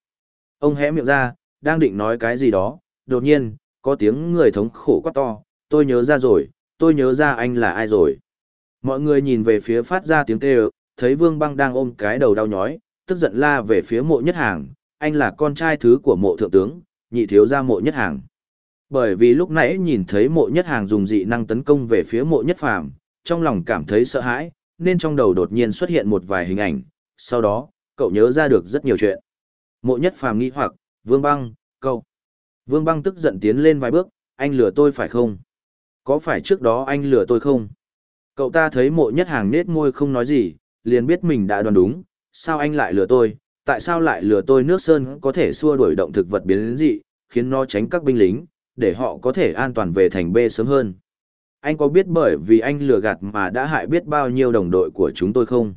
Ông hé miệng ra, đang định nói cái gì đó, đột nhiên, có tiếng người thống khổ quá to, tôi nhớ ra rồi, tôi nhớ ra anh là ai rồi. Mọi người nhìn về phía phát ra tiếng kêu, thấy Vương Băng đang ôm cái đầu đau nhói, tức giận la về phía mộ nhất hàng, anh là con trai thứ của mộ thượng tướng, nhị thiếu gia mộ nhất hàng. Bởi vì lúc nãy nhìn thấy mộ nhất hàng dùng dị năng tấn công về phía mộ nhất phàm, trong lòng cảm thấy sợ hãi, nên trong đầu đột nhiên xuất hiện một vài hình ảnh, sau đó, cậu nhớ ra được rất nhiều chuyện. Mộ nhất phàm nghĩ hoặc, Vương Băng, câu. Vương Băng tức giận tiến lên vài bước, anh lừa tôi phải không? Có phải trước đó anh lừa tôi không? Cậu ta thấy mộ nhất hàng nết môi không nói gì, liền biết mình đã đoán đúng, sao anh lại lừa tôi, tại sao lại lừa tôi nước sơn có thể xua đuổi động thực vật biến dị, khiến nó tránh các binh lính, để họ có thể an toàn về thành B sớm hơn. Anh có biết bởi vì anh lừa gạt mà đã hại biết bao nhiêu đồng đội của chúng tôi không?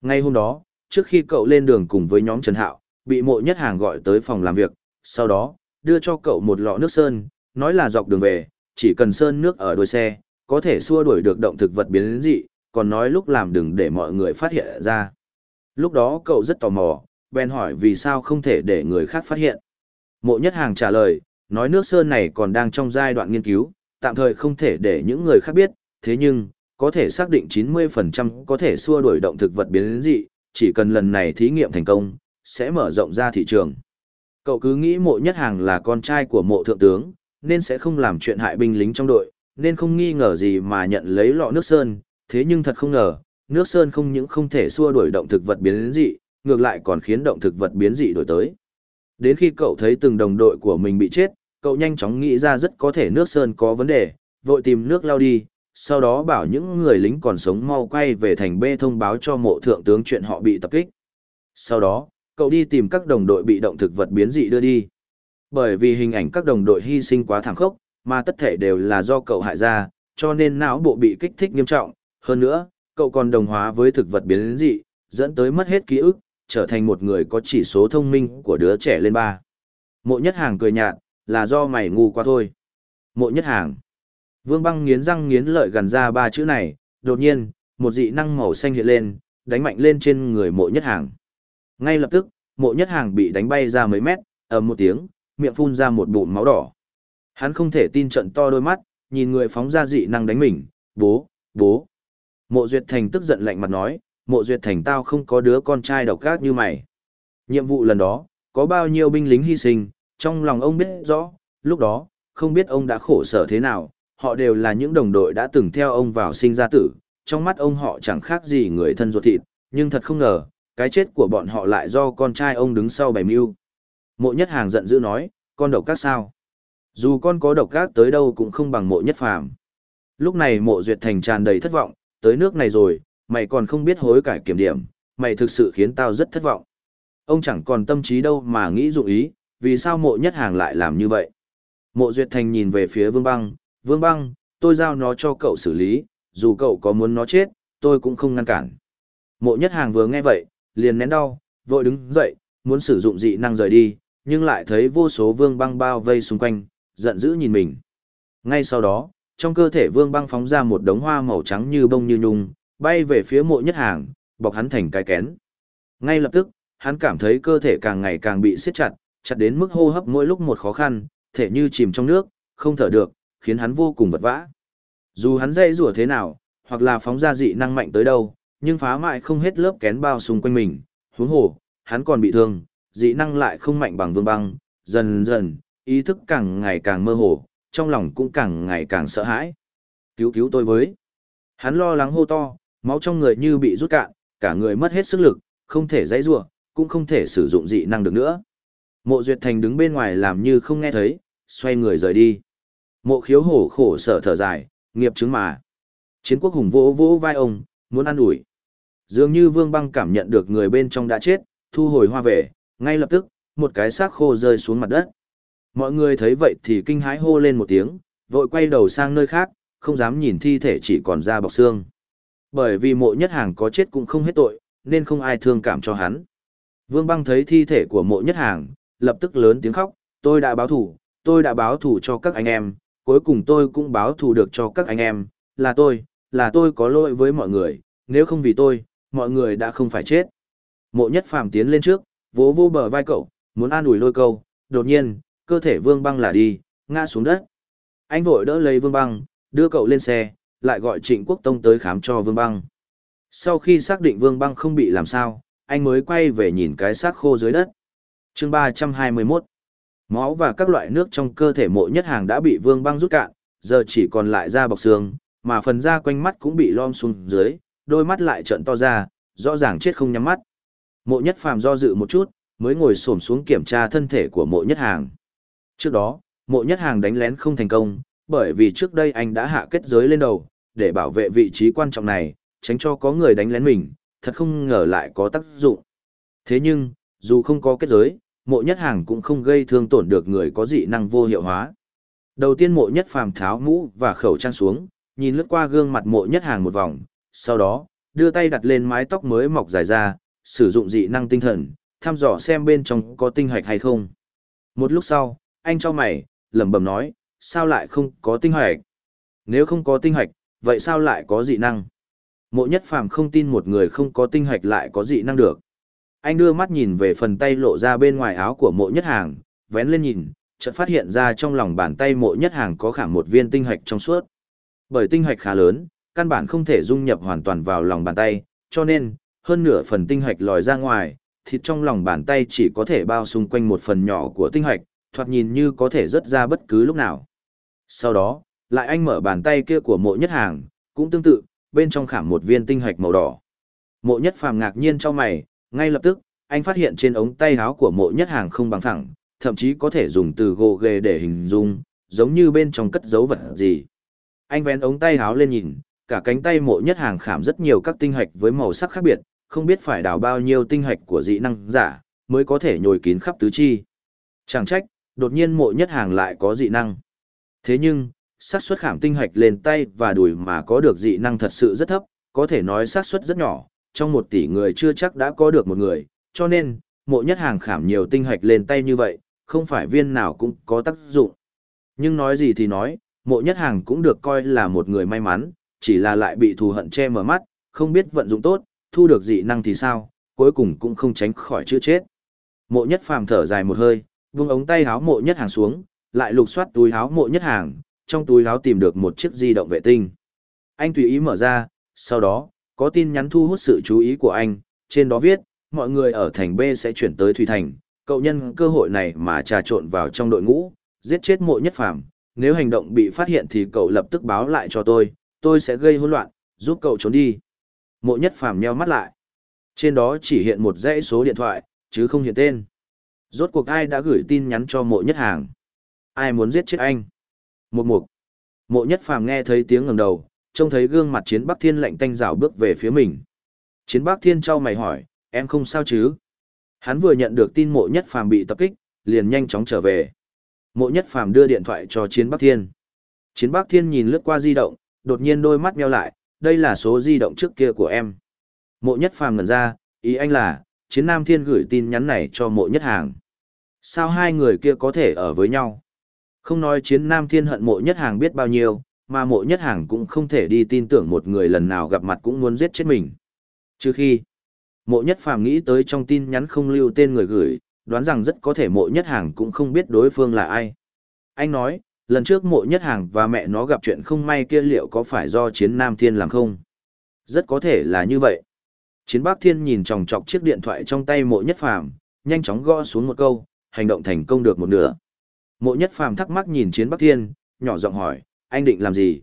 Ngay hôm đó, trước khi cậu lên đường cùng với nhóm Trần Hạo, bị mộ nhất hàng gọi tới phòng làm việc, sau đó, đưa cho cậu một lọ nước sơn, nói là dọc đường về, chỉ cần sơn nước ở đuôi xe, có thể xua đuổi được động thực vật biến dị, còn nói lúc làm đừng để mọi người phát hiện ra. Lúc đó cậu rất tò mò, bèn hỏi vì sao không thể để người khác phát hiện. Mộ nhất hàng trả lời, nói nước sơn này còn đang trong giai đoạn nghiên cứu, tạm thời không thể để những người khác biết, thế nhưng, có thể xác định 90% có thể xua đuổi động thực vật biến dị, chỉ cần lần này thí nghiệm thành công, sẽ mở rộng ra thị trường. Cậu cứ nghĩ mộ nhất hàng là con trai của mộ thượng tướng, nên sẽ không làm chuyện hại binh lính trong đội, nên không nghi ngờ gì mà nhận lấy lọ nước sơn, thế nhưng thật không ngờ, nước sơn không những không thể xua đuổi động thực vật biến dị, ngược lại còn khiến động thực vật biến dị đổi tới. Đến khi cậu thấy từng đồng đội của mình bị chết, cậu nhanh chóng nghĩ ra rất có thể nước sơn có vấn đề, vội tìm nước lao đi, sau đó bảo những người lính còn sống mau quay về thành B thông báo cho mộ thượng tướng chuyện họ bị tập kích. Sau đó, cậu đi tìm các đồng đội bị động thực vật biến dị đưa đi. Bởi vì hình ảnh các đồng đội hy sinh quá thảm khốc, mà tất thể đều là do cậu hại ra, cho nên não bộ bị kích thích nghiêm trọng. Hơn nữa, cậu còn đồng hóa với thực vật biến dị, dẫn tới mất hết ký ức, trở thành một người có chỉ số thông minh của đứa trẻ lên ba. Mộ nhất hàng cười nhạt, là do mày ngu quá thôi. Mộ nhất hàng. Vương băng nghiến răng nghiến lợi gần ra ba chữ này, đột nhiên, một dị năng màu xanh hiện lên, đánh mạnh lên trên người mộ nhất hàng. Ngay lập tức, mộ nhất hàng bị đánh bay ra mấy mét, ầm một tiếng, miệng phun ra một bụng máu đỏ. Hắn không thể tin trận to đôi mắt, nhìn người phóng ra dị năng đánh mình, bố, bố. Mộ Duyệt Thành tức giận lạnh mặt nói, mộ Duyệt Thành tao không có đứa con trai độc ác như mày. Nhiệm vụ lần đó, có bao nhiêu binh lính hy sinh, trong lòng ông biết rõ, lúc đó, không biết ông đã khổ sở thế nào, họ đều là những đồng đội đã từng theo ông vào sinh ra tử, trong mắt ông họ chẳng khác gì người thân ruột thịt, nhưng thật không ngờ, cái chết của bọn họ lại do con trai ông đứng sau bày mưu. Mộ nhất hàng giận dữ nói, con độc các sao? Dù con có độc các tới đâu cũng không bằng mộ nhất phàm. Lúc này mộ duyệt thành tràn đầy thất vọng, tới nước này rồi, mày còn không biết hối cải kiểm điểm, mày thực sự khiến tao rất thất vọng. Ông chẳng còn tâm trí đâu mà nghĩ dụng ý, vì sao mộ nhất hàng lại làm như vậy? Mộ duyệt thành nhìn về phía vương băng, vương băng, tôi giao nó cho cậu xử lý, dù cậu có muốn nó chết, tôi cũng không ngăn cản. Mộ nhất hàng vừa nghe vậy, liền nén đau, vội đứng dậy, muốn sử dụng dị năng rời đi, nhưng lại thấy vô số vương băng bao vây xung quanh, giận dữ nhìn mình. Ngay sau đó, trong cơ thể vương băng phóng ra một đống hoa màu trắng như bông như nhung, bay về phía mộ nhất hàng, bọc hắn thành cái kén. Ngay lập tức, hắn cảm thấy cơ thể càng ngày càng bị siết chặt, chặt đến mức hô hấp mỗi lúc một khó khăn, thể như chìm trong nước, không thở được, khiến hắn vô cùng vật vã. Dù hắn dây rủa thế nào, hoặc là phóng ra dị năng mạnh tới đâu, nhưng phá mại không hết lớp kén bao xung quanh mình, huống hồ, hắn còn bị thương, dị năng lại không mạnh bằng vương băng, dần dần, ý thức càng ngày càng mơ hồ, trong lòng cũng càng ngày càng sợ hãi. Cứu cứu tôi với. Hắn lo lắng hô to, máu trong người như bị rút cạn, cả người mất hết sức lực, không thể dãy rủa, cũng không thể sử dụng dị năng được nữa. Mộ Duyệt Thành đứng bên ngoài làm như không nghe thấy, xoay người rời đi. Mộ khiếu hổ khổ sở thở dài, nghiệp chứng mà. Chiến quốc hùng vỗ vỗ vai ông, muốn ăn ủi. Dường như vương băng cảm nhận được người bên trong đã chết, thu hồi hoa về, ngay lập tức, một cái xác khô rơi xuống mặt đất. Mọi người thấy vậy thì kinh hãi hô lên một tiếng, vội quay đầu sang nơi khác, không dám nhìn thi thể chỉ còn da bọc xương. Bởi vì mộ nhất hàng có chết cũng không hết tội, nên không ai thương cảm cho hắn. Vương băng thấy thi thể của mộ nhất hàng, lập tức lớn tiếng khóc, tôi đã báo thủ, tôi đã báo thủ cho các anh em, cuối cùng tôi cũng báo thù được cho các anh em, là tôi, là tôi có lỗi với mọi người, nếu không vì tôi, mọi người đã không phải chết. Mộ nhất phàm tiến lên trước, vỗ vô bờ vai cậu, muốn an ủi lôi câu, đột nhiên, cơ thể vương băng là đi, ngã xuống đất. Anh vội đỡ lấy vương băng, đưa cậu lên xe, lại gọi trịnh quốc tông tới khám cho vương băng. Sau khi xác định vương băng không bị làm sao, anh mới quay về nhìn cái xác khô dưới đất. chương 321 Máu và các loại nước trong cơ thể mộ nhất hàng đã bị vương băng rút cạn, giờ chỉ còn lại da bọc xương, mà phần da quanh mắt cũng bị lom xuống dưới, đôi mắt lại trợn to ra, rõ ràng chết không nhắm mắt. Mộ nhất phàm do dự một chút, mới ngồi xổm xuống kiểm tra thân thể của mộ nhất hàng. Trước đó, mộ nhất hàng đánh lén không thành công, bởi vì trước đây anh đã hạ kết giới lên đầu, để bảo vệ vị trí quan trọng này, tránh cho có người đánh lén mình, thật không ngờ lại có tác dụng. Thế nhưng, dù không có kết giới, mộ nhất hàng cũng không gây thương tổn được người có dị năng vô hiệu hóa. Đầu tiên mộ nhất phàm tháo mũ và khẩu trang xuống, nhìn lướt qua gương mặt mộ nhất hàng một vòng, sau đó, đưa tay đặt lên mái tóc mới mọc dài ra, sử dụng dị năng tinh thần, thăm dò xem bên trong có tinh hoạch hay không. Một lúc sau, anh cho mày, lẩm bẩm nói, sao lại không có tinh hoạch? Nếu không có tinh hoạch, vậy sao lại có dị năng? Mộ nhất phàm không tin một người không có tinh hoạch lại có dị năng được anh đưa mắt nhìn về phần tay lộ ra bên ngoài áo của mộ nhất hàng, vén lên nhìn, chợt phát hiện ra trong lòng bàn tay mộ nhất hàng có khảm một viên tinh hạch trong suốt. Bởi tinh hạch khá lớn, căn bản không thể dung nhập hoàn toàn vào lòng bàn tay, cho nên, hơn nửa phần tinh hạch lòi ra ngoài, thịt trong lòng bàn tay chỉ có thể bao xung quanh một phần nhỏ của tinh hạch, thoạt nhìn như có thể rớt ra bất cứ lúc nào. Sau đó, lại anh mở bàn tay kia của mộ nhất hàng, cũng tương tự, bên trong khảm một viên tinh hạch màu đỏ. Mộ nhất phàm ngạc nhiên cho mày, ngay lập tức, anh phát hiện trên ống tay áo của mộ nhất hàng không bằng thẳng, thậm chí có thể dùng từ gồ ghề để hình dung, giống như bên trong cất dấu vật gì. Anh vén ống tay áo lên nhìn, cả cánh tay mộ nhất hàng khảm rất nhiều các tinh hạch với màu sắc khác biệt, không biết phải đào bao nhiêu tinh hạch của dị năng giả, mới có thể nhồi kín khắp tứ chi. Chẳng trách, đột nhiên mộ nhất hàng lại có dị năng. Thế nhưng, xác suất khảm tinh hạch lên tay và đùi mà có được dị năng thật sự rất thấp, có thể nói xác suất rất nhỏ, trong một tỷ người chưa chắc đã có được một người, cho nên, mộ nhất hàng khảm nhiều tinh hạch lên tay như vậy, không phải viên nào cũng có tác dụng. Nhưng nói gì thì nói, mộ nhất hàng cũng được coi là một người may mắn, chỉ là lại bị thù hận che mở mắt, không biết vận dụng tốt, thu được dị năng thì sao, cuối cùng cũng không tránh khỏi chữ chết. Mộ nhất phàm thở dài một hơi, vung ống tay háo mộ nhất hàng xuống, lại lục soát túi háo mộ nhất hàng, trong túi háo tìm được một chiếc di động vệ tinh. Anh tùy ý mở ra, sau đó, có tin nhắn thu hút sự chú ý của anh, trên đó viết, mọi người ở thành B sẽ chuyển tới Thủy Thành, cậu nhân cơ hội này mà trà trộn vào trong đội ngũ, giết chết mộ nhất phàm, nếu hành động bị phát hiện thì cậu lập tức báo lại cho tôi, tôi sẽ gây hỗn loạn, giúp cậu trốn đi. Mộ nhất phàm nheo mắt lại. Trên đó chỉ hiện một dãy số điện thoại, chứ không hiện tên. Rốt cuộc ai đã gửi tin nhắn cho mộ nhất hàng? Ai muốn giết chết anh? Một mục. Mộ nhất phàm nghe thấy tiếng ngẩng đầu, trông thấy gương mặt chiến Bắc Thiên lạnh tanh rào bước về phía mình. Chiến Bắc Thiên trao mày hỏi, em không sao chứ? Hắn vừa nhận được tin mộ nhất phàm bị tập kích, liền nhanh chóng trở về. Mộ nhất phàm đưa điện thoại cho chiến Bắc Thiên. Chiến Bắc Thiên nhìn lướt qua di động, đột nhiên đôi mắt meo lại, đây là số di động trước kia của em. Mộ nhất phàm ngẩn ra, ý anh là, chiến Nam Thiên gửi tin nhắn này cho mộ nhất hàng. Sao hai người kia có thể ở với nhau? Không nói chiến Nam Thiên hận mộ nhất hàng biết bao nhiêu, mà mộ nhất hàng cũng không thể đi tin tưởng một người lần nào gặp mặt cũng muốn giết chết mình. Trừ khi, mộ nhất phàm nghĩ tới trong tin nhắn không lưu tên người gửi, đoán rằng rất có thể mộ nhất hàng cũng không biết đối phương là ai. Anh nói, lần trước mộ nhất hàng và mẹ nó gặp chuyện không may kia liệu có phải do chiến Nam Thiên làm không? Rất có thể là như vậy. Chiến Bắc Thiên nhìn chòng chọc chiếc điện thoại trong tay mộ nhất phàm, nhanh chóng gõ xuống một câu, hành động thành công được một nửa. Mộ nhất phàm thắc mắc nhìn Chiến Bắc Thiên, nhỏ giọng hỏi, anh định làm gì?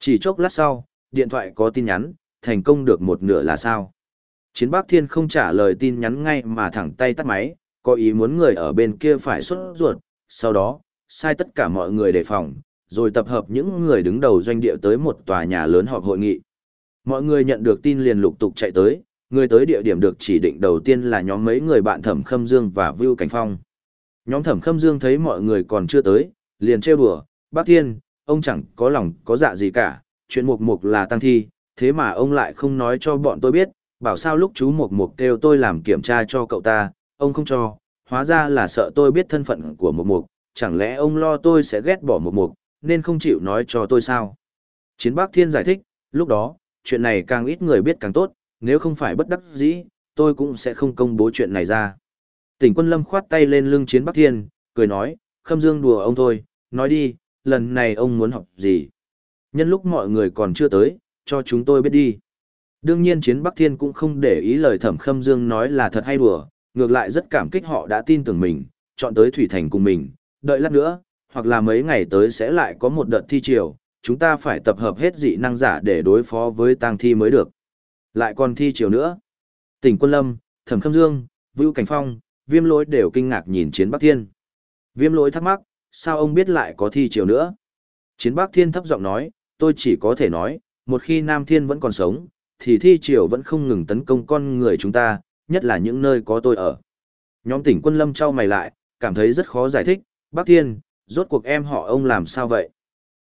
Chỉ chốc lát sau, điện thoại có tin nhắn, thành công được một nửa là sao? Chiến Bắc Thiên không trả lời tin nhắn ngay mà thẳng tay tắt máy, có ý muốn người ở bên kia phải xuất ruột, sau đó, sai tất cả mọi người đề phòng, rồi tập hợp những người đứng đầu doanh địa tới một tòa nhà lớn họp hội nghị. Mọi người nhận được tin liền lục tục chạy tới, người tới địa điểm được chỉ định đầu tiên là nhóm mấy người bạn Thẩm Khâm Dương và Vưu Cảnh Phong. Nhóm Thẩm Khâm Dương thấy mọi người còn chưa tới, liền trêu đùa, "Bác Thiên, ông chẳng có lòng có dạ gì cả, chuyện mục mục là tăng thi, thế mà ông lại không nói cho bọn tôi biết, bảo sao lúc chú mục mục kêu tôi làm kiểm tra cho cậu ta, ông không cho, hóa ra là sợ tôi biết thân phận của mục mục, chẳng lẽ ông lo tôi sẽ ghét bỏ một mục, nên không chịu nói cho tôi sao? Chiến Bắc Thiên giải thích, lúc đó, chuyện này càng ít người biết càng tốt, nếu không phải bất đắc dĩ, tôi cũng sẽ không công bố chuyện này ra. Tỉnh quân lâm khoát tay lên lưng Chiến Bắc Thiên, cười nói, khâm dương đùa ông thôi, nói đi, lần này ông muốn học gì? Nhân lúc mọi người còn chưa tới, cho chúng tôi biết đi. Đương nhiên Chiến Bắc Thiên cũng không để ý lời thẩm khâm dương nói là thật hay đùa, ngược lại rất cảm kích họ đã tin tưởng mình, chọn tới Thủy Thành cùng mình, đợi lát nữa, hoặc là mấy ngày tới sẽ lại có một đợt thi triều, chúng ta phải tập hợp hết dị năng giả để đối phó với tang thi mới được. Lại còn thi triều nữa. Tỉnh Quân Lâm, Thẩm Khâm Dương, Vưu Cảnh Phong, Viêm Lỗi đều kinh ngạc nhìn Chiến Bắc Thiên. Viêm Lỗi thắc mắc, sao ông biết lại có thi triều nữa? Chiến Bắc Thiên thấp giọng nói, tôi chỉ có thể nói, một khi Nam Thiên vẫn còn sống, thì thi triều vẫn không ngừng tấn công con người chúng ta, nhất là những nơi có tôi ở. Nhóm tỉnh quân lâm trao mày lại, cảm thấy rất khó giải thích, Bác Thiên, rốt cuộc em họ ông làm sao vậy?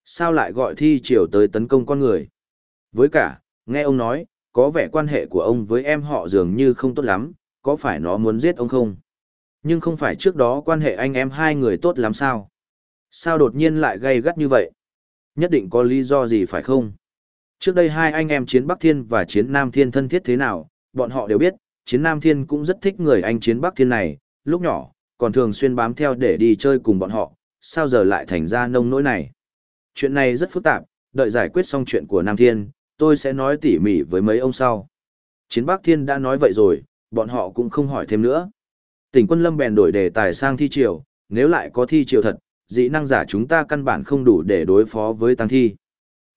Sao lại gọi thi triều tới tấn công con người? Với cả, nghe ông nói, có vẻ quan hệ của ông với em họ dường như không tốt lắm, có phải nó muốn giết ông không? Nhưng không phải trước đó quan hệ anh em hai người tốt lắm sao? Sao đột nhiên lại gây gắt như vậy? Nhất định có lý do gì phải không? Trước đây hai anh em chiến Bắc Thiên và chiến Nam Thiên thân thiết thế nào, bọn họ đều biết, chiến Nam Thiên cũng rất thích người anh chiến Bắc Thiên này, lúc nhỏ, còn thường xuyên bám theo để đi chơi cùng bọn họ, sao giờ lại thành ra nông nỗi này. Chuyện này rất phức tạp, đợi giải quyết xong chuyện của Nam Thiên, tôi sẽ nói tỉ mỉ với mấy ông sau. Chiến Bắc Thiên đã nói vậy rồi, bọn họ cũng không hỏi thêm nữa. Tỉnh quân lâm bèn đổi đề tài sang thi triều, nếu lại có thi triều thật, dị năng giả chúng ta căn bản không đủ để đối phó với tăng thi.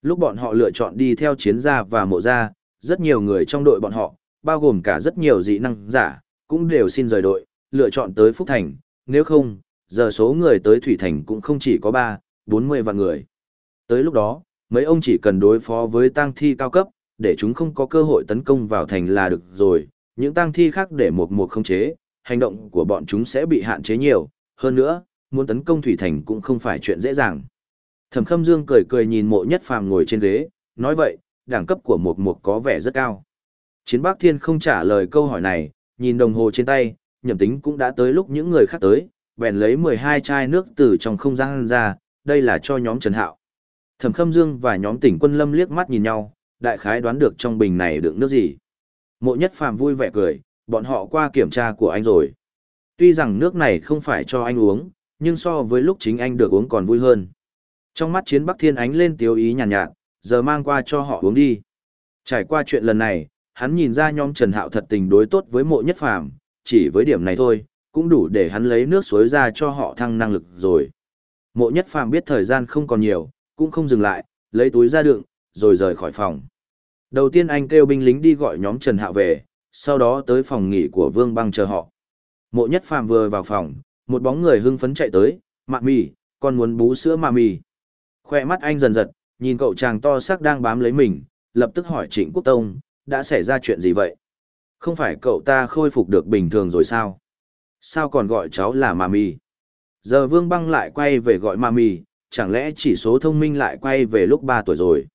Lúc bọn họ lựa chọn đi theo chiến gia và mộ gia, rất nhiều người trong đội bọn họ, bao gồm cả rất nhiều dị năng giả, cũng đều xin rời đội, lựa chọn tới Phúc Thành, nếu không, giờ số người tới Thủy Thành cũng không chỉ có 3, 40 vạn người. Tới lúc đó, mấy ông chỉ cần đối phó với tang thi cao cấp, để chúng không có cơ hội tấn công vào thành là được rồi, những tang thi khác để một một không chế, hành động của bọn chúng sẽ bị hạn chế nhiều, hơn nữa, muốn tấn công Thủy Thành cũng không phải chuyện dễ dàng. Thẩm Khâm Dương cười cười nhìn mộ nhất phàm ngồi trên ghế, nói vậy, đẳng cấp của một một có vẻ rất cao. Chiến Bắc Thiên không trả lời câu hỏi này, nhìn đồng hồ trên tay, nhậm tính cũng đã tới lúc những người khác tới, bèn lấy 12 chai nước từ trong không gian ra, đây là cho nhóm Trần Hạo. Thẩm Khâm Dương và nhóm tỉnh quân lâm liếc mắt nhìn nhau, đại khái đoán được trong bình này đựng nước gì. Mộ nhất phàm vui vẻ cười, bọn họ qua kiểm tra của anh rồi. Tuy rằng nước này không phải cho anh uống, nhưng so với lúc chính anh được uống còn vui hơn. Trong mắt chiến Bắc Thiên ánh lên tiêu ý nhàn nhạt, nhạt, giờ mang qua cho họ uống đi. Trải qua chuyện lần này, hắn nhìn ra nhóm Trần Hạo thật tình đối tốt với mộ nhất phàm, chỉ với điểm này thôi, cũng đủ để hắn lấy nước suối ra cho họ thăng năng lực rồi. Mộ nhất phàm biết thời gian không còn nhiều, cũng không dừng lại, lấy túi ra đựng, rồi rời khỏi phòng. Đầu tiên anh kêu binh lính đi gọi nhóm Trần Hạo về, sau đó tới phòng nghỉ của Vương Băng chờ họ. Mộ nhất phàm vừa vào phòng, một bóng người hưng phấn chạy tới, mạ mì, con muốn bú sữa mạ mì. Khoe mắt anh dần giật, nhìn cậu chàng to xác đang bám lấy mình, lập tức hỏi Trịnh Quốc Tông, đã xảy ra chuyện gì vậy? Không phải cậu ta khôi phục được bình thường rồi sao? Sao còn gọi cháu là mami? Giờ Vương Băng lại quay về gọi mami, chẳng lẽ chỉ số thông minh lại quay về lúc 3 tuổi rồi?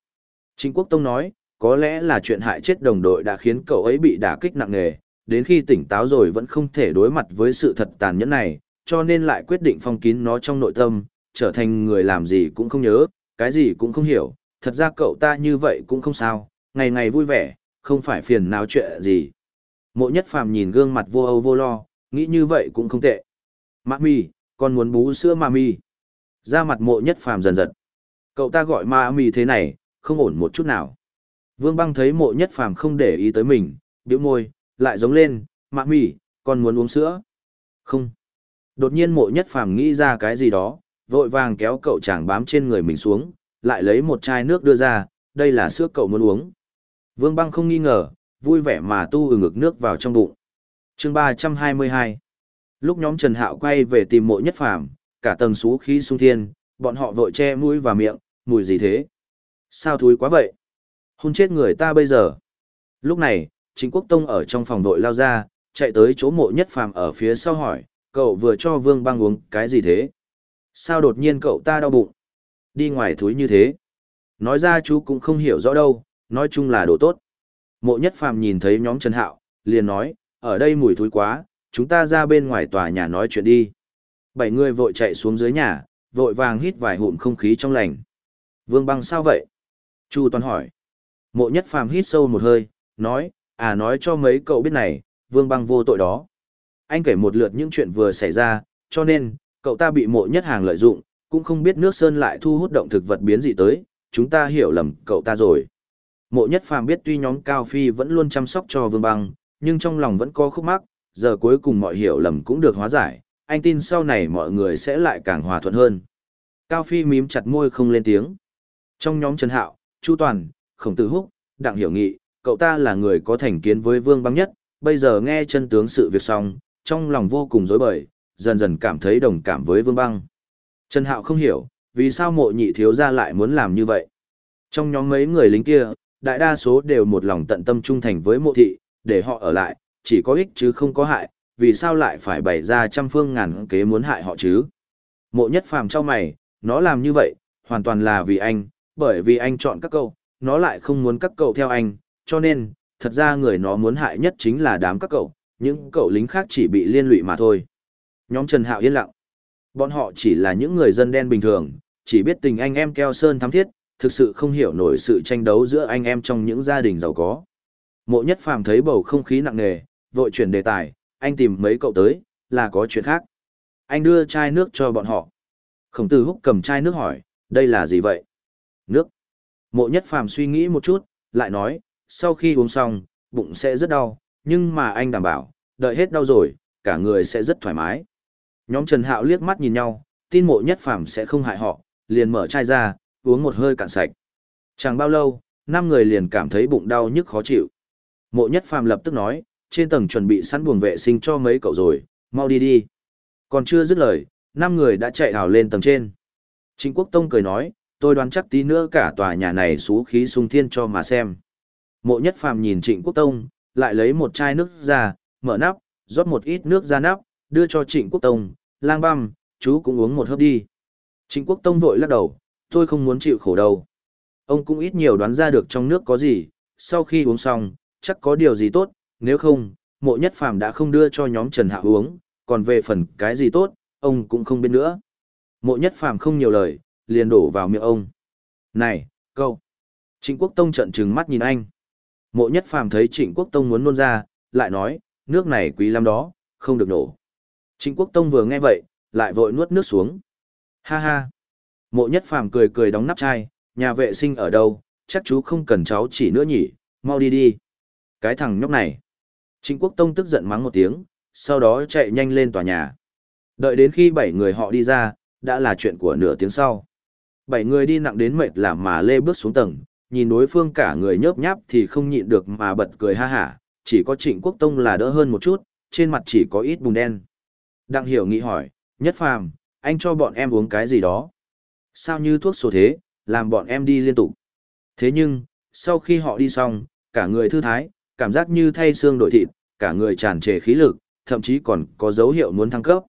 Chính Quốc Tông nói, có lẽ là chuyện hại chết đồng đội đã khiến cậu ấy bị đả kích nặng nề, đến khi tỉnh táo rồi vẫn không thể đối mặt với sự thật tàn nhẫn này, cho nên lại quyết định phong kín nó trong nội tâm, trở thành người làm gì cũng không nhớ, cái gì cũng không hiểu, thật ra cậu ta như vậy cũng không sao, ngày ngày vui vẻ, không phải phiền nào chuyện gì. Mộ nhất phàm nhìn gương mặt vô âu vô lo, nghĩ như vậy cũng không tệ. Mạ mi, con muốn bú sữa mạ mi. Ra mặt mộ nhất phàm dần dần. Cậu ta gọi mạ mi thế này, không ổn một chút nào. Vương băng thấy mộ nhất phàm không để ý tới mình, biểu môi, lại giống lên, mạ mi, con muốn uống sữa. Không. Đột nhiên mộ nhất phàm nghĩ ra cái gì đó, vội vàng kéo cậu chàng bám trên người mình xuống, lại lấy một chai nước đưa ra, đây là sữa cậu muốn uống. Vương băng không nghi ngờ, vui vẻ mà tu ừ ngực nước vào trong bụng. chương 322 Lúc nhóm Trần Hạo quay về tìm mộ nhất phàm, cả tầng xú khí sung thiên, bọn họ vội che mũi và miệng, mùi gì thế? Sao thúi quá vậy? Hôn chết người ta bây giờ. Lúc này, chính quốc tông ở trong phòng đội lao ra, chạy tới chỗ mộ nhất phàm ở phía sau hỏi, cậu vừa cho vương băng uống cái gì thế? Sao đột nhiên cậu ta đau bụng? Đi ngoài thúi như thế. Nói ra chú cũng không hiểu rõ đâu, nói chung là đồ tốt. Mộ nhất phàm nhìn thấy nhóm Trần Hạo, liền nói, ở đây mùi thúi quá, chúng ta ra bên ngoài tòa nhà nói chuyện đi. Bảy người vội chạy xuống dưới nhà, vội vàng hít vài hụm không khí trong lành. Vương băng sao vậy? Chu Toàn hỏi. Mộ nhất phàm hít sâu một hơi, nói, à nói cho mấy cậu biết này, vương băng vô tội đó. Anh kể một lượt những chuyện vừa xảy ra, cho nên, cậu ta bị mộ nhất hàng lợi dụng, cũng không biết nước sơn lại thu hút động thực vật biến dị tới, chúng ta hiểu lầm cậu ta rồi. Mộ nhất phàm biết tuy nhóm Cao Phi vẫn luôn chăm sóc cho vương băng, nhưng trong lòng vẫn có khúc mắc, giờ cuối cùng mọi hiểu lầm cũng được hóa giải, anh tin sau này mọi người sẽ lại càng hòa thuận hơn. Cao Phi mím chặt môi không lên tiếng. Trong nhóm Trần Hạo, Chu Toàn, Khổng Tử Húc, Đặng Hiểu Nghị, cậu ta là người có thành kiến với Vương Băng nhất, bây giờ nghe chân tướng sự việc xong, trong lòng vô cùng dối bời, dần dần cảm thấy đồng cảm với Vương Băng. Trần Hạo không hiểu, vì sao mộ nhị thiếu gia lại muốn làm như vậy. Trong nhóm mấy người lính kia, đại đa số đều một lòng tận tâm trung thành với mộ thị, để họ ở lại, chỉ có ích chứ không có hại, vì sao lại phải bày ra trăm phương ngàn kế muốn hại họ chứ. Mộ nhất phàm cho mày, nó làm như vậy, hoàn toàn là vì anh, bởi vì anh chọn các cậu, nó lại không muốn các cậu theo anh, cho nên, thật ra người nó muốn hại nhất chính là đám các cậu, những cậu lính khác chỉ bị liên lụy mà thôi. Nhóm Trần Hạo yên lặng. Bọn họ chỉ là những người dân đen bình thường, chỉ biết tình anh em keo sơn thắm thiết, thực sự không hiểu nổi sự tranh đấu giữa anh em trong những gia đình giàu có. Mộ nhất phàm thấy bầu không khí nặng nề, vội chuyển đề tài, anh tìm mấy cậu tới, là có chuyện khác. Anh đưa chai nước cho bọn họ. Khổng tử húc cầm chai nước hỏi, đây là gì vậy? Nước. Mộ nhất phàm suy nghĩ một chút, lại nói, sau khi uống xong, bụng sẽ rất đau, nhưng mà anh đảm bảo, đợi hết đau rồi, cả người sẽ rất thoải mái. Nhóm Trần Hạo liếc mắt nhìn nhau, tin mộ nhất phàm sẽ không hại họ, liền mở chai ra, uống một hơi cạn sạch. Chẳng bao lâu, năm người liền cảm thấy bụng đau nhức khó chịu. Mộ nhất phàm lập tức nói, trên tầng chuẩn bị sẵn buồng vệ sinh cho mấy cậu rồi, mau đi đi. Còn chưa dứt lời, năm người đã chạy hào lên tầng trên. Trịnh Quốc Tông cười nói, tôi đoán chắc tí nữa cả tòa nhà này xú khí sung thiên cho mà xem. Mộ nhất phàm nhìn Trịnh Quốc Tông, lại lấy một chai nước ra, mở nắp, rót một ít nước ra nắp, đưa cho Trịnh Quốc Tông, lang băm, chú cũng uống một hớp đi. Trịnh Quốc Tông vội lắc đầu, tôi không muốn chịu khổ đâu. Ông cũng ít nhiều đoán ra được trong nước có gì, sau khi uống xong, chắc có điều gì tốt, nếu không, mộ nhất phàm đã không đưa cho nhóm Trần Hạ uống, còn về phần cái gì tốt, ông cũng không biết nữa. Mộ nhất phàm không nhiều lời, liền đổ vào miệng ông. Này, câu. Trịnh Quốc Tông trận trừng mắt nhìn anh. Mộ nhất phàm thấy Trịnh Quốc Tông muốn nôn ra, lại nói, nước này quý lắm đó, không được nổ. Trịnh Quốc Tông vừa nghe vậy, lại vội nuốt nước xuống. Ha ha. Mộ nhất phàm cười cười đóng nắp chai, nhà vệ sinh ở đâu, chắc chú không cần cháu chỉ nữa nhỉ, mau đi đi. Cái thằng nhóc này. Trịnh Quốc Tông tức giận mắng một tiếng, sau đó chạy nhanh lên tòa nhà. Đợi đến khi bảy người họ đi ra, đã là chuyện của nửa tiếng sau. Bảy người đi nặng đến mệt làm mà lê bước xuống tầng, nhìn đối phương cả người nhớp nháp thì không nhịn được mà bật cười ha hả, chỉ có trịnh quốc tông là đỡ hơn một chút, trên mặt chỉ có ít bùn đen. Đặng hiểu nghĩ hỏi, nhất phàm, anh cho bọn em uống cái gì đó? Sao như thuốc sổ thế, làm bọn em đi liên tục? Thế nhưng, sau khi họ đi xong, cả người thư thái, cảm giác như thay xương đổi thịt, cả người tràn trề khí lực, thậm chí còn có dấu hiệu muốn thăng cấp.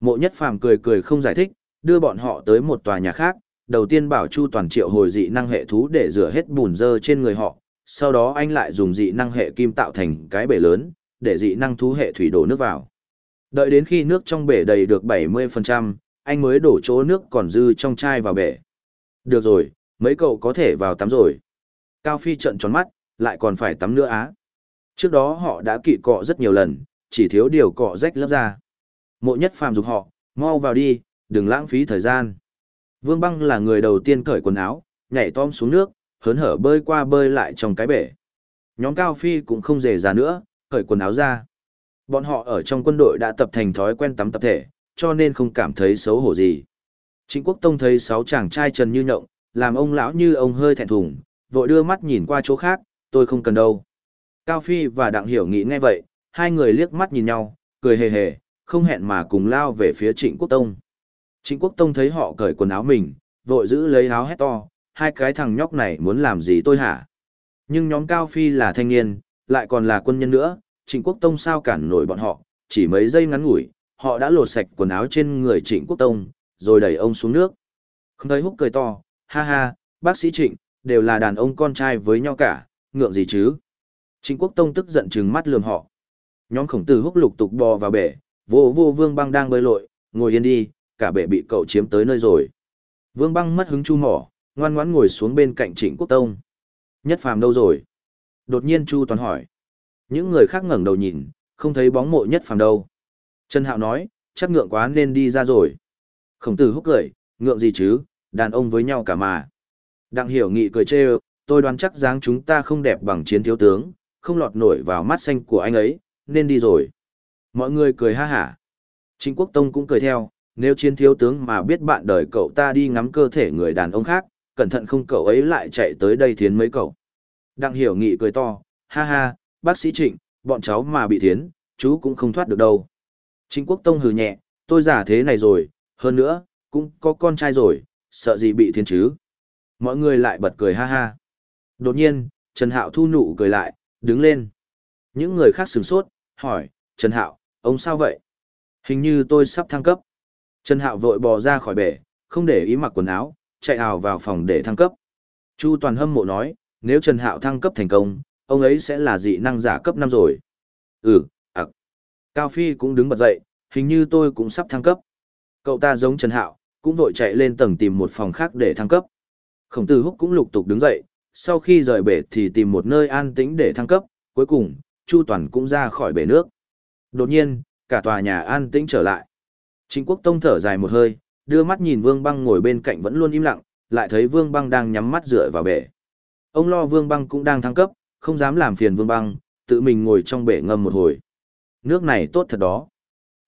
Mộ nhất phàm cười cười không giải thích, đưa bọn họ tới một tòa nhà khác, đầu tiên bảo Chu Toàn triệu hồi dị năng hệ thú để rửa hết bùn dơ trên người họ, sau đó anh lại dùng dị năng hệ kim tạo thành cái bể lớn, để dị năng thú hệ thủy đổ nước vào. Đợi đến khi nước trong bể đầy được 70%, anh mới đổ chỗ nước còn dư trong chai vào bể. Được rồi, mấy cậu có thể vào tắm rồi. Cao Phi trận tròn mắt, lại còn phải tắm nữa á. Trước đó họ đã kỵ cọ rất nhiều lần, chỉ thiếu điều cọ rách lớp ra. Mộ nhất phàm dục họ, mau vào đi, đừng lãng phí thời gian. Vương băng là người đầu tiên cởi quần áo, nhảy tom xuống nước, hớn hở bơi qua bơi lại trong cái bể. Nhóm Cao Phi cũng không dề ra nữa, cởi quần áo ra. Bọn họ ở trong quân đội đã tập thành thói quen tắm tập thể, cho nên không cảm thấy xấu hổ gì. Trịnh Quốc Tông thấy sáu chàng trai trần như nhộng, làm ông lão như ông hơi thẹn thùng, vội đưa mắt nhìn qua chỗ khác, tôi không cần đâu. Cao Phi và Đặng Hiểu nghĩ ngay vậy, hai người liếc mắt nhìn nhau, cười hề hề, không hẹn mà cùng lao về phía Trịnh Quốc Tông. Trịnh Quốc Tông thấy họ cởi quần áo mình, vội giữ lấy áo hét to, hai cái thằng nhóc này muốn làm gì tôi hả? Nhưng nhóm Cao Phi là thanh niên, lại còn là quân nhân nữa, Trịnh Quốc Tông sao cản nổi bọn họ, chỉ mấy giây ngắn ngủi, họ đã lột sạch quần áo trên người Trịnh Quốc Tông, rồi đẩy ông xuống nước. Không thấy húc cười to, ha ha, bác sĩ Trịnh, đều là đàn ông con trai với nhau cả, ngượng gì chứ? Trịnh Quốc Tông tức giận trừng mắt lườm họ. Nhóm khổng tử húc lục tục bò vào bể, vô vô vương băng đang bơi lội, ngồi yên đi, cả bể bị cậu chiếm tới nơi rồi. Vương băng mất hứng chu mỏ, ngoan ngoãn ngồi xuống bên cạnh trịnh quốc tông. Nhất phàm đâu rồi? Đột nhiên chu toàn hỏi. Những người khác ngẩng đầu nhìn, không thấy bóng mộ nhất phàm đâu. Trần Hạo nói, chắc ngượng quá nên đi ra rồi. Khổng tử húc cười, ngượng gì chứ, đàn ông với nhau cả mà. Đặng hiểu nghị cười chê tôi đoán chắc dáng chúng ta không đẹp bằng chiến thiếu tướng, không lọt nổi vào mắt xanh của anh ấy, nên đi rồi. Mọi người cười ha hả. Trịnh Quốc Tông cũng cười theo, nếu chiến thiếu tướng mà biết bạn đời cậu ta đi ngắm cơ thể người đàn ông khác, cẩn thận không cậu ấy lại chạy tới đây thiến mấy cậu. Đặng hiểu nghị cười to, ha ha, bác sĩ Trịnh, bọn cháu mà bị thiến, chú cũng không thoát được đâu. Trịnh Quốc Tông hừ nhẹ, tôi giả thế này rồi, hơn nữa, cũng có con trai rồi, sợ gì bị thiên chứ. Mọi người lại bật cười ha ha. Đột nhiên, Trần Hạo thu nụ cười lại, đứng lên. Những người khác sửng sốt, hỏi, Trần Hạo, ông sao vậy? Hình như tôi sắp thăng cấp. Trần Hạo vội bò ra khỏi bể, không để ý mặc quần áo, chạy ào vào phòng để thăng cấp. Chu Toàn hâm mộ nói, nếu Trần Hạo thăng cấp thành công, ông ấy sẽ là dị năng giả cấp 5 rồi. Ừ. Cao Phi cũng đứng bật dậy, hình như tôi cũng sắp thăng cấp. Cậu ta giống Trần Hạo, cũng vội chạy lên tầng tìm một phòng khác để thăng cấp. Khổng tử húc cũng lục tục đứng dậy, sau khi rời bể thì tìm một nơi an tĩnh để thăng cấp, cuối cùng, Chu Toàn cũng ra khỏi bể nước. Đột nhiên, cả tòa nhà an tĩnh trở lại. Chính Quốc Tông thở dài một hơi, đưa mắt nhìn Vương Băng ngồi bên cạnh vẫn luôn im lặng, lại thấy Vương Băng đang nhắm mắt dựa vào bể. Ông lo Vương Băng cũng đang thăng cấp, không dám làm phiền Vương Băng, tự mình ngồi trong bể ngâm một hồi. Nước này tốt thật đó.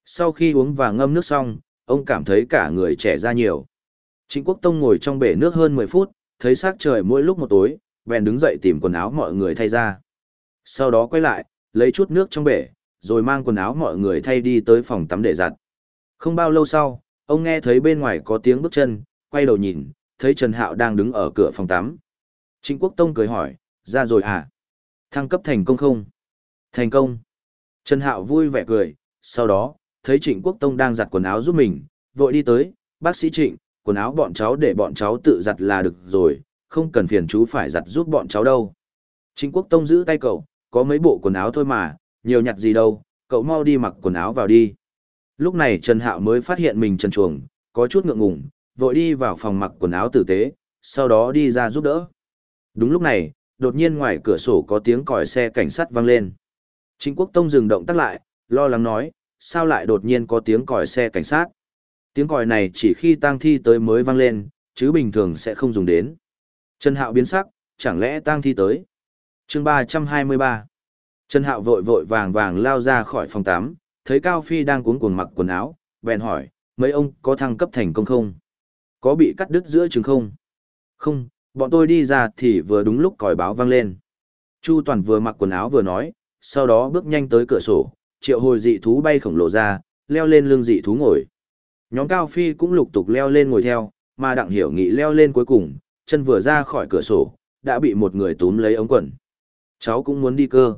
Sau khi uống và ngâm nước xong, ông cảm thấy cả người trẻ ra nhiều. Trịnh Quốc Tông ngồi trong bể nước hơn 10 phút, thấy sắc trời mỗi lúc một tối, bèn đứng dậy tìm quần áo mọi người thay ra. Sau đó quay lại, lấy chút nước trong bể, rồi mang quần áo mọi người thay đi tới phòng tắm để giặt. Không bao lâu sau, ông nghe thấy bên ngoài có tiếng bước chân, quay đầu nhìn, thấy Trần Hạo đang đứng ở cửa phòng tắm. Trịnh Quốc Tông cười hỏi, ra rồi à? Thăng cấp thành công không? Thành công. Trần Hạo vui vẻ cười, sau đó, thấy Trịnh Quốc Tông đang giặt quần áo giúp mình, vội đi tới, bác sĩ Trịnh, quần áo bọn cháu để bọn cháu tự giặt là được rồi, không cần phiền chú phải giặt giúp bọn cháu đâu. Trịnh Quốc Tông giữ tay cậu, có mấy bộ quần áo thôi mà, nhiều nhặt gì đâu, cậu mau đi mặc quần áo vào đi. Lúc này Trần Hạo mới phát hiện mình trần chuồng, có chút ngượng ngùng, vội đi vào phòng mặc quần áo tử tế, sau đó đi ra giúp đỡ. Đúng lúc này, đột nhiên ngoài cửa sổ có tiếng còi xe cảnh sát vang lên. Trịnh Quốc Tông dừng động tác lại, lo lắng nói, sao lại đột nhiên có tiếng còi xe cảnh sát. Tiếng còi này chỉ khi tang thi tới mới vang lên, chứ bình thường sẽ không dùng đến. Trần Hạo biến sắc, chẳng lẽ tang thi tới. chương 323 Trần Hạo vội vội vàng vàng lao ra khỏi phòng 8, thấy Cao Phi đang cuống cuồng mặc quần áo, bèn hỏi, mấy ông có thăng cấp thành công không? Có bị cắt đứt giữa chừng không? Không, bọn tôi đi ra thì vừa đúng lúc còi báo vang lên. Chu Toàn vừa mặc quần áo vừa nói, sau đó bước nhanh tới cửa sổ, triệu hồi dị thú bay khổng lồ ra, leo lên lưng dị thú ngồi. Nhóm Cao Phi cũng lục tục leo lên ngồi theo, mà Đặng Hiểu Nghị leo lên cuối cùng, chân vừa ra khỏi cửa sổ, đã bị một người túm lấy ống quần. Cháu cũng muốn đi cơ.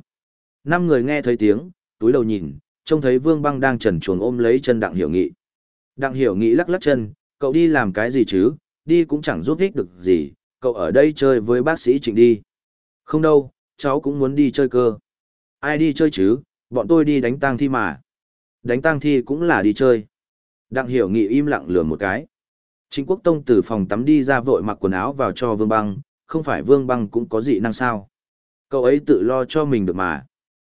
Năm người nghe thấy tiếng, túi đầu nhìn, trông thấy Vương Băng đang trần chuồng ôm lấy chân Đặng Hiểu Nghị. Đặng Hiểu Nghị lắc lắc chân, cậu đi làm cái gì chứ, đi cũng chẳng giúp ích được gì, cậu ở đây chơi với bác sĩ Trịnh đi. Không đâu, cháu cũng muốn đi chơi cơ. Ai đi chơi chứ, bọn tôi đi đánh tang thi mà. Đánh tang thi cũng là đi chơi. Đặng Hiểu Nghị im lặng lườm một cái. Chính Quốc Tông từ phòng tắm đi ra vội mặc quần áo vào cho Vương Băng, không phải Vương Băng cũng có dị năng sao. Cậu ấy tự lo cho mình được mà.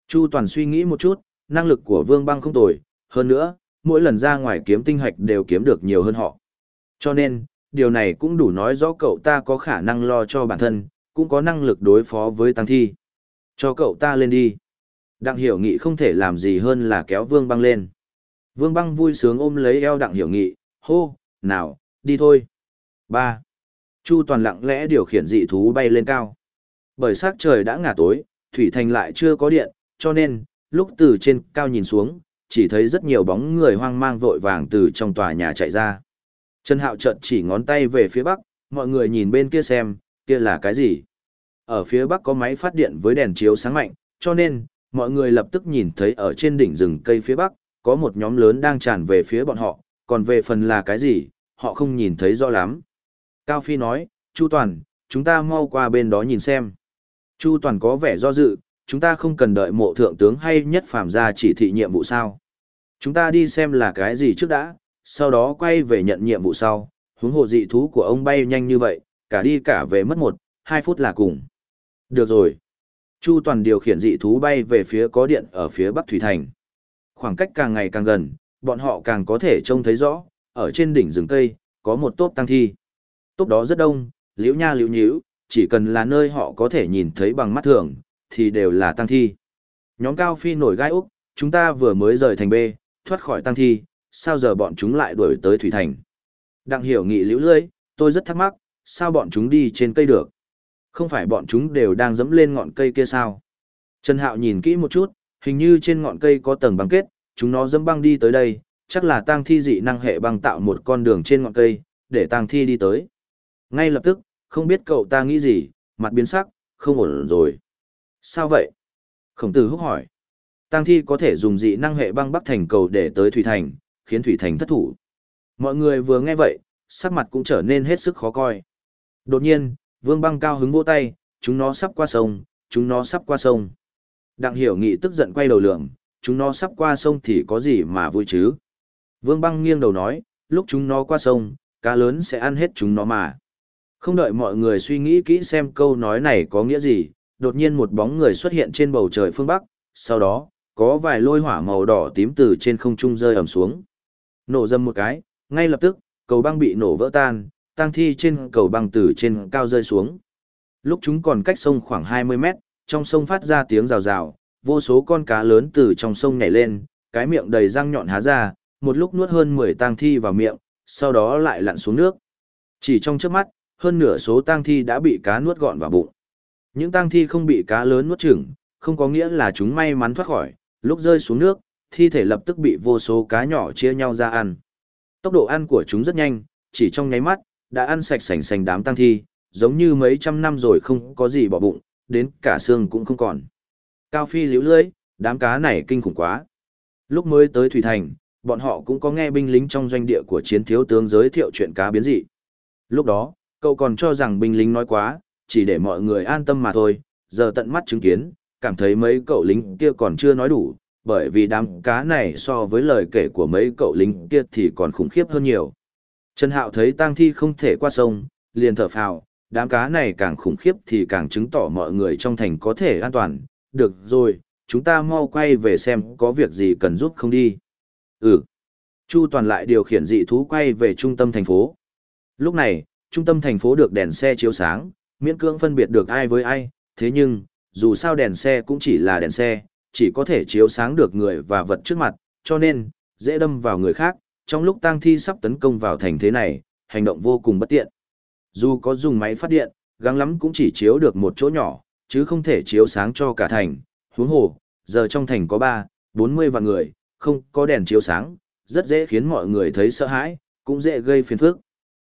Chu Toàn suy nghĩ một chút, năng lực của Vương Băng không tồi, hơn nữa, mỗi lần ra ngoài kiếm tinh hạch đều kiếm được nhiều hơn họ. Cho nên, điều này cũng đủ nói rõ cậu ta có khả năng lo cho bản thân, cũng có năng lực đối phó với tăng thi. Cho cậu ta lên đi. Đặng hiểu nghị không thể làm gì hơn là kéo Vương Băng lên. Vương Băng vui sướng ôm lấy eo Đặng hiểu nghị, hô, nào, đi thôi. Ba. Chu toàn lặng lẽ điều khiển dị thú bay lên cao. Bởi sắc trời đã ngả tối, thủy thành lại chưa có điện, cho nên, lúc từ trên cao nhìn xuống, chỉ thấy rất nhiều bóng người hoang mang vội vàng từ trong tòa nhà chạy ra. Trần Hạo chợt chỉ ngón tay về phía bắc, mọi người nhìn bên kia xem, kia là cái gì? Ở phía bắc có máy phát điện với đèn chiếu sáng mạnh, cho nên, mọi người lập tức nhìn thấy ở trên đỉnh rừng cây phía bắc, có một nhóm lớn đang tràn về phía bọn họ, còn về phần là cái gì, họ không nhìn thấy rõ lắm. Cao Phi nói, Chu Toàn, chúng ta mau qua bên đó nhìn xem. Chu Toàn có vẻ do dự, chúng ta không cần đợi mộ thượng tướng hay nhất phàm ra chỉ thị nhiệm vụ sao. Chúng ta đi xem là cái gì trước đã, sau đó quay về nhận nhiệm vụ sau, huống hồ dị thú của ông bay nhanh như vậy, cả đi cả về mất một, hai phút là cùng. Được rồi. Chu Toàn điều khiển dị thú bay về phía có điện ở phía Bắc Thủy Thành. Khoảng cách càng ngày càng gần, bọn họ càng có thể trông thấy rõ, ở trên đỉnh rừng cây, có một tốp tăng thi. Tốp đó rất đông, liễu nha liễu nhíu, chỉ cần là nơi họ có thể nhìn thấy bằng mắt thường, thì đều là tăng thi. Nhóm cao phi nổi gai úc, chúng ta vừa mới rời thành B, thoát khỏi tăng thi, sao giờ bọn chúng lại đuổi tới Thủy Thành. Đặng hiểu nghị liễu lưới, tôi rất thắc mắc, sao bọn chúng đi trên cây được? Không phải bọn chúng đều đang dẫm lên ngọn cây kia sao? Trần Hạo nhìn kỹ một chút, hình như trên ngọn cây có tầng băng kết, chúng nó dẫm băng đi tới đây, chắc là tang thi dị năng hệ băng tạo một con đường trên ngọn cây, để tang thi đi tới. Ngay lập tức, không biết cậu ta nghĩ gì, mặt biến sắc, không ổn rồi. Sao vậy? Khổng tử húc hỏi. Tang thi có thể dùng dị năng hệ băng bắc thành cầu để tới Thủy Thành, khiến Thủy Thành thất thủ. Mọi người vừa nghe vậy, sắc mặt cũng trở nên hết sức khó coi. Đột nhiên, Vương băng cao hứng vỗ tay, chúng nó sắp qua sông, chúng nó sắp qua sông. Đặng hiểu nghị tức giận quay đầu lượng, chúng nó sắp qua sông thì có gì mà vui chứ? Vương băng nghiêng đầu nói, lúc chúng nó qua sông, cá lớn sẽ ăn hết chúng nó mà. Không đợi mọi người suy nghĩ kỹ xem câu nói này có nghĩa gì, đột nhiên một bóng người xuất hiện trên bầu trời phương Bắc, sau đó, có vài lôi hỏa màu đỏ tím từ trên không trung rơi ẩm xuống. Nổ dâm một cái, ngay lập tức, cầu băng bị nổ vỡ tan, Tang thi trên cầu băng từ trên cao rơi xuống. Lúc chúng còn cách sông khoảng 20 mét, trong sông phát ra tiếng rào rào, vô số con cá lớn từ trong sông nhảy lên, cái miệng đầy răng nhọn há ra, một lúc nuốt hơn 10 tang thi vào miệng, sau đó lại lặn xuống nước. Chỉ trong trước mắt, hơn nửa số tang thi đã bị cá nuốt gọn vào bụng. Những tang thi không bị cá lớn nuốt chửng, không có nghĩa là chúng may mắn thoát khỏi, lúc rơi xuống nước, thi thể lập tức bị vô số cá nhỏ chia nhau ra ăn. Tốc độ ăn của chúng rất nhanh, chỉ trong nháy mắt, đã ăn sạch sành sành đám tang thi, giống như mấy trăm năm rồi không có gì bỏ bụng, đến cả xương cũng không còn. Cao Phi liễu lưới, đám cá này kinh khủng quá. Lúc mới tới Thủy Thành, bọn họ cũng có nghe binh lính trong doanh địa của chiến thiếu tướng giới thiệu chuyện cá biến dị. Lúc đó, cậu còn cho rằng binh lính nói quá, chỉ để mọi người an tâm mà thôi, giờ tận mắt chứng kiến, cảm thấy mấy cậu lính kia còn chưa nói đủ, bởi vì đám cá này so với lời kể của mấy cậu lính kia thì còn khủng khiếp hơn nhiều. Trần Hạo thấy tang thi không thể qua sông, liền thở phào, đám cá này càng khủng khiếp thì càng chứng tỏ mọi người trong thành có thể an toàn. Được rồi, chúng ta mau quay về xem có việc gì cần giúp không đi. Ừ. Chu Toàn lại điều khiển dị thú quay về trung tâm thành phố. Lúc này, trung tâm thành phố được đèn xe chiếu sáng, miễn cưỡng phân biệt được ai với ai, thế nhưng, dù sao đèn xe cũng chỉ là đèn xe, chỉ có thể chiếu sáng được người và vật trước mặt, cho nên, dễ đâm vào người khác, trong lúc tang thi sắp tấn công vào thành thế này, hành động vô cùng bất tiện. Dù có dùng máy phát điện, gắng lắm cũng chỉ chiếu được một chỗ nhỏ, chứ không thể chiếu sáng cho cả thành. Huống hồ, giờ trong thành có 3, 40 vạn người, không có đèn chiếu sáng, rất dễ khiến mọi người thấy sợ hãi, cũng dễ gây phiền phức.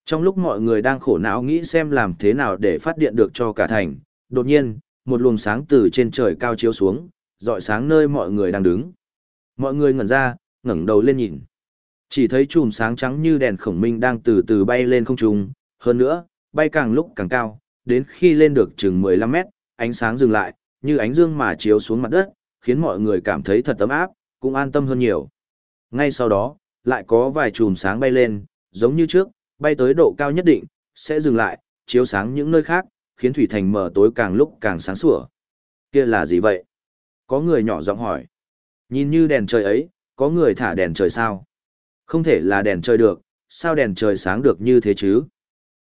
Trong lúc mọi người đang khổ não nghĩ xem làm thế nào để phát điện được cho cả thành, đột nhiên, một luồng sáng từ trên trời cao chiếu xuống, dọi sáng nơi mọi người đang đứng. Mọi người ngẩn ra, ngẩng đầu lên nhìn. Chỉ thấy chùm sáng trắng như đèn khổng minh đang từ từ bay lên không trung, hơn nữa, bay càng lúc càng cao, đến khi lên được chừng 15 mét, ánh sáng dừng lại, như ánh dương mà chiếu xuống mặt đất, khiến mọi người cảm thấy thật ấm áp, cũng an tâm hơn nhiều. Ngay sau đó, lại có vài chùm sáng bay lên, giống như trước, bay tới độ cao nhất định, sẽ dừng lại, chiếu sáng những nơi khác, khiến thủy thành mở tối càng lúc càng sáng sủa. Kia là gì vậy? Có người nhỏ giọng hỏi. Nhìn như đèn trời ấy, có người thả đèn trời sao? Không thể là đèn trời được, sao đèn trời sáng được như thế chứ?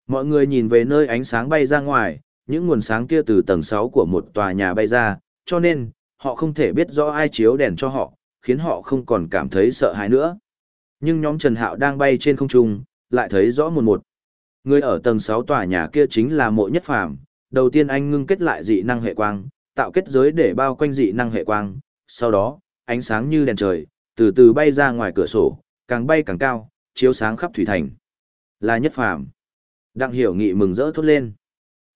Mọi người nhìn về nơi ánh sáng bay ra ngoài, những nguồn sáng kia từ tầng 6 của một tòa nhà bay ra, cho nên, họ không thể biết rõ ai chiếu đèn cho họ, khiến họ không còn cảm thấy sợ hãi nữa. Nhưng nhóm Trần Hạo đang bay trên không trung, lại thấy rõ một một. Người ở tầng 6 tòa nhà kia chính là mộ nhất phàm. Đầu tiên anh ngưng kết lại dị năng hệ quang, tạo kết giới để bao quanh dị năng hệ quang. Sau đó, ánh sáng như đèn trời, từ từ bay ra ngoài cửa sổ, càng bay càng cao, chiếu sáng khắp thủy thành. Là nhất phàm. Đặng hiểu nghị mừng rỡ thốt lên.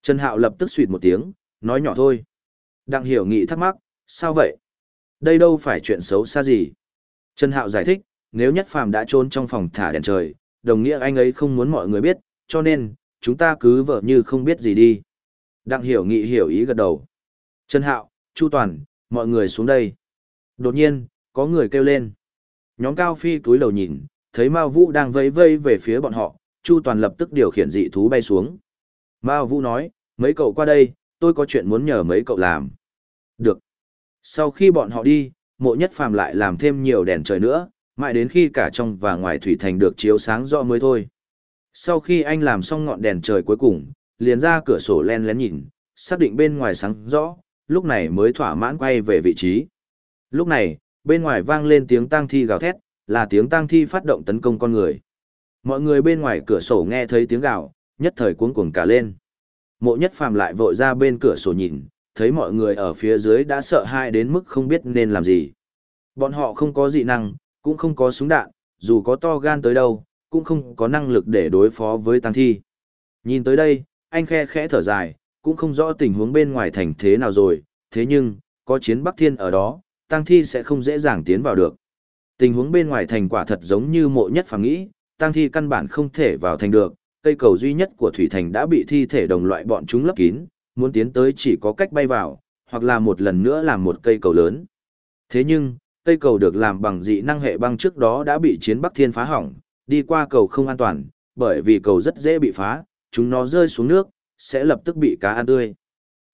Trần Hạo lập tức suyệt một tiếng, nói nhỏ thôi. Đặng hiểu nghị thắc mắc, sao vậy? Đây đâu phải chuyện xấu xa gì. Trần Hạo giải thích, nếu nhất phàm đã trốn trong phòng thả đèn trời, đồng nghĩa anh ấy không muốn mọi người biết, cho nên, chúng ta cứ vợ như không biết gì đi. Đặng hiểu nghị hiểu ý gật đầu. Trần Hạo, Chu Toàn, mọi người xuống đây. Đột nhiên, có người kêu lên. Nhóm Cao Phi túi đầu nhìn, thấy Mao Vũ đang vây vây về phía bọn họ, Chu Toàn lập tức điều khiển dị thú bay xuống. Mao Vũ nói, mấy cậu qua đây, tôi có chuyện muốn nhờ mấy cậu làm. Được. Sau khi bọn họ đi, mộ nhất phàm lại làm thêm nhiều đèn trời nữa, mãi đến khi cả trong và ngoài thủy thành được chiếu sáng rõ mới thôi. Sau khi anh làm xong ngọn đèn trời cuối cùng, liền ra cửa sổ len lén nhìn, xác định bên ngoài sáng rõ, lúc này mới thỏa mãn quay về vị trí. Lúc này, bên ngoài vang lên tiếng tang thi gào thét, là tiếng tang thi phát động tấn công con người. Mọi người bên ngoài cửa sổ nghe thấy tiếng gào, nhất thời cuống cuồng cả lên. Mộ nhất phàm lại vội ra bên cửa sổ nhìn, thấy mọi người ở phía dưới đã sợ hãi đến mức không biết nên làm gì. Bọn họ không có dị năng, cũng không có súng đạn, dù có to gan tới đâu, cũng không có năng lực để đối phó với tang thi. Nhìn tới đây, anh khe khẽ thở dài, cũng không rõ tình huống bên ngoài thành thế nào rồi, thế nhưng, có chiến Bắc Thiên ở đó, tăng thi sẽ không dễ dàng tiến vào được. Tình huống bên ngoài thành quả thật giống như mộ nhất phàm nghĩ, tăng thi căn bản không thể vào thành được, cây cầu duy nhất của thủy thành đã bị thi thể đồng loại bọn chúng lấp kín, muốn tiến tới chỉ có cách bay vào, hoặc là một lần nữa làm một cây cầu lớn. Thế nhưng, cây cầu được làm bằng dị năng hệ băng trước đó đã bị chiến Bắc Thiên phá hỏng, đi qua cầu không an toàn, bởi vì cầu rất dễ bị phá, chúng nó rơi xuống nước, sẽ lập tức bị cá ăn tươi.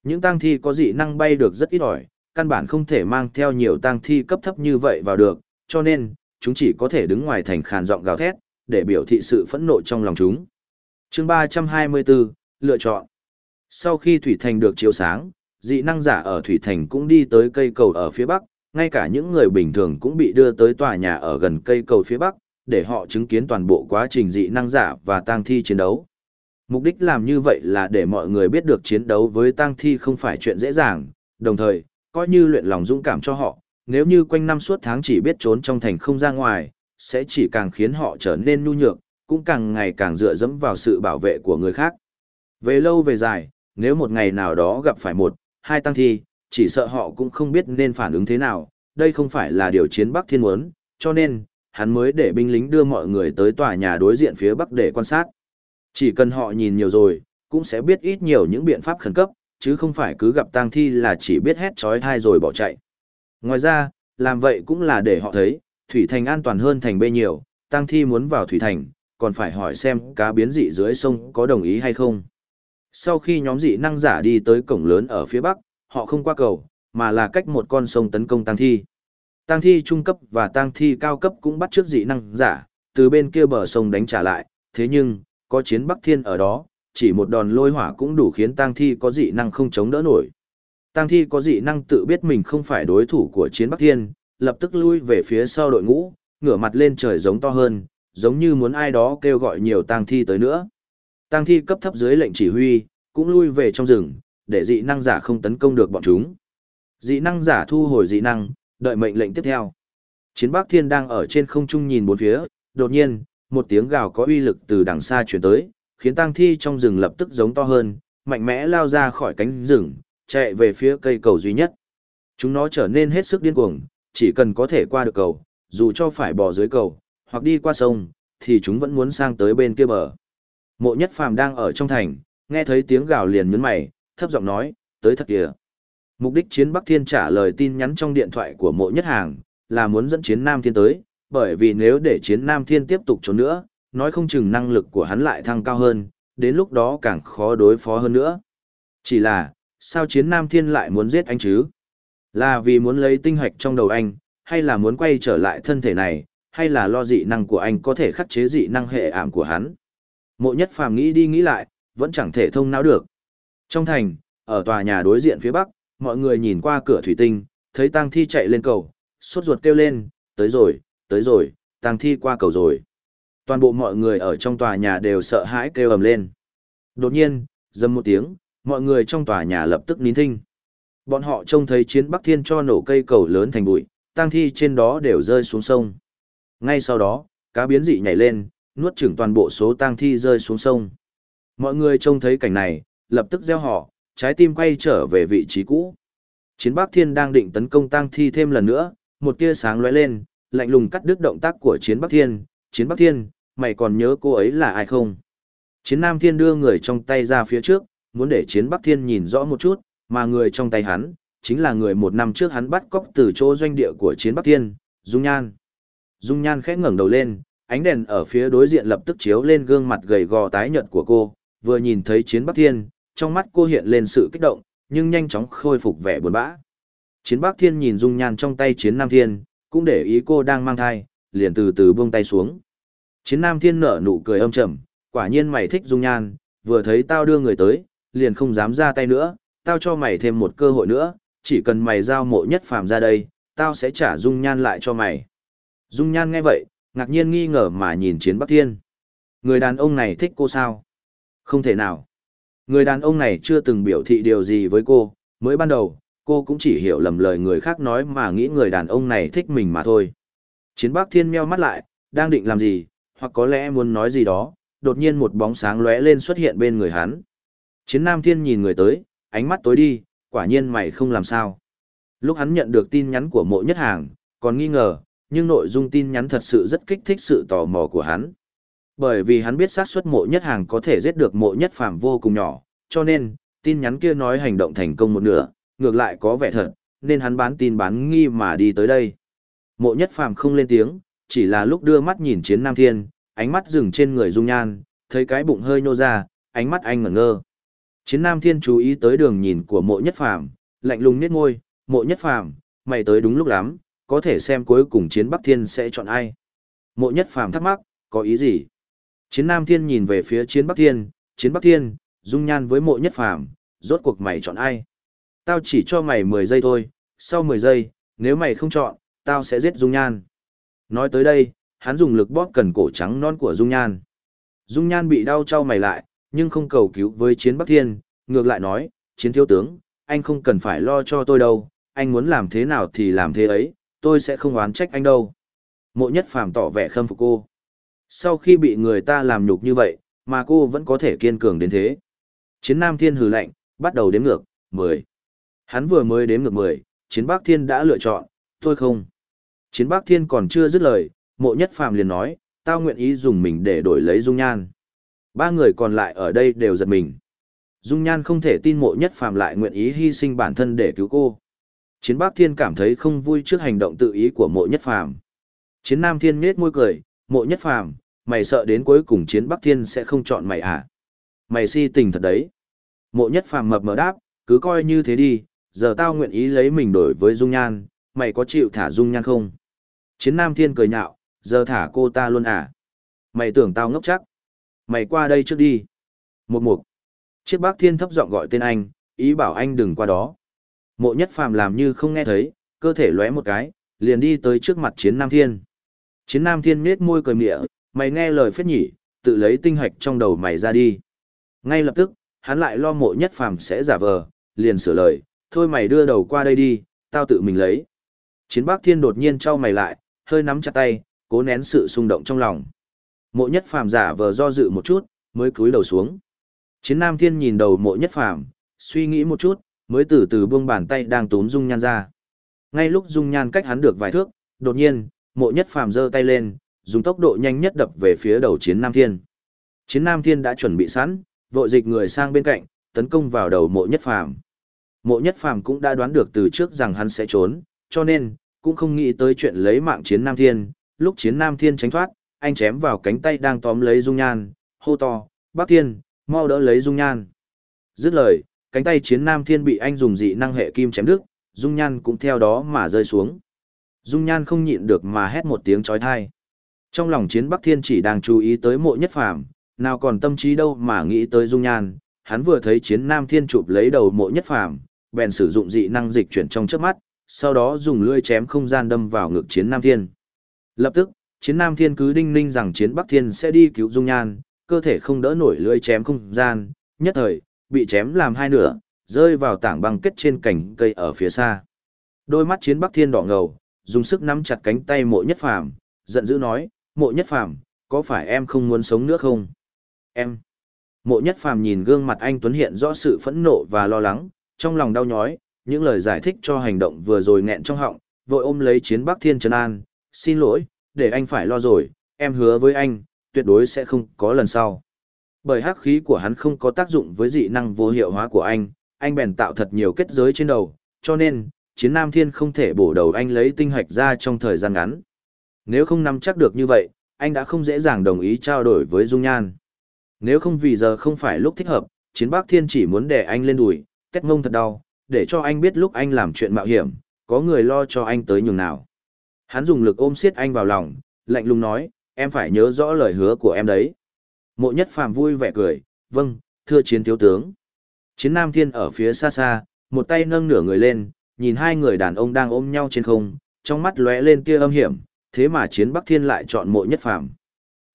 Những tang thi có dị năng bay được rất ít ỏi, căn bản không thể mang theo nhiều tang thi cấp thấp như vậy vào được, cho nên, chúng chỉ có thể đứng ngoài thành khàn giọng gào thét, để biểu thị sự phẫn nộ trong lòng chúng. chương 324, lựa chọn. Sau khi Thủy Thành được chiếu sáng, dị năng giả ở Thủy Thành cũng đi tới cây cầu ở phía Bắc, ngay cả những người bình thường cũng bị đưa tới tòa nhà ở gần cây cầu phía Bắc, để họ chứng kiến toàn bộ quá trình dị năng giả và tang thi chiến đấu. Mục đích làm như vậy là để mọi người biết được chiến đấu với tang thi không phải chuyện dễ dàng, đồng thời, coi như luyện lòng dũng cảm cho họ, nếu như quanh năm suốt tháng chỉ biết trốn trong thành không ra ngoài, sẽ chỉ càng khiến họ trở nên nhu nhược, cũng càng ngày càng dựa dẫm vào sự bảo vệ của người khác. Về lâu về dài, nếu một ngày nào đó gặp phải một, hai tăng thi, chỉ sợ họ cũng không biết nên phản ứng thế nào, đây không phải là điều chiến Bắc Thiên muốn, cho nên, hắn mới để binh lính đưa mọi người tới tòa nhà đối diện phía Bắc để quan sát. Chỉ cần họ nhìn nhiều rồi, cũng sẽ biết ít nhiều những biện pháp khẩn cấp, chứ không phải cứ gặp tang thi là chỉ biết hét chói thai rồi bỏ chạy. Ngoài ra, làm vậy cũng là để họ thấy, thủy thành an toàn hơn thành bê nhiều, tang thi muốn vào thủy thành, còn phải hỏi xem cá biến dị dưới sông có đồng ý hay không. Sau khi nhóm dị năng giả đi tới cổng lớn ở phía bắc, họ không qua cầu, mà là cách một con sông tấn công tang thi. Tang thi trung cấp và tang thi cao cấp cũng bắt trước dị năng giả, từ bên kia bờ sông đánh trả lại, thế nhưng, có chiến Bắc Thiên ở đó, chỉ một đòn lôi hỏa cũng đủ khiến tang thi có dị năng không chống đỡ nổi. Tang thi có dị năng tự biết mình không phải đối thủ của chiến Bắc Thiên, lập tức lui về phía sau đội ngũ, ngửa mặt lên trời giống to hơn, giống như muốn ai đó kêu gọi nhiều tang thi tới nữa. Tang thi cấp thấp dưới lệnh chỉ huy, cũng lui về trong rừng, để dị năng giả không tấn công được bọn chúng. Dị năng giả thu hồi dị năng, đợi mệnh lệnh tiếp theo. Chiến Bắc Thiên đang ở trên không trung nhìn bốn phía, đột nhiên, một tiếng gào có uy lực từ đằng xa truyền tới, khiến tang thi trong rừng lập tức giống to hơn, mạnh mẽ lao ra khỏi cánh rừng, chạy về phía cây cầu duy nhất. Chúng nó trở nên hết sức điên cuồng, chỉ cần có thể qua được cầu, dù cho phải bò dưới cầu, hoặc đi qua sông, thì chúng vẫn muốn sang tới bên kia bờ. Mộ nhất phàm đang ở trong thành, nghe thấy tiếng gào liền nhấn mày, thấp giọng nói, tới thật kìa. Mục đích chiến Bắc Thiên trả lời tin nhắn trong điện thoại của mộ nhất hàng, là muốn dẫn chiến Nam Thiên tới, bởi vì nếu để chiến Nam Thiên tiếp tục trốn nữa, nói không chừng năng lực của hắn lại thăng cao hơn, đến lúc đó càng khó đối phó hơn nữa. Chỉ là, sao chiến Nam Thiên lại muốn giết anh chứ? Là vì muốn lấy tinh hoạch trong đầu anh, hay là muốn quay trở lại thân thể này, hay là lo dị năng của anh có thể khắc chế dị năng hệ ảm của hắn? Mộ nhất phàm nghĩ đi nghĩ lại, vẫn chẳng thể thông não được. Trong thành, ở tòa nhà đối diện phía bắc, mọi người nhìn qua cửa thủy tinh, thấy tang thi chạy lên cầu, sốt ruột kêu lên, tới rồi, tới rồi, tang thi qua cầu rồi. Toàn bộ mọi người ở trong tòa nhà đều sợ hãi kêu ầm lên. Đột nhiên, dầm một tiếng, mọi người trong tòa nhà lập tức nín thinh. Bọn họ trông thấy chiến Bắc Thiên cho nổ cây cầu lớn thành bụi, tang thi trên đó đều rơi xuống sông. Ngay sau đó, cá biến dị nhảy lên, nuốt chửng toàn bộ số tang thi rơi xuống sông. Mọi người trông thấy cảnh này, lập tức gieo họ, trái tim quay trở về vị trí cũ. Chiến Bắc Thiên đang định tấn công tang thi thêm lần nữa, một tia sáng lóe lên, lạnh lùng cắt đứt động tác của Chiến Bắc Thiên, Chiến Bắc Thiên, mày còn nhớ cô ấy là ai không? Chiến Nam Thiên đưa người trong tay ra phía trước, muốn để Chiến Bắc Thiên nhìn rõ một chút, mà người trong tay hắn, chính là người một năm trước hắn bắt cóc từ chỗ doanh địa của Chiến Bắc Thiên, Dung Nhan. Dung Nhan khẽ ngẩng đầu lên, ánh đèn ở phía đối diện lập tức chiếu lên gương mặt gầy gò tái nhợt của cô, vừa nhìn thấy Chiến Bắc Thiên, trong mắt cô hiện lên sự kích động, nhưng nhanh chóng khôi phục vẻ buồn bã. Chiến Bắc Thiên nhìn Dung Nhan trong tay Chiến Nam Thiên, cũng để ý cô đang mang thai, liền từ từ buông tay xuống. Chiến Nam Thiên nở nụ cười âm trầm, quả nhiên mày thích dung nhan, vừa thấy tao đưa người tới, liền không dám ra tay nữa, tao cho mày thêm một cơ hội nữa, chỉ cần mày giao mộ nhất phàm ra đây, tao sẽ trả dung nhan lại cho mày. Dung nhan nghe vậy, ngạc nhiên nghi ngờ mà nhìn Chiến Bắc Thiên. Người đàn ông này thích cô sao? Không thể nào. Người đàn ông này chưa từng biểu thị điều gì với cô, mới ban đầu, cô cũng chỉ hiểu lầm lời người khác nói mà nghĩ người đàn ông này thích mình mà thôi. Chiến Bắc Thiên meo mắt lại, đang định làm gì, hoặc có lẽ muốn nói gì đó, đột nhiên một bóng sáng lóe lên xuất hiện bên người hắn. Chiến Nam Thiên nhìn người tới, ánh mắt tối đi, quả nhiên mày không làm sao. Lúc hắn nhận được tin nhắn của mộ nhất hàng, còn nghi ngờ, nhưng nội dung tin nhắn thật sự rất kích thích sự tò mò của hắn. Bởi vì hắn biết xác suất mộ nhất hàng có thể giết được mộ nhất phàm vô cùng nhỏ, cho nên, tin nhắn kia nói hành động thành công một nửa, ngược lại có vẻ thật, nên hắn bán tin bán nghi mà đi tới đây. Mộ nhất phàm không lên tiếng, chỉ là lúc đưa mắt nhìn chiến nam thiên, ánh mắt dừng trên người dung nhan, thấy cái bụng hơi nhô ra, ánh mắt anh ngẩn ngơ. Chiến nam thiên chú ý tới đường nhìn của mộ nhất phàm, lạnh lùng nét ngôi, mộ nhất phàm, mày tới đúng lúc lắm, có thể xem cuối cùng chiến bắc thiên sẽ chọn ai. Mộ nhất phàm thắc mắc, có ý gì? Chiến nam thiên nhìn về phía chiến bắc thiên, chiến bắc thiên, dung nhan với mộ nhất phàm, rốt cuộc mày chọn ai? Tao chỉ cho mày 10 giây thôi, sau 10 giây, nếu mày không chọn, tao sẽ giết dung nhan. Nói tới đây, hắn dùng lực bóp cần cổ trắng non của Dung Nhan. Dung Nhan bị đau trao mày lại, nhưng không cầu cứu với chiến Bắc Thiên, ngược lại nói, chiến thiếu tướng, anh không cần phải lo cho tôi đâu, anh muốn làm thế nào thì làm thế ấy, tôi sẽ không oán trách anh đâu. Mộ nhất phàm tỏ vẻ khâm phục cô. Sau khi bị người ta làm nhục như vậy, mà cô vẫn có thể kiên cường đến thế. Chiến Nam Thiên hừ lạnh, bắt đầu đếm ngược, 10. Hắn vừa mới đếm ngược 10, chiến Bắc Thiên đã lựa chọn, tôi không. Chiến Bắc Thiên còn chưa dứt lời, mộ nhất phàm liền nói, tao nguyện ý dùng mình để đổi lấy dung nhan. Ba người còn lại ở đây đều giật mình. Dung Nhan không thể tin mộ nhất phàm lại nguyện ý hy sinh bản thân để cứu cô. Chiến Bắc Thiên cảm thấy không vui trước hành động tự ý của mộ nhất phàm. Chiến Nam Thiên nhếch môi cười, mộ nhất phàm, mày sợ đến cuối cùng Chiến Bắc Thiên sẽ không chọn mày à? Mày si tình thật đấy. Mộ nhất phàm mập mờ đáp, cứ coi như thế đi, giờ tao nguyện ý lấy mình đổi với Dung Nhan, mày có chịu thả Dung Nhan không? Chiến Nam Thiên cười nhạo, giờ thả cô ta luôn à? Mày tưởng tao ngốc chắc? Mày qua đây trước đi. Một mục. Chiếc bác thiên thấp giọng gọi tên anh, ý bảo anh đừng qua đó. Mộ nhất phàm làm như không nghe thấy, cơ thể lóe một cái, liền đi tới trước mặt chiến nam thiên. Chiến nam thiên nết môi cười mịa, mày nghe lời phết nhỉ, tự lấy tinh hạch trong đầu mày ra đi. Ngay lập tức, hắn lại lo mộ nhất phàm sẽ giả vờ, liền sửa lời, thôi mày đưa đầu qua đây đi, tao tự mình lấy. Chiến bác thiên đột nhiên trao mày lại, hơi nắm chặt tay, cố nén sự xung động trong lòng. Mộ nhất phàm giả vờ do dự một chút, mới cúi đầu xuống. Chiến Nam Thiên nhìn đầu mộ nhất phàm, suy nghĩ một chút, mới từ từ buông bàn tay đang túm dung nhan ra. Ngay lúc dung nhan cách hắn được vài thước, đột nhiên, mộ nhất phàm giơ tay lên, dùng tốc độ nhanh nhất đập về phía đầu chiến Nam Thiên. Chiến Nam Thiên đã chuẩn bị sẵn, vội dịch người sang bên cạnh, tấn công vào đầu mộ nhất phàm. Mộ nhất phàm cũng đã đoán được từ trước rằng hắn sẽ trốn, cho nên, cũng không nghĩ tới chuyện lấy mạng chiến Nam Thiên. Lúc chiến Nam Thiên tránh thoát, anh chém vào cánh tay đang tóm lấy dung nhan, hô to, Bác Thiên, mau đỡ lấy dung nhan. Dứt lời, cánh tay chiến nam thiên bị anh dùng dị năng hệ kim chém đứt, dung nhan cũng theo đó mà rơi xuống. Dung nhan không nhịn được mà hét một tiếng chói tai. Trong lòng chiến Bắc Thiên chỉ đang chú ý tới mộ nhất phàm, nào còn tâm trí đâu mà nghĩ tới dung nhan, hắn vừa thấy chiến nam thiên chụp lấy đầu mộ nhất phàm, bèn sử dụng dị năng dịch chuyển trong trước mắt, sau đó dùng lưỡi chém không gian đâm vào ngực chiến nam thiên. Lập tức, chiến nam thiên cứ đinh ninh rằng chiến Bắc Thiên sẽ đi cứu dung nhan, cơ thể không đỡ nổi lưỡi chém không gian, nhất thời, bị chém làm hai nửa, rơi vào tảng băng kết trên cành cây ở phía xa. Đôi mắt chiến Bắc Thiên đỏ ngầu, dùng sức nắm chặt cánh tay mộ nhất phàm, giận dữ nói, mộ nhất phàm, có phải em không muốn sống nữa không? Em. Mộ nhất phàm nhìn gương mặt anh Tuấn hiện rõ sự phẫn nộ và lo lắng, trong lòng đau nhói, những lời giải thích cho hành động vừa rồi nghẹn trong họng, vội ôm lấy chiến Bắc Thiên Trần An, xin lỗi, để anh phải lo rồi, em hứa với anh, tuyệt đối sẽ không có lần sau. Bởi hắc khí của hắn không có tác dụng với dị năng vô hiệu hóa của anh, anh bèn tạo thật nhiều kết giới trên đầu, cho nên, chiến nam thiên không thể bổ đầu anh lấy tinh hạch ra trong thời gian ngắn. Nếu không nắm chắc được như vậy, anh đã không dễ dàng đồng ý trao đổi với Dung Nhan. Nếu không vì giờ không phải lúc thích hợp, chiến bác thiên chỉ muốn để anh lên đùi, kết ngông thật đau, để cho anh biết lúc anh làm chuyện mạo hiểm, có người lo cho anh tới nhường nào. Hắn dùng lực ôm siết anh vào lòng, lạnh lùng nói, em phải nhớ rõ lời hứa của em đấy. Mộ nhất phàm vui vẻ cười, vâng, thưa chiến thiếu tướng. Chiến nam thiên ở phía xa xa, một tay nâng nửa người lên, nhìn hai người đàn ông đang ôm nhau trên không, trong mắt lóe lên tia âm hiểm, thế mà chiến bắc thiên lại chọn mộ nhất phàm.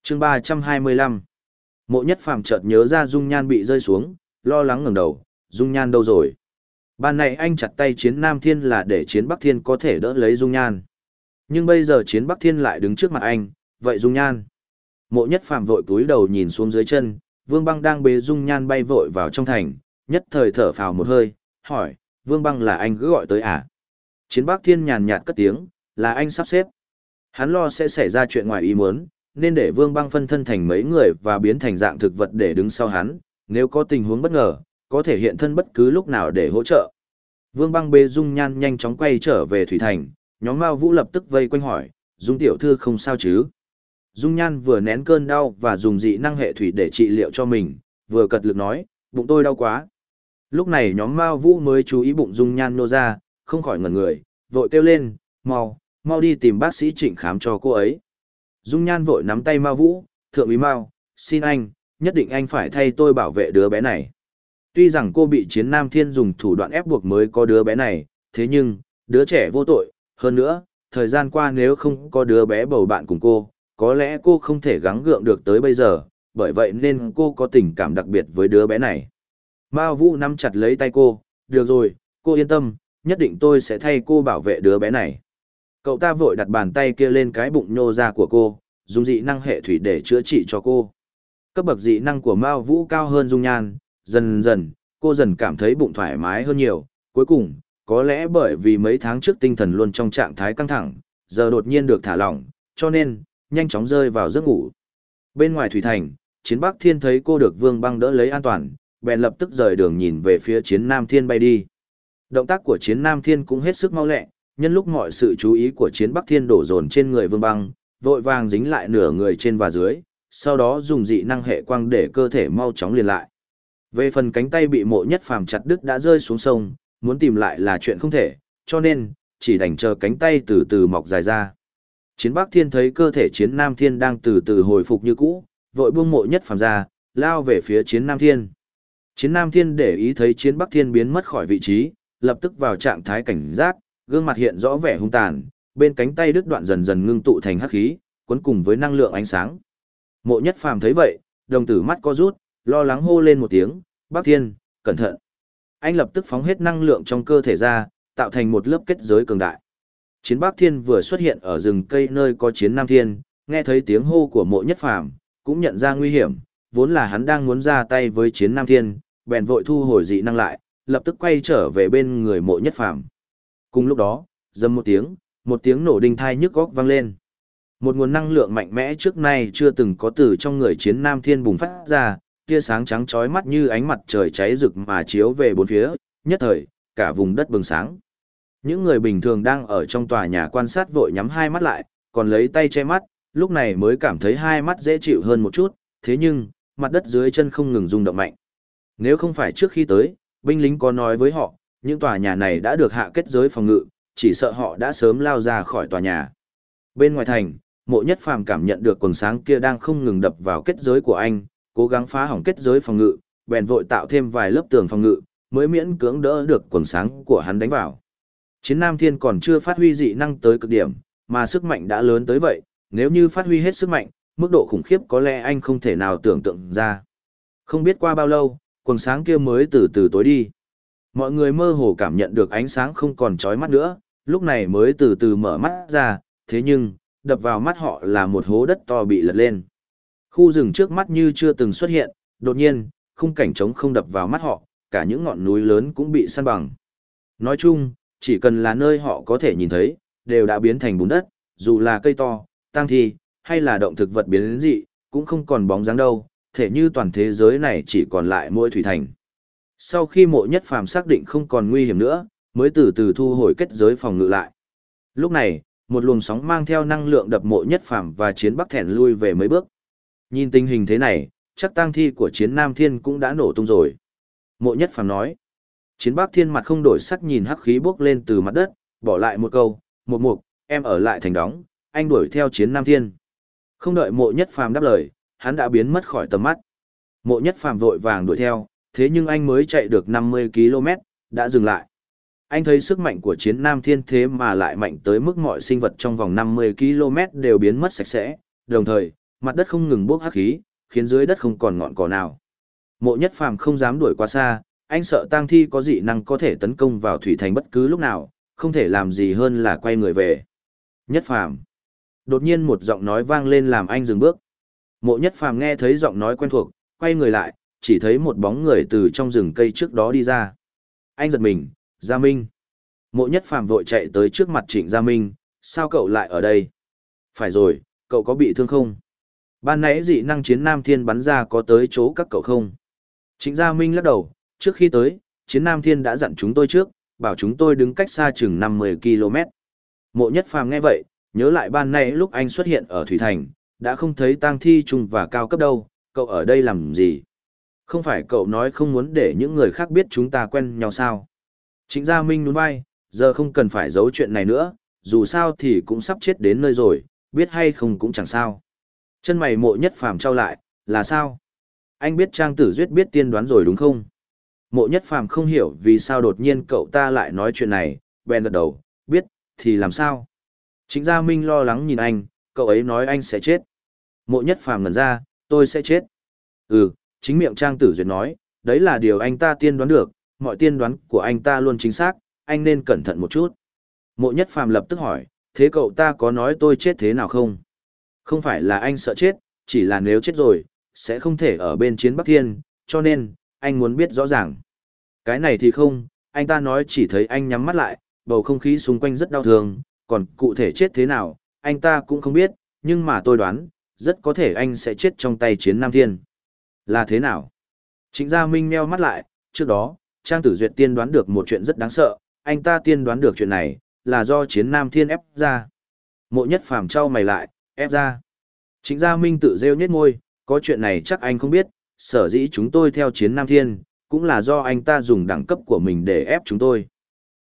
chương 325 Mộ nhất phàm chợt nhớ ra dung nhan bị rơi xuống, lo lắng ngẩng đầu, dung nhan đâu rồi? Ban này anh chặt tay chiến nam thiên là để chiến bắc thiên có thể đỡ lấy dung nhan. Nhưng bây giờ chiến bắc thiên lại đứng trước mặt anh, vậy dung nhan. Mộ nhất phàm vội túi đầu nhìn xuống dưới chân, vương băng đang bế dung nhan bay vội vào trong thành, nhất thời thở phào một hơi, hỏi, vương băng là anh cứ gọi tới à? Chiến bắc thiên nhàn nhạt cất tiếng, là anh sắp xếp. Hắn lo sẽ xảy ra chuyện ngoài ý muốn, nên để vương băng phân thân thành mấy người và biến thành dạng thực vật để đứng sau hắn, nếu có tình huống bất ngờ, có thể hiện thân bất cứ lúc nào để hỗ trợ. Vương băng bê dung nhan nhanh chóng quay trở về Thủy Thành, nhóm Mao Vũ lập tức vây quanh hỏi, Dung tiểu thư không sao chứ? Dung Nhan vừa nén cơn đau và dùng dị năng hệ thủy để trị liệu cho mình, vừa cật lực nói, bụng tôi đau quá. Lúc này nhóm Mao Vũ mới chú ý bụng Dung Nhan nô ra, không khỏi ngẩn người, vội kêu lên, mau, mau đi tìm bác sĩ trịnh khám cho cô ấy. Dung Nhan vội nắm tay Mao Vũ, thượng úy Mao, xin anh, nhất định anh phải thay tôi bảo vệ đứa bé này. Tuy rằng cô bị chiến nam thiên dùng thủ đoạn ép buộc mới có đứa bé này, thế nhưng, đứa trẻ vô tội, hơn nữa, thời gian qua nếu không có đứa bé bầu bạn cùng cô, có lẽ cô không thể gắng gượng được tới bây giờ, bởi vậy nên cô có tình cảm đặc biệt với đứa bé này. Mao Vũ nắm chặt lấy tay cô, được rồi, cô yên tâm, nhất định tôi sẽ thay cô bảo vệ đứa bé này. Cậu ta vội đặt bàn tay kia lên cái bụng nhô ra của cô, dùng dị năng hệ thủy để chữa trị cho cô. Cấp bậc dị năng của Mao Vũ cao hơn Dung Nhan, dần dần, cô dần cảm thấy bụng thoải mái hơn nhiều. Cuối cùng, có lẽ bởi vì mấy tháng trước tinh thần luôn trong trạng thái căng thẳng, giờ đột nhiên được thả lỏng, cho nên, nhanh chóng rơi vào giấc ngủ. Bên ngoài thủy thành, chiến bắc thiên thấy cô được vương băng đỡ lấy an toàn, bèn lập tức rời đường nhìn về phía chiến Nam Thiên bay đi. Động tác của chiến Nam Thiên cũng hết sức mau lẹ, nhân lúc mọi sự chú ý của chiến Bắc Thiên đổ dồn trên người Vương Băng, vội vàng dính lại nửa người trên và dưới, sau đó dùng dị năng hệ quang để cơ thể mau chóng liền lại. Về phần cánh tay bị mộ nhất phàm chặt đứt đã rơi xuống sông, muốn tìm lại là chuyện không thể, cho nên, chỉ đành chờ cánh tay từ từ mọc dài ra. Chiến Bắc Thiên thấy cơ thể chiến Nam Thiên đang từ từ hồi phục như cũ, vội buông mộ nhất phàm ra, lao về phía chiến Nam Thiên. Chiến Nam Thiên để ý thấy chiến Bắc Thiên biến mất khỏi vị trí, lập tức vào trạng thái cảnh giác, gương mặt hiện rõ vẻ hung tàn, bên cánh tay đứt đoạn dần dần ngưng tụ thành hắc khí, cuốn cùng với năng lượng ánh sáng. Mộ Nhất Phàm thấy vậy, đồng tử mắt co rút, lo lắng hô lên một tiếng, "Bắc Thiên, cẩn thận!" Anh lập tức phóng hết năng lượng trong cơ thể ra, tạo thành một lớp kết giới cường đại. Chiến Bắc Thiên vừa xuất hiện ở rừng cây nơi có chiến Nam Thiên, nghe thấy tiếng hô của Mộ Nhất Phàm, cũng nhận ra nguy hiểm, vốn là hắn đang muốn ra tay với chiến Nam Thiên, bèn vội thu hồi dị năng lại, lập tức quay trở về bên người Mộ Nhất Phàm. Cùng lúc đó, dầm một tiếng, một tiếng nổ đinh thai nhức góc vang lên. Một nguồn năng lượng mạnh mẽ trước nay chưa từng có từ trong người chiến nam thiên bùng phát ra, tia sáng trắng chói mắt như ánh mặt trời cháy rực mà chiếu về bốn phía, nhất thời, cả vùng đất bừng sáng. Những người bình thường đang ở trong tòa nhà quan sát vội nhắm hai mắt lại, còn lấy tay che mắt, lúc này mới cảm thấy hai mắt dễ chịu hơn một chút, thế nhưng, mặt đất dưới chân không ngừng rung động mạnh. Nếu không phải trước khi tới, binh lính có nói với họ, những tòa nhà này đã được hạ kết giới phòng ngự, chỉ sợ họ đã sớm lao ra khỏi tòa nhà. Bên ngoài thành, mộ nhất phàm cảm nhận được quần sáng kia đang không ngừng đập vào kết giới của anh, cố gắng phá hỏng kết giới phòng ngự, bèn vội tạo thêm vài lớp tường phòng ngự, mới miễn cưỡng đỡ được quần sáng của hắn đánh vào. Chiến Nam Thiên còn chưa phát huy dị năng tới cực điểm, mà sức mạnh đã lớn tới vậy, nếu như phát huy hết sức mạnh, mức độ khủng khiếp có lẽ anh không thể nào tưởng tượng ra. Không biết qua bao lâu, quần sáng kia mới từ từ tối đi. Mọi người mơ hồ cảm nhận được ánh sáng không còn chói mắt nữa, lúc này mới từ từ mở mắt ra, thế nhưng, đập vào mắt họ là một hố đất to bị lật lên. Khu rừng trước mắt như chưa từng xuất hiện, đột nhiên, khung cảnh trống không đập vào mắt họ, cả những ngọn núi lớn cũng bị săn bằng. Nói chung, chỉ cần là nơi họ có thể nhìn thấy, đều đã biến thành bùn đất, dù là cây to, tăng thi, hay là động thực vật biến đến dị, cũng không còn bóng dáng đâu, thể như toàn thế giới này chỉ còn lại mỗi thủy thành. Sau khi mộ nhất phàm xác định không còn nguy hiểm nữa, mới từ từ thu hồi kết giới phòng ngự lại. Lúc này, một luồng sóng mang theo năng lượng đập mộ nhất phàm và chiến bắc thẻn lui về mấy bước. Nhìn tình hình thế này, chắc tang thi của chiến Nam Thiên cũng đã nổ tung rồi. Mộ nhất phàm nói. Chiến bắc thiên mặt không đổi sắc nhìn hắc khí bốc lên từ mặt đất, bỏ lại một câu, một mục, em ở lại thành đóng, anh đuổi theo chiến Nam Thiên. Không đợi mộ nhất phàm đáp lời, hắn đã biến mất khỏi tầm mắt. Mộ nhất phàm vội vàng đuổi theo, thế nhưng anh mới chạy được 50 km, đã dừng lại. Anh thấy sức mạnh của chiến nam thiên thế mà lại mạnh tới mức mọi sinh vật trong vòng 50 km đều biến mất sạch sẽ, đồng thời, mặt đất không ngừng bốc hắc khí, khiến dưới đất không còn ngọn cỏ nào. Mộ nhất phàm không dám đuổi quá xa, anh sợ tang thi có dị năng có thể tấn công vào thủy thành bất cứ lúc nào, không thể làm gì hơn là quay người về. Nhất phàm. Đột nhiên một giọng nói vang lên làm anh dừng bước. Mộ nhất phàm nghe thấy giọng nói quen thuộc, quay người lại, chỉ thấy một bóng người từ trong rừng cây trước đó đi ra. Anh giật mình, Gia Minh. Mộ nhất phàm vội chạy tới trước mặt trịnh Gia Minh, sao cậu lại ở đây? Phải rồi, cậu có bị thương không? Ban nãy dị năng chiến Nam Thiên bắn ra có tới chỗ các cậu không? Trịnh Gia Minh lắc đầu, trước khi tới, chiến Nam Thiên đã dặn chúng tôi trước, bảo chúng tôi đứng cách xa chừng 50 km. Mộ nhất phàm nghe vậy, nhớ lại ban nãy lúc anh xuất hiện ở Thủy Thành, đã không thấy tang thi trung và cao cấp đâu, cậu ở đây làm gì? Không phải cậu nói không muốn để những người khác biết chúng ta quen nhau sao? Trịnh Gia Minh nhún vai, giờ không cần phải giấu chuyện này nữa, dù sao thì cũng sắp chết đến nơi rồi, biết hay không cũng chẳng sao. Chân mày mộ nhất phàm trao lại, là sao? Anh biết Trang Tử Duyết biết tiên đoán rồi đúng không? Mộ nhất phàm không hiểu vì sao đột nhiên cậu ta lại nói chuyện này, bèn gật đầu, biết, thì làm sao? Chính Gia Minh lo lắng nhìn anh, cậu ấy nói anh sẽ chết. Mộ nhất phàm ngẩn ra, tôi sẽ chết. Ừ, chính miệng Trang Tử Duyệt nói, đấy là điều anh ta tiên đoán được, mọi tiên đoán của anh ta luôn chính xác, anh nên cẩn thận một chút. Mộ nhất phàm lập tức hỏi, thế cậu ta có nói tôi chết thế nào không? Không phải là anh sợ chết, chỉ là nếu chết rồi, sẽ không thể ở bên chiến Bắc Thiên, cho nên, anh muốn biết rõ ràng. Cái này thì không, anh ta nói chỉ thấy anh nhắm mắt lại, bầu không khí xung quanh rất đau thương, còn cụ thể chết thế nào, anh ta cũng không biết, nhưng mà tôi đoán, rất có thể anh sẽ chết trong tay chiến Nam Thiên. Là thế nào? Trịnh Gia Minh meo mắt lại, trước đó, Trang Tử Duyệt tiên đoán được một chuyện rất đáng sợ, anh ta tiên đoán được chuyện này, là do chiến nam thiên ép ra. Mộ nhất phàm trao mày lại, ép ra. chính Gia Minh tự rêu nhếch môi, có chuyện này chắc anh không biết, sở dĩ chúng tôi theo chiến nam thiên, cũng là do anh ta dùng đẳng cấp của mình để ép chúng tôi.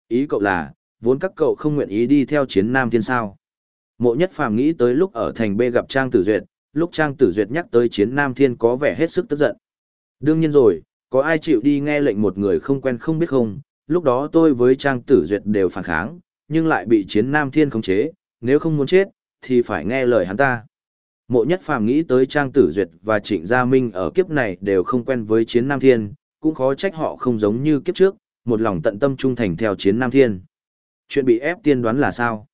Ý cậu là, vốn các cậu không nguyện ý đi theo chiến nam thiên sao. Mộ nhất phàm nghĩ tới lúc ở thành B gặp Trang Tử Duyệt, lúc Trang Tử Duyệt nhắc tới chiến nam thiên có vẻ hết sức tức giận. Đương nhiên rồi, có ai chịu đi nghe lệnh một người không quen không biết không, lúc đó tôi với Trang Tử Duyệt đều phản kháng, nhưng lại bị chiến nam thiên khống chế, nếu không muốn chết, thì phải nghe lời hắn ta. Mộ nhất phàm nghĩ tới Trang Tử Duyệt và Trịnh Gia Minh ở kiếp này đều không quen với chiến nam thiên, cũng khó trách họ không giống như kiếp trước, một lòng tận tâm trung thành theo chiến nam thiên. Chuyện bị ép tiên đoán là sao?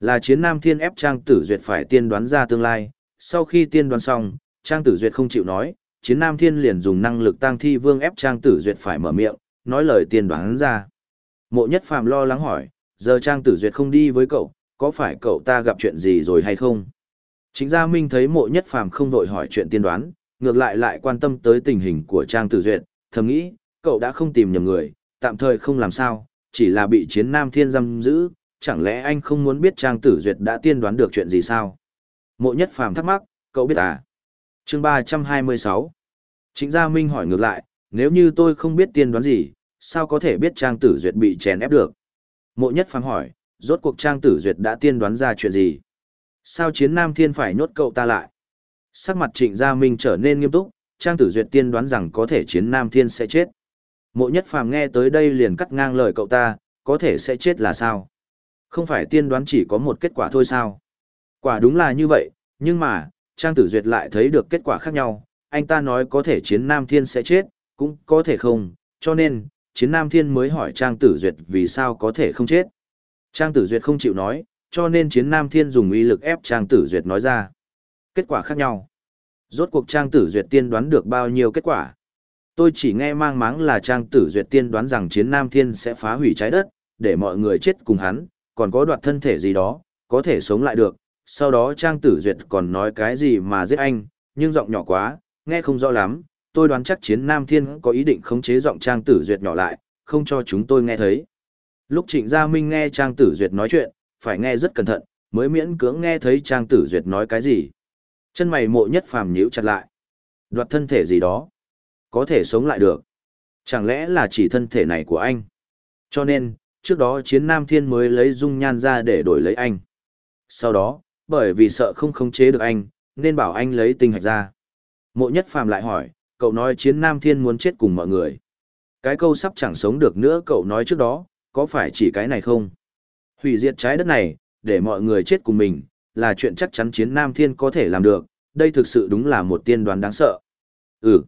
Là chiến nam thiên ép Trang Tử Duyệt phải tiên đoán ra tương lai, sau khi tiên đoán xong, Trang Tử Duyệt không chịu nói, chiến nam thiên liền dùng năng lực tăng thi vương ép Trang Tử Duyệt phải mở miệng, nói lời tiên đoán ra. Mộ nhất phàm lo lắng hỏi, giờ Trang Tử Duyệt không đi với cậu, có phải cậu ta gặp chuyện gì rồi hay không? Chính Gia Minh thấy mộ nhất phàm không vội hỏi chuyện tiên đoán, ngược lại lại quan tâm tới tình hình của Trang Tử Duyệt, thầm nghĩ, cậu đã không tìm nhầm người, tạm thời không làm sao, chỉ là bị chiến nam thiên giam giữ, chẳng lẽ anh không muốn biết Trang Tử Duyệt đã tiên đoán được chuyện gì sao? Mộ nhất phàm thắc mắc, cậu biết à? chương 326 Chính Gia Minh hỏi ngược lại, nếu như tôi không biết tiên đoán gì, sao có thể biết Trang Tử Duyệt bị chèn ép được? Mộ nhất phàm hỏi, rốt cuộc Trang Tử Duyệt đã tiên đoán ra chuyện gì? Sao chiến Nam Thiên phải nhốt cậu ta lại? Sắc mặt Trịnh Gia Minh trở nên nghiêm túc, Trang Tử Duyệt tiên đoán rằng có thể chiến Nam Thiên sẽ chết. Mộ nhất phàm nghe tới đây liền cắt ngang lời cậu ta, có thể sẽ chết là sao? Không phải tiên đoán chỉ có một kết quả thôi sao? Quả đúng là như vậy, nhưng mà, Trang Tử Duyệt lại thấy được kết quả khác nhau. Anh ta nói có thể chiến Nam Thiên sẽ chết, cũng có thể không, cho nên, chiến Nam Thiên mới hỏi Trang Tử Duyệt vì sao có thể không chết. Trang Tử Duyệt không chịu nói, cho nên chiến Nam Thiên dùng uy lực ép Trang Tử Duyệt nói ra. Kết quả khác nhau. Rốt cuộc Trang Tử Duyệt tiên đoán được bao nhiêu kết quả. Tôi chỉ nghe mang máng là Trang Tử Duyệt tiên đoán rằng chiến Nam Thiên sẽ phá hủy trái đất, để mọi người chết cùng hắn, còn có đoạt thân thể gì đó, có thể sống lại được. Sau đó Trang Tử Duyệt còn nói cái gì mà giết anh, nhưng giọng nhỏ quá, nghe không rõ lắm. Tôi đoán chắc chiến Nam Thiên có ý định khống chế giọng Trang Tử Duyệt nhỏ lại, không cho chúng tôi nghe thấy. Lúc Trịnh Gia Minh nghe Trang Tử Duyệt nói chuyện, phải nghe rất cẩn thận, mới miễn cưỡng nghe thấy Trang Tử Duyệt nói cái gì. Chân mày mộ nhất phàm nhíu chặt lại. Đoạt thân thể gì đó. Có thể sống lại được. Chẳng lẽ là chỉ thân thể này của anh? Cho nên, trước đó chiến Nam Thiên mới lấy dung nhan ra để đổi lấy anh. Sau đó, bởi vì sợ không khống chế được anh, nên bảo anh lấy tinh hạch ra. Mộ nhất phàm lại hỏi, cậu nói chiến Nam Thiên muốn chết cùng mọi người. Cái câu sắp chẳng sống được nữa cậu nói trước đó, có phải chỉ cái này không? Hủy diệt trái đất này, để mọi người chết cùng mình, là chuyện chắc chắn chiến Nam Thiên có thể làm được, đây thực sự đúng là một tiên đoán đáng sợ. Ừ.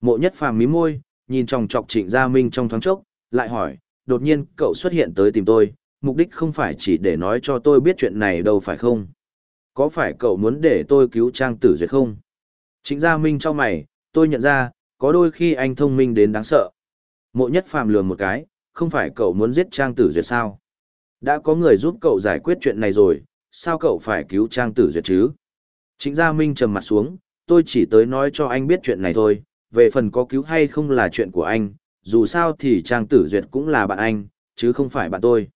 Mộ nhất phàm mí môi, nhìn trong trọc trịnh gia minh trong thoáng chốc, lại hỏi, đột nhiên cậu xuất hiện tới tìm tôi, mục đích không phải chỉ để nói cho tôi biết chuyện này đâu phải không? Có phải cậu muốn để tôi cứu Trang Tử Duyệt không? Trịnh gia minh cho mày, tôi nhận ra, có đôi khi anh thông minh đến đáng sợ. Mộ nhất phàm lường một cái, không phải cậu muốn giết Trang Tử Duyệt sao? Đã có người giúp cậu giải quyết chuyện này rồi, sao cậu phải cứu Trang Tử Duyệt chứ? Trịnh Gia Minh trầm mặt xuống, tôi chỉ tới nói cho anh biết chuyện này thôi, về phần có cứu hay không là chuyện của anh, dù sao thì Trang Tử Duyệt cũng là bạn anh, chứ không phải bạn tôi.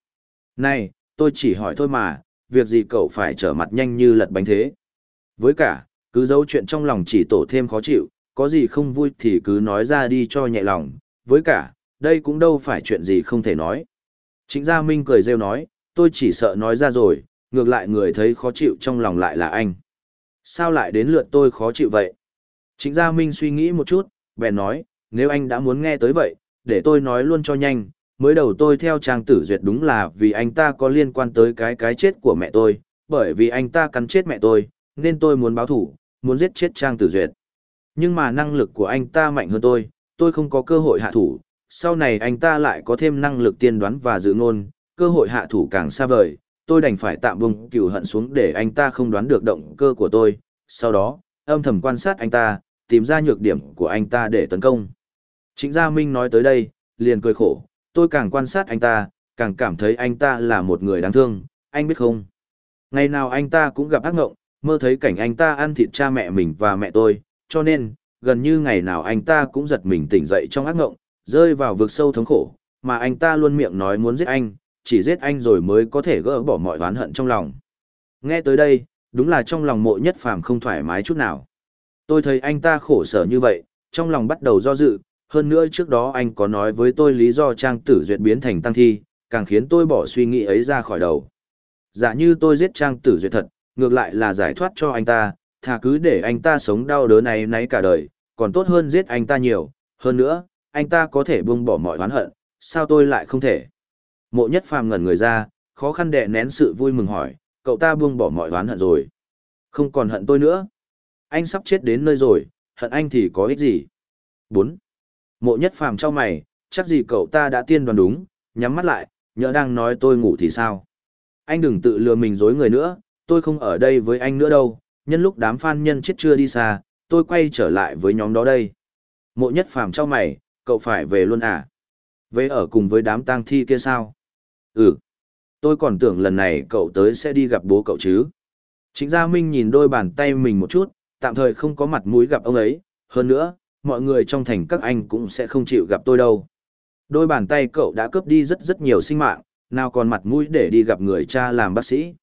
Này, tôi chỉ hỏi thôi mà, việc gì cậu phải trở mặt nhanh như lật bánh thế? Với cả, cứ giấu chuyện trong lòng chỉ tổ thêm khó chịu, có gì không vui thì cứ nói ra đi cho nhẹ lòng, với cả, đây cũng đâu phải chuyện gì không thể nói. Trịnh Gia Minh cười rêu nói, tôi chỉ sợ nói ra rồi, ngược lại người thấy khó chịu trong lòng lại là anh. Sao lại đến lượt tôi khó chịu vậy? Trịnh Gia Minh suy nghĩ một chút, bèn nói, nếu anh đã muốn nghe tới vậy, để tôi nói luôn cho nhanh, mới đầu tôi theo Trang Tử Duyệt đúng là vì anh ta có liên quan tới cái cái chết của mẹ tôi, bởi vì anh ta cắn chết mẹ tôi, nên tôi muốn báo thủ, muốn giết chết Trang Tử Duyệt. Nhưng mà năng lực của anh ta mạnh hơn tôi, tôi không có cơ hội hạ thủ, sau này anh ta lại có thêm năng lực tiên đoán và dự ngôn, cơ hội hạ thủ càng xa vời, tôi đành phải tạm bùng cửu hận xuống để anh ta không đoán được động cơ của tôi, sau đó, âm thầm quan sát anh ta, tìm ra nhược điểm của anh ta để tấn công. Trịnh Gia Minh nói tới đây, liền cười khổ, tôi càng quan sát anh ta, càng cảm thấy anh ta là một người đáng thương, anh biết không? Ngày nào anh ta cũng gặp ác ngộng, mơ thấy cảnh anh ta ăn thịt cha mẹ mình và mẹ tôi, cho nên, gần như ngày nào anh ta cũng giật mình tỉnh dậy trong ác ngộng, rơi vào vực sâu thống khổ, mà anh ta luôn miệng nói muốn giết anh, chỉ giết anh rồi mới có thể gỡ bỏ mọi oán hận trong lòng. Nghe tới đây, đúng là trong lòng mộ nhất phàm không thoải mái chút nào. Tôi thấy anh ta khổ sở như vậy, trong lòng bắt đầu do dự, hơn nữa trước đó anh có nói với tôi lý do trang tử duyệt biến thành tăng thi, càng khiến tôi bỏ suy nghĩ ấy ra khỏi đầu. Giả dạ như tôi giết trang tử duyệt thật, ngược lại là giải thoát cho anh ta, thà cứ để anh ta sống đau đớn này nấy cả đời, còn tốt hơn giết anh ta nhiều, hơn nữa, anh ta có thể buông bỏ mọi oán hận, sao tôi lại không thể? Mộ nhất phàm ngẩn người ra, khó khăn đè nén sự vui mừng hỏi, cậu ta buông bỏ mọi oán hận rồi. Không còn hận tôi nữa. Anh sắp chết đến nơi rồi, hận anh thì có ích gì? 4. Mộ nhất phàm cho mày, chắc gì cậu ta đã tiên đoán đúng, nhắm mắt lại, nhỡ đang nói tôi ngủ thì sao? Anh đừng tự lừa mình dối người nữa, tôi không ở đây với anh nữa đâu, nhân lúc đám phan nhân chết chưa đi xa, tôi quay trở lại với nhóm đó đây. Mộ nhất phàm cho mày, cậu phải về luôn à? Về ở cùng với đám tang thi kia sao? Ừ. Tôi còn tưởng lần này cậu tới sẽ đi gặp bố cậu chứ. Chính Gia Minh nhìn đôi bàn tay mình một chút, tạm thời không có mặt mũi gặp ông ấy. Hơn nữa, mọi người trong thành các anh cũng sẽ không chịu gặp tôi đâu. Đôi bàn tay cậu đã cướp đi rất rất nhiều sinh mạng, nào còn mặt mũi để đi gặp người cha làm bác sĩ.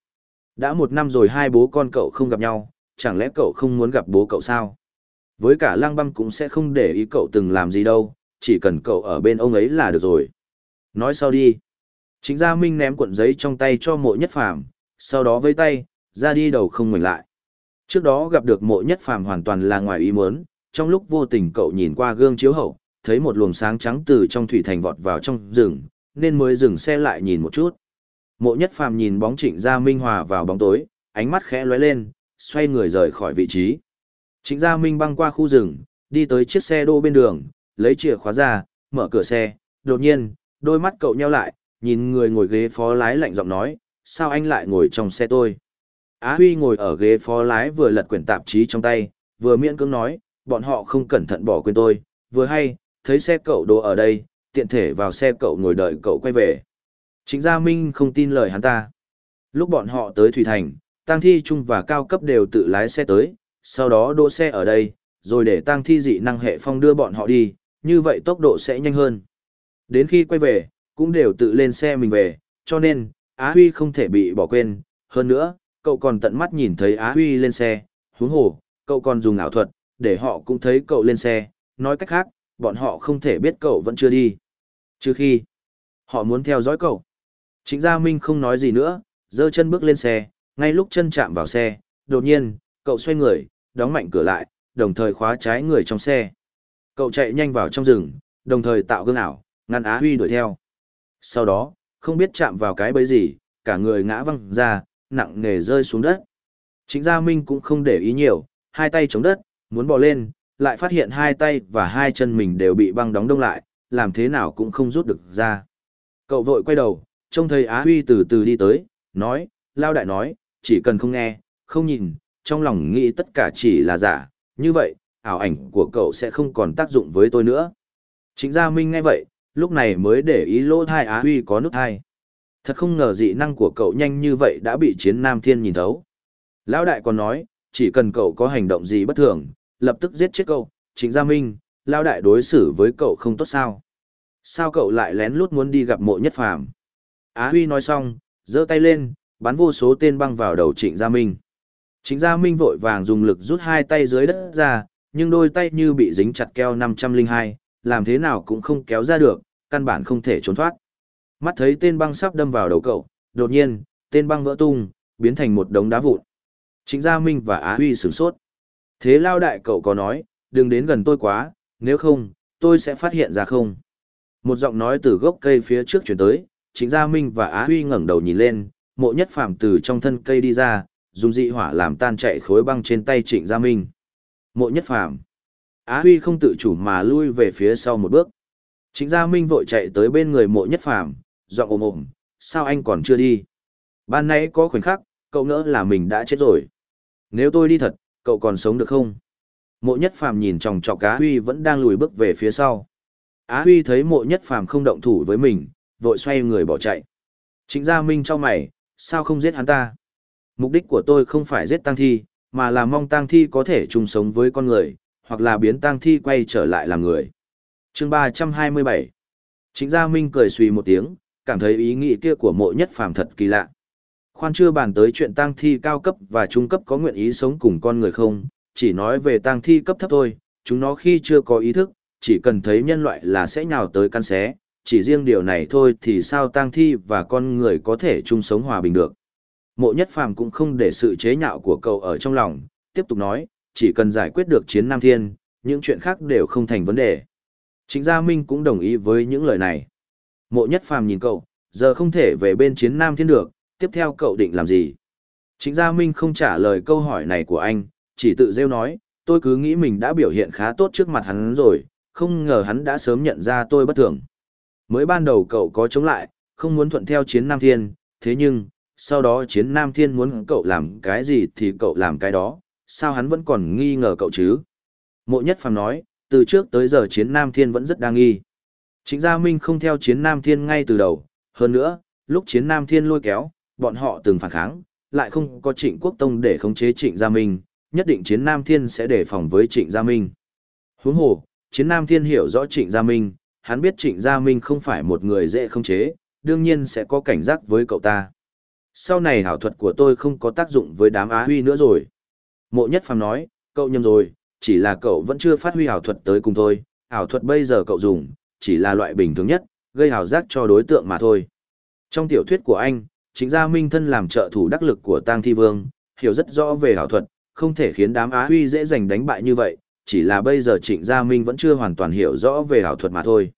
Đã một năm rồi hai bố con cậu không gặp nhau, chẳng lẽ cậu không muốn gặp bố cậu sao? Với cả lang băm cũng sẽ không để ý cậu từng làm gì đâu, chỉ cần cậu ở bên ông ấy là được rồi. Nói sau đi. Chính gia Minh ném cuộn giấy trong tay cho mộ nhất phàm, sau đó với tay, ra đi đầu không ngoảnh lại. Trước đó gặp được mộ nhất phàm hoàn toàn là ngoài ý muốn, trong lúc vô tình cậu nhìn qua gương chiếu hậu, thấy một luồng sáng trắng từ trong thủy thành vọt vào trong rừng, nên mới dừng xe lại nhìn một chút. Mộ nhất phàm nhìn bóng trịnh gia Minh hòa vào bóng tối, ánh mắt khẽ lóe lên, xoay người rời khỏi vị trí. Trịnh gia Minh băng qua khu rừng, đi tới chiếc xe đô bên đường, lấy chìa khóa ra, mở cửa xe, đột nhiên, đôi mắt cậu nheo lại, nhìn người ngồi ghế phó lái lạnh giọng nói, sao anh lại ngồi trong xe tôi? Á Huy ngồi ở ghế phó lái vừa lật quyển tạp chí trong tay, vừa miễn cưỡng nói, bọn họ không cẩn thận bỏ quên tôi, vừa hay, thấy xe cậu đỗ ở đây, tiện thể vào xe cậu ngồi đợi cậu quay về. Chính Gia Minh không tin lời hắn ta. Lúc bọn họ tới Thủy Thành, Tăng Thi Trung và Cao Cấp đều tự lái xe tới, sau đó đỗ xe ở đây, rồi để Tăng Thi dị năng hệ phong đưa bọn họ đi, như vậy tốc độ sẽ nhanh hơn. Đến khi quay về, cũng đều tự lên xe mình về, cho nên, Á Huy không thể bị bỏ quên. Hơn nữa, cậu còn tận mắt nhìn thấy Á Huy lên xe, huống hồ, cậu còn dùng ảo thuật, để họ cũng thấy cậu lên xe, nói cách khác, bọn họ không thể biết cậu vẫn chưa đi. Trừ khi, họ muốn theo dõi cậu. Chính Gia Minh không nói gì nữa, giơ chân bước lên xe, ngay lúc chân chạm vào xe, đột nhiên, cậu xoay người, đóng mạnh cửa lại, đồng thời khóa trái người trong xe. Cậu chạy nhanh vào trong rừng, đồng thời tạo gương ảo, ngăn Á Huy đuổi theo. Sau đó, không biết chạm vào cái bẫy gì, cả người ngã văng ra, nặng nề rơi xuống đất. Chính Gia Minh cũng không để ý nhiều, hai tay chống đất, muốn bò lên, lại phát hiện hai tay và hai chân mình đều bị băng đóng đông lại, làm thế nào cũng không rút được ra. Cậu vội quay đầu, trông thấy Á Huy từ từ đi tới, nói, Lao Đại nói, chỉ cần không nghe, không nhìn, trong lòng nghĩ tất cả chỉ là giả, như vậy, ảo ảnh của cậu sẽ không còn tác dụng với tôi nữa. Chính Gia Minh nghe vậy, lúc này mới để ý lỗ thai Á Huy có nút thai. Thật không ngờ dị năng của cậu nhanh như vậy đã bị chiến Nam Thiên nhìn thấu. Lão đại còn nói, chỉ cần cậu có hành động gì bất thường, lập tức giết chết cậu, chính Gia Minh, Lão đại đối xử với cậu không tốt sao. Sao cậu lại lén lút muốn đi gặp mộ nhất phàm? Á Huy nói xong, giơ tay lên, bắn vô số tên băng vào đầu Trịnh Gia Minh. Trịnh Gia Minh vội vàng dùng lực rút hai tay dưới đất ra, nhưng đôi tay như bị dính chặt keo 502, làm thế nào cũng không kéo ra được, căn bản không thể trốn thoát. Mắt thấy tên băng sắp đâm vào đầu cậu, đột nhiên, tên băng vỡ tung, biến thành một đống đá vụn. Trịnh Gia Minh và Á Huy sửng sốt. Thế lao đại cậu có nói, đừng đến gần tôi quá, nếu không, tôi sẽ phát hiện ra không. Một giọng nói từ gốc cây phía trước chuyển tới, Trịnh Gia Minh và Á Huy ngẩng đầu nhìn lên, mộ nhất phàm từ trong thân cây đi ra, dùng dị hỏa làm tan chạy khối băng trên tay Trịnh Gia Minh. Mộ nhất phàm. Á Huy không tự chủ mà lui về phía sau một bước. Trịnh Gia Minh vội chạy tới bên người mộ nhất phàm, giọng ồm ồm, sao anh còn chưa đi? Ban nãy có khoảnh khắc, cậu ngỡ là mình đã chết rồi. Nếu tôi đi thật, cậu còn sống được không? Mộ nhất phàm nhìn chòng chọc Á Huy vẫn đang lùi bước về phía sau. Á Huy thấy mộ nhất phàm không động thủ với mình, vội xoay người bỏ chạy. Trịnh Gia Minh cho mày, sao không giết hắn ta? Mục đích của tôi không phải giết tăng thi, mà là mong tang thi có thể chung sống với con người, hoặc là biến tang thi quay trở lại làm người. chương 327 Trịnh Gia Minh cười suy một tiếng, cảm thấy ý nghĩ kia của mộ nhất phàm thật kỳ lạ. Khoan chưa bàn tới chuyện tang thi cao cấp và trung cấp có nguyện ý sống cùng con người không, chỉ nói về tang thi cấp thấp thôi, chúng nó khi chưa có ý thức, chỉ cần thấy nhân loại là sẽ nhào tới căn xé, chỉ riêng điều này thôi thì sao tang thi và con người có thể chung sống hòa bình được. Mộ nhất phàm cũng không để sự chế nhạo của cậu ở trong lòng, tiếp tục nói, chỉ cần giải quyết được chiến Nam Thiên, những chuyện khác đều không thành vấn đề. Trịnh Gia Minh cũng đồng ý với những lời này. Mộ nhất phàm nhìn cậu, giờ không thể về bên chiến Nam Thiên được, tiếp theo cậu định làm gì? Trịnh Gia Minh không trả lời câu hỏi này của anh, chỉ tự rêu nói, tôi cứ nghĩ mình đã biểu hiện khá tốt trước mặt hắn rồi, không ngờ hắn đã sớm nhận ra tôi bất thường. Mới ban đầu cậu có chống lại, không muốn thuận theo chiến Nam Thiên, thế nhưng, sau đó chiến Nam Thiên muốn cậu làm cái gì thì cậu làm cái đó, sao hắn vẫn còn nghi ngờ cậu chứ? Mộ Nhất Phàm nói, từ trước tới giờ chiến Nam Thiên vẫn rất đa nghi. Trịnh Gia Minh không theo chiến Nam Thiên ngay từ đầu, hơn nữa, lúc chiến Nam Thiên lôi kéo, bọn họ từng phản kháng, lại không có trịnh quốc tông để khống chế trịnh Gia Minh, nhất định chiến Nam Thiên sẽ đề phòng với trịnh Gia Minh. Huống hồ, chiến Nam Thiên hiểu rõ trịnh Gia Minh, hắn biết trịnh Gia Minh không phải một người dễ khống chế, đương nhiên sẽ có cảnh giác với cậu ta. Sau này hảo thuật của tôi không có tác dụng với đám Á Huy nữa rồi. Mộ Nhất Phàm nói, cậu nhầm rồi, chỉ là cậu vẫn chưa phát huy hảo thuật tới cùng tôi, Hảo thuật bây giờ cậu dùng, chỉ là loại bình thường nhất, gây hào giác cho đối tượng mà thôi. Trong tiểu thuyết của anh, chính gia minh thân làm trợ thủ đắc lực của Tang Thi Vương, hiểu rất rõ về hảo thuật, không thể khiến đám Á Huy dễ giành đánh bại như vậy, chỉ là bây giờ Trịnh Gia Minh vẫn chưa hoàn toàn hiểu rõ về ảo thuật mà thôi.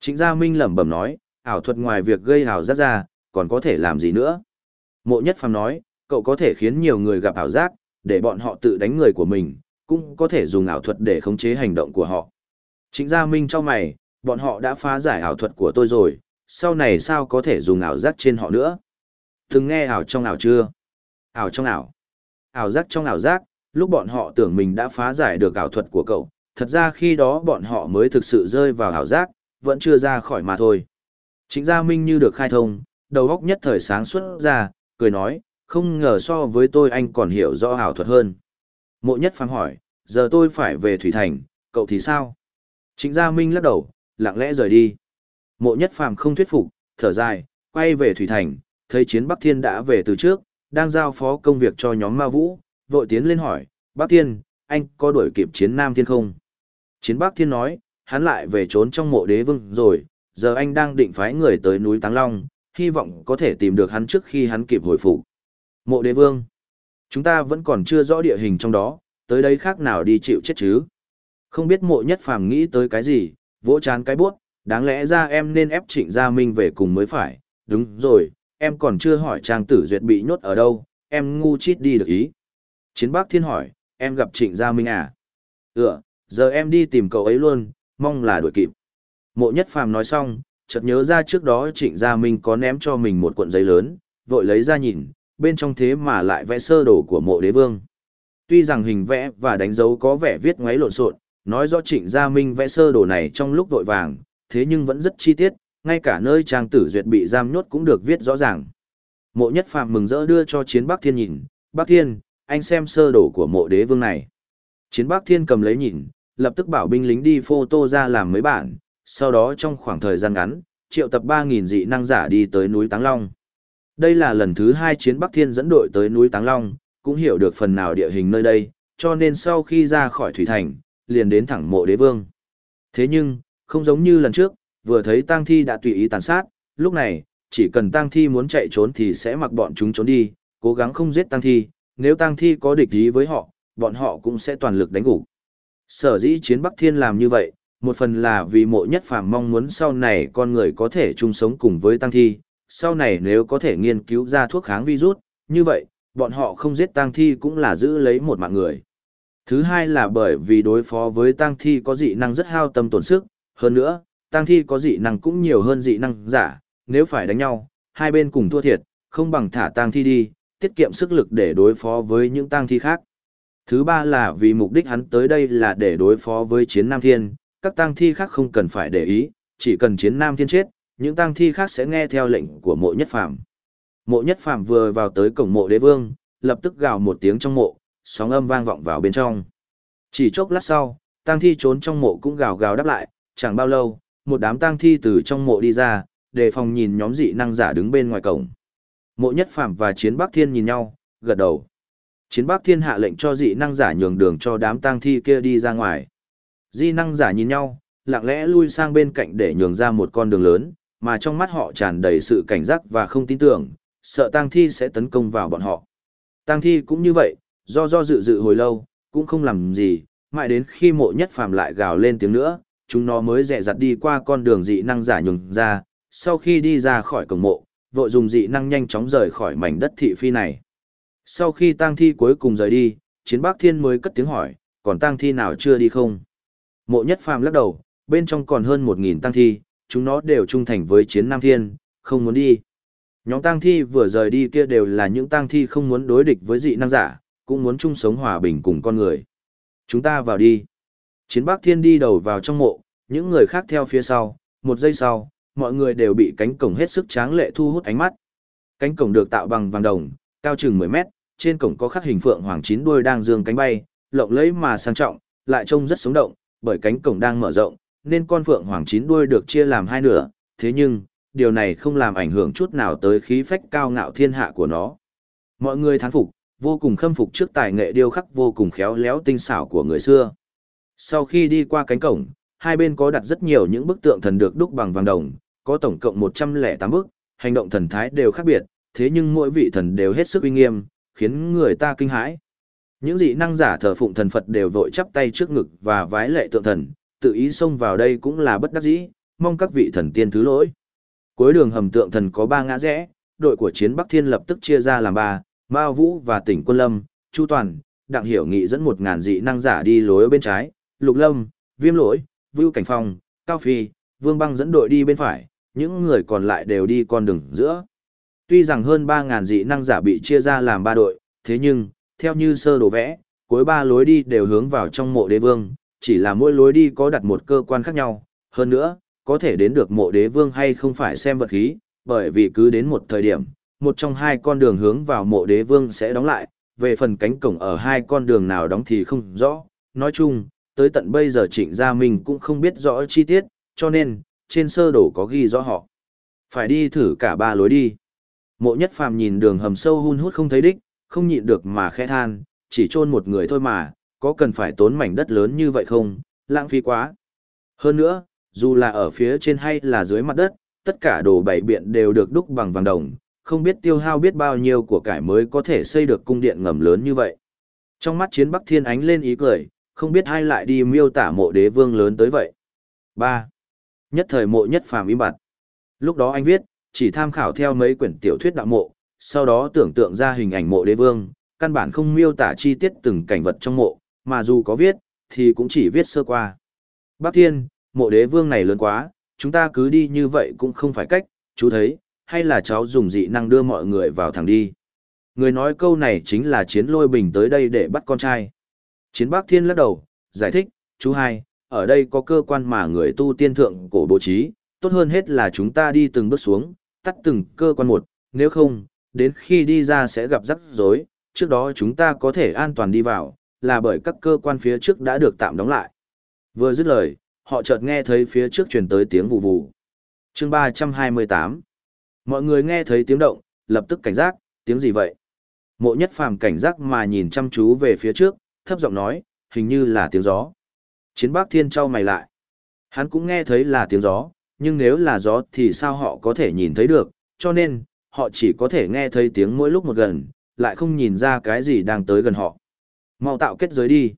Trịnh Gia Minh lẩm bẩm nói, ảo thuật ngoài việc gây hào giác ra, còn có thể làm gì nữa? Mộ Nhất Phàm nói, cậu có thể khiến nhiều người gặp ảo giác, để bọn họ tự đánh người của mình, cũng có thể dùng ảo thuật để khống chế hành động của họ. Chính Gia Minh cho mày, bọn họ đã phá giải ảo thuật của tôi rồi, sau này sao có thể dùng ảo giác trên họ nữa? Từng nghe ảo trong ảo chưa? Ảo trong ảo. Ảo giác trong ảo giác, lúc bọn họ tưởng mình đã phá giải được ảo thuật của cậu, thật ra khi đó bọn họ mới thực sự rơi vào ảo giác, vẫn chưa ra khỏi mà thôi. Chính Gia Minh như được khai thông, đầu óc nhất thời sáng suốt ra, cười nói, không ngờ so với tôi anh còn hiểu rõ ảo thuật hơn. Mộ nhất phàm hỏi, giờ tôi phải về Thủy Thành, cậu thì sao? Trịnh Gia Minh lắc đầu, lặng lẽ rời đi. Mộ nhất phàm không thuyết phục, thở dài, quay về Thủy Thành, thấy chiến Bắc Thiên đã về từ trước, đang giao phó công việc cho nhóm Ma Vũ, vội tiến lên hỏi, Bắc Thiên, anh có đuổi kịp chiến Nam Thiên không? Chiến Bắc Thiên nói, hắn lại về trốn trong mộ đế vương rồi, giờ anh đang định phái người tới núi Táng Long, hy vọng có thể tìm được hắn trước khi hắn kịp hồi phục. Mộ đế vương. Chúng ta vẫn còn chưa rõ địa hình trong đó, tới đây khác nào đi chịu chết chứ. Không biết mộ nhất phàm nghĩ tới cái gì, vỗ chán cái bút. đáng lẽ ra em nên ép trịnh gia minh về cùng mới phải, đúng rồi, em còn chưa hỏi trang tử duyệt bị nhốt ở đâu, em ngu chít đi được ý. Chiến bác thiên hỏi, em gặp trịnh gia minh à? Ừ, giờ em đi tìm cậu ấy luôn, mong là đuổi kịp. Mộ nhất phàm nói xong, chợt nhớ ra trước đó trịnh gia minh có ném cho mình một cuộn giấy lớn, vội lấy ra nhìn, bên trong thế mà lại vẽ sơ đồ của mộ đế vương. Tuy rằng hình vẽ và đánh dấu có vẻ viết ngoáy lộn xộn, nói rõ trịnh gia minh vẽ sơ đồ này trong lúc vội vàng, thế nhưng vẫn rất chi tiết, ngay cả nơi trang tử duyệt bị giam nhốt cũng được viết rõ ràng. Mộ nhất phàm mừng rỡ đưa cho chiến Bắc Thiên nhìn, Bắc Thiên, anh xem sơ đồ của mộ đế vương này. Chiến Bắc Thiên cầm lấy nhìn, lập tức bảo binh lính đi phô tô ra làm mấy bản, sau đó trong khoảng thời gian ngắn, triệu tập 3.000 dị năng giả đi tới núi Táng Long. Đây là lần thứ hai chiến Bắc Thiên dẫn đội tới núi Táng Long, cũng hiểu được phần nào địa hình nơi đây, cho nên sau khi ra khỏi Thủy Thành, liền đến thẳng mộ đế vương. Thế nhưng, không giống như lần trước, vừa thấy tang thi đã tùy ý tàn sát, lúc này, chỉ cần tang thi muốn chạy trốn thì sẽ mặc bọn chúng trốn đi, cố gắng không giết tang thi, nếu tang thi có địch ý với họ, bọn họ cũng sẽ toàn lực đánh gục. Sở dĩ chiến Bắc Thiên làm như vậy, một phần là vì mộ nhất phàm mong muốn sau này con người có thể chung sống cùng với tăng thi, sau này nếu có thể nghiên cứu ra thuốc kháng virus, như vậy, bọn họ không giết tăng thi cũng là giữ lấy một mạng người. Thứ hai là bởi vì đối phó với tăng thi có dị năng rất hao tâm tổn sức, hơn nữa, tăng thi có dị năng cũng nhiều hơn dị năng giả, nếu phải đánh nhau, hai bên cùng thua thiệt, không bằng thả tăng thi đi, tiết kiệm sức lực để đối phó với những tăng thi khác. Thứ ba là vì mục đích hắn tới đây là để đối phó với chiến Nam Thiên, các tang thi khác không cần phải để ý, chỉ cần chiến Nam Thiên chết, những tang thi khác sẽ nghe theo lệnh của mộ nhất phàm. Mộ nhất phàm vừa vào tới cổng mộ đế vương, lập tức gào một tiếng trong mộ, sóng âm vang vọng vào bên trong. Chỉ chốc lát sau, tang thi trốn trong mộ cũng gào gào đáp lại, chẳng bao lâu, một đám tang thi từ trong mộ đi ra, đề phòng nhìn nhóm dị năng giả đứng bên ngoài cổng. Mộ Nhất Phạm và Chiến Bắc Thiên nhìn nhau, gật đầu. Chiến Bắc Thiên hạ lệnh cho dị năng giả nhường đường cho đám tang thi kia đi ra ngoài. Di năng giả nhìn nhau, lặng lẽ lui sang bên cạnh để nhường ra một con đường lớn, mà trong mắt họ tràn đầy sự cảnh giác và không tin tưởng, sợ tang thi sẽ tấn công vào bọn họ. Tang thi cũng như vậy, do do dự dự hồi lâu, cũng không làm gì, mãi đến khi mộ nhất phàm lại gào lên tiếng nữa, chúng nó mới dẹ dặt đi qua con đường dị năng giả nhường ra, sau khi đi ra khỏi cổng mộ, vội dùng dị năng nhanh chóng rời khỏi mảnh đất thị phi này. Sau khi tang thi cuối cùng rời đi, chiến bác thiên mới cất tiếng hỏi, còn tang thi nào chưa đi không? Mộ nhất phàm lắc đầu, bên trong còn hơn một nghìn tang thi, chúng nó đều trung thành với chiến nam thiên, không muốn đi. Nhóm tang thi vừa rời đi kia đều là những tang thi không muốn đối địch với dị năng giả, cũng muốn chung sống hòa bình cùng con người. Chúng ta vào đi. Chiến bác thiên đi đầu vào trong mộ, những người khác theo phía sau, một giây sau, mọi người đều bị cánh cổng hết sức tráng lệ thu hút ánh mắt. Cánh cổng được tạo bằng vàng đồng, cao chừng 10 mét, trên cổng có khắc hình phượng hoàng chín đuôi đang dương cánh bay, lộng lẫy mà sang trọng, lại trông rất sống động, bởi cánh cổng đang mở rộng, nên con phượng hoàng chín đuôi được chia làm hai nửa, thế nhưng, điều này không làm ảnh hưởng chút nào tới khí phách cao ngạo thiên hạ của nó. Mọi người thán phục, vô cùng khâm phục trước tài nghệ điêu khắc vô cùng khéo léo tinh xảo của người xưa. Sau khi đi qua cánh cổng, hai bên có đặt rất nhiều những bức tượng thần được đúc bằng vàng đồng, có tổng cộng 108 bức, hành động thần thái đều khác biệt, thế nhưng mỗi vị thần đều hết sức uy nghiêm, khiến người ta kinh hãi. Những dị năng giả thờ phụng thần Phật đều vội chắp tay trước ngực và vái lệ tượng thần, tự ý xông vào đây cũng là bất đắc dĩ, mong các vị thần tiên thứ lỗi. Cuối đường hầm tượng thần có ba ngã rẽ, đội của chiến Bắc Thiên lập tức chia ra làm ba, Mao Vũ và tỉnh Quân Lâm, Chu Toàn, Đặng Hiểu Nghị dẫn một ngàn dị năng giả đi lối bên trái, Lục Lâm, Viêm Lỗi, Vưu Cảnh Phong, Cao Phi, Vương Băng dẫn đội đi bên phải, những người còn lại đều đi con đường giữa. Tuy rằng hơn 3.000 dị năng giả bị chia ra làm ba đội, thế nhưng, theo như sơ đồ vẽ, cuối ba lối đi đều hướng vào trong mộ đế vương, chỉ là mỗi lối đi có đặt một cơ quan khác nhau, hơn nữa, có thể đến được mộ đế vương hay không phải xem vật khí, bởi vì cứ đến một thời điểm, một trong hai con đường hướng vào mộ đế vương sẽ đóng lại, về phần cánh cổng ở hai con đường nào đóng thì không rõ, nói chung, tới tận bây giờ trịnh gia mình cũng không biết rõ chi tiết, cho nên, trên sơ đồ có ghi rõ họ. Phải đi thử cả ba lối đi. Mộ nhất phàm nhìn đường hầm sâu hun hút không thấy đích, không nhịn được mà khẽ than, chỉ chôn một người thôi mà, có cần phải tốn mảnh đất lớn như vậy không, lãng phí quá. Hơn nữa, dù là ở phía trên hay là dưới mặt đất, tất cả đồ bảy biện đều được đúc bằng vàng đồng, không biết tiêu hao biết bao nhiêu của cải mới có thể xây được cung điện ngầm lớn như vậy. Trong mắt chiến Bắc Thiên ánh lên ý cười, không biết ai lại đi miêu tả mộ đế vương lớn tới vậy. 3. Nhất thời mộ nhất phàm im bặt. Lúc đó anh viết, chỉ tham khảo theo mấy quyển tiểu thuyết đạo mộ, sau đó tưởng tượng ra hình ảnh mộ đế vương, căn bản không miêu tả chi tiết từng cảnh vật trong mộ, mà dù có viết, thì cũng chỉ viết sơ qua. Bác Thiên, mộ đế vương này lớn quá, chúng ta cứ đi như vậy cũng không phải cách, chú thấy, hay là cháu dùng dị năng đưa mọi người vào thẳng đi. Người nói câu này chính là chiến lôi bình tới đây để bắt con trai. Chiến bác thiên lắc đầu, giải thích, chú hai, ở đây có cơ quan mà người tu tiên thượng cổ bố trí, tốt hơn hết là chúng ta đi từng bước xuống, tắt từng cơ quan một, nếu không, đến khi đi ra sẽ gặp rắc rối, trước đó chúng ta có thể an toàn đi vào, là bởi các cơ quan phía trước đã được tạm đóng lại. Vừa dứt lời, họ chợt nghe thấy phía trước truyền tới tiếng vù vù. Chương 328 Mọi người nghe thấy tiếng động, lập tức cảnh giác, tiếng gì vậy? Mộ nhất phàm cảnh giác mà nhìn chăm chú về phía trước, thấp giọng nói, hình như là tiếng gió. Chiến bác thiên trao mày lại. Hắn cũng nghe thấy là tiếng gió, nhưng nếu là gió thì sao họ có thể nhìn thấy được, cho nên, họ chỉ có thể nghe thấy tiếng mỗi lúc một gần, lại không nhìn ra cái gì đang tới gần họ. Mau tạo kết giới đi.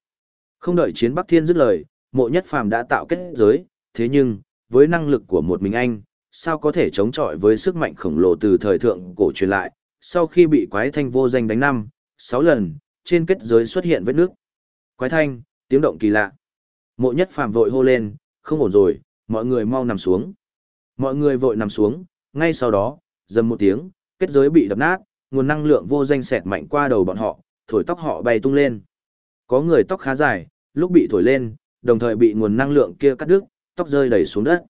Không đợi chiến Bắc Thiên dứt lời, mộ nhất phàm đã tạo kết giới, thế nhưng, với năng lực của một mình anh, sao có thể chống chọi với sức mạnh khổng lồ từ thời thượng cổ truyền lại, sau khi bị quái thanh vô danh đánh năm, sáu lần, trên kết giới xuất hiện vết nước. Quái thanh, tiếng động kỳ lạ. Mộ nhất phàm vội hô lên, không ổn rồi, mọi người mau nằm xuống. Mọi người vội nằm xuống, ngay sau đó, dầm một tiếng, kết giới bị đập nát, nguồn năng lượng vô danh xẹt mạnh qua đầu bọn họ, thổi tóc họ bay tung lên. Có người tóc khá dài, lúc bị thổi lên, đồng thời bị nguồn năng lượng kia cắt đứt, tóc rơi đầy xuống đất.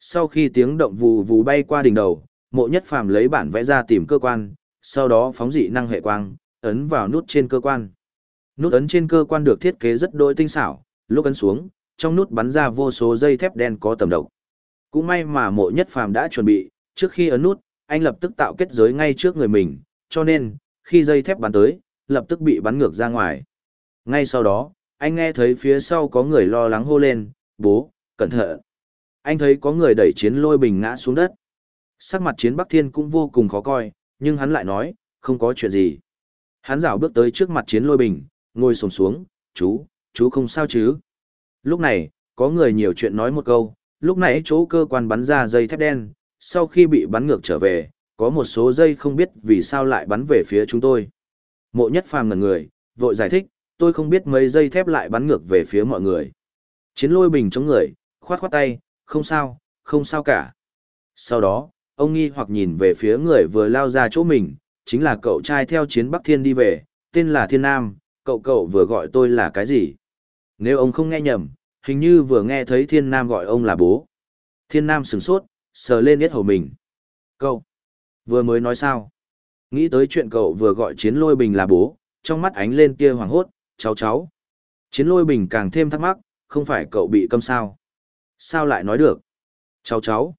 Sau khi tiếng động vù vù bay qua đỉnh đầu, mộ nhất phàm lấy bản vẽ ra tìm cơ quan, sau đó phóng dị năng hệ quang, ấn vào nút trên cơ quan. Nút ấn trên cơ quan được thiết kế rất đôi tinh xảo, lúc ấn xuống, trong nút bắn ra vô số dây thép đen có tầm độc. Cũng may mà mộ nhất phàm đã chuẩn bị, trước khi ấn nút, anh lập tức tạo kết giới ngay trước người mình, cho nên, khi dây thép bắn tới, lập tức bị bắn ngược ra ngoài. Ngay sau đó, anh nghe thấy phía sau có người lo lắng hô lên, bố, cẩn thận. Anh thấy có người đẩy chiến lôi bình ngã xuống đất. Sắc mặt chiến Bắc Thiên cũng vô cùng khó coi, nhưng hắn lại nói, không có chuyện gì. Hắn rảo bước tới trước mặt chiến lôi bình, ngồi sồm xuống, chú, chú không sao chứ. Lúc này, có người nhiều chuyện nói một câu, lúc nãy chỗ cơ quan bắn ra dây thép đen, sau khi bị bắn ngược trở về, có một số dây không biết vì sao lại bắn về phía chúng tôi. Mộ nhất phàm ngần người, vội giải thích, tôi không biết mấy dây thép lại bắn ngược về phía mọi người. Chiến lôi bình chống người, khoát khoát tay, không sao, không sao cả. Sau đó, ông nghi hoặc nhìn về phía người vừa lao ra chỗ mình, chính là cậu trai theo chiến Bắc Thiên đi về, tên là Thiên Nam, cậu cậu vừa gọi tôi là cái gì? Nếu ông không nghe nhầm, hình như vừa nghe thấy Thiên Nam gọi ông là bố. Thiên Nam sửng sốt, sờ lên yết hầu mình. Cậu, vừa mới nói sao? Nghĩ tới chuyện cậu vừa gọi chiến lôi bình là bố, trong mắt ánh lên tia hoàng hốt, cháu cháu. Chiến lôi bình càng thêm thắc mắc, không phải cậu bị câm sao? Sao lại nói được? Cháu cháu.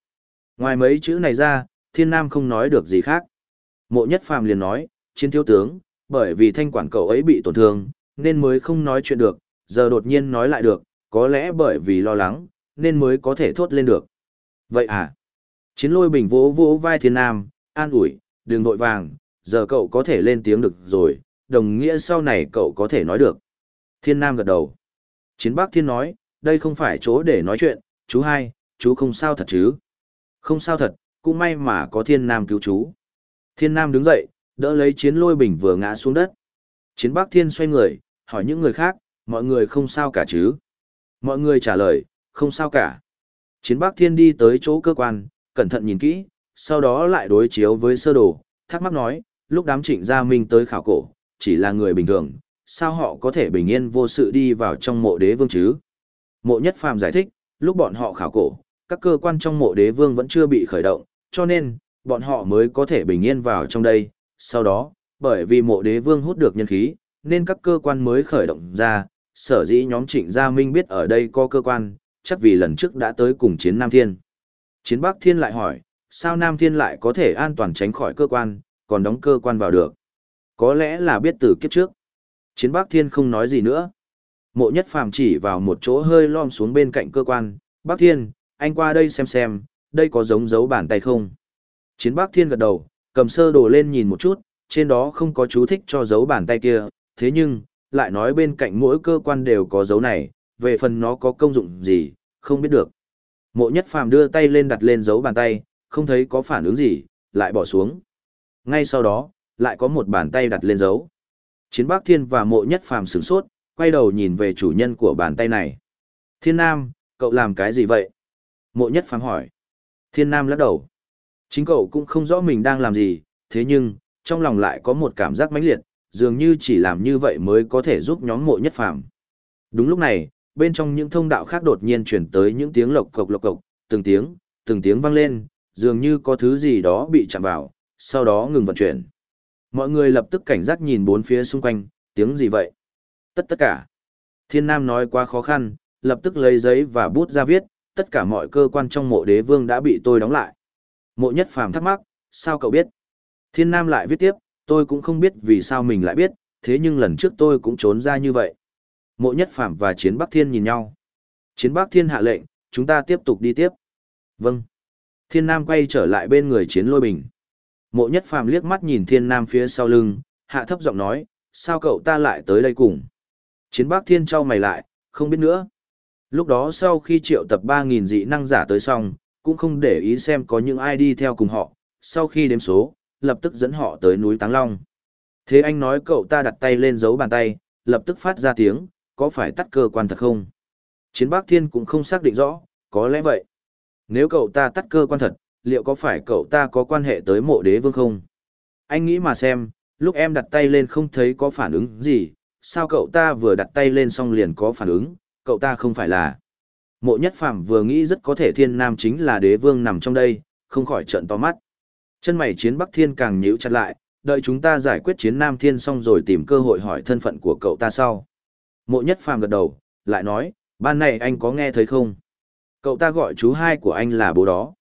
Ngoài mấy chữ này ra, thiên nam không nói được gì khác. Mộ nhất phàm liền nói, chiến thiếu tướng, bởi vì thanh quản cậu ấy bị tổn thương, nên mới không nói chuyện được, giờ đột nhiên nói lại được, có lẽ bởi vì lo lắng, nên mới có thể thốt lên được. Vậy à? Chiến lôi bình vỗ vỗ vai thiên nam, an ủi, đừng vội vàng, giờ cậu có thể lên tiếng được rồi, đồng nghĩa sau này cậu có thể nói được. Thiên nam gật đầu. Chiến bác thiên nói, đây không phải chỗ để nói chuyện, chú hai, chú không sao thật chứ? Không sao thật, cũng may mà có thiên nam cứu chú. Thiên nam đứng dậy, đỡ lấy chiến lôi bình vừa ngã xuống đất. Chiến bác thiên xoay người, hỏi những người khác, mọi người không sao cả chứ? Mọi người trả lời, không sao cả. Chiến bác thiên đi tới chỗ cơ quan, cẩn thận nhìn kỹ, sau đó lại đối chiếu với sơ đồ, thắc mắc nói, lúc đám trịnh gia minh tới khảo cổ, chỉ là người bình thường, sao họ có thể bình yên vô sự đi vào trong mộ đế vương chứ? Mộ nhất phàm giải thích, lúc bọn họ khảo cổ, các cơ quan trong mộ đế vương vẫn chưa bị khởi động, cho nên, bọn họ mới có thể bình yên vào trong đây. Sau đó, bởi vì mộ đế vương hút được nhân khí, nên các cơ quan mới khởi động ra, sở dĩ nhóm trịnh gia minh biết ở đây có cơ quan, chắc vì lần trước đã tới cùng chiến Nam Thiên. Chiến Bắc Thiên lại hỏi, sao Nam Thiên lại có thể an toàn tránh khỏi cơ quan, còn đóng cơ quan vào được? Có lẽ là biết từ kiếp trước. Chiến Bắc Thiên không nói gì nữa. Mộ nhất phàm chỉ vào một chỗ hơi lom xuống bên cạnh cơ quan, Bắc Thiên, anh qua đây xem xem, đây có giống dấu bàn tay không? Chiến Bắc Thiên gật đầu, cầm sơ đồ lên nhìn một chút, trên đó không có chú thích cho dấu bàn tay kia, thế nhưng, lại nói bên cạnh mỗi cơ quan đều có dấu này, về phần nó có công dụng gì, không biết được. Mộ nhất phàm đưa tay lên đặt lên dấu bàn tay, không thấy có phản ứng gì, lại bỏ xuống. Ngay sau đó, lại có một bàn tay đặt lên dấu. Chiến Bắc Thiên và mộ nhất phàm sửng sốt, quay đầu nhìn về chủ nhân của bàn tay này. Thiên Nam, cậu làm cái gì vậy? Mộ nhất phàm hỏi. Thiên Nam lắc đầu. Chính cậu cũng không rõ mình đang làm gì, thế nhưng, trong lòng lại có một cảm giác mãnh liệt, dường như chỉ làm như vậy mới có thể giúp nhóm mộ nhất phàm. Đúng lúc này, bên trong những thông đạo khác đột nhiên chuyển tới những tiếng lộc cộc lộc cộc, từng tiếng, từng tiếng vang lên, dường như có thứ gì đó bị chạm vào, sau đó ngừng vận chuyển. Mọi người lập tức cảnh giác nhìn bốn phía xung quanh, tiếng gì vậy? Tất tất cả. Thiên Nam nói quá khó khăn, lập tức lấy giấy và bút ra viết, tất cả mọi cơ quan trong mộ đế vương đã bị tôi đóng lại. Mộ nhất phàm thắc mắc, sao cậu biết? Thiên Nam lại viết tiếp, tôi cũng không biết vì sao mình lại biết, thế nhưng lần trước tôi cũng trốn ra như vậy. Mộ nhất Phạm và chiến Bắc Thiên nhìn nhau. Chiến Bắc Thiên hạ lệnh, chúng ta tiếp tục đi tiếp. Vâng. Thiên Nam quay trở lại bên người chiến lôi bình. Mộ nhất Phạm liếc mắt nhìn thiên nam phía sau lưng, hạ thấp giọng nói, sao cậu ta lại tới đây cùng? Chiến Bắc thiên trao mày lại, không biết nữa. Lúc đó sau khi triệu tập 3.000 dị năng giả tới xong, cũng không để ý xem có những ai đi theo cùng họ, sau khi đếm số, lập tức dẫn họ tới núi Táng Long. Thế anh nói cậu ta đặt tay lên dấu bàn tay, lập tức phát ra tiếng, có phải tắt cơ quan thật không? Chiến bác thiên cũng không xác định rõ, có lẽ vậy. Nếu cậu ta tắt cơ quan thật, liệu có phải cậu ta có quan hệ tới mộ đế vương không? Anh nghĩ mà xem, lúc em đặt tay lên không thấy có phản ứng gì, sao cậu ta vừa đặt tay lên xong liền có phản ứng, cậu ta không phải là... Mộ nhất phạm vừa nghĩ rất có thể thiên nam chính là đế vương nằm trong đây, không khỏi trận to mắt. Chân mày chiến bắc thiên càng nhíu chặt lại, đợi chúng ta giải quyết chiến Nam Thiên xong rồi tìm cơ hội hỏi thân phận của cậu ta sau. Mộ nhất phàm gật đầu, lại nói, ban này anh có nghe thấy không? Cậu ta gọi chú hai của anh là bố đó.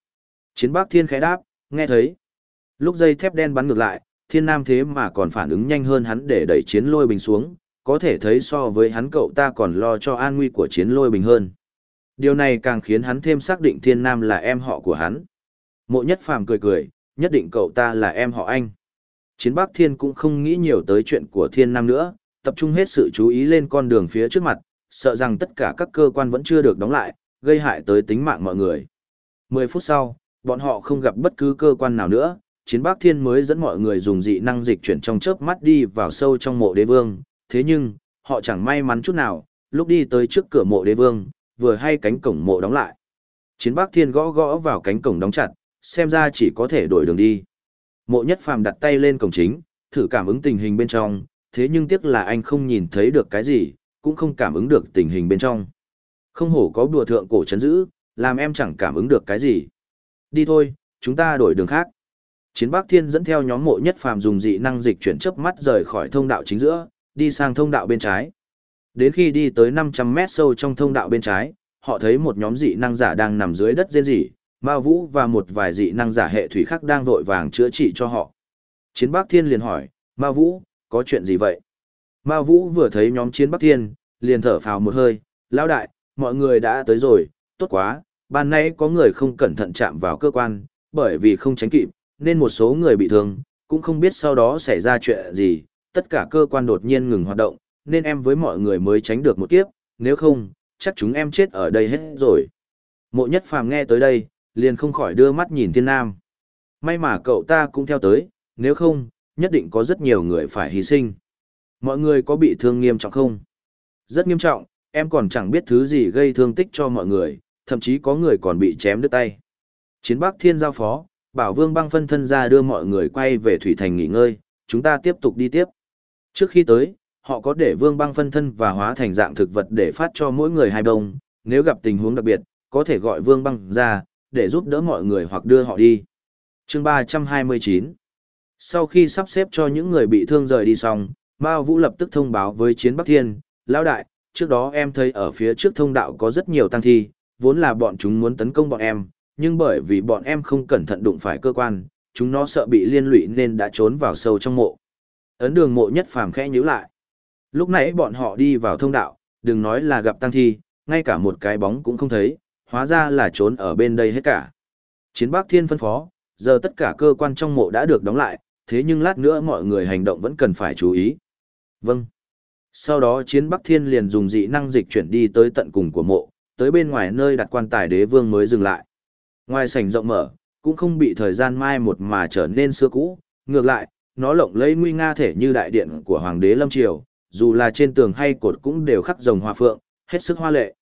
Chiến Bác Thiên khẽ đáp, nghe thấy. Lúc dây thép đen bắn ngược lại, Thiên Nam thế mà còn phản ứng nhanh hơn hắn để đẩy chiến lôi bình xuống, có thể thấy so với hắn cậu ta còn lo cho an nguy của chiến lôi bình hơn. Điều này càng khiến hắn thêm xác định Thiên Nam là em họ của hắn. Mộ nhất phàm cười cười, nhất định cậu ta là em họ anh. Chiến Bắc Thiên cũng không nghĩ nhiều tới chuyện của Thiên Nam nữa, tập trung hết sự chú ý lên con đường phía trước mặt, sợ rằng tất cả các cơ quan vẫn chưa được đóng lại, gây hại tới tính mạng mọi người. Mười phút sau, bọn họ không gặp bất cứ cơ quan nào nữa, Chiến Bác Thiên mới dẫn mọi người dùng dị năng dịch chuyển trong chớp mắt đi vào sâu trong mộ đế vương, thế nhưng, họ chẳng may mắn chút nào, lúc đi tới trước cửa mộ đế vương, vừa hay cánh cổng mộ đóng lại. Chiến Bác Thiên gõ gõ vào cánh cổng đóng chặt, xem ra chỉ có thể đổi đường đi. Mộ nhất phàm đặt tay lên cổng chính, thử cảm ứng tình hình bên trong, thế nhưng tiếc là anh không nhìn thấy được cái gì, cũng không cảm ứng được tình hình bên trong. Không hổ có đùa thượng cổ chấn giữ, làm em chẳng cảm ứng được cái gì. Đi thôi, chúng ta đổi đường khác. Chiến Bắc Thiên dẫn theo nhóm mộ nhất phàm dùng dị năng dịch chuyển chớp mắt rời khỏi thông đạo chính giữa, đi sang thông đạo bên trái. Đến khi đi tới 500 mét sâu trong thông đạo bên trái, họ thấy một nhóm dị năng giả đang nằm dưới đất rên rỉ, Mao Vũ và một vài dị năng giả hệ thủy khác đang vội vàng chữa trị cho họ. Chiến Bắc Thiên liền hỏi, Mao Vũ, có chuyện gì vậy? Mao Vũ vừa thấy nhóm Chiến Bắc Thiên, liền thở phào một hơi, lão đại, mọi người đã tới rồi, tốt quá, ban nay có người không cẩn thận chạm vào cơ quan, bởi vì không tránh kịp, nên một số người bị thương, cũng không biết sau đó xảy ra chuyện gì, tất cả cơ quan đột nhiên ngừng hoạt động, nên em với mọi người mới tránh được một kiếp, nếu không, chắc chúng em chết ở đây hết rồi. Mộ nhất phàm nghe tới đây, liền không khỏi đưa mắt nhìn thiên nam. May mà cậu ta cũng theo tới, nếu không, nhất định có rất nhiều người phải hy sinh. Mọi người có bị thương nghiêm trọng không? Rất nghiêm trọng, em còn chẳng biết thứ gì gây thương tích cho mọi người, thậm chí có người còn bị chém đứt tay. Chiến Bắc Thiên giao phó, bảo Vương băng phân thân ra đưa mọi người quay về Thủy Thành nghỉ ngơi, chúng ta tiếp tục đi tiếp. Trước khi tới, họ có để Vương băng phân thân và hóa thành dạng thực vật để phát cho mỗi người hai đồng, nếu gặp tình huống đặc biệt, có thể gọi Vương băng ra, để giúp đỡ mọi người hoặc đưa họ đi. chương 329 sau khi sắp xếp cho những người bị thương rời đi xong, Mao Vũ lập tức thông báo với Chiến Bắc Thiên, Lão đại, trước đó em thấy ở phía trước thông đạo có rất nhiều tăng thi, vốn là bọn chúng muốn tấn công bọn em, nhưng bởi vì bọn em không cẩn thận đụng phải cơ quan, chúng nó sợ bị liên lụy nên đã trốn vào sâu trong mộ. Ấn đường mộ nhất phàm khẽ nhíu lại. Lúc nãy bọn họ đi vào thông đạo, đừng nói là gặp tăng thi, ngay cả một cái bóng cũng không thấy, hóa ra là trốn ở bên đây hết cả. Chiến Bắc Thiên phân phó, giờ tất cả cơ quan trong mộ đã được đóng lại, thế nhưng lát nữa mọi người hành động vẫn cần phải chú ý. Vâng. Sau đó Chiến Bắc Thiên liền dùng dị năng dịch chuyển đi tới tận cùng của mộ, tới bên ngoài nơi đặt quan tài đế vương mới dừng lại. Ngoài sảnh rộng mở, cũng không bị thời gian mai một mà trở nên xưa cũ, ngược lại, nó lộng lẫy nguy nga thể như đại điện của hoàng đế Lâm Triều, dù là trên tường hay cột cũng đều khắc rồng hoa phượng, hết sức hoa lệ.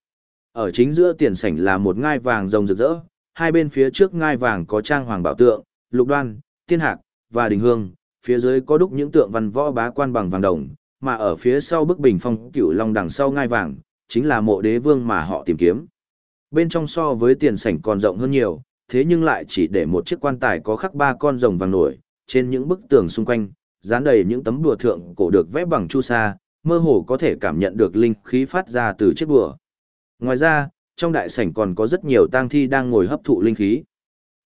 Ở chính giữa tiền sảnh là một ngai vàng rồng rực rỡ, hai bên phía trước ngai vàng có trang hoàng bảo tượng, lục đoan, tiên hạc, và đình hương, phía dưới có đúc những tượng văn võ bá quan bằng vàng đồng, mà ở phía sau bức bình phong cửu long đằng sau ngai vàng, chính là mộ đế vương mà họ tìm kiếm. Bên trong so với tiền sảnh còn rộng hơn nhiều, thế nhưng lại chỉ để một chiếc quan tài có khắc ba con rồng vàng nổi, trên những bức tường xung quanh, dán đầy những tấm đùa thượng cổ được vẽ bằng chu sa, mơ hồ có thể cảm nhận được linh khí phát ra từ chiếc đùa. Ngoài ra, trong đại sảnh còn có rất nhiều tang thi đang ngồi hấp thụ linh khí.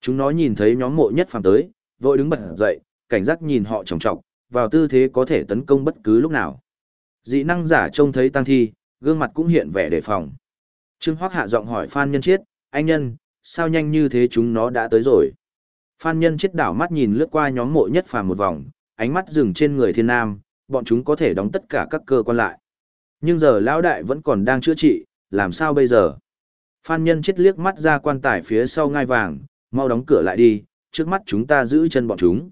Chúng nó nhìn thấy nhóm mộ nhất phàm tới, vội đứng bật dậy, cảnh giác nhìn họ trọng trọng, vào tư thế có thể tấn công bất cứ lúc nào. Dị năng giả trông thấy tăng thi, gương mặt cũng hiện vẻ đề phòng. Trương Hoắc hạ giọng hỏi Phan Nhân Chiết, anh nhân, sao nhanh như thế chúng nó đã tới rồi. Phan Nhân Chiết đảo mắt nhìn lướt qua nhóm mộ nhất phàm một vòng, ánh mắt dừng trên người thiên nam, bọn chúng có thể đóng tất cả các cơ quan lại. Nhưng giờ lão đại vẫn còn đang chữa trị, làm sao bây giờ? Phan nhân Chiết liếc mắt ra quan tài phía sau ngai vàng, mau đóng cửa lại đi, trước mắt chúng ta giữ chân bọn chúng.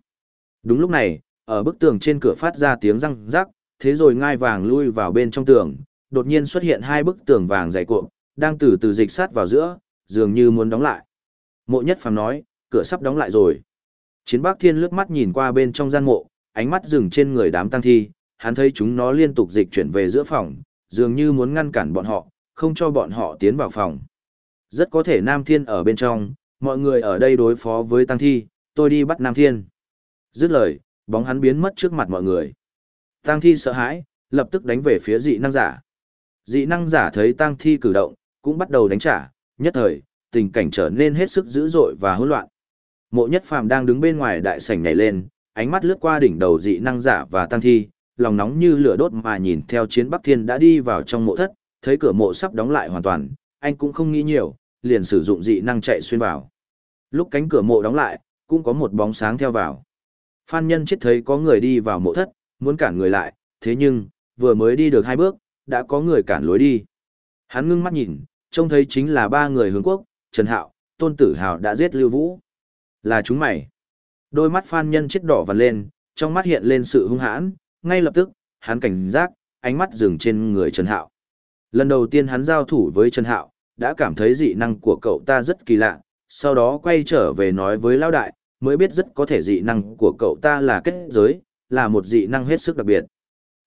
Đúng lúc này, ở bức tường trên cửa phát ra tiếng răng rắc, thế rồi ngai vàng lui vào bên trong tường, đột nhiên xuất hiện hai bức tường vàng dày cuộn, đang từ từ dịch sát vào giữa, dường như muốn đóng lại. Mộ nhất phàm nói, cửa sắp đóng lại rồi. Chiến bác thiên lướt mắt nhìn qua bên trong gian mộ, ánh mắt dừng trên người đám tăng thi, hắn thấy chúng nó liên tục dịch chuyển về giữa phòng, dường như muốn ngăn cản bọn họ, không cho bọn họ tiến vào phòng. Rất có thể Nam Thiên ở bên trong, mọi người ở đây đối phó với Tăng Thi, tôi đi bắt Nam Thiên. Dứt lời, bóng hắn biến mất trước mặt mọi người. Tăng thi sợ hãi, lập tức đánh về phía dị năng giả. Dị năng giả thấy tăng thi cử động, cũng bắt đầu đánh trả, nhất thời, tình cảnh trở nên hết sức dữ dội và hỗn loạn. Mộ Nhất Phàm đang đứng bên ngoài đại sảnh nhảy lên, ánh mắt lướt qua đỉnh đầu dị năng giả và tăng thi, lòng nóng như lửa đốt mà nhìn theo chiến Bắc Thiên đã đi vào trong mộ thất, thấy cửa mộ sắp đóng lại hoàn toàn, anh cũng không nghĩ nhiều, liền sử dụng dị năng chạy xuyên vào. Lúc cánh cửa mộ đóng lại, cũng có một bóng sáng theo vào. Phan Nhân chết thấy có người đi vào mộ thất, muốn cản người lại, thế nhưng, vừa mới đi được hai bước, đã có người cản lối đi. Hắn ngưng mắt nhìn, trông thấy chính là ba người hướng quốc, Trần Hạo, Tôn Tử Hào đã giết Lưu Vũ. Là chúng mày. Đôi mắt Phan Nhân chết đỏ vằn lên, trong mắt hiện lên sự hung hãn, ngay lập tức, hắn cảnh giác, ánh mắt dừng trên người Trần Hạo. Lần đầu tiên hắn giao thủ với Trần Hạo, đã cảm thấy dị năng của cậu ta rất kỳ lạ, sau đó quay trở về nói với Lão Đại, mới biết rất có thể dị năng của cậu ta là kết giới, là một dị năng hết sức đặc biệt.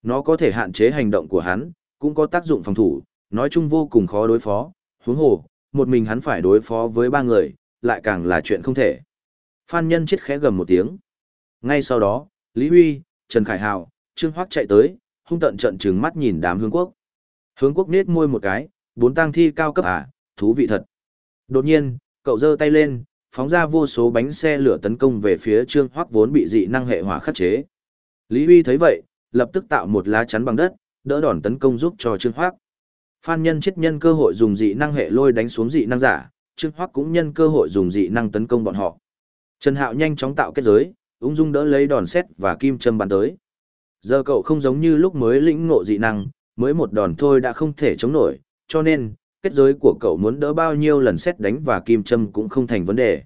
Nó có thể hạn chế hành động của hắn, cũng có tác dụng phòng thủ, nói chung vô cùng khó đối phó, huống hồ, một mình hắn phải đối phó với ba người, lại càng là chuyện không thể. Phan Nhân chết khẽ gầm một tiếng. Ngay sau đó, Lý Huy, Trần Khải Hào, Trương Hoắc chạy tới, hung tận trận trừng mắt nhìn đám hướng quốc. Hướng quốc nết môi một cái, bốn tang thi cao cấp à, thú vị thật. Đột nhiên, cậu giơ tay lên, phóng ra vô số bánh xe lửa tấn công về phía Trương Hoắc vốn bị dị năng hệ hỏa khắc chế. Lý Huy thấy vậy, lập tức tạo một lá chắn bằng đất, đỡ đòn tấn công giúp cho Trương Hoắc. Phan Nhân chết nhân cơ hội dùng dị năng hệ lôi đánh xuống dị năng giả, Trương Hoắc cũng nhân cơ hội dùng dị năng tấn công bọn họ. Trần Hạo nhanh chóng tạo kết giới, ung dung đỡ lấy đòn xét và kim châm bắn tới. Giờ cậu không giống như lúc mới lĩnh ngộ dị năng, mới một đòn thôi đã không thể chống nổi, cho nên, kết giới của cậu muốn đỡ bao nhiêu lần xét đánh và kim châm cũng không thành vấn đề.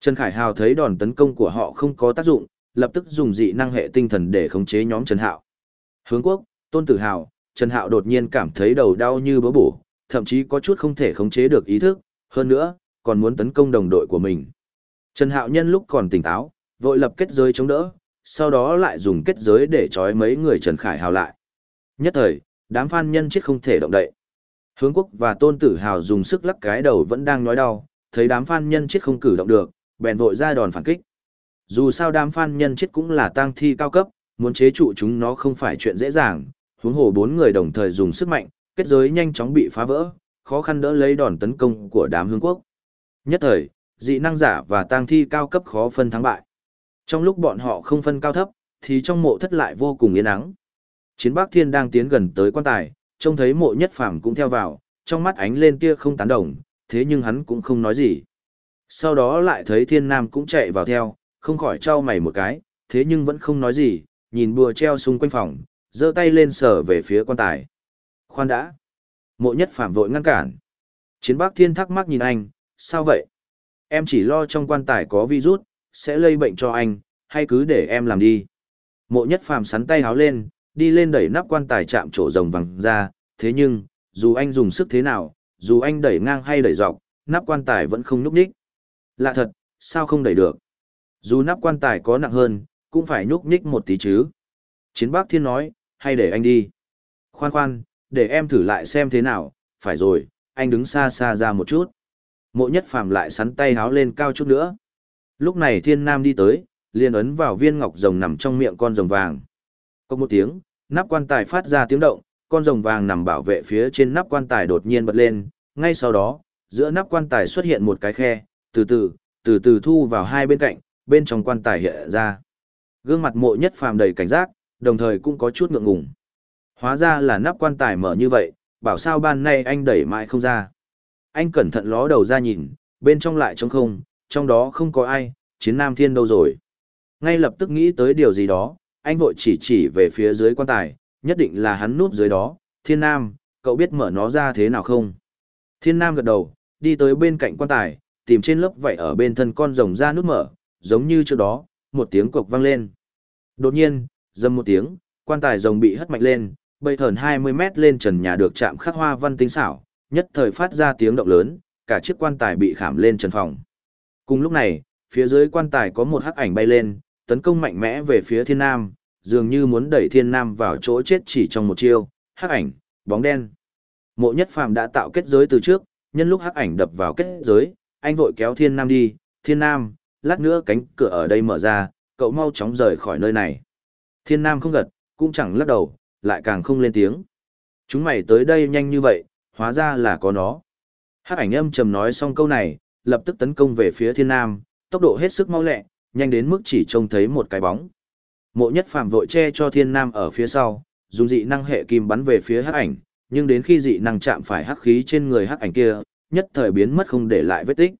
Trần Khải Hào thấy đòn tấn công của họ không có tác dụng, lập tức dùng dị năng hệ tinh thần để khống chế nhóm Trần Hạo. Hướng quốc, Tôn Tử Hào, Trần Hạo đột nhiên cảm thấy đầu đau như bớ bổ, thậm chí có chút không thể khống chế được ý thức, hơn nữa, còn muốn tấn công đồng đội của mình. Trần Hạo nhân lúc còn tỉnh táo, vội lập kết giới chống đỡ, sau đó lại dùng kết giới để trói mấy người Trần Khải Hào lại. Nhất thời, đám phan nhân chết không thể động đậy. Hướng quốc và tôn tử hào dùng sức lắc cái đầu vẫn đang nói đau, thấy đám phan nhân chết không cử động được, bèn vội ra đòn phản kích. Dù sao đám phan nhân chết cũng là tang thi cao cấp, muốn chế trụ chúng nó không phải chuyện dễ dàng, huống hồ bốn người đồng thời dùng sức mạnh, kết giới nhanh chóng bị phá vỡ, khó khăn đỡ lấy đòn tấn công của đám hướng quốc. Nhất thời, dị năng giả và tang thi cao cấp khó phân thắng bại. Trong lúc bọn họ không phân cao thấp, thì trong mộ thất lại vô cùng yên ắng. Chiến Bắc Thiên đang tiến gần tới quan tài, trông thấy mộ nhất phàm cũng theo vào, trong mắt ánh lên tia không tán đồng, thế nhưng hắn cũng không nói gì. Sau đó lại thấy thiên nam cũng chạy vào theo, không khỏi trao mày một cái, thế nhưng vẫn không nói gì, nhìn bùa treo xung quanh phòng, giơ tay lên sờ về phía quan tài. Khoan đã. Mộ nhất phàm vội ngăn cản. Chiến bác Thiên thắc mắc nhìn anh, sao vậy? Em chỉ lo trong quan tài có virus, sẽ lây bệnh cho anh, hay cứ để em làm đi. Mộ nhất phàm sắn tay háo lên, đi lên đẩy nắp quan tài chạm chỗ rồng vàng ra, thế nhưng, dù anh dùng sức thế nào, dù anh đẩy ngang hay đẩy dọc, nắp quan tài vẫn không núp nhích. Lạ thật, sao không đẩy được? Dù nắp quan tài có nặng hơn, cũng phải nhúc nhích một tí chứ. Chiến bác thiên nói, hay để anh đi. Khoan khoan, để em thử lại xem thế nào, phải rồi, anh đứng xa xa ra một chút. Mộ nhất phàm lại sắn tay háo lên cao chút nữa. Lúc này thiên nam đi tới, liền ấn vào viên ngọc rồng nằm trong miệng con rồng vàng. Có một tiếng, nắp quan tài phát ra tiếng động, con rồng vàng nằm bảo vệ phía trên nắp quan tài đột nhiên bật lên, ngay sau đó, giữa nắp quan tài xuất hiện một cái khe, từ từ, từ từ thu vào hai bên cạnh, bên trong quan tài hiện ra. Gương mặt mộ nhất phàm đầy cảnh giác, đồng thời cũng có chút ngượng ngùng. Hóa ra là nắp quan tài mở như vậy, bảo sao ban nay anh đẩy mãi không ra. Anh cẩn thận ló đầu ra nhìn, bên trong lại trống không, trong đó không có ai, chiến nam thiên đâu rồi. Ngay lập tức nghĩ tới điều gì đó, anh vội chỉ chỉ về phía dưới quan tài, nhất định là hắn núp dưới đó, thiên nam, cậu biết mở nó ra thế nào không? Thiên nam gật đầu, đi tới bên cạnh quan tài, tìm trên lớp vảy ở bên thân con rồng ra nút mở, giống như trước đó, một tiếng cộc vang lên. Đột nhiên, dầm một tiếng, quan tài rồng bị hất mạnh lên, bay thờn 20 mét lên trần nhà được chạm khắc hoa văn tinh xảo, nhất thời phát ra tiếng động lớn, cả chiếc quan tài bị khảm lên trần phòng. Cùng lúc này, phía dưới quan tài có một hắc ảnh bay lên, tấn công mạnh mẽ về phía thiên nam, dường như muốn đẩy thiên nam vào chỗ chết chỉ trong một chiêu, hắc ảnh, bóng đen. Mộ nhất phàm đã tạo kết giới từ trước, nhân lúc hắc ảnh đập vào kết giới, anh vội kéo thiên nam đi, thiên nam, lát nữa cánh cửa ở đây mở ra, cậu mau chóng rời khỏi nơi này. Thiên Nam không gật, cũng chẳng lắc đầu, lại càng không lên tiếng. Chúng mày tới đây nhanh như vậy, hóa ra là có nó. Hắc ảnh âm trầm nói xong câu này, lập tức tấn công về phía Thiên Nam, tốc độ hết sức mau lẹ, nhanh đến mức chỉ trông thấy một cái bóng. Mộ nhất phàm vội che cho Thiên Nam ở phía sau, dùng dị năng hệ kim bắn về phía hắc ảnh, nhưng đến khi dị năng chạm phải hắc khí trên người hắc ảnh kia, nhất thời biến mất không để lại vết tích.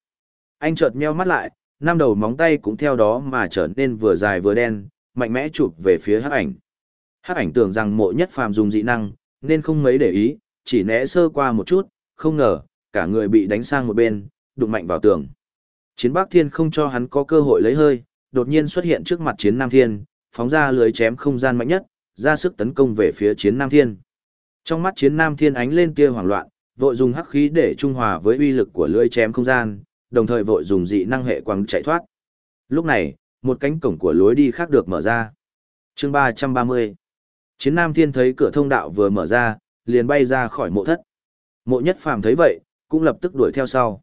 Anh chợt nheo mắt lại, năm đầu móng tay cũng theo đó mà trở nên vừa dài vừa đen, mạnh mẽ chụp về phía hắc ảnh. Hắc ảnh tưởng rằng mộ nhất phàm dùng dị năng, nên không mấy để ý, chỉ né sơ qua một chút, không ngờ, cả người bị đánh sang một bên, đụng mạnh vào tường. Chiến Bắc Thiên không cho hắn có cơ hội lấy hơi, đột nhiên xuất hiện trước mặt Chiến Nam Thiên, phóng ra lưới chém không gian mạnh nhất, ra sức tấn công về phía Chiến Nam Thiên. Trong mắt Chiến Nam Thiên ánh lên tia hoảng loạn, vội dùng hắc khí để trung hòa với uy lực của lưới chém không gian, đồng thời vội dùng dị năng hệ quang chạy thoát. Lúc này, một cánh cổng của lối đi khác được mở ra. Chương 330 Chiến Nam Thiên thấy cửa thông đạo vừa mở ra, liền bay ra khỏi mộ thất. Mộ Nhất Phàm thấy vậy, cũng lập tức đuổi theo sau.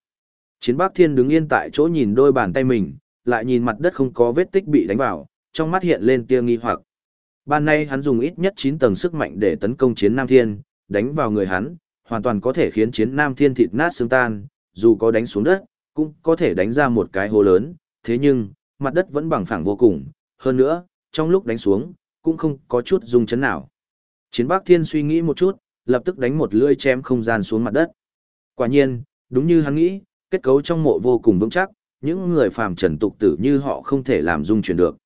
Chiến Bắc Thiên đứng yên tại chỗ nhìn đôi bàn tay mình, lại nhìn mặt đất không có vết tích bị đánh vào, trong mắt hiện lên tia nghi hoặc. Ban nay hắn dùng ít nhất 9 tầng sức mạnh để tấn công Chiến Nam Thiên, đánh vào người hắn, hoàn toàn có thể khiến Chiến Nam Thiên thịt nát xương tan, dù có đánh xuống đất, cũng có thể đánh ra một cái hố lớn, thế nhưng, mặt đất vẫn bằng phẳng vô cùng, hơn nữa, trong lúc đánh xuống, cũng không có chút rung chấn nào. Chiến Bắc Thiên suy nghĩ một chút, lập tức đánh một lưỡi chém không gian xuống mặt đất. Quả nhiên, đúng như hắn nghĩ, kết cấu trong mộ vô cùng vững chắc, những người phàm trần tục tử như họ không thể làm dung chuyển được.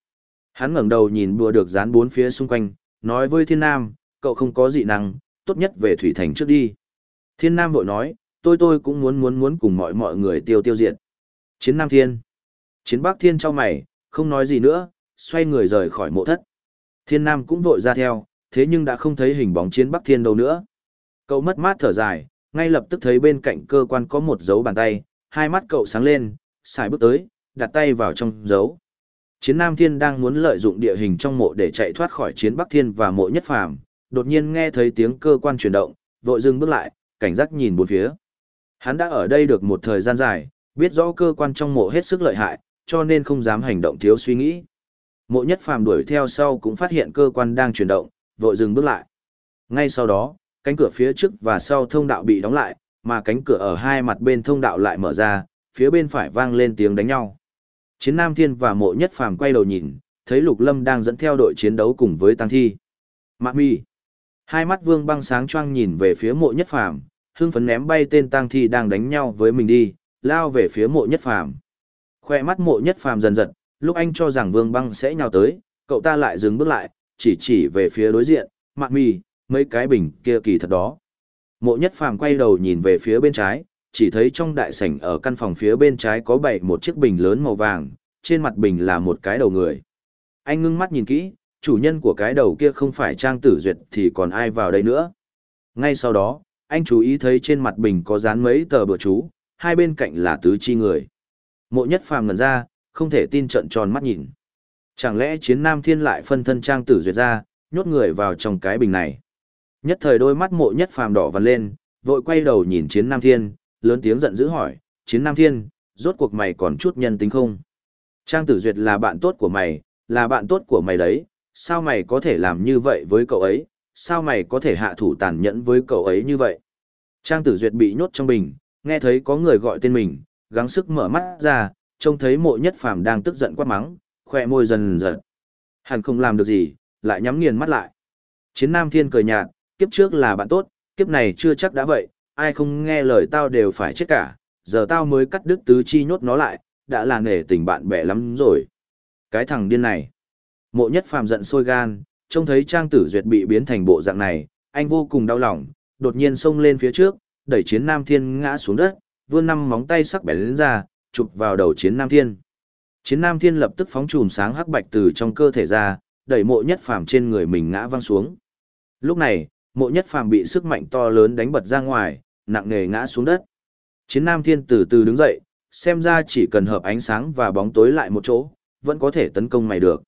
Hắn ngẩng đầu nhìn bùa được dán bốn phía xung quanh, nói với Thiên Nam, cậu không có dị năng, tốt nhất về Thủy Thành trước đi. Thiên Nam vội nói, tôi tôi cũng muốn muốn muốn cùng mọi mọi người tiêu tiêu diệt. Chiến Nam Thiên. Chiến Bắc Thiên cho mày, không nói gì nữa, xoay người rời khỏi mộ thất. Thiên Nam cũng vội ra theo, thế nhưng đã không thấy hình bóng Chiến Bắc Thiên đâu nữa. Cậu mất mát thở dài, ngay lập tức thấy bên cạnh cơ quan có một dấu bàn tay, hai mắt cậu sáng lên, xài bước tới, đặt tay vào trong dấu. Chiến Nam Thiên đang muốn lợi dụng địa hình trong mộ để chạy thoát khỏi Chiến Bắc Thiên và mộ nhất phàm, đột nhiên nghe thấy tiếng cơ quan chuyển động, vội dừng bước lại, cảnh giác nhìn bốn phía. Hắn đã ở đây được một thời gian dài, biết rõ cơ quan trong mộ hết sức lợi hại, cho nên không dám hành động thiếu suy nghĩ. Mộ nhất phàm đuổi theo sau cũng phát hiện cơ quan đang chuyển động, vội dừng bước lại. Ngay sau đó, cánh cửa phía trước và sau thông đạo bị đóng lại, mà cánh cửa ở hai mặt bên thông đạo lại mở ra, phía bên phải vang lên tiếng đánh nhau. Chiến Nam Thiên và Mộ Nhất Phàm quay đầu nhìn, thấy Lục Lâm đang dẫn theo đội chiến đấu cùng với Tăng Thi. Mạ Mi. Hai mắt Vương Băng sáng choang nhìn về phía Mộ Nhất Phàm, hưng phấn ném bay tên Tăng Thi đang đánh nhau với mình đi, lao về phía Mộ Nhất Phàm. Khoe mắt Mộ Nhất Phàm dần dần, lúc anh cho rằng Vương Băng sẽ nhào tới, cậu ta lại dừng bước lại, chỉ chỉ về phía đối diện, Mạ Mi, mấy cái bình kia kỳ thật đó. Mộ nhất phàm quay đầu nhìn về phía bên trái, chỉ thấy trong đại sảnh ở căn phòng phía bên trái có bảy một chiếc bình lớn màu vàng, trên mặt bình là một cái đầu người. Anh ngưng mắt nhìn kỹ, chủ nhân của cái đầu kia không phải Trang Tử Duyệt thì còn ai vào đây nữa. Ngay sau đó, anh chú ý thấy trên mặt bình có dán mấy tờ bừa chú, hai bên cạnh là tứ chi người. Mộ nhất phàm ngần ra, không thể tin trận tròn mắt nhìn. Chẳng lẽ chiến nam thiên lại phân thân Trang Tử Duyệt ra, nhốt người vào trong cái bình này. Nhất thời đôi mắt mộ nhất phàm đỏ vằn lên, vội quay đầu nhìn chiến Nam Thiên, lớn tiếng giận dữ hỏi, chiến Nam Thiên, rốt cuộc mày còn chút nhân tính không? Trang Tử Duyệt là bạn tốt của mày, là bạn tốt của mày đấy, sao mày có thể làm như vậy với cậu ấy, sao mày có thể hạ thủ tàn nhẫn với cậu ấy như vậy? Trang Tử Duyệt bị nhốt trong bình, nghe thấy có người gọi tên mình, gắng sức mở mắt ra, trông thấy mộ nhất phàm đang tức giận quát mắng, khỏe môi dần dần. Hẳn không làm được gì, lại nhắm nghiền mắt lại. Chiến Nam Thiên cười nhạt, kiếp trước là bạn tốt, kiếp này chưa chắc đã vậy, ai không nghe lời tao đều phải chết cả, giờ tao mới cắt đứt tứ chi nhốt nó lại, đã là nể tình bạn bè lắm rồi. Cái thằng điên này. Mộ nhất phàm giận sôi gan, trông thấy trang tử duyệt bị biến thành bộ dạng này, anh vô cùng đau lòng, đột nhiên xông lên phía trước, đẩy chiến nam thiên ngã xuống đất, vươn năm móng tay sắc bén lên ra, chụp vào đầu chiến nam thiên. Chiến nam thiên lập tức phóng chùm sáng hắc bạch từ trong cơ thể ra, đẩy mộ nhất phàm trên người mình ngã văng xuống. Lúc này, mộ nhất phàm bị sức mạnh to lớn đánh bật ra ngoài, nặng nề ngã xuống đất. Chiến Nam Thiên từ từ đứng dậy, xem ra chỉ cần hợp ánh sáng và bóng tối lại một chỗ, vẫn có thể tấn công mày được.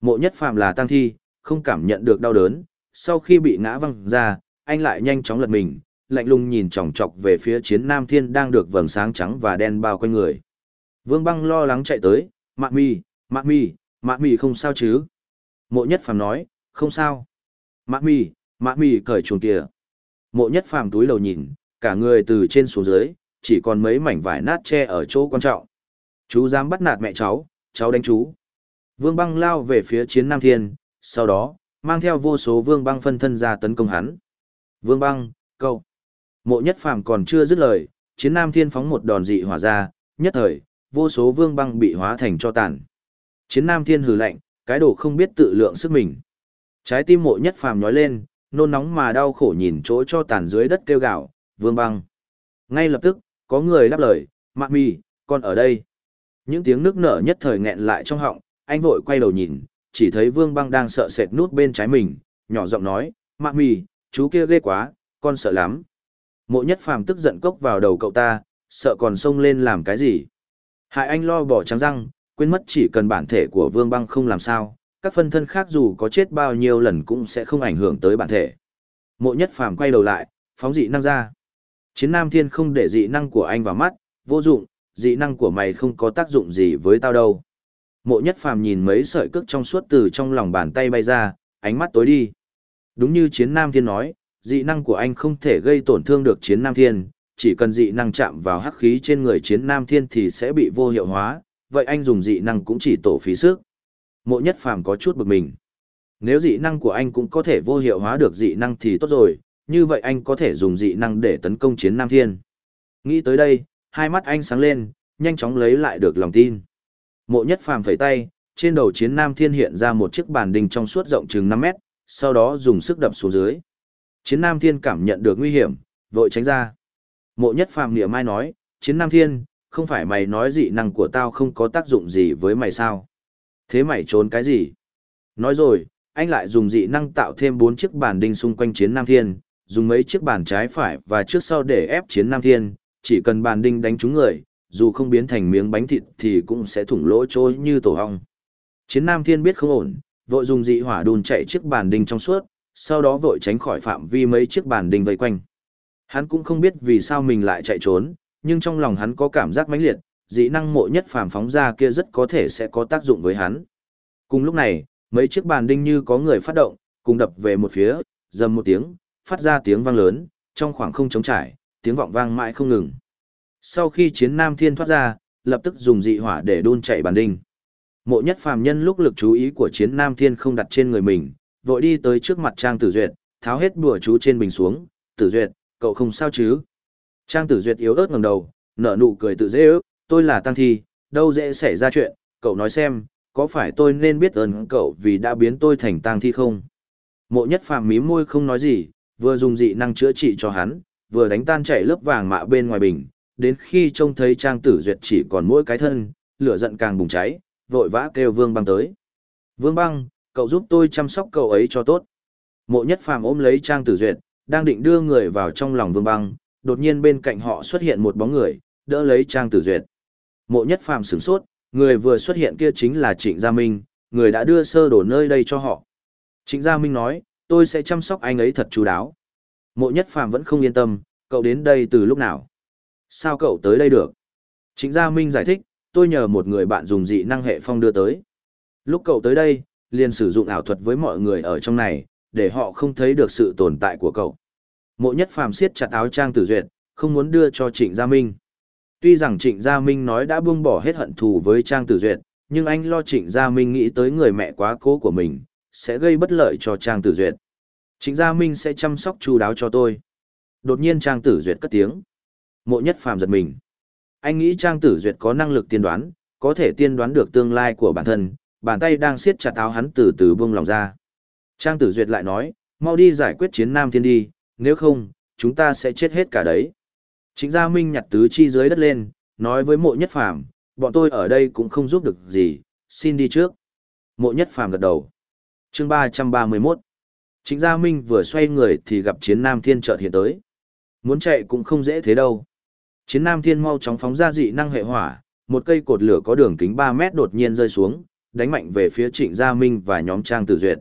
Mộ nhất phàm là tăng thi, không cảm nhận được đau đớn, sau khi bị ngã văng ra, anh lại nhanh chóng lật mình, lạnh lùng nhìn chòng chọc về phía chiến Nam Thiên đang được vầng sáng trắng và đen bao quanh người. Vương băng lo lắng chạy tới, Mạc Mi, Mạc Mi, Mạ Mi không sao chứ? Mộ nhất phàm nói, không sao. Mạ Mi, mạ Mi cởi chuồng kìa. Mộ nhất phàm túi đầu nhìn, cả người từ trên xuống dưới, chỉ còn mấy mảnh vải nát che ở chỗ quan trọng. Chú dám bắt nạt mẹ cháu, cháu đánh chú. Vương băng lao về phía chiến Nam Thiên, sau đó, mang theo vô số vương băng phân thân ra tấn công hắn. Vương băng, câu. Mộ nhất phàm còn chưa dứt lời, chiến Nam Thiên phóng một đòn dị hỏa ra, nhất thời, vô số vương băng bị hóa thành cho tàn. Chiến Nam Thiên hừ lạnh, cái đồ không biết tự lượng sức mình. Trái tim mộ nhất phàm nhói lên, nôn nóng mà đau khổ nhìn chỗ cho tàn dưới đất kêu gạo, vương băng. Ngay lập tức, có người đáp lời, mạ mì, con ở đây. Những tiếng nước nở nhất thời nghẹn lại trong họng, anh vội quay đầu nhìn, chỉ thấy vương băng đang sợ sệt nút bên trái mình, nhỏ giọng nói, mạ mì, chú kia ghê quá, con sợ lắm. Mộ nhất phàm tức giận cốc vào đầu cậu ta, sợ còn xông lên làm cái gì. Hại anh lo bỏ trắng răng, quên mất chỉ cần bản thể của vương băng không làm sao, các phân thân khác dù có chết bao nhiêu lần cũng sẽ không ảnh hưởng tới bản thể. Mộ nhất phàm quay đầu lại, phóng dị năng ra. Chiến Nam Thiên không để dị năng của anh vào mắt, vô dụng, dị năng của mày không có tác dụng gì với tao đâu. Mộ nhất phàm nhìn mấy sợi cước trong suốt từ trong lòng bàn tay bay ra, ánh mắt tối đi. Đúng như Chiến Nam Thiên nói, dị năng của anh không thể gây tổn thương được Chiến Nam Thiên, chỉ cần dị năng chạm vào hắc khí trên người Chiến Nam Thiên thì sẽ bị vô hiệu hóa, vậy anh dùng dị năng cũng chỉ tổ phí sức. Mộ nhất phàm có chút bực mình. Nếu dị năng của anh cũng có thể vô hiệu hóa được dị năng thì tốt rồi, như vậy anh có thể dùng dị năng để tấn công chiến Nam Thiên. Nghĩ tới đây, hai mắt anh sáng lên, nhanh chóng lấy lại được lòng tin. Mộ nhất phàm phẩy tay, trên đầu chiến Nam Thiên hiện ra một chiếc bàn đình trong suốt rộng chừng năm mét, sau đó dùng sức đập xuống dưới. Chiến Nam Thiên cảm nhận được nguy hiểm, vội tránh ra. Mộ nhất phàm niệm mai nói, chiến Nam Thiên, không phải mày nói dị năng của tao không có tác dụng gì với mày sao? Thế mày trốn cái gì? Nói rồi, anh lại dùng dị năng tạo thêm bốn chiếc bàn đinh xung quanh chiến Nam Thiên, dùng mấy chiếc bàn trái phải và trước sau để ép chiến Nam Thiên, chỉ cần bàn đinh đánh trúng người, dù không biến thành miếng bánh thịt thì cũng sẽ thủng lỗ trôi như tổ hong. Chiến Nam Thiên biết không ổn, vội dùng dị hỏa đun chạy chiếc bàn đinh trong suốt, sau đó vội tránh khỏi phạm vi mấy chiếc bàn đinh vây quanh. Hắn cũng không biết vì sao mình lại chạy trốn, nhưng trong lòng hắn có cảm giác mãnh liệt, dị năng mộ nhất phàm phóng ra kia rất có thể sẽ có tác dụng với hắn. Cùng lúc này, mấy chiếc bàn đinh như có người phát động, cùng đập về một phía, dầm một tiếng, phát ra tiếng vang lớn, trong khoảng không trống trải, tiếng vọng vang mãi không ngừng. Sau khi chiến nam thiên thoát ra, lập tức dùng dị hỏa để đun chạy bàn đinh. Mộ nhất phàm nhân lúc lực chú ý của chiến nam thiên không đặt trên người mình, vội đi tới trước mặt Trang Tử Duyệt, tháo hết bùa chú trên bình xuống, Tử Duyệt, cậu không sao chứ? Trang Tử Duyệt yếu ớt ngẩng đầu, nở nụ cười tự dễ ước, tôi là Tăng Thi, đâu dễ xảy ra chuyện, cậu nói xem, có phải tôi nên biết ơn cậu vì đã biến tôi thành Tăng Thi không? Mộ nhất phàm mím môi không nói gì, vừa dùng dị năng chữa trị cho hắn, vừa đánh tan chảy lớp vàng mạ bên ngoài bình, đến khi trông thấy Trang Tử Duyệt chỉ còn mỗi cái thân, lửa giận càng bùng cháy, vội vã kêu Vương Băng tới. Vương Băng, cậu giúp tôi chăm sóc cậu ấy cho tốt. Mộ nhất phàm ôm lấy Trang Tử Duyệt, đang định đưa người vào trong lòng Vương Băng, đột nhiên bên cạnh họ xuất hiện một bóng người, đỡ lấy Trang Tử Duyệt. Mộ nhất phàm sửng sốt, người vừa xuất hiện kia chính là Trịnh Gia Minh, người đã đưa sơ đồ nơi đây cho họ. Trịnh Gia Minh nói, tôi sẽ chăm sóc anh ấy thật chú đáo. Mộ nhất phàm vẫn không yên tâm, cậu đến đây từ lúc nào? Sao cậu tới đây được? Trịnh Gia Minh giải thích, tôi nhờ một người bạn dùng dị năng hệ phong đưa tới. Lúc cậu tới đây, liền sử dụng ảo thuật với mọi người ở trong này, để họ không thấy được sự tồn tại của cậu. Mộ nhất phàm siết chặt áo trang tử duyệt, không muốn đưa cho Trịnh Gia Minh. Tuy rằng Trịnh Gia Minh nói đã buông bỏ hết hận thù với Trang Tử Duyệt, nhưng anh lo Trịnh Gia Minh nghĩ tới người mẹ quá cố của mình, sẽ gây bất lợi cho Trang Tử Duyệt. Trịnh Gia Minh sẽ chăm sóc chu đáo cho tôi. Đột nhiên Trang Tử Duyệt cất tiếng. Mộ nhất phàm giật mình. Anh nghĩ Trang Tử Duyệt có năng lực tiên đoán, có thể tiên đoán được tương lai của bản thân, bàn tay đang siết chặt áo hắn từ từ buông lòng ra. Trang Tử Duyệt lại nói, mau đi giải quyết chiến Nam Thiên đi, nếu không, chúng ta sẽ chết hết cả đấy. Trịnh Gia Minh nhặt tứ chi dưới đất lên, nói với mộ nhất phàm, bọn tôi ở đây cũng không giúp được gì, xin đi trước. Mộ nhất phàm gật đầu chương 331. Trịnh Gia Minh vừa xoay người thì gặp chiến Nam Thiên chợt hiện tới. Muốn chạy cũng không dễ thế đâu. Chiến Nam Thiên mau chóng phóng ra dị năng hệ hỏa, một cây cột lửa có đường kính 3 mét đột nhiên rơi xuống, đánh mạnh về phía Trịnh Gia Minh và nhóm Trang Tử Duyệt.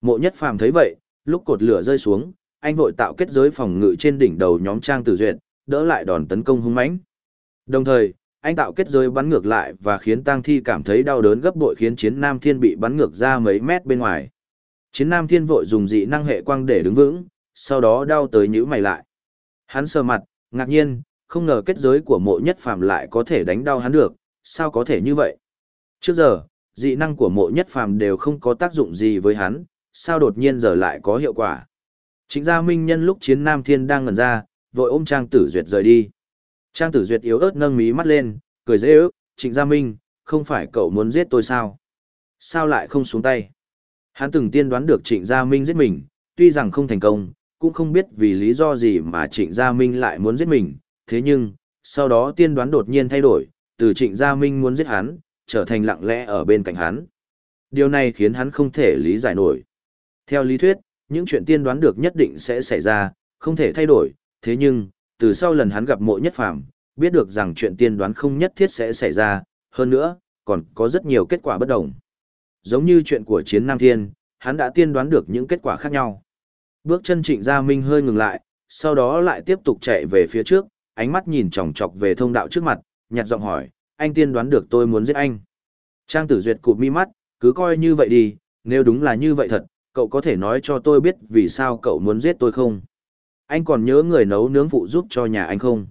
Mộ Nhất Phàm thấy vậy, lúc cột lửa rơi xuống, anh vội tạo kết giới phòng ngự trên đỉnh đầu nhóm Trang Tử Duyệt, đỡ lại đòn tấn công hung mãnh. Đồng thời, anh tạo kết giới bắn ngược lại và khiến tang thi cảm thấy đau đớn gấp bội khiến chiến nam thiên bị bắn ngược ra mấy mét bên ngoài. Chiến nam thiên vội dùng dị năng hệ quang để đứng vững, sau đó đau tới nhữ mày lại. Hắn sờ mặt, ngạc nhiên, không ngờ kết giới của mộ nhất phàm lại có thể đánh đau hắn được, sao có thể như vậy? Trước giờ, dị năng của mộ nhất phàm đều không có tác dụng gì với hắn, sao đột nhiên giờ lại có hiệu quả? Chính gia minh nhân lúc chiến nam thiên đang ngần ra, vội ôm Trang Tử Duyệt rời đi. Trang Tử Duyệt yếu ớt nâng mí mắt lên, cười dễ ước, Trịnh Gia Minh, không phải cậu muốn giết tôi sao? Sao lại không xuống tay? Hắn từng tiên đoán được Trịnh Gia Minh giết mình, tuy rằng không thành công, cũng không biết vì lý do gì mà Trịnh Gia Minh lại muốn giết mình, thế nhưng, sau đó tiên đoán đột nhiên thay đổi, từ Trịnh Gia Minh muốn giết hắn, trở thành lặng lẽ ở bên cạnh hắn. Điều này khiến hắn không thể lý giải nổi. Theo lý thuyết, những chuyện tiên đoán được nhất định sẽ xảy ra, không thể thay đổi, thế nhưng, từ sau lần hắn gặp mộ nhất phàm, biết được rằng chuyện tiên đoán không nhất thiết sẽ xảy ra, hơn nữa, còn có rất nhiều kết quả bất đồng. Giống như chuyện của chiến Nam Thiên, hắn đã tiên đoán được những kết quả khác nhau. Bước chân trịnh Gia Minh hơi ngừng lại, sau đó lại tiếp tục chạy về phía trước, ánh mắt nhìn chòng chọc về thông đạo trước mặt, nhạt giọng hỏi, anh tiên đoán được tôi muốn giết anh. Trang tử duyệt cụp mi mắt, cứ coi như vậy đi, nếu đúng là như vậy thật, cậu có thể nói cho tôi biết vì sao cậu muốn giết tôi không? Anh còn nhớ người nấu nướng phụ giúp cho nhà anh không?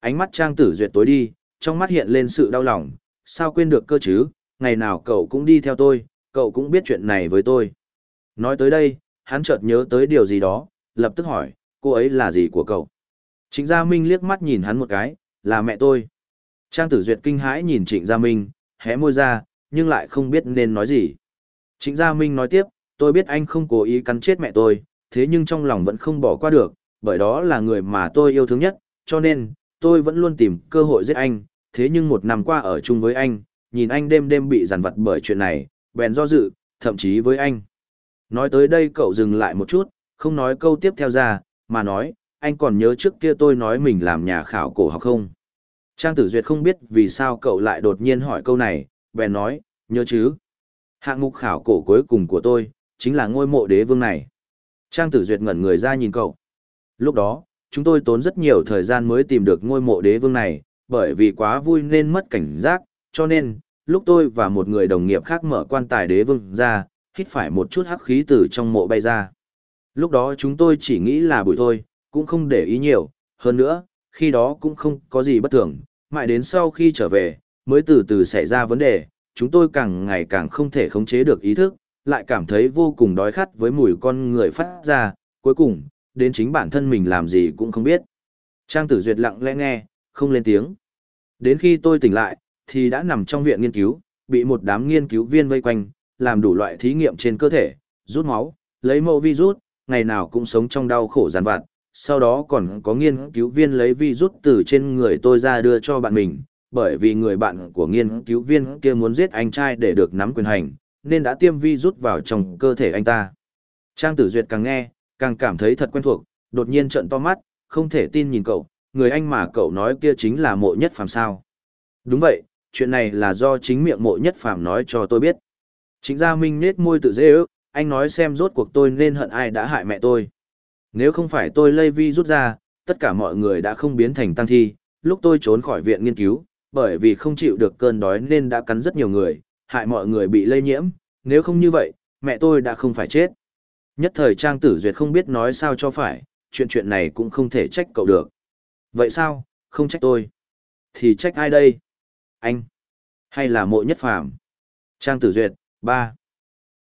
Ánh mắt Trang tử duyệt tối đi, trong mắt hiện lên sự đau lòng, sao quên được cơ chứ, ngày nào cậu cũng đi theo tôi, cậu cũng biết chuyện này với tôi. Nói tới đây, hắn chợt nhớ tới điều gì đó, lập tức hỏi, cô ấy là gì của cậu? Trịnh Gia Minh liếc mắt nhìn hắn một cái, là mẹ tôi. Trang tử duyệt kinh hãi nhìn Trịnh Gia Minh, hé môi ra, nhưng lại không biết nên nói gì. Trịnh Gia Minh nói tiếp, tôi biết anh không cố ý cắn chết mẹ tôi, thế nhưng trong lòng vẫn không bỏ qua được, bởi đó là người mà tôi yêu thương nhất, cho nên, tôi vẫn luôn tìm cơ hội giết anh, thế nhưng một năm qua ở chung với anh, nhìn anh đêm đêm bị giàn vặt bởi chuyện này, bèn do dự, thậm chí với anh. Nói tới đây cậu dừng lại một chút, không nói câu tiếp theo ra, mà nói, anh còn nhớ trước kia tôi nói mình làm nhà khảo cổ học không? Trang Tử Duyệt không biết vì sao cậu lại đột nhiên hỏi câu này, bèn nói, nhớ chứ. Hạng mục khảo cổ cuối cùng của tôi, chính là ngôi mộ đế vương này. Trang Tử Duyệt ngẩn người ra nhìn cậu. Lúc đó, chúng tôi tốn rất nhiều thời gian mới tìm được ngôi mộ đế vương này, bởi vì quá vui nên mất cảnh giác, cho nên, lúc tôi và một người đồng nghiệp khác mở quan tài đế vương ra, hít phải một chút hắc khí từ trong mộ bay ra. Lúc đó chúng tôi chỉ nghĩ là bụi thôi, cũng không để ý nhiều, hơn nữa, khi đó cũng không có gì bất thường, mãi đến sau khi trở về, mới từ từ xảy ra vấn đề, chúng tôi càng ngày càng không thể khống chế được ý thức, lại cảm thấy vô cùng đói khát với mùi con người phát ra, cuối cùng, đến chính bản thân mình làm gì cũng không biết. Trang tử duyệt lặng lẽ nghe, không lên tiếng. Đến khi tôi tỉnh lại, thì đã nằm trong viện nghiên cứu, bị một đám nghiên cứu viên vây quanh, làm đủ loại thí nghiệm trên cơ thể, rút máu, lấy mẫu virus, ngày nào cũng sống trong đau khổ giàn vặt. Sau đó còn có nghiên cứu viên lấy virus từ trên người tôi ra đưa cho bạn mình, bởi vì người bạn của nghiên cứu viên kia muốn giết anh trai để được nắm quyền hành, nên đã tiêm virus vào trong cơ thể anh ta. Trang tử duyệt càng nghe, càng cảm thấy thật quen thuộc, đột nhiên trợn to mắt, không thể tin nhìn cậu, người anh mà cậu nói kia chính là mộ nhất phàm sao. Đúng vậy, chuyện này là do chính miệng mộ nhất phàm nói cho tôi biết. Chính gia Minh nết môi tự dễ ước, anh nói xem rốt cuộc tôi nên hận ai đã hại mẹ tôi. Nếu không phải tôi lây vi rút ra, tất cả mọi người đã không biến thành tăng thi, lúc tôi trốn khỏi viện nghiên cứu, bởi vì không chịu được cơn đói nên đã cắn rất nhiều người, hại mọi người bị lây nhiễm, nếu không như vậy, mẹ tôi đã không phải chết. Nhất thời Trang Tử Duyệt không biết nói sao cho phải, chuyện chuyện này cũng không thể trách cậu được. Vậy sao, không trách tôi. Thì trách ai đây? Anh. Hay là mộ nhất phàm? Trang Tử Duyệt, ba.